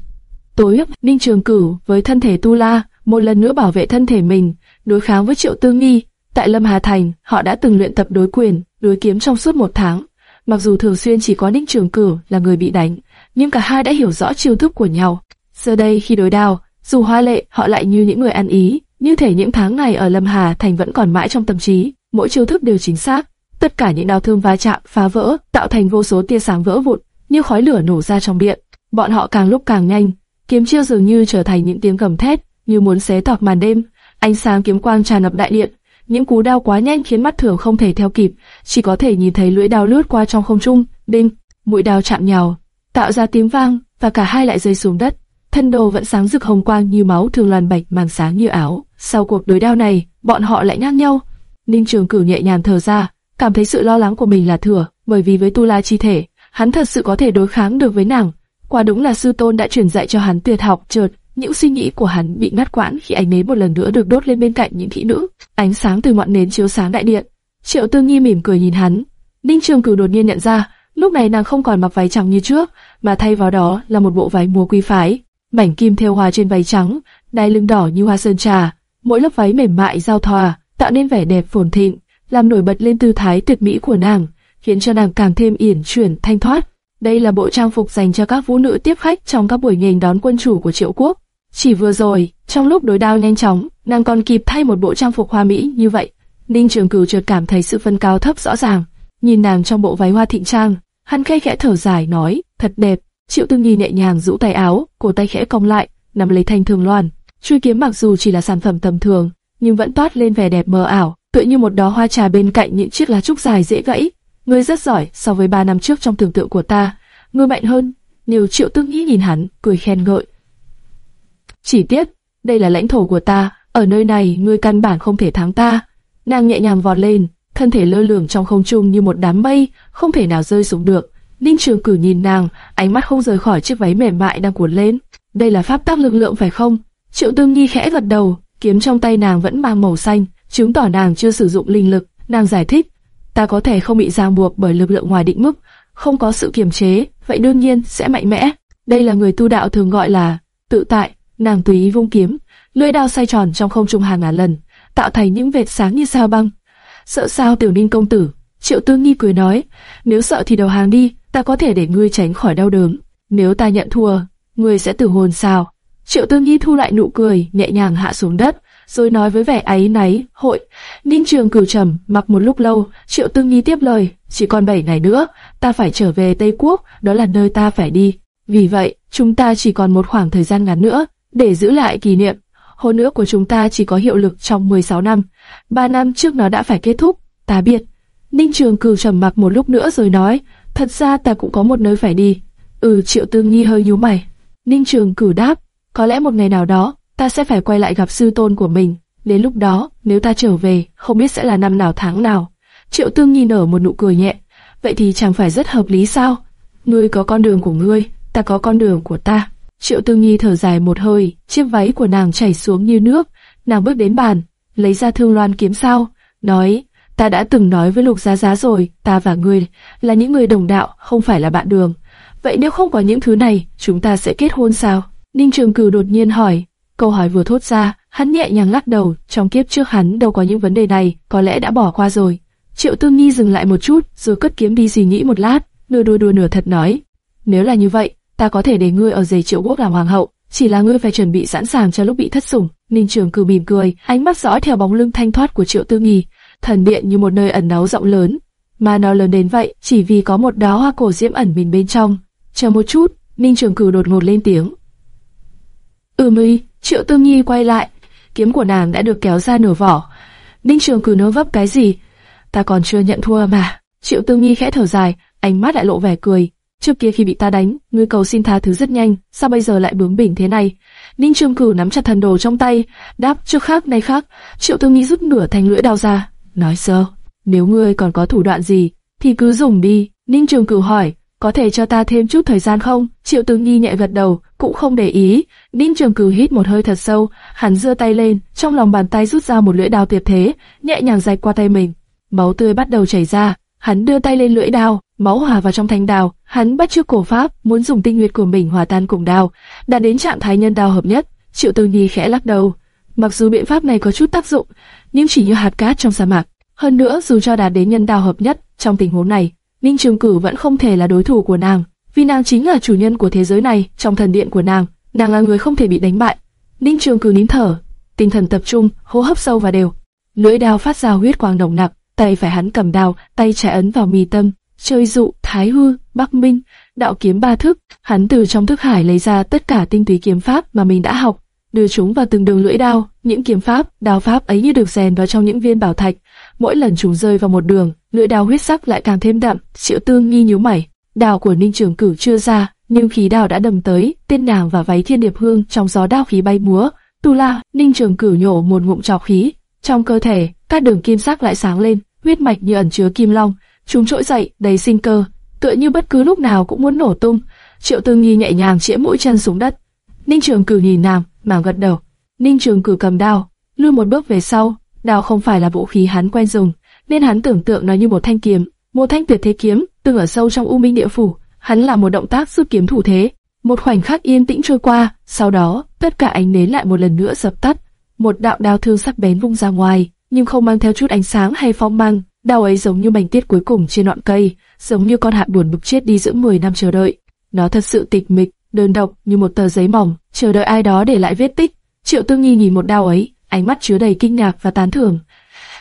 Tối, Ninh Trường Cửu với thân thể Tu La một lần nữa bảo vệ thân thể mình, đối kháng với Triệu tư Nghi. Tại Lâm Hà Thành, họ đã từng luyện tập đối quyền, đối kiếm trong suốt một tháng. Mặc dù thường xuyên chỉ có Ninh Trường Cửu là người bị đánh, nhưng cả hai đã hiểu rõ chiêu thức của nhau. Giờ đây khi đối đao, dù hoa lệ, họ lại như những người ăn ý, như thể những tháng ngày ở Lâm Hà Thành vẫn còn mãi trong tâm trí, mỗi chiêu thức đều chính xác. Tất cả những đao thương va chạm, phá vỡ, tạo thành vô số tia sáng vỡ vụn, như khói lửa nổ ra trong điện. Bọn họ càng lúc càng nhanh, kiếm chiêu dường như trở thành những tiếng gầm thét, như muốn xé toạc màn đêm. Ánh sáng kiếm quang tràn ngập đại điện, những cú đao quá nhanh khiến mắt thường không thể theo kịp, chỉ có thể nhìn thấy lưỡi đao lướt qua trong không trung, đinh, mũi đao chạm nhau, tạo ra tiếng vang, và cả hai lại rơi xuống đất. Thân đồ vẫn sáng rực hồng quang như máu thường loàn bạch màn sáng như áo. Sau cuộc đối đao này, bọn họ lại ngang nhau. Ninh Trường Cửu nhẹ nhàng thở ra, cảm thấy sự lo lắng của mình là thừa, bởi vì với Tu La chi thể, hắn thật sự có thể đối kháng được với nàng. Quả đúng là sư tôn đã truyền dạy cho hắn tuyệt học, chợt những suy nghĩ của hắn bị ngắt quãng khi ánh nến một lần nữa được đốt lên bên cạnh những thị nữ. Ánh sáng từ ngọn nến chiếu sáng đại điện. Triệu Tư Nghi mỉm cười nhìn hắn. Ninh Trường Cửu đột nhiên nhận ra, lúc này nàng không còn mặc váy trắng như trước, mà thay vào đó là một bộ váy múa quý phái, mảnh kim thêu hoa trên váy trắng, đai lưng đỏ như hoa sơn trà. Mỗi lớp váy mềm mại giao thoa, tạo nên vẻ đẹp phồn thịnh, làm nổi bật lên tư thái tuyệt mỹ của nàng, khiến cho nàng càng thêm yển chuyển thanh thoát. Đây là bộ trang phục dành cho các vũ nữ tiếp khách trong các buổi nghênh đón quân chủ của triệu quốc. Chỉ vừa rồi, trong lúc đối đao nhanh chóng, nàng còn kịp thay một bộ trang phục hoa mỹ như vậy. Ninh Trường Cửu chợt cảm thấy sự phân cao thấp rõ ràng. Nhìn nàng trong bộ váy hoa thịnh trang, hắn khẽ khẽ thở dài nói, thật đẹp. Triệu Tư Nhi nhẹ nhàng rũ tay áo, cổ tay khẽ cong lại, nắm lấy thanh thường loan. Chuôi kiếm mặc dù chỉ là sản phẩm tầm thường, nhưng vẫn toát lên vẻ đẹp mờ ảo, tựa như một đóa hoa trà bên cạnh những chiếc lá trúc dài dễ gãy. Ngươi rất giỏi so với ba năm trước trong tưởng tượng của ta. Ngươi mạnh hơn. Nhiều Triệu Tư Nhi nhìn hắn, cười khen ngợi. Chỉ tiếc, đây là lãnh thổ của ta, ở nơi này ngươi căn bản không thể thắng ta. Nàng nhẹ nhàng vọt lên, thân thể lơ lửng trong không trung như một đám mây, không thể nào rơi xuống được. Ninh Trường Cử nhìn nàng, ánh mắt không rời khỏi chiếc váy mềm mại đang cuốn lên. Đây là pháp tắc lực lượng phải không? Triệu Tương Nhi khẽ gật đầu, kiếm trong tay nàng vẫn mang màu xanh, chứng tỏ nàng chưa sử dụng linh lực. Nàng giải thích, ta có thể không bị ràng buộc bởi lực lượng ngoài định mức, không có sự kiềm chế, vậy đương nhiên sẽ mạnh mẽ. Đây là người tu đạo thường gọi là tự tại. Nàng tùy ý vung kiếm, lưỡi đao xoay tròn trong không trung hàng ngàn lần, tạo thành những vệt sáng như sao băng. Sợ sao tiểu ninh công tử? Triệu Tương nghi cười nói, nếu sợ thì đầu hàng đi, ta có thể để ngươi tránh khỏi đau đớn. Nếu ta nhận thua, ngươi sẽ tử hồn sao? Triệu Tương nghi thu lại nụ cười, nhẹ nhàng hạ xuống đất, rồi nói với vẻ áy náy, hội. Ninh Trường cửu trầm, mặc một lúc lâu, Triệu Tương nghi tiếp lời, chỉ còn 7 ngày nữa, ta phải trở về Tây Quốc, đó là nơi ta phải đi. Vì vậy, chúng ta chỉ còn một khoảng thời gian ngắn nữa, để giữ lại kỷ niệm. Hôn nữa của chúng ta chỉ có hiệu lực trong 16 năm, 3 năm trước nó đã phải kết thúc, ta biết. Ninh Trường cửu trầm mặc một lúc nữa rồi nói, thật ra ta cũng có một nơi phải đi. Ừ, Triệu Tương Nhi hơi nhíu mày. Ninh Trường cửu đáp, có lẽ một ngày nào đó, ta sẽ phải quay lại gặp sư tôn của mình. Đến lúc đó, nếu ta trở về, không biết sẽ là năm nào tháng nào. Triệu Tương Nhi nở một nụ cười nhẹ. Vậy thì chẳng phải rất hợp lý sao? Ngươi có con đường của ngươi, ta có con đường của ta. Triệu Tư Nhi thở dài một hơi, chiếc váy của nàng chảy xuống như nước. Nàng bước đến bàn, lấy ra thương loan kiếm sao, nói, ta đã từng nói với Lục Giá Giá rồi, ta và ngươi là những người đồng đạo, không phải là bạn đường. Vậy nếu không có những thứ này, chúng ta sẽ kết hôn sao? Ninh Trường Cử đột nhiên hỏi, câu hỏi vừa thốt ra, hắn nhẹ nhàng lắc đầu, trong kiếp trước hắn đâu có những vấn đề này, có lẽ đã bỏ qua rồi. Triệu Tư Nhi dừng lại một chút, rồi cất kiếm đi suy nghĩ một lát, nửa đùa đùa nửa thật nói, nếu là như vậy, ta có thể để ngươi ở giày Triệu Quốc làm hoàng hậu, chỉ là ngươi phải chuẩn bị sẵn sàng cho lúc bị thất sủng. Ninh Trường Cử mỉm cười, ánh mắt dõi theo bóng lưng thanh thoát của Triệu tư nghi, thần điện như một nơi ẩn náu rộng lớn, mà nó lớn đến vậy chỉ vì có một đóa hoa cổ diễm ẩn mình bên trong. Chờ một chút, Ninh Trường Cử đột ngột lên tiếng, Ừ mi, Triệu tư nghi quay lại, kiếm của nàng đã được kéo ra nửa vỏ. Ninh Trường cử nỡ vấp cái gì? Ta còn chưa nhận thua mà. Triệu tư nghi khẽ thở dài, ánh mắt lại lộ vẻ cười. Trước kia khi bị ta đánh, ngươi cầu xin tha thứ rất nhanh, sao bây giờ lại bướng bỉnh thế này? Ninh Trường Cửu nắm chặt thần đồ trong tay, đáp trước khác nay khác. Triệu Tương Nhi rút nửa thành lưỡi đao ra, nói sơ, nếu ngươi còn có thủ đoạn gì, thì cứ dùng đi. Ninh Trường Cửu hỏi, có thể cho ta thêm chút thời gian không? Triệu Tương Nhi nhẹ gật đầu, cũng không để ý. Ninh Trường Cửu hít một hơi thật sâu, hắn giơ tay lên, trong lòng bàn tay rút ra một lưỡi đao tuyệt thế, nhẹ nhàng rạch qua tay mình. Máu tươi bắt đầu chảy ra, hắn đưa tay lên lưỡi đao, máu hòa vào trong thanh đao, hắn bắt chước cổ pháp, muốn dùng tinh huyết của mình hòa tan cùng đao, đạt đến trạng thái nhân đao hợp nhất. Triệu Tương Nhi khẽ lắc đầu, mặc dù biện pháp này có chút tác dụng, nhưng chỉ như hạt cát trong sa mạc. Hơn nữa, dù cho đạt đến nhân đao hợp nhất, trong tình huống này, Ninh Trường Cử vẫn không thể là đối thủ của nàng, vì nàng chính là chủ nhân của thế giới này, trong thần điện của nàng, nàng là người không thể bị đánh bại. Ninh Trường Cử nín thở, tinh thần tập trung, hô hấp sâu và đều. Lưỡi đao phát ra huyết quang nồng nặc, tay phải hắn cầm đao, tay trái ấn vào mi tâm, chơi dụ, thái hư, bắc minh, đạo kiếm ba thức. Hắn từ trong thức hải lấy ra tất cả tinh túy kiếm pháp mà mình đã học, đưa chúng vào từng đường lưỡi đao. Những kiếm pháp, đao pháp ấy như được rèn vào trong những viên bảo thạch. Mỗi lần chúng rơi vào một đường, lưỡi đao huyết sắc lại càng thêm đậm. Triệu Tương nghi nhíu mày, đao của Ninh Trường Cửu chưa ra, nhưng khí đao đã đầm tới, tiên nàng và váy thiên điệp hương trong gió đao khí bay múa. Tu la, Ninh Trường Cửu nhổ một ngụm trọc khí, trong cơ thể, các đường kim sắc lại sáng lên, huyết mạch như ẩn chứa kim long, chúng trỗi dậy, đầy sinh cơ, tựa như bất cứ lúc nào cũng muốn nổ tung. Triệu tư Nghi nhẹ nhàng chĩa mũi chân xuống đất. Ninh Trường cử nhìn nàng, mà gật đầu. Ninh Trường cử cầm đao, lùi một bước về sau. Đao không phải là vũ khí hắn quen dùng, nên hắn tưởng tượng nó như một thanh kiếm, một thanh tuyệt thế kiếm, từng ở sâu trong U Minh địa phủ. Hắn làm một động tác rút kiếm thủ thế. Một khoảnh khắc yên tĩnh trôi qua, sau đó tất cả ánh nến lại một lần nữa dập tắt. Một đạo đao thương sắc bén vung ra ngoài, nhưng không mang theo chút ánh sáng hay phong mang, Đao ấy giống như mảnh tiết cuối cùng trên ngọn cây, giống như con hạn buồn bực chết đi giữa 10 năm chờ đợi. Nó thật sự tịch mịch, đơn độc như một tờ giấy mỏng, chờ đợi ai đó để lại vết tích. Triệu Tư Nghi nhìn một đao ấy, ánh mắt chứa đầy kinh ngạc và tán thưởng.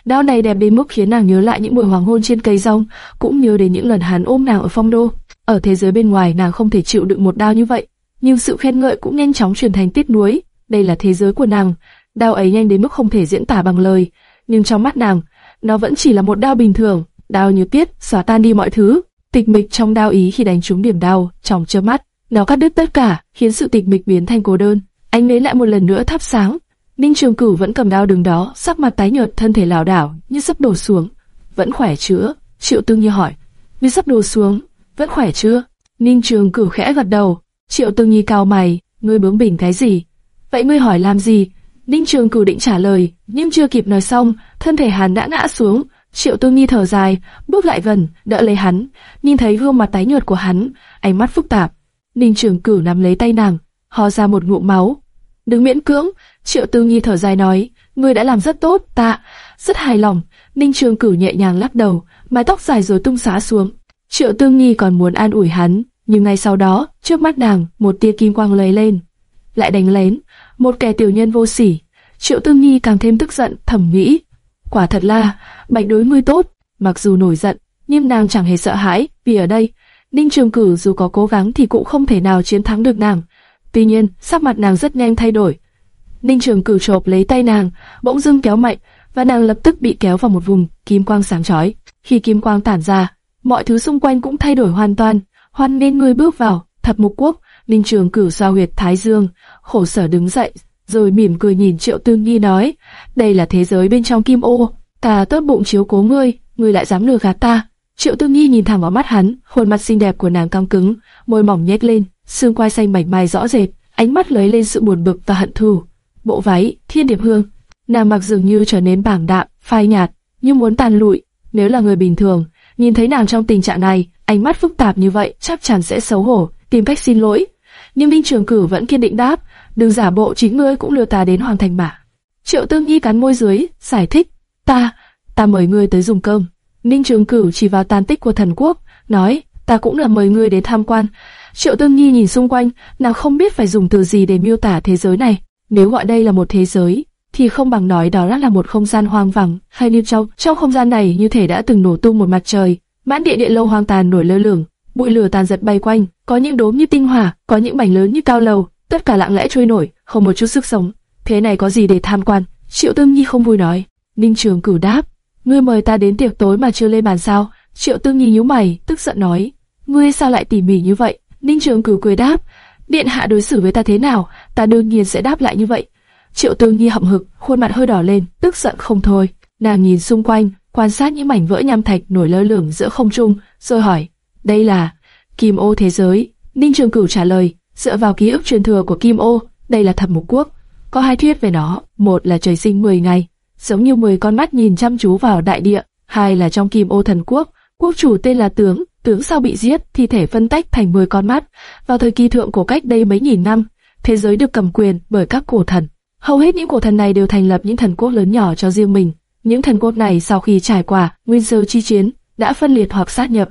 Đao này đẹp đến mức khiến nàng nhớ lại những buổi hoàng hôn trên cây rong, cũng nhớ đến những lần hắn ôm nàng ở phong đô. Ở thế giới bên ngoài nàng không thể chịu đựng một đao như vậy, nhưng sự khen ngợi cũng nhanh chóng chuyển thành tiếc nuối. Đây là thế giới của nàng, đao ấy nhanh đến mức không thể diễn tả bằng lời, nhưng trong mắt nàng, nó vẫn chỉ là một đao bình thường, đao như tiết, xóa tan đi mọi thứ. Tịch mịch trong đao ý khi đánh trúng điểm đau, trong chớp mắt, nó cắt đứt tất cả, khiến sự tịch mịch biến thành cô đơn. Anh nến lại một lần nữa thắp sáng. Ninh Trường Cửu vẫn cầm đao đứng đó, sắc mặt tái nhợt, thân thể lảo đảo, như sắp đổ xuống. Vẫn khỏe chưa? Triệu Tương Nhi hỏi. Vì sắp đổ xuống, vẫn khỏe chưa? Ninh Trường Cửu khẽ gật đầu. Triệu Tương Nhi cao mày, ngươi bướng bỉnh cái gì? Vậy ngươi hỏi làm gì? Ninh Trường Cửu định trả lời, nhưng chưa kịp nói xong, thân thể hắn đã ngã xuống. Triệu Tương Nhi thở dài, bước lại gần, đỡ lấy hắn, nhìn thấy gương mặt tái nhợt của hắn, ánh mắt phức tạp. Ninh Trường Cửu nắm lấy tay nàng, ho ra một ngụm máu. Đứng miễn cưỡng, Triệu Tương Nhi thở dài nói, ngươi đã làm rất tốt, ta rất hài lòng. Ninh Trường Cửu nhẹ nhàng lắc đầu, mái tóc dài rồi tung xóa xuống. Triệu Tương Nhi còn muốn an ủi hắn, nhưng ngay sau đó, trước mắt nàng, một tia kim quang lóe lên, lại đánh lén, một kẻ tiểu nhân vô sỉ. Triệu Tương Nhi càng thêm tức giận, thầm nghĩ, quả thật là bạch đối ngươi tốt. Mặc dù nổi giận, nhưng nàng chẳng hề sợ hãi, vì ở đây, Ninh Trường Cử dù có cố gắng thì cũng không thể nào chiến thắng được nàng. Tuy nhiên, sắc mặt nàng rất nhanh thay đổi. Ninh Trường Cử chộp lấy tay nàng, bỗng dưng kéo mạnh, và nàng lập tức bị kéo vào một vùng kim quang sáng chói. Khi kim quang tản ra, mọi thứ xung quanh cũng thay đổi hoàn toàn. Hoan nên ngươi bước vào, thập mục quốc, Ninh Trường Cử giao huyệt thái dương, khổ sở đứng dậy, rồi mỉm cười nhìn Triệu Tương Nhi nói, đây là thế giới bên trong kim ô, ta tốt bụng chiếu cố ngươi, ngươi lại dám lừa gạt ta. Triệu Tương Nhi nhìn thẳng vào mắt hắn, khuôn mặt xinh đẹp của nàng căng cứng, môi mỏng nhếch lên, xương quai xanh mảnh mai rõ rệt, ánh mắt lấy lên sự buồn bực và hận thù. Bộ váy, thiên điệp hương, nàng mặc dường như trở nên bảng đạm, phai nhạt, như muốn tàn lụi. Nếu là người bình thường, nhìn thấy nàng trong tình trạng này, ánh mắt phức tạp như vậy, chắc chắn sẽ xấu hổ, tìm cách xin lỗi. Nhưng Minh Trường Cử vẫn kiên định đáp, đừng giả bộ chính ngươi cũng lừa ta đến hoàng thành mà. Triệu Tương Nhi cắn môi dưới, giải thích, ta, ta mời ngươi tới dùng cơm. Ninh Trường Cửu chỉ vào tàn tích của thần quốc, nói, ta cũng là mời ngươi đến tham quan. Triệu Tương Nhi nhìn xung quanh, nàng không biết phải dùng từ gì để miêu tả thế giới này. Nếu gọi đây là một thế giới, thì không bằng nói đó là một không gian hoang vắng, hay như trong trong không gian này như thể đã từng nổ tung một mặt trời, mãn địa địa lâu hoang tàn nổi lơ lửng, bụi lửa tàn giật bay quanh, có những đốm như tinh hỏa, có những mảnh lớn như cao lầu, tất cả lặng lẽ trôi nổi, không một chút sức sống. Thế này có gì để tham quan? Triệu Tương Nhi không vui nói. Ninh Trường Cửu đáp, ngươi mời ta đến tiệc tối mà chưa lên bàn sao? Triệu Tương Nhi nhíu mày, tức giận nói, ngươi sao lại tỉ mỉ như vậy? Ninh Trường Cửu cười đáp, điện hạ đối xử với ta thế nào, ta đương nhiên sẽ đáp lại như vậy. Triệu Tương Nhi hậm hực, khuôn mặt hơi đỏ lên, tức giận không thôi. Nàng nhìn xung quanh, quan sát những mảnh vỡ nham thạch nổi lơ lửng giữa không trung, rồi hỏi, đây là Kim Ô thế giới. Ninh Trường Cửu trả lời, dựa vào ký ức truyền thừa của Kim Ô, đây là thập mục quốc. Có hai thuyết về nó, một là trời sinh 10 ngày, giống như 10 con mắt nhìn chăm chú vào đại địa, hai là trong Kim Ô thần quốc, quốc chủ tên là Tướng, tướng sau bị giết, thi thể phân tách thành 10 con mắt. Vào thời kỳ thượng cổ cách đây mấy nghìn năm, thế giới được cầm quyền bởi các cổ thần. Hầu hết những cổ thần này đều thành lập những thần quốc lớn nhỏ cho riêng mình. Những thần quốc này sau khi trải qua nguyên sơ chi chiến đã phân liệt hoặc sát nhập.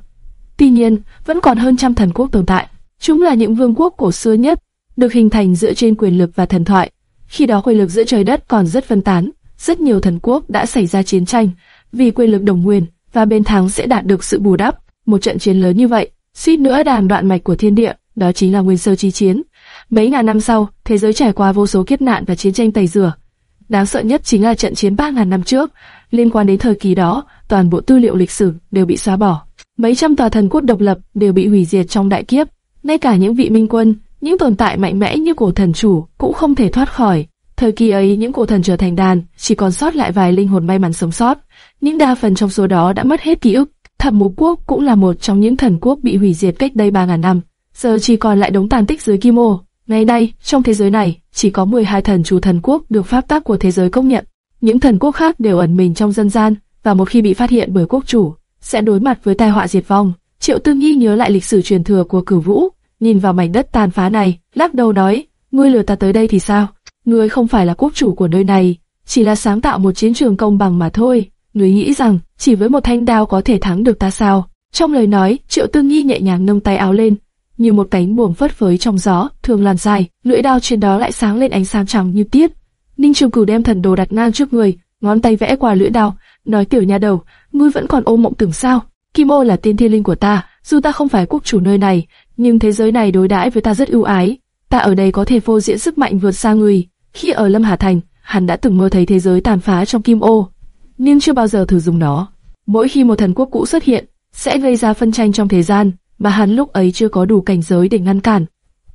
Tuy nhiên, vẫn còn hơn trăm thần quốc tồn tại. Chúng là những vương quốc cổ xưa nhất, được hình thành dựa trên quyền lực và thần thoại. Khi đó quyền lực giữa trời đất còn rất phân tán, rất nhiều thần quốc đã xảy ra chiến tranh vì quyền lực đồng nguyên và bên thắng sẽ đạt được sự bù đắp. Một trận chiến lớn như vậy, suýt nữa đàn đoạn mạch của thiên địa, đó chính là nguyên sơ chi chiến. Mấy ngàn năm sau, thế giới trải qua vô số kiếp nạn và chiến tranh tẩy rửa. Đáng sợ nhất chính là trận chiến 3.000 năm trước, liên quan đến thời kỳ đó, toàn bộ tư liệu lịch sử đều bị xóa bỏ. Mấy trăm tòa thần quốc độc lập đều bị hủy diệt trong đại kiếp, ngay cả những vị minh quân, những tồn tại mạnh mẽ như cổ thần chủ cũng không thể thoát khỏi. Thời kỳ ấy những cổ thần trở thành đàn, chỉ còn sót lại vài linh hồn may mắn sống sót. Những đa phần trong số đó đã mất hết ký ức. Thập Mục Quốc cũng là một trong những thần quốc bị hủy diệt cách đây 3.000 năm. Giờ chỉ còn lại đống tàn tích dưới Kim Ô. Ngày nay, trong thế giới này, chỉ có 12 thần chủ thần quốc được pháp tác của thế giới công nhận. Những thần quốc khác đều ẩn mình trong dân gian, và một khi bị phát hiện bởi quốc chủ, sẽ đối mặt với tai họa diệt vong. Triệu Tư Nghi nhớ lại lịch sử truyền thừa của Cửu Vũ, nhìn vào mảnh đất tàn phá này, lắc đầu nói: "Ngươi lừa ta tới đây thì sao? Ngươi không phải là quốc chủ của nơi này, chỉ là sáng tạo một chiến trường công bằng mà thôi. Ngươi nghĩ rằng chỉ với một thanh đao có thể thắng được ta sao? Trong lời nói, Triệu Tương nghi nhẹ nhàng nâng tay áo lên, như một cánh buồm phất phới trong gió, thường làn dài, lưỡi đao trên đó lại sáng lên ánh sáng trắng như tiết. Ninh Trường Cửu đem thần đồ đặt ngang trước người, ngón tay vẽ qua lưỡi đao, nói tiểu nha đầu, ngươi vẫn còn ôm mộng tưởng sao? Kim ô là tiên thiên linh của ta, dù ta không phải quốc chủ nơi này, nhưng thế giới này đối đãi với ta rất ưu ái. Ta ở đây có thể vô diễn sức mạnh vượt xa người. Khi ở Lâm Hà Thành, hắn đã từng mơ thấy thế giới tàn phá trong kim ô, nhưng chưa bao giờ thử dùng nó. Mỗi khi một thần quốc cũ xuất hiện, sẽ gây ra phân tranh trong thế gian, mà hắn lúc ấy chưa có đủ cảnh giới để ngăn cản.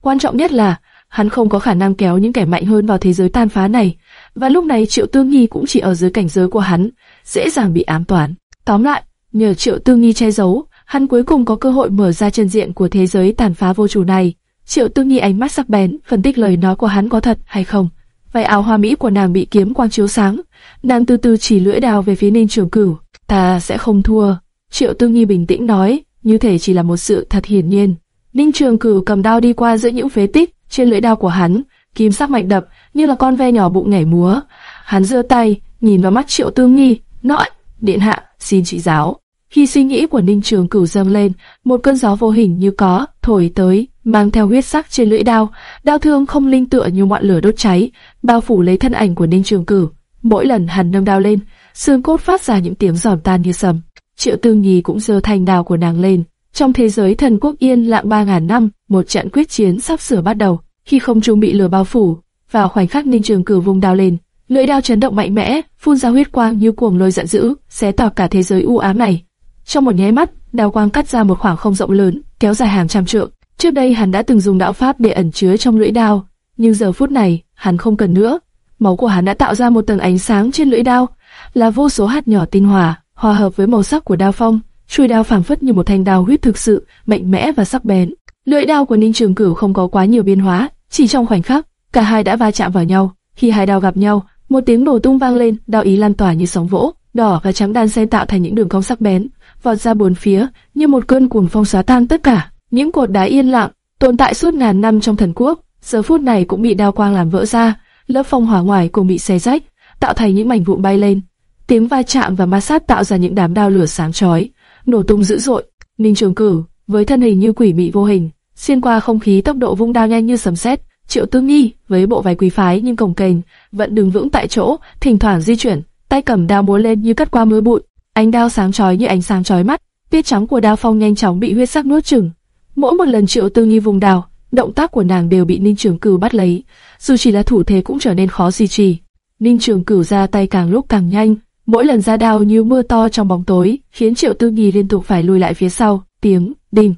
Quan trọng nhất là, hắn không có khả năng kéo những kẻ mạnh hơn vào thế giới tan phá này, và lúc này Triệu Tương Nhi cũng chỉ ở dưới cảnh giới của hắn, dễ dàng bị ám toán. Tóm lại, nhờ Triệu Tương Nhi che giấu, hắn cuối cùng có cơ hội mở ra chân diện của thế giới tàn phá vô chủ này. Triệu Tương Nhi ánh mắt sắc bén, phân tích lời nói của hắn có thật hay không. Váy áo hoa mỹ của nàng bị kiếm quang chiếu sáng, nàng từ từ chỉ lưỡi đào về phía Ninh Trường Cửu. Ta sẽ không thua. Triệu Tương Nhi bình tĩnh nói, như thể chỉ là một sự thật hiển nhiên. Ninh Trường Cửu cầm đao đi qua giữa những phế tích trên lưỡi đao của hắn, kim sắc mạnh đập như là con ve nhỏ bụng nhảy múa. Hắn giơ tay, nhìn vào mắt Triệu Tương Nhi, nói: "Điện hạ, xin chỉ giáo." Khi suy nghĩ của Ninh Trường Cửu dâng lên, một cơn gió vô hình như có thổi tới, mang theo huyết sắc trên lưỡi đao, đao thương không linh tựa như ngọn lửa đốt cháy, bao phủ lấy thân ảnh của Ninh Trường Cửu. Mỗi lần hắn nâng đao lên, xương cốt phát ra những tiếng giòn tan như sầm. Triệu Tương Nhi cũng giơ thanh đao của nàng lên. Trong thế giới thần quốc yên lặng ba ngàn năm, một trận quyết chiến sắp sửa bắt đầu. Khi không trung bị lửa bao phủ, vào khoảnh khắc Ninh Trường Cửu vùng đao lên, lưỡi đao chấn động mạnh mẽ, phun ra huyết quang như cuồng lôi giận dữ, xé toạc cả thế giới u ám này. Trong một nháy mắt, đao quang cắt ra một khoảng không rộng lớn, kéo dài hàng trăm trượng. Trước đây hắn đã từng dùng đạo pháp để ẩn chứa trong lưỡi đao, nhưng giờ phút này, hắn không cần nữa. Máu của hắn đã tạo ra một tầng ánh sáng trên lưỡi đao, là vô số hạt nhỏ tinh hòa, hòa hợp với màu sắc của đao phong, chuôi đao phảng phất như một thanh đao huyết thực sự, mạnh mẽ và sắc bén. Lưỡi đao của Ninh Trường Cửu không có quá nhiều biến hóa, chỉ trong khoảnh khắc, cả hai đã va chạm vào nhau. Khi hai đao gặp nhau, một tiếng nổ tung vang lên, đao ý lan tỏa như sóng vỗ, đỏ và trắng đan xen tạo thành những đường cong sắc bén, vọt ra bốn phía, như một cơn cuồng phong xóa tan tất cả. Những cột đá yên lặng, tồn tại suốt ngàn năm trong thần quốc, giờ phút này cũng bị đao quang làm vỡ ra, lớp phong hỏa ngoài cùng bị xé rách, tạo thành những mảnh vụn bay lên. Tiếng va chạm và ma sát tạo ra những đám đao lửa sáng chói, nổ tung dữ dội. Ninh Trường Cử, với thân hình như quỷ mị vô hình, xuyên qua không khí tốc độ vung đao nhanh như sấm sét. Triệu Tư Nhi với bộ váy quý phái nhưng cồng kềnh, vẫn đứng vững tại chỗ, thỉnh thoảng di chuyển, tay cầm đao múa lên như cắt qua mưa bụi. Ánh đao sáng chói như ánh sáng chói mắt, tiết trắng của đao phong nhanh chóng bị huyết sắc nuốt chửng. Mỗi một lần Triệu tư nghi vùng đao, động tác của nàng đều bị Ninh Trường Cửu bắt lấy, dù chỉ là thủ thế cũng trở nên khó duy trì. Ninh Trường Cửu ra tay càng lúc càng nhanh, mỗi lần ra đao như mưa to trong bóng tối, khiến Triệu Tư nghi liên tục phải lùi lại phía sau. Tiếng đinh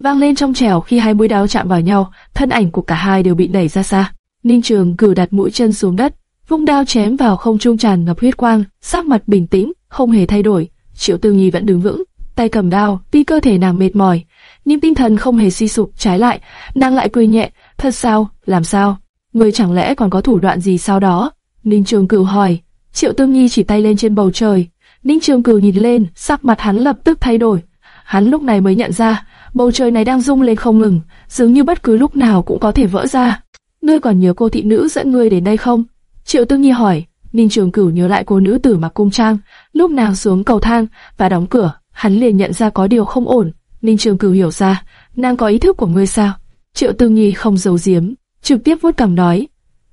vang lên trong trẻo khi hai mũi đao chạm vào nhau, thân ảnh của cả hai đều bị đẩy ra xa. Ninh Trường Cửu đặt mũi chân xuống đất, vung đao chém vào không trung tràn ngập huyết quang, sắc mặt bình tĩnh, không hề thay đổi. Triệu Tư Nhi vẫn đứng vững, tay cầm đao, tuy cơ thể nàng mệt mỏi, nhưng tinh thần không hề suy sụp, trái lại, nàng lại cười nhẹ, thật sao, làm sao? Người chẳng lẽ còn có thủ đoạn gì sau đó? Ninh Trường Cửu hỏi. Triệu tư Nhi chỉ tay lên trên bầu trời. Ninh Trường Cửu nhìn lên, sắc mặt hắn lập tức thay đổi. Hắn lúc này mới nhận ra, bầu trời này đang rung lên không ngừng, dường như bất cứ lúc nào cũng có thể vỡ ra. Ngươi còn nhớ cô thị nữ dẫn ngươi đến đây không? Triệu Tương Nhi hỏi. Ninh Trường Cửu nhớ lại cô nữ tử mặc cung trang, lúc nào xuống cầu thang và đóng cửa, hắn liền nhận ra có điều không ổn. Ninh Trường Cửu hiểu ra, nàng có ý thức của ngươi sao? Triệu Tương Nhi không giấu giếm, trực tiếp vuốt cằm nói,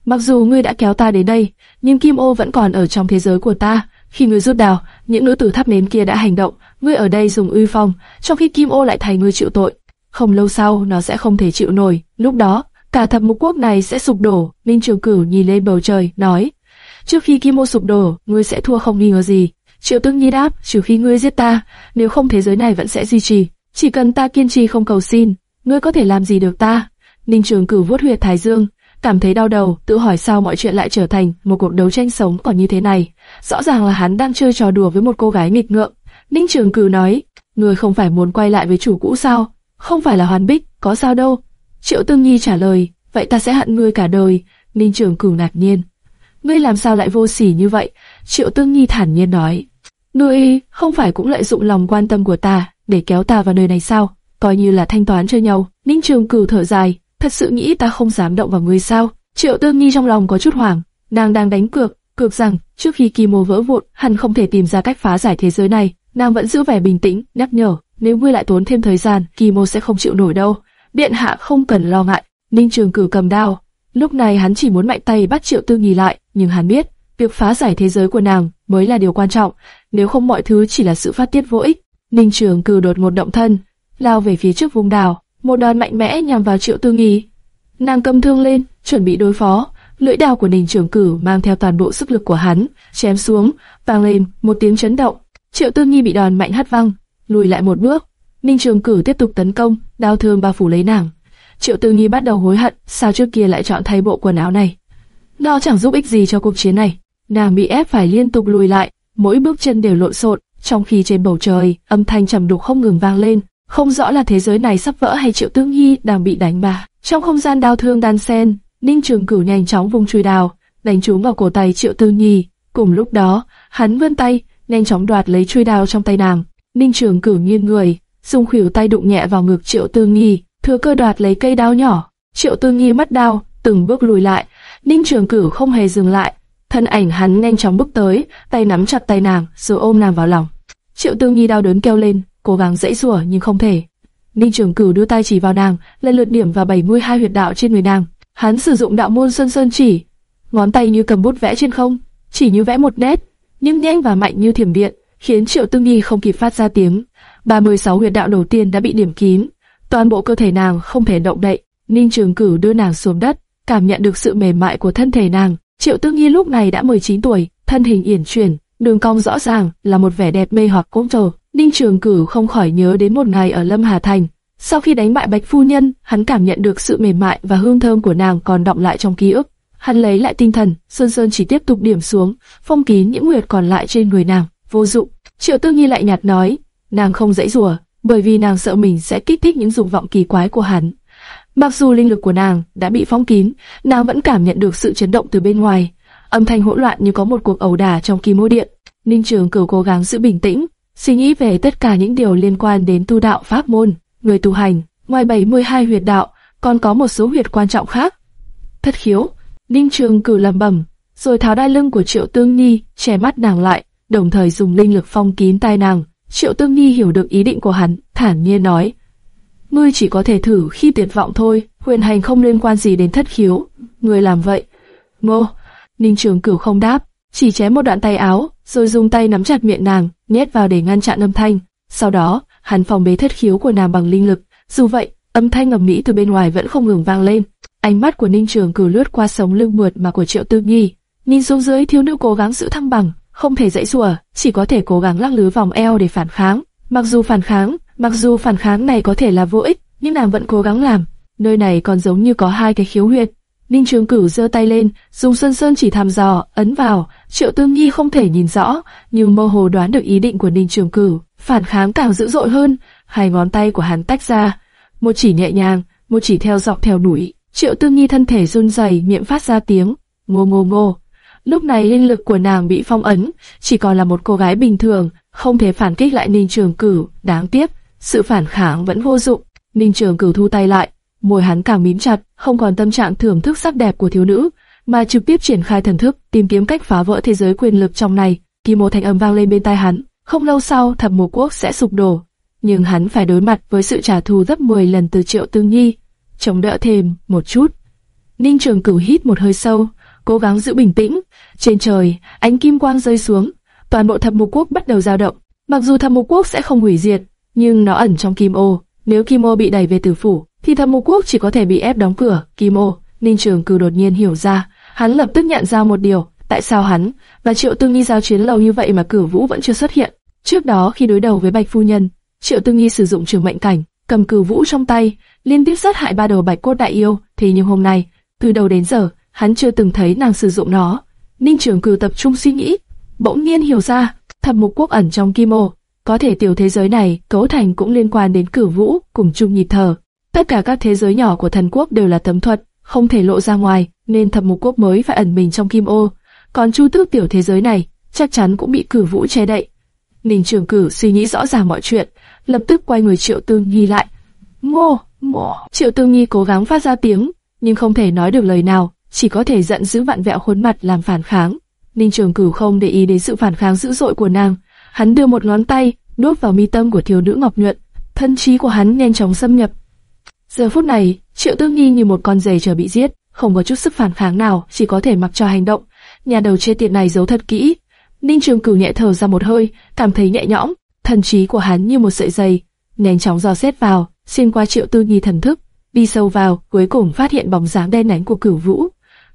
mặc dù ngươi đã kéo ta đến đây, nhưng Kim Ô vẫn còn ở trong thế giới của ta. Khi ngươi rút đào, những nữ tử thắp nến kia đã hành động, ngươi ở đây dùng uy phong, trong khi Kim Ô lại thay ngươi chịu tội. Không lâu sau, nó sẽ không thể chịu nổi. Lúc đó, cả thập mục quốc này sẽ sụp đổ. Ninh Trường Cửu nhìn lên bầu trời, nói: trước khi Kim Ô sụp đổ, ngươi sẽ thua không nghi ngờ gì. Triệu Tương Nhi đáp: trừ khi ngươi giết ta, nếu không thế giới này vẫn sẽ duy trì. Chỉ cần ta kiên trì không cầu xin, ngươi có thể làm gì được ta? Ninh Trường Cửu vuốt huyệt thái dương, cảm thấy đau đầu, tự hỏi sao mọi chuyện lại trở thành một cuộc đấu tranh sống còn như thế này. Rõ ràng là hắn đang chơi trò đùa với một cô gái nghịch ngợm. Ninh Trường Cửu nói, ngươi không phải muốn quay lại với chủ cũ sao? Không phải là Hoàn Bích, có sao đâu? Triệu Tương Nhi trả lời, vậy ta sẽ hận ngươi cả đời. Ninh Trường Cửu ngạc nhiên, ngươi làm sao lại vô sỉ như vậy? Triệu Tương Nhi thản nhiên nói, ngươi không phải cũng lợi dụng lòng quan tâm của ta để kéo ta vào nơi này sao? Coi như là thanh toán cho nhau. Ninh Trường Cửu thở dài, thật sự nghĩ ta không dám động vào ngươi sao? Triệu Tương Nhi trong lòng có chút hoảng, nàng đang đánh cược, cược rằng trước khi Kim Mô vỡ vụn, hắn không thể tìm ra cách phá giải thế giới này. Nàng vẫn giữ vẻ bình tĩnh, nhắc nhở, nếu ngươi lại tốn thêm thời gian, Kim Mô sẽ không chịu nổi đâu. Biện hạ không cần lo ngại. Ninh Trường Cử cầm đao, lúc này hắn chỉ muốn mạnh tay bắt Triệu Tư Nghi lại, nhưng hắn biết, việc phá giải thế giới của nàng mới là điều quan trọng, nếu không mọi thứ chỉ là sự phát tiết vô ích. Ninh Trường Cử đột một động thân, lao về phía trước vùng đảo, một đòn mạnh mẽ nhằm vào Triệu Tư Nghi. Nàng cầm thương lên, chuẩn bị đối phó. Lưỡi đao của Ninh Trường Cử mang theo toàn bộ sức lực của hắn, chém xuống, vang lên một tiếng chấn động. Triệu Tư Nghi bị đòn mạnh hất văng, lùi lại một bước. Ninh Trường Cử tiếp tục tấn công, đao thương bao phủ lấy nàng. Triệu Tư Nghi bắt đầu hối hận, sao trước kia lại chọn thay bộ quần áo này? Nó chẳng giúp ích gì cho cuộc chiến này. Nàng bị ép phải liên tục lùi lại, mỗi bước chân đều lộn xộn, trong khi trên bầu trời âm thanh trầm đục không ngừng vang lên, không rõ là thế giới này sắp vỡ hay Triệu Tư Nghi đang bị đánh bà. Trong không gian đao thương đan sen, Ninh Trường Cửu nhanh chóng vung chùy đào, đánh trúng vào cổ tay Triệu Tư Nhi. Cùng lúc đó, hắn vươn tay, nhanh chóng đoạt lấy chùy đao trong tay nàng. Ninh Trường Cửu nghiêng người, dùng khuỷu tay đụng nhẹ vào ngực Triệu Tư nghi thừa cơ đoạt lấy cây đao nhỏ. Triệu Tư nghi mất đao, từng bước lùi lại. Ninh Trường Cửu không hề dừng lại, thân ảnh hắn nhanh chóng bước tới, tay nắm chặt tay nàng, rồi ôm nàng vào lòng. Triệu Tư nghi đau đớn kêu lên, cố gắng dãy rủa nhưng không thể. Ninh Trường Cửu đưa tay chỉ vào nàng, lần lượt điểm vào 72 huyệt đạo trên người nàng. Hắn sử dụng đạo môn sơn sơn chỉ, ngón tay như cầm bút vẽ trên không, chỉ như vẽ một nét, nhưng nhanh và mạnh như thiểm điện, khiến Triệu tư nghi không kịp phát ra tiếng. 36 huyệt đạo đầu tiên đã bị điểm kín, toàn bộ cơ thể nàng không thể động đậy. Ninh Trường Cửu đưa nàng xuống đất, cảm nhận được sự mềm mại của thân thể nàng. Triệu Tư Nhi lúc này đã 19 tuổi, thân hình yển chuyển, đường cong rõ ràng, là một vẻ đẹp mê hoặc cốm trời. Ninh Trường Cửu không khỏi nhớ đến một ngày ở Lâm Hà Thành, sau khi đánh bại Bạch Phu Nhân, hắn cảm nhận được sự mềm mại và hương thơm của nàng còn đọng lại trong ký ức. Hắn lấy lại tinh thần, Sơn Sơn chỉ tiếp tục điểm xuống, phong kín những nguyệt còn lại trên người nàng, vô dụng. Triệu Tư Nhi lại nhạt nói, nàng không dãy rủa, bởi vì nàng sợ mình sẽ kích thích những dục vọng kỳ quái của hắn. Mặc dù linh lực của nàng đã bị phong kín, nàng vẫn cảm nhận được sự chấn động từ bên ngoài. Âm thanh hỗn loạn như có một cuộc ẩu đả trong kim mô điện. Ninh Trường Cửu cố gắng giữ bình tĩnh, suy nghĩ về tất cả những điều liên quan đến tu đạo pháp môn người tu hành, ngoài 72 huyệt đạo, còn có một số huyệt quan trọng khác. Thất khiếu, Ninh Trường cử lẩm bẩm, rồi tháo đai lưng của Triệu Tương Nhi, che mắt nàng lại, đồng thời dùng linh lực phong kín tai nàng. Triệu Tương Nhi hiểu được ý định của hắn, thản nhiên nói: "Ngươi chỉ có thể thử khi tuyệt vọng thôi, huyền hành không liên quan gì đến thất khiếu, ngươi làm vậy." Ngô, Ninh Trường Cửu không đáp, chỉ chém một đoạn tay áo, rồi dùng tay nắm chặt miệng nàng, nhét vào để ngăn chặn âm thanh. Sau đó, hắn phòng bế thất khiếu của nàng bằng linh lực. Dù vậy, âm thanh ngầm mỹ từ bên ngoài vẫn không ngừng vang lên. Ánh mắt của Ninh Trường Cửu lướt qua sống lưng mượt mà của Triệu Tư Nhi, nhìn xuống dưới thiếu nữ cố gắng giữ thăng bằng, không thể dãy rủa, chỉ có thể cố gắng lắc lư vòng eo để phản kháng. Mặc dù phản kháng, mặc dù phản kháng này có thể là vô ích, nhưng nàng vẫn cố gắng làm. Nơi này còn giống như có hai cái khiếu huyệt. Ninh Trường Cửu giơ tay lên, dùng sơn sơn chỉ thăm dò, ấn vào. Triệu Tương Nhi không thể nhìn rõ, nhưng mơ hồ đoán được ý định của Ninh Trường Cửu phản kháng càng dữ dội hơn. Hai ngón tay của hắn tách ra, một chỉ nhẹ nhàng, một chỉ theo dọc theo đuổi. Triệu Tương Nhi thân thể run rẩy, miệng phát ra tiếng ngô ngô ngô. Lúc này linh lực của nàng bị phong ấn, chỉ còn là một cô gái bình thường, không thể phản kích lại Ninh Trường Cửu. Đáng tiếc, sự phản kháng vẫn vô dụng. Ninh Trường Cửu thu tay lại, môi hắn càng mím chặt, không còn tâm trạng thưởng thức sắc đẹp của thiếu nữ, mà trực tiếp triển khai thần thức, tìm kiếm cách phá vỡ thế giới quyền lực trong này. Kim một thanh âm vang lên bên tai hắn, không lâu sau thập mộ quốc sẽ sụp đổ, nhưng hắn phải đối mặt với sự trả thù gấp 10 lần từ triệu tương nhi. Chống đỡ thêm một chút. Ninh Trường Cửu hít một hơi sâu, cố gắng giữ bình tĩnh. Trên trời, ánh kim quang rơi xuống, toàn bộ thập mục quốc bắt đầu dao động. Mặc dù thập mục quốc sẽ không hủy diệt, nhưng nó ẩn trong kim ô. Nếu kim ô bị đẩy về tử phủ, thì thập mục quốc chỉ có thể bị ép đóng cửa. Kim ô, Ninh Trường Cử đột nhiên hiểu ra, hắn lập tức nhận ra một điều, tại sao hắn và Triệu Tương Nghi giao chiến lâu như vậy mà Cửu Vũ vẫn chưa xuất hiện. Trước đó khi đối đầu với Bạch phu nhân, Triệu Tương Nghi sử dụng trường mệnh cảnh, cầm Cửu Vũ trong tay, liên tiếp sát hại ba đầu Bạch cốt đại yêu, thì nhưng hôm nay, từ đầu đến giờ, hắn chưa từng thấy nàng sử dụng nó. Ninh Trường Cửu tập trung suy nghĩ, bỗng nhiên hiểu ra, thập mục quốc ẩn trong kim ô, có thể tiểu thế giới này cấu thành cũng liên quan đến Cửu Vũ cùng chung nhịp thở. Tất cả các thế giới nhỏ của thần quốc đều là tấm thuật, không thể lộ ra ngoài, nên thập mục quốc mới phải ẩn mình trong kim ô. Còn chu tước tiểu thế giới này, chắc chắn cũng bị cử vũ che đậy. Ninh Trường Cử suy nghĩ rõ ràng mọi chuyện, lập tức quay người Triệu Tương Nhi lại. Ngô, mổ. Triệu Tương Nhi cố gắng phát ra tiếng, nhưng không thể nói được lời nào, chỉ có thể giận dữ vặn vẹo khuôn mặt làm phản kháng. Ninh Trường Cửu không để ý đến sự phản kháng dữ dội của nàng, hắn đưa một ngón tay đốt vào mi tâm của thiếu nữ Ngọc Nhuận, thân trí của hắn nhanh chóng xâm nhập. Giờ phút này, Triệu Tương Nhi như một con dê chờ bị giết, không có chút sức phản kháng nào, chỉ có thể mặc cho hành động. Nhà đầu chê tiệt này giấu thật kỹ. Ninh Trường Cửu nhẹ thở ra một hơi, cảm thấy nhẹ nhõm, thần trí của hắn như một sợi dây, nhanh chóng dò xét vào, xuyên qua Triệu Tương Nhi thần thức, đi sâu vào, cuối cùng phát hiện bóng dáng đen nhánh của Cửu Vũ.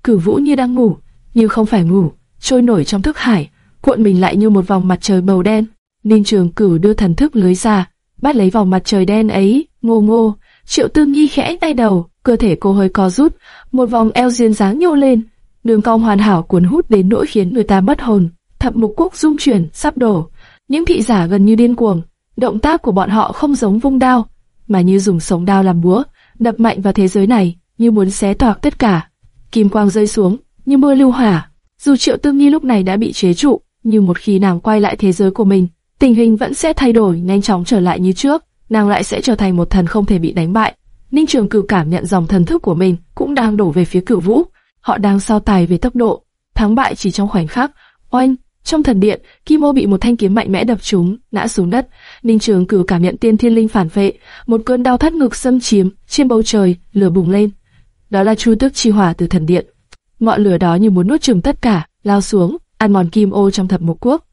Cử Vũ như đang ngủ, như không phải ngủ, trôi nổi trong thức hải, cuộn mình lại như một vòng mặt trời màu đen. Ninh Trường Cửu đưa thần thức lưới ra, bắt lấy vòng mặt trời đen ấy, ngô ngô. Triệu Tương Nhi khẽ tay đầu, cơ thể cô hơi co rút, một vòng eo duyên dáng nhô lên, đường cong hoàn hảo cuốn hút đến nỗi khiến người ta mất hồn. Thập mục quốc rung chuyển, sắp đổ. Những thị giả gần như điên cuồng, động tác của bọn họ không giống vung đao, mà như dùng sống đao làm búa, đập mạnh vào thế giới này, như muốn xé toạc tất cả. Kim quang rơi xuống, như mưa lưu hỏa. Dù Triệu Tương nghi lúc này đã bị chế trụ, nhưng một khi nàng quay lại thế giới của mình, tình hình vẫn sẽ thay đổi nhanh chóng trở lại như trước, nàng lại sẽ trở thành một thần không thể bị đánh bại. Ninh Trường Cửu cảm nhận dòng thần thức của mình cũng đang đổ về phía Cửu Vũ, họ đang so tài về tốc độ, thắng bại chỉ trong khoảnh khắc. Oanh, trong thần điện, Kim Ô bị một thanh kiếm mạnh mẽ đập trúng, ngã xuống đất. Ninh Trường Cửu cảm nhận tiên thiên linh phản vệ, một cơn đau thắt ngực xâm chiếm, trên bầu trời lửa bùng lên. Đó là chu tước chi hỏa từ thần điện. Ngọn lửa đó như muốn nuốt chửng tất cả, lao xuống, ăn mòn Kim Ô trong thập mục quốc.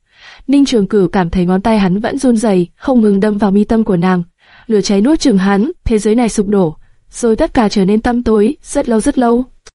Ninh Trường Cửu cảm thấy ngón tay hắn vẫn run rẩy, không ngừng đâm vào mi tâm của nàng. Lửa cháy nuốt chửng hắn, thế giới này sụp đổ, rồi tất cả trở nên tăm tối, rất lâu rất lâu.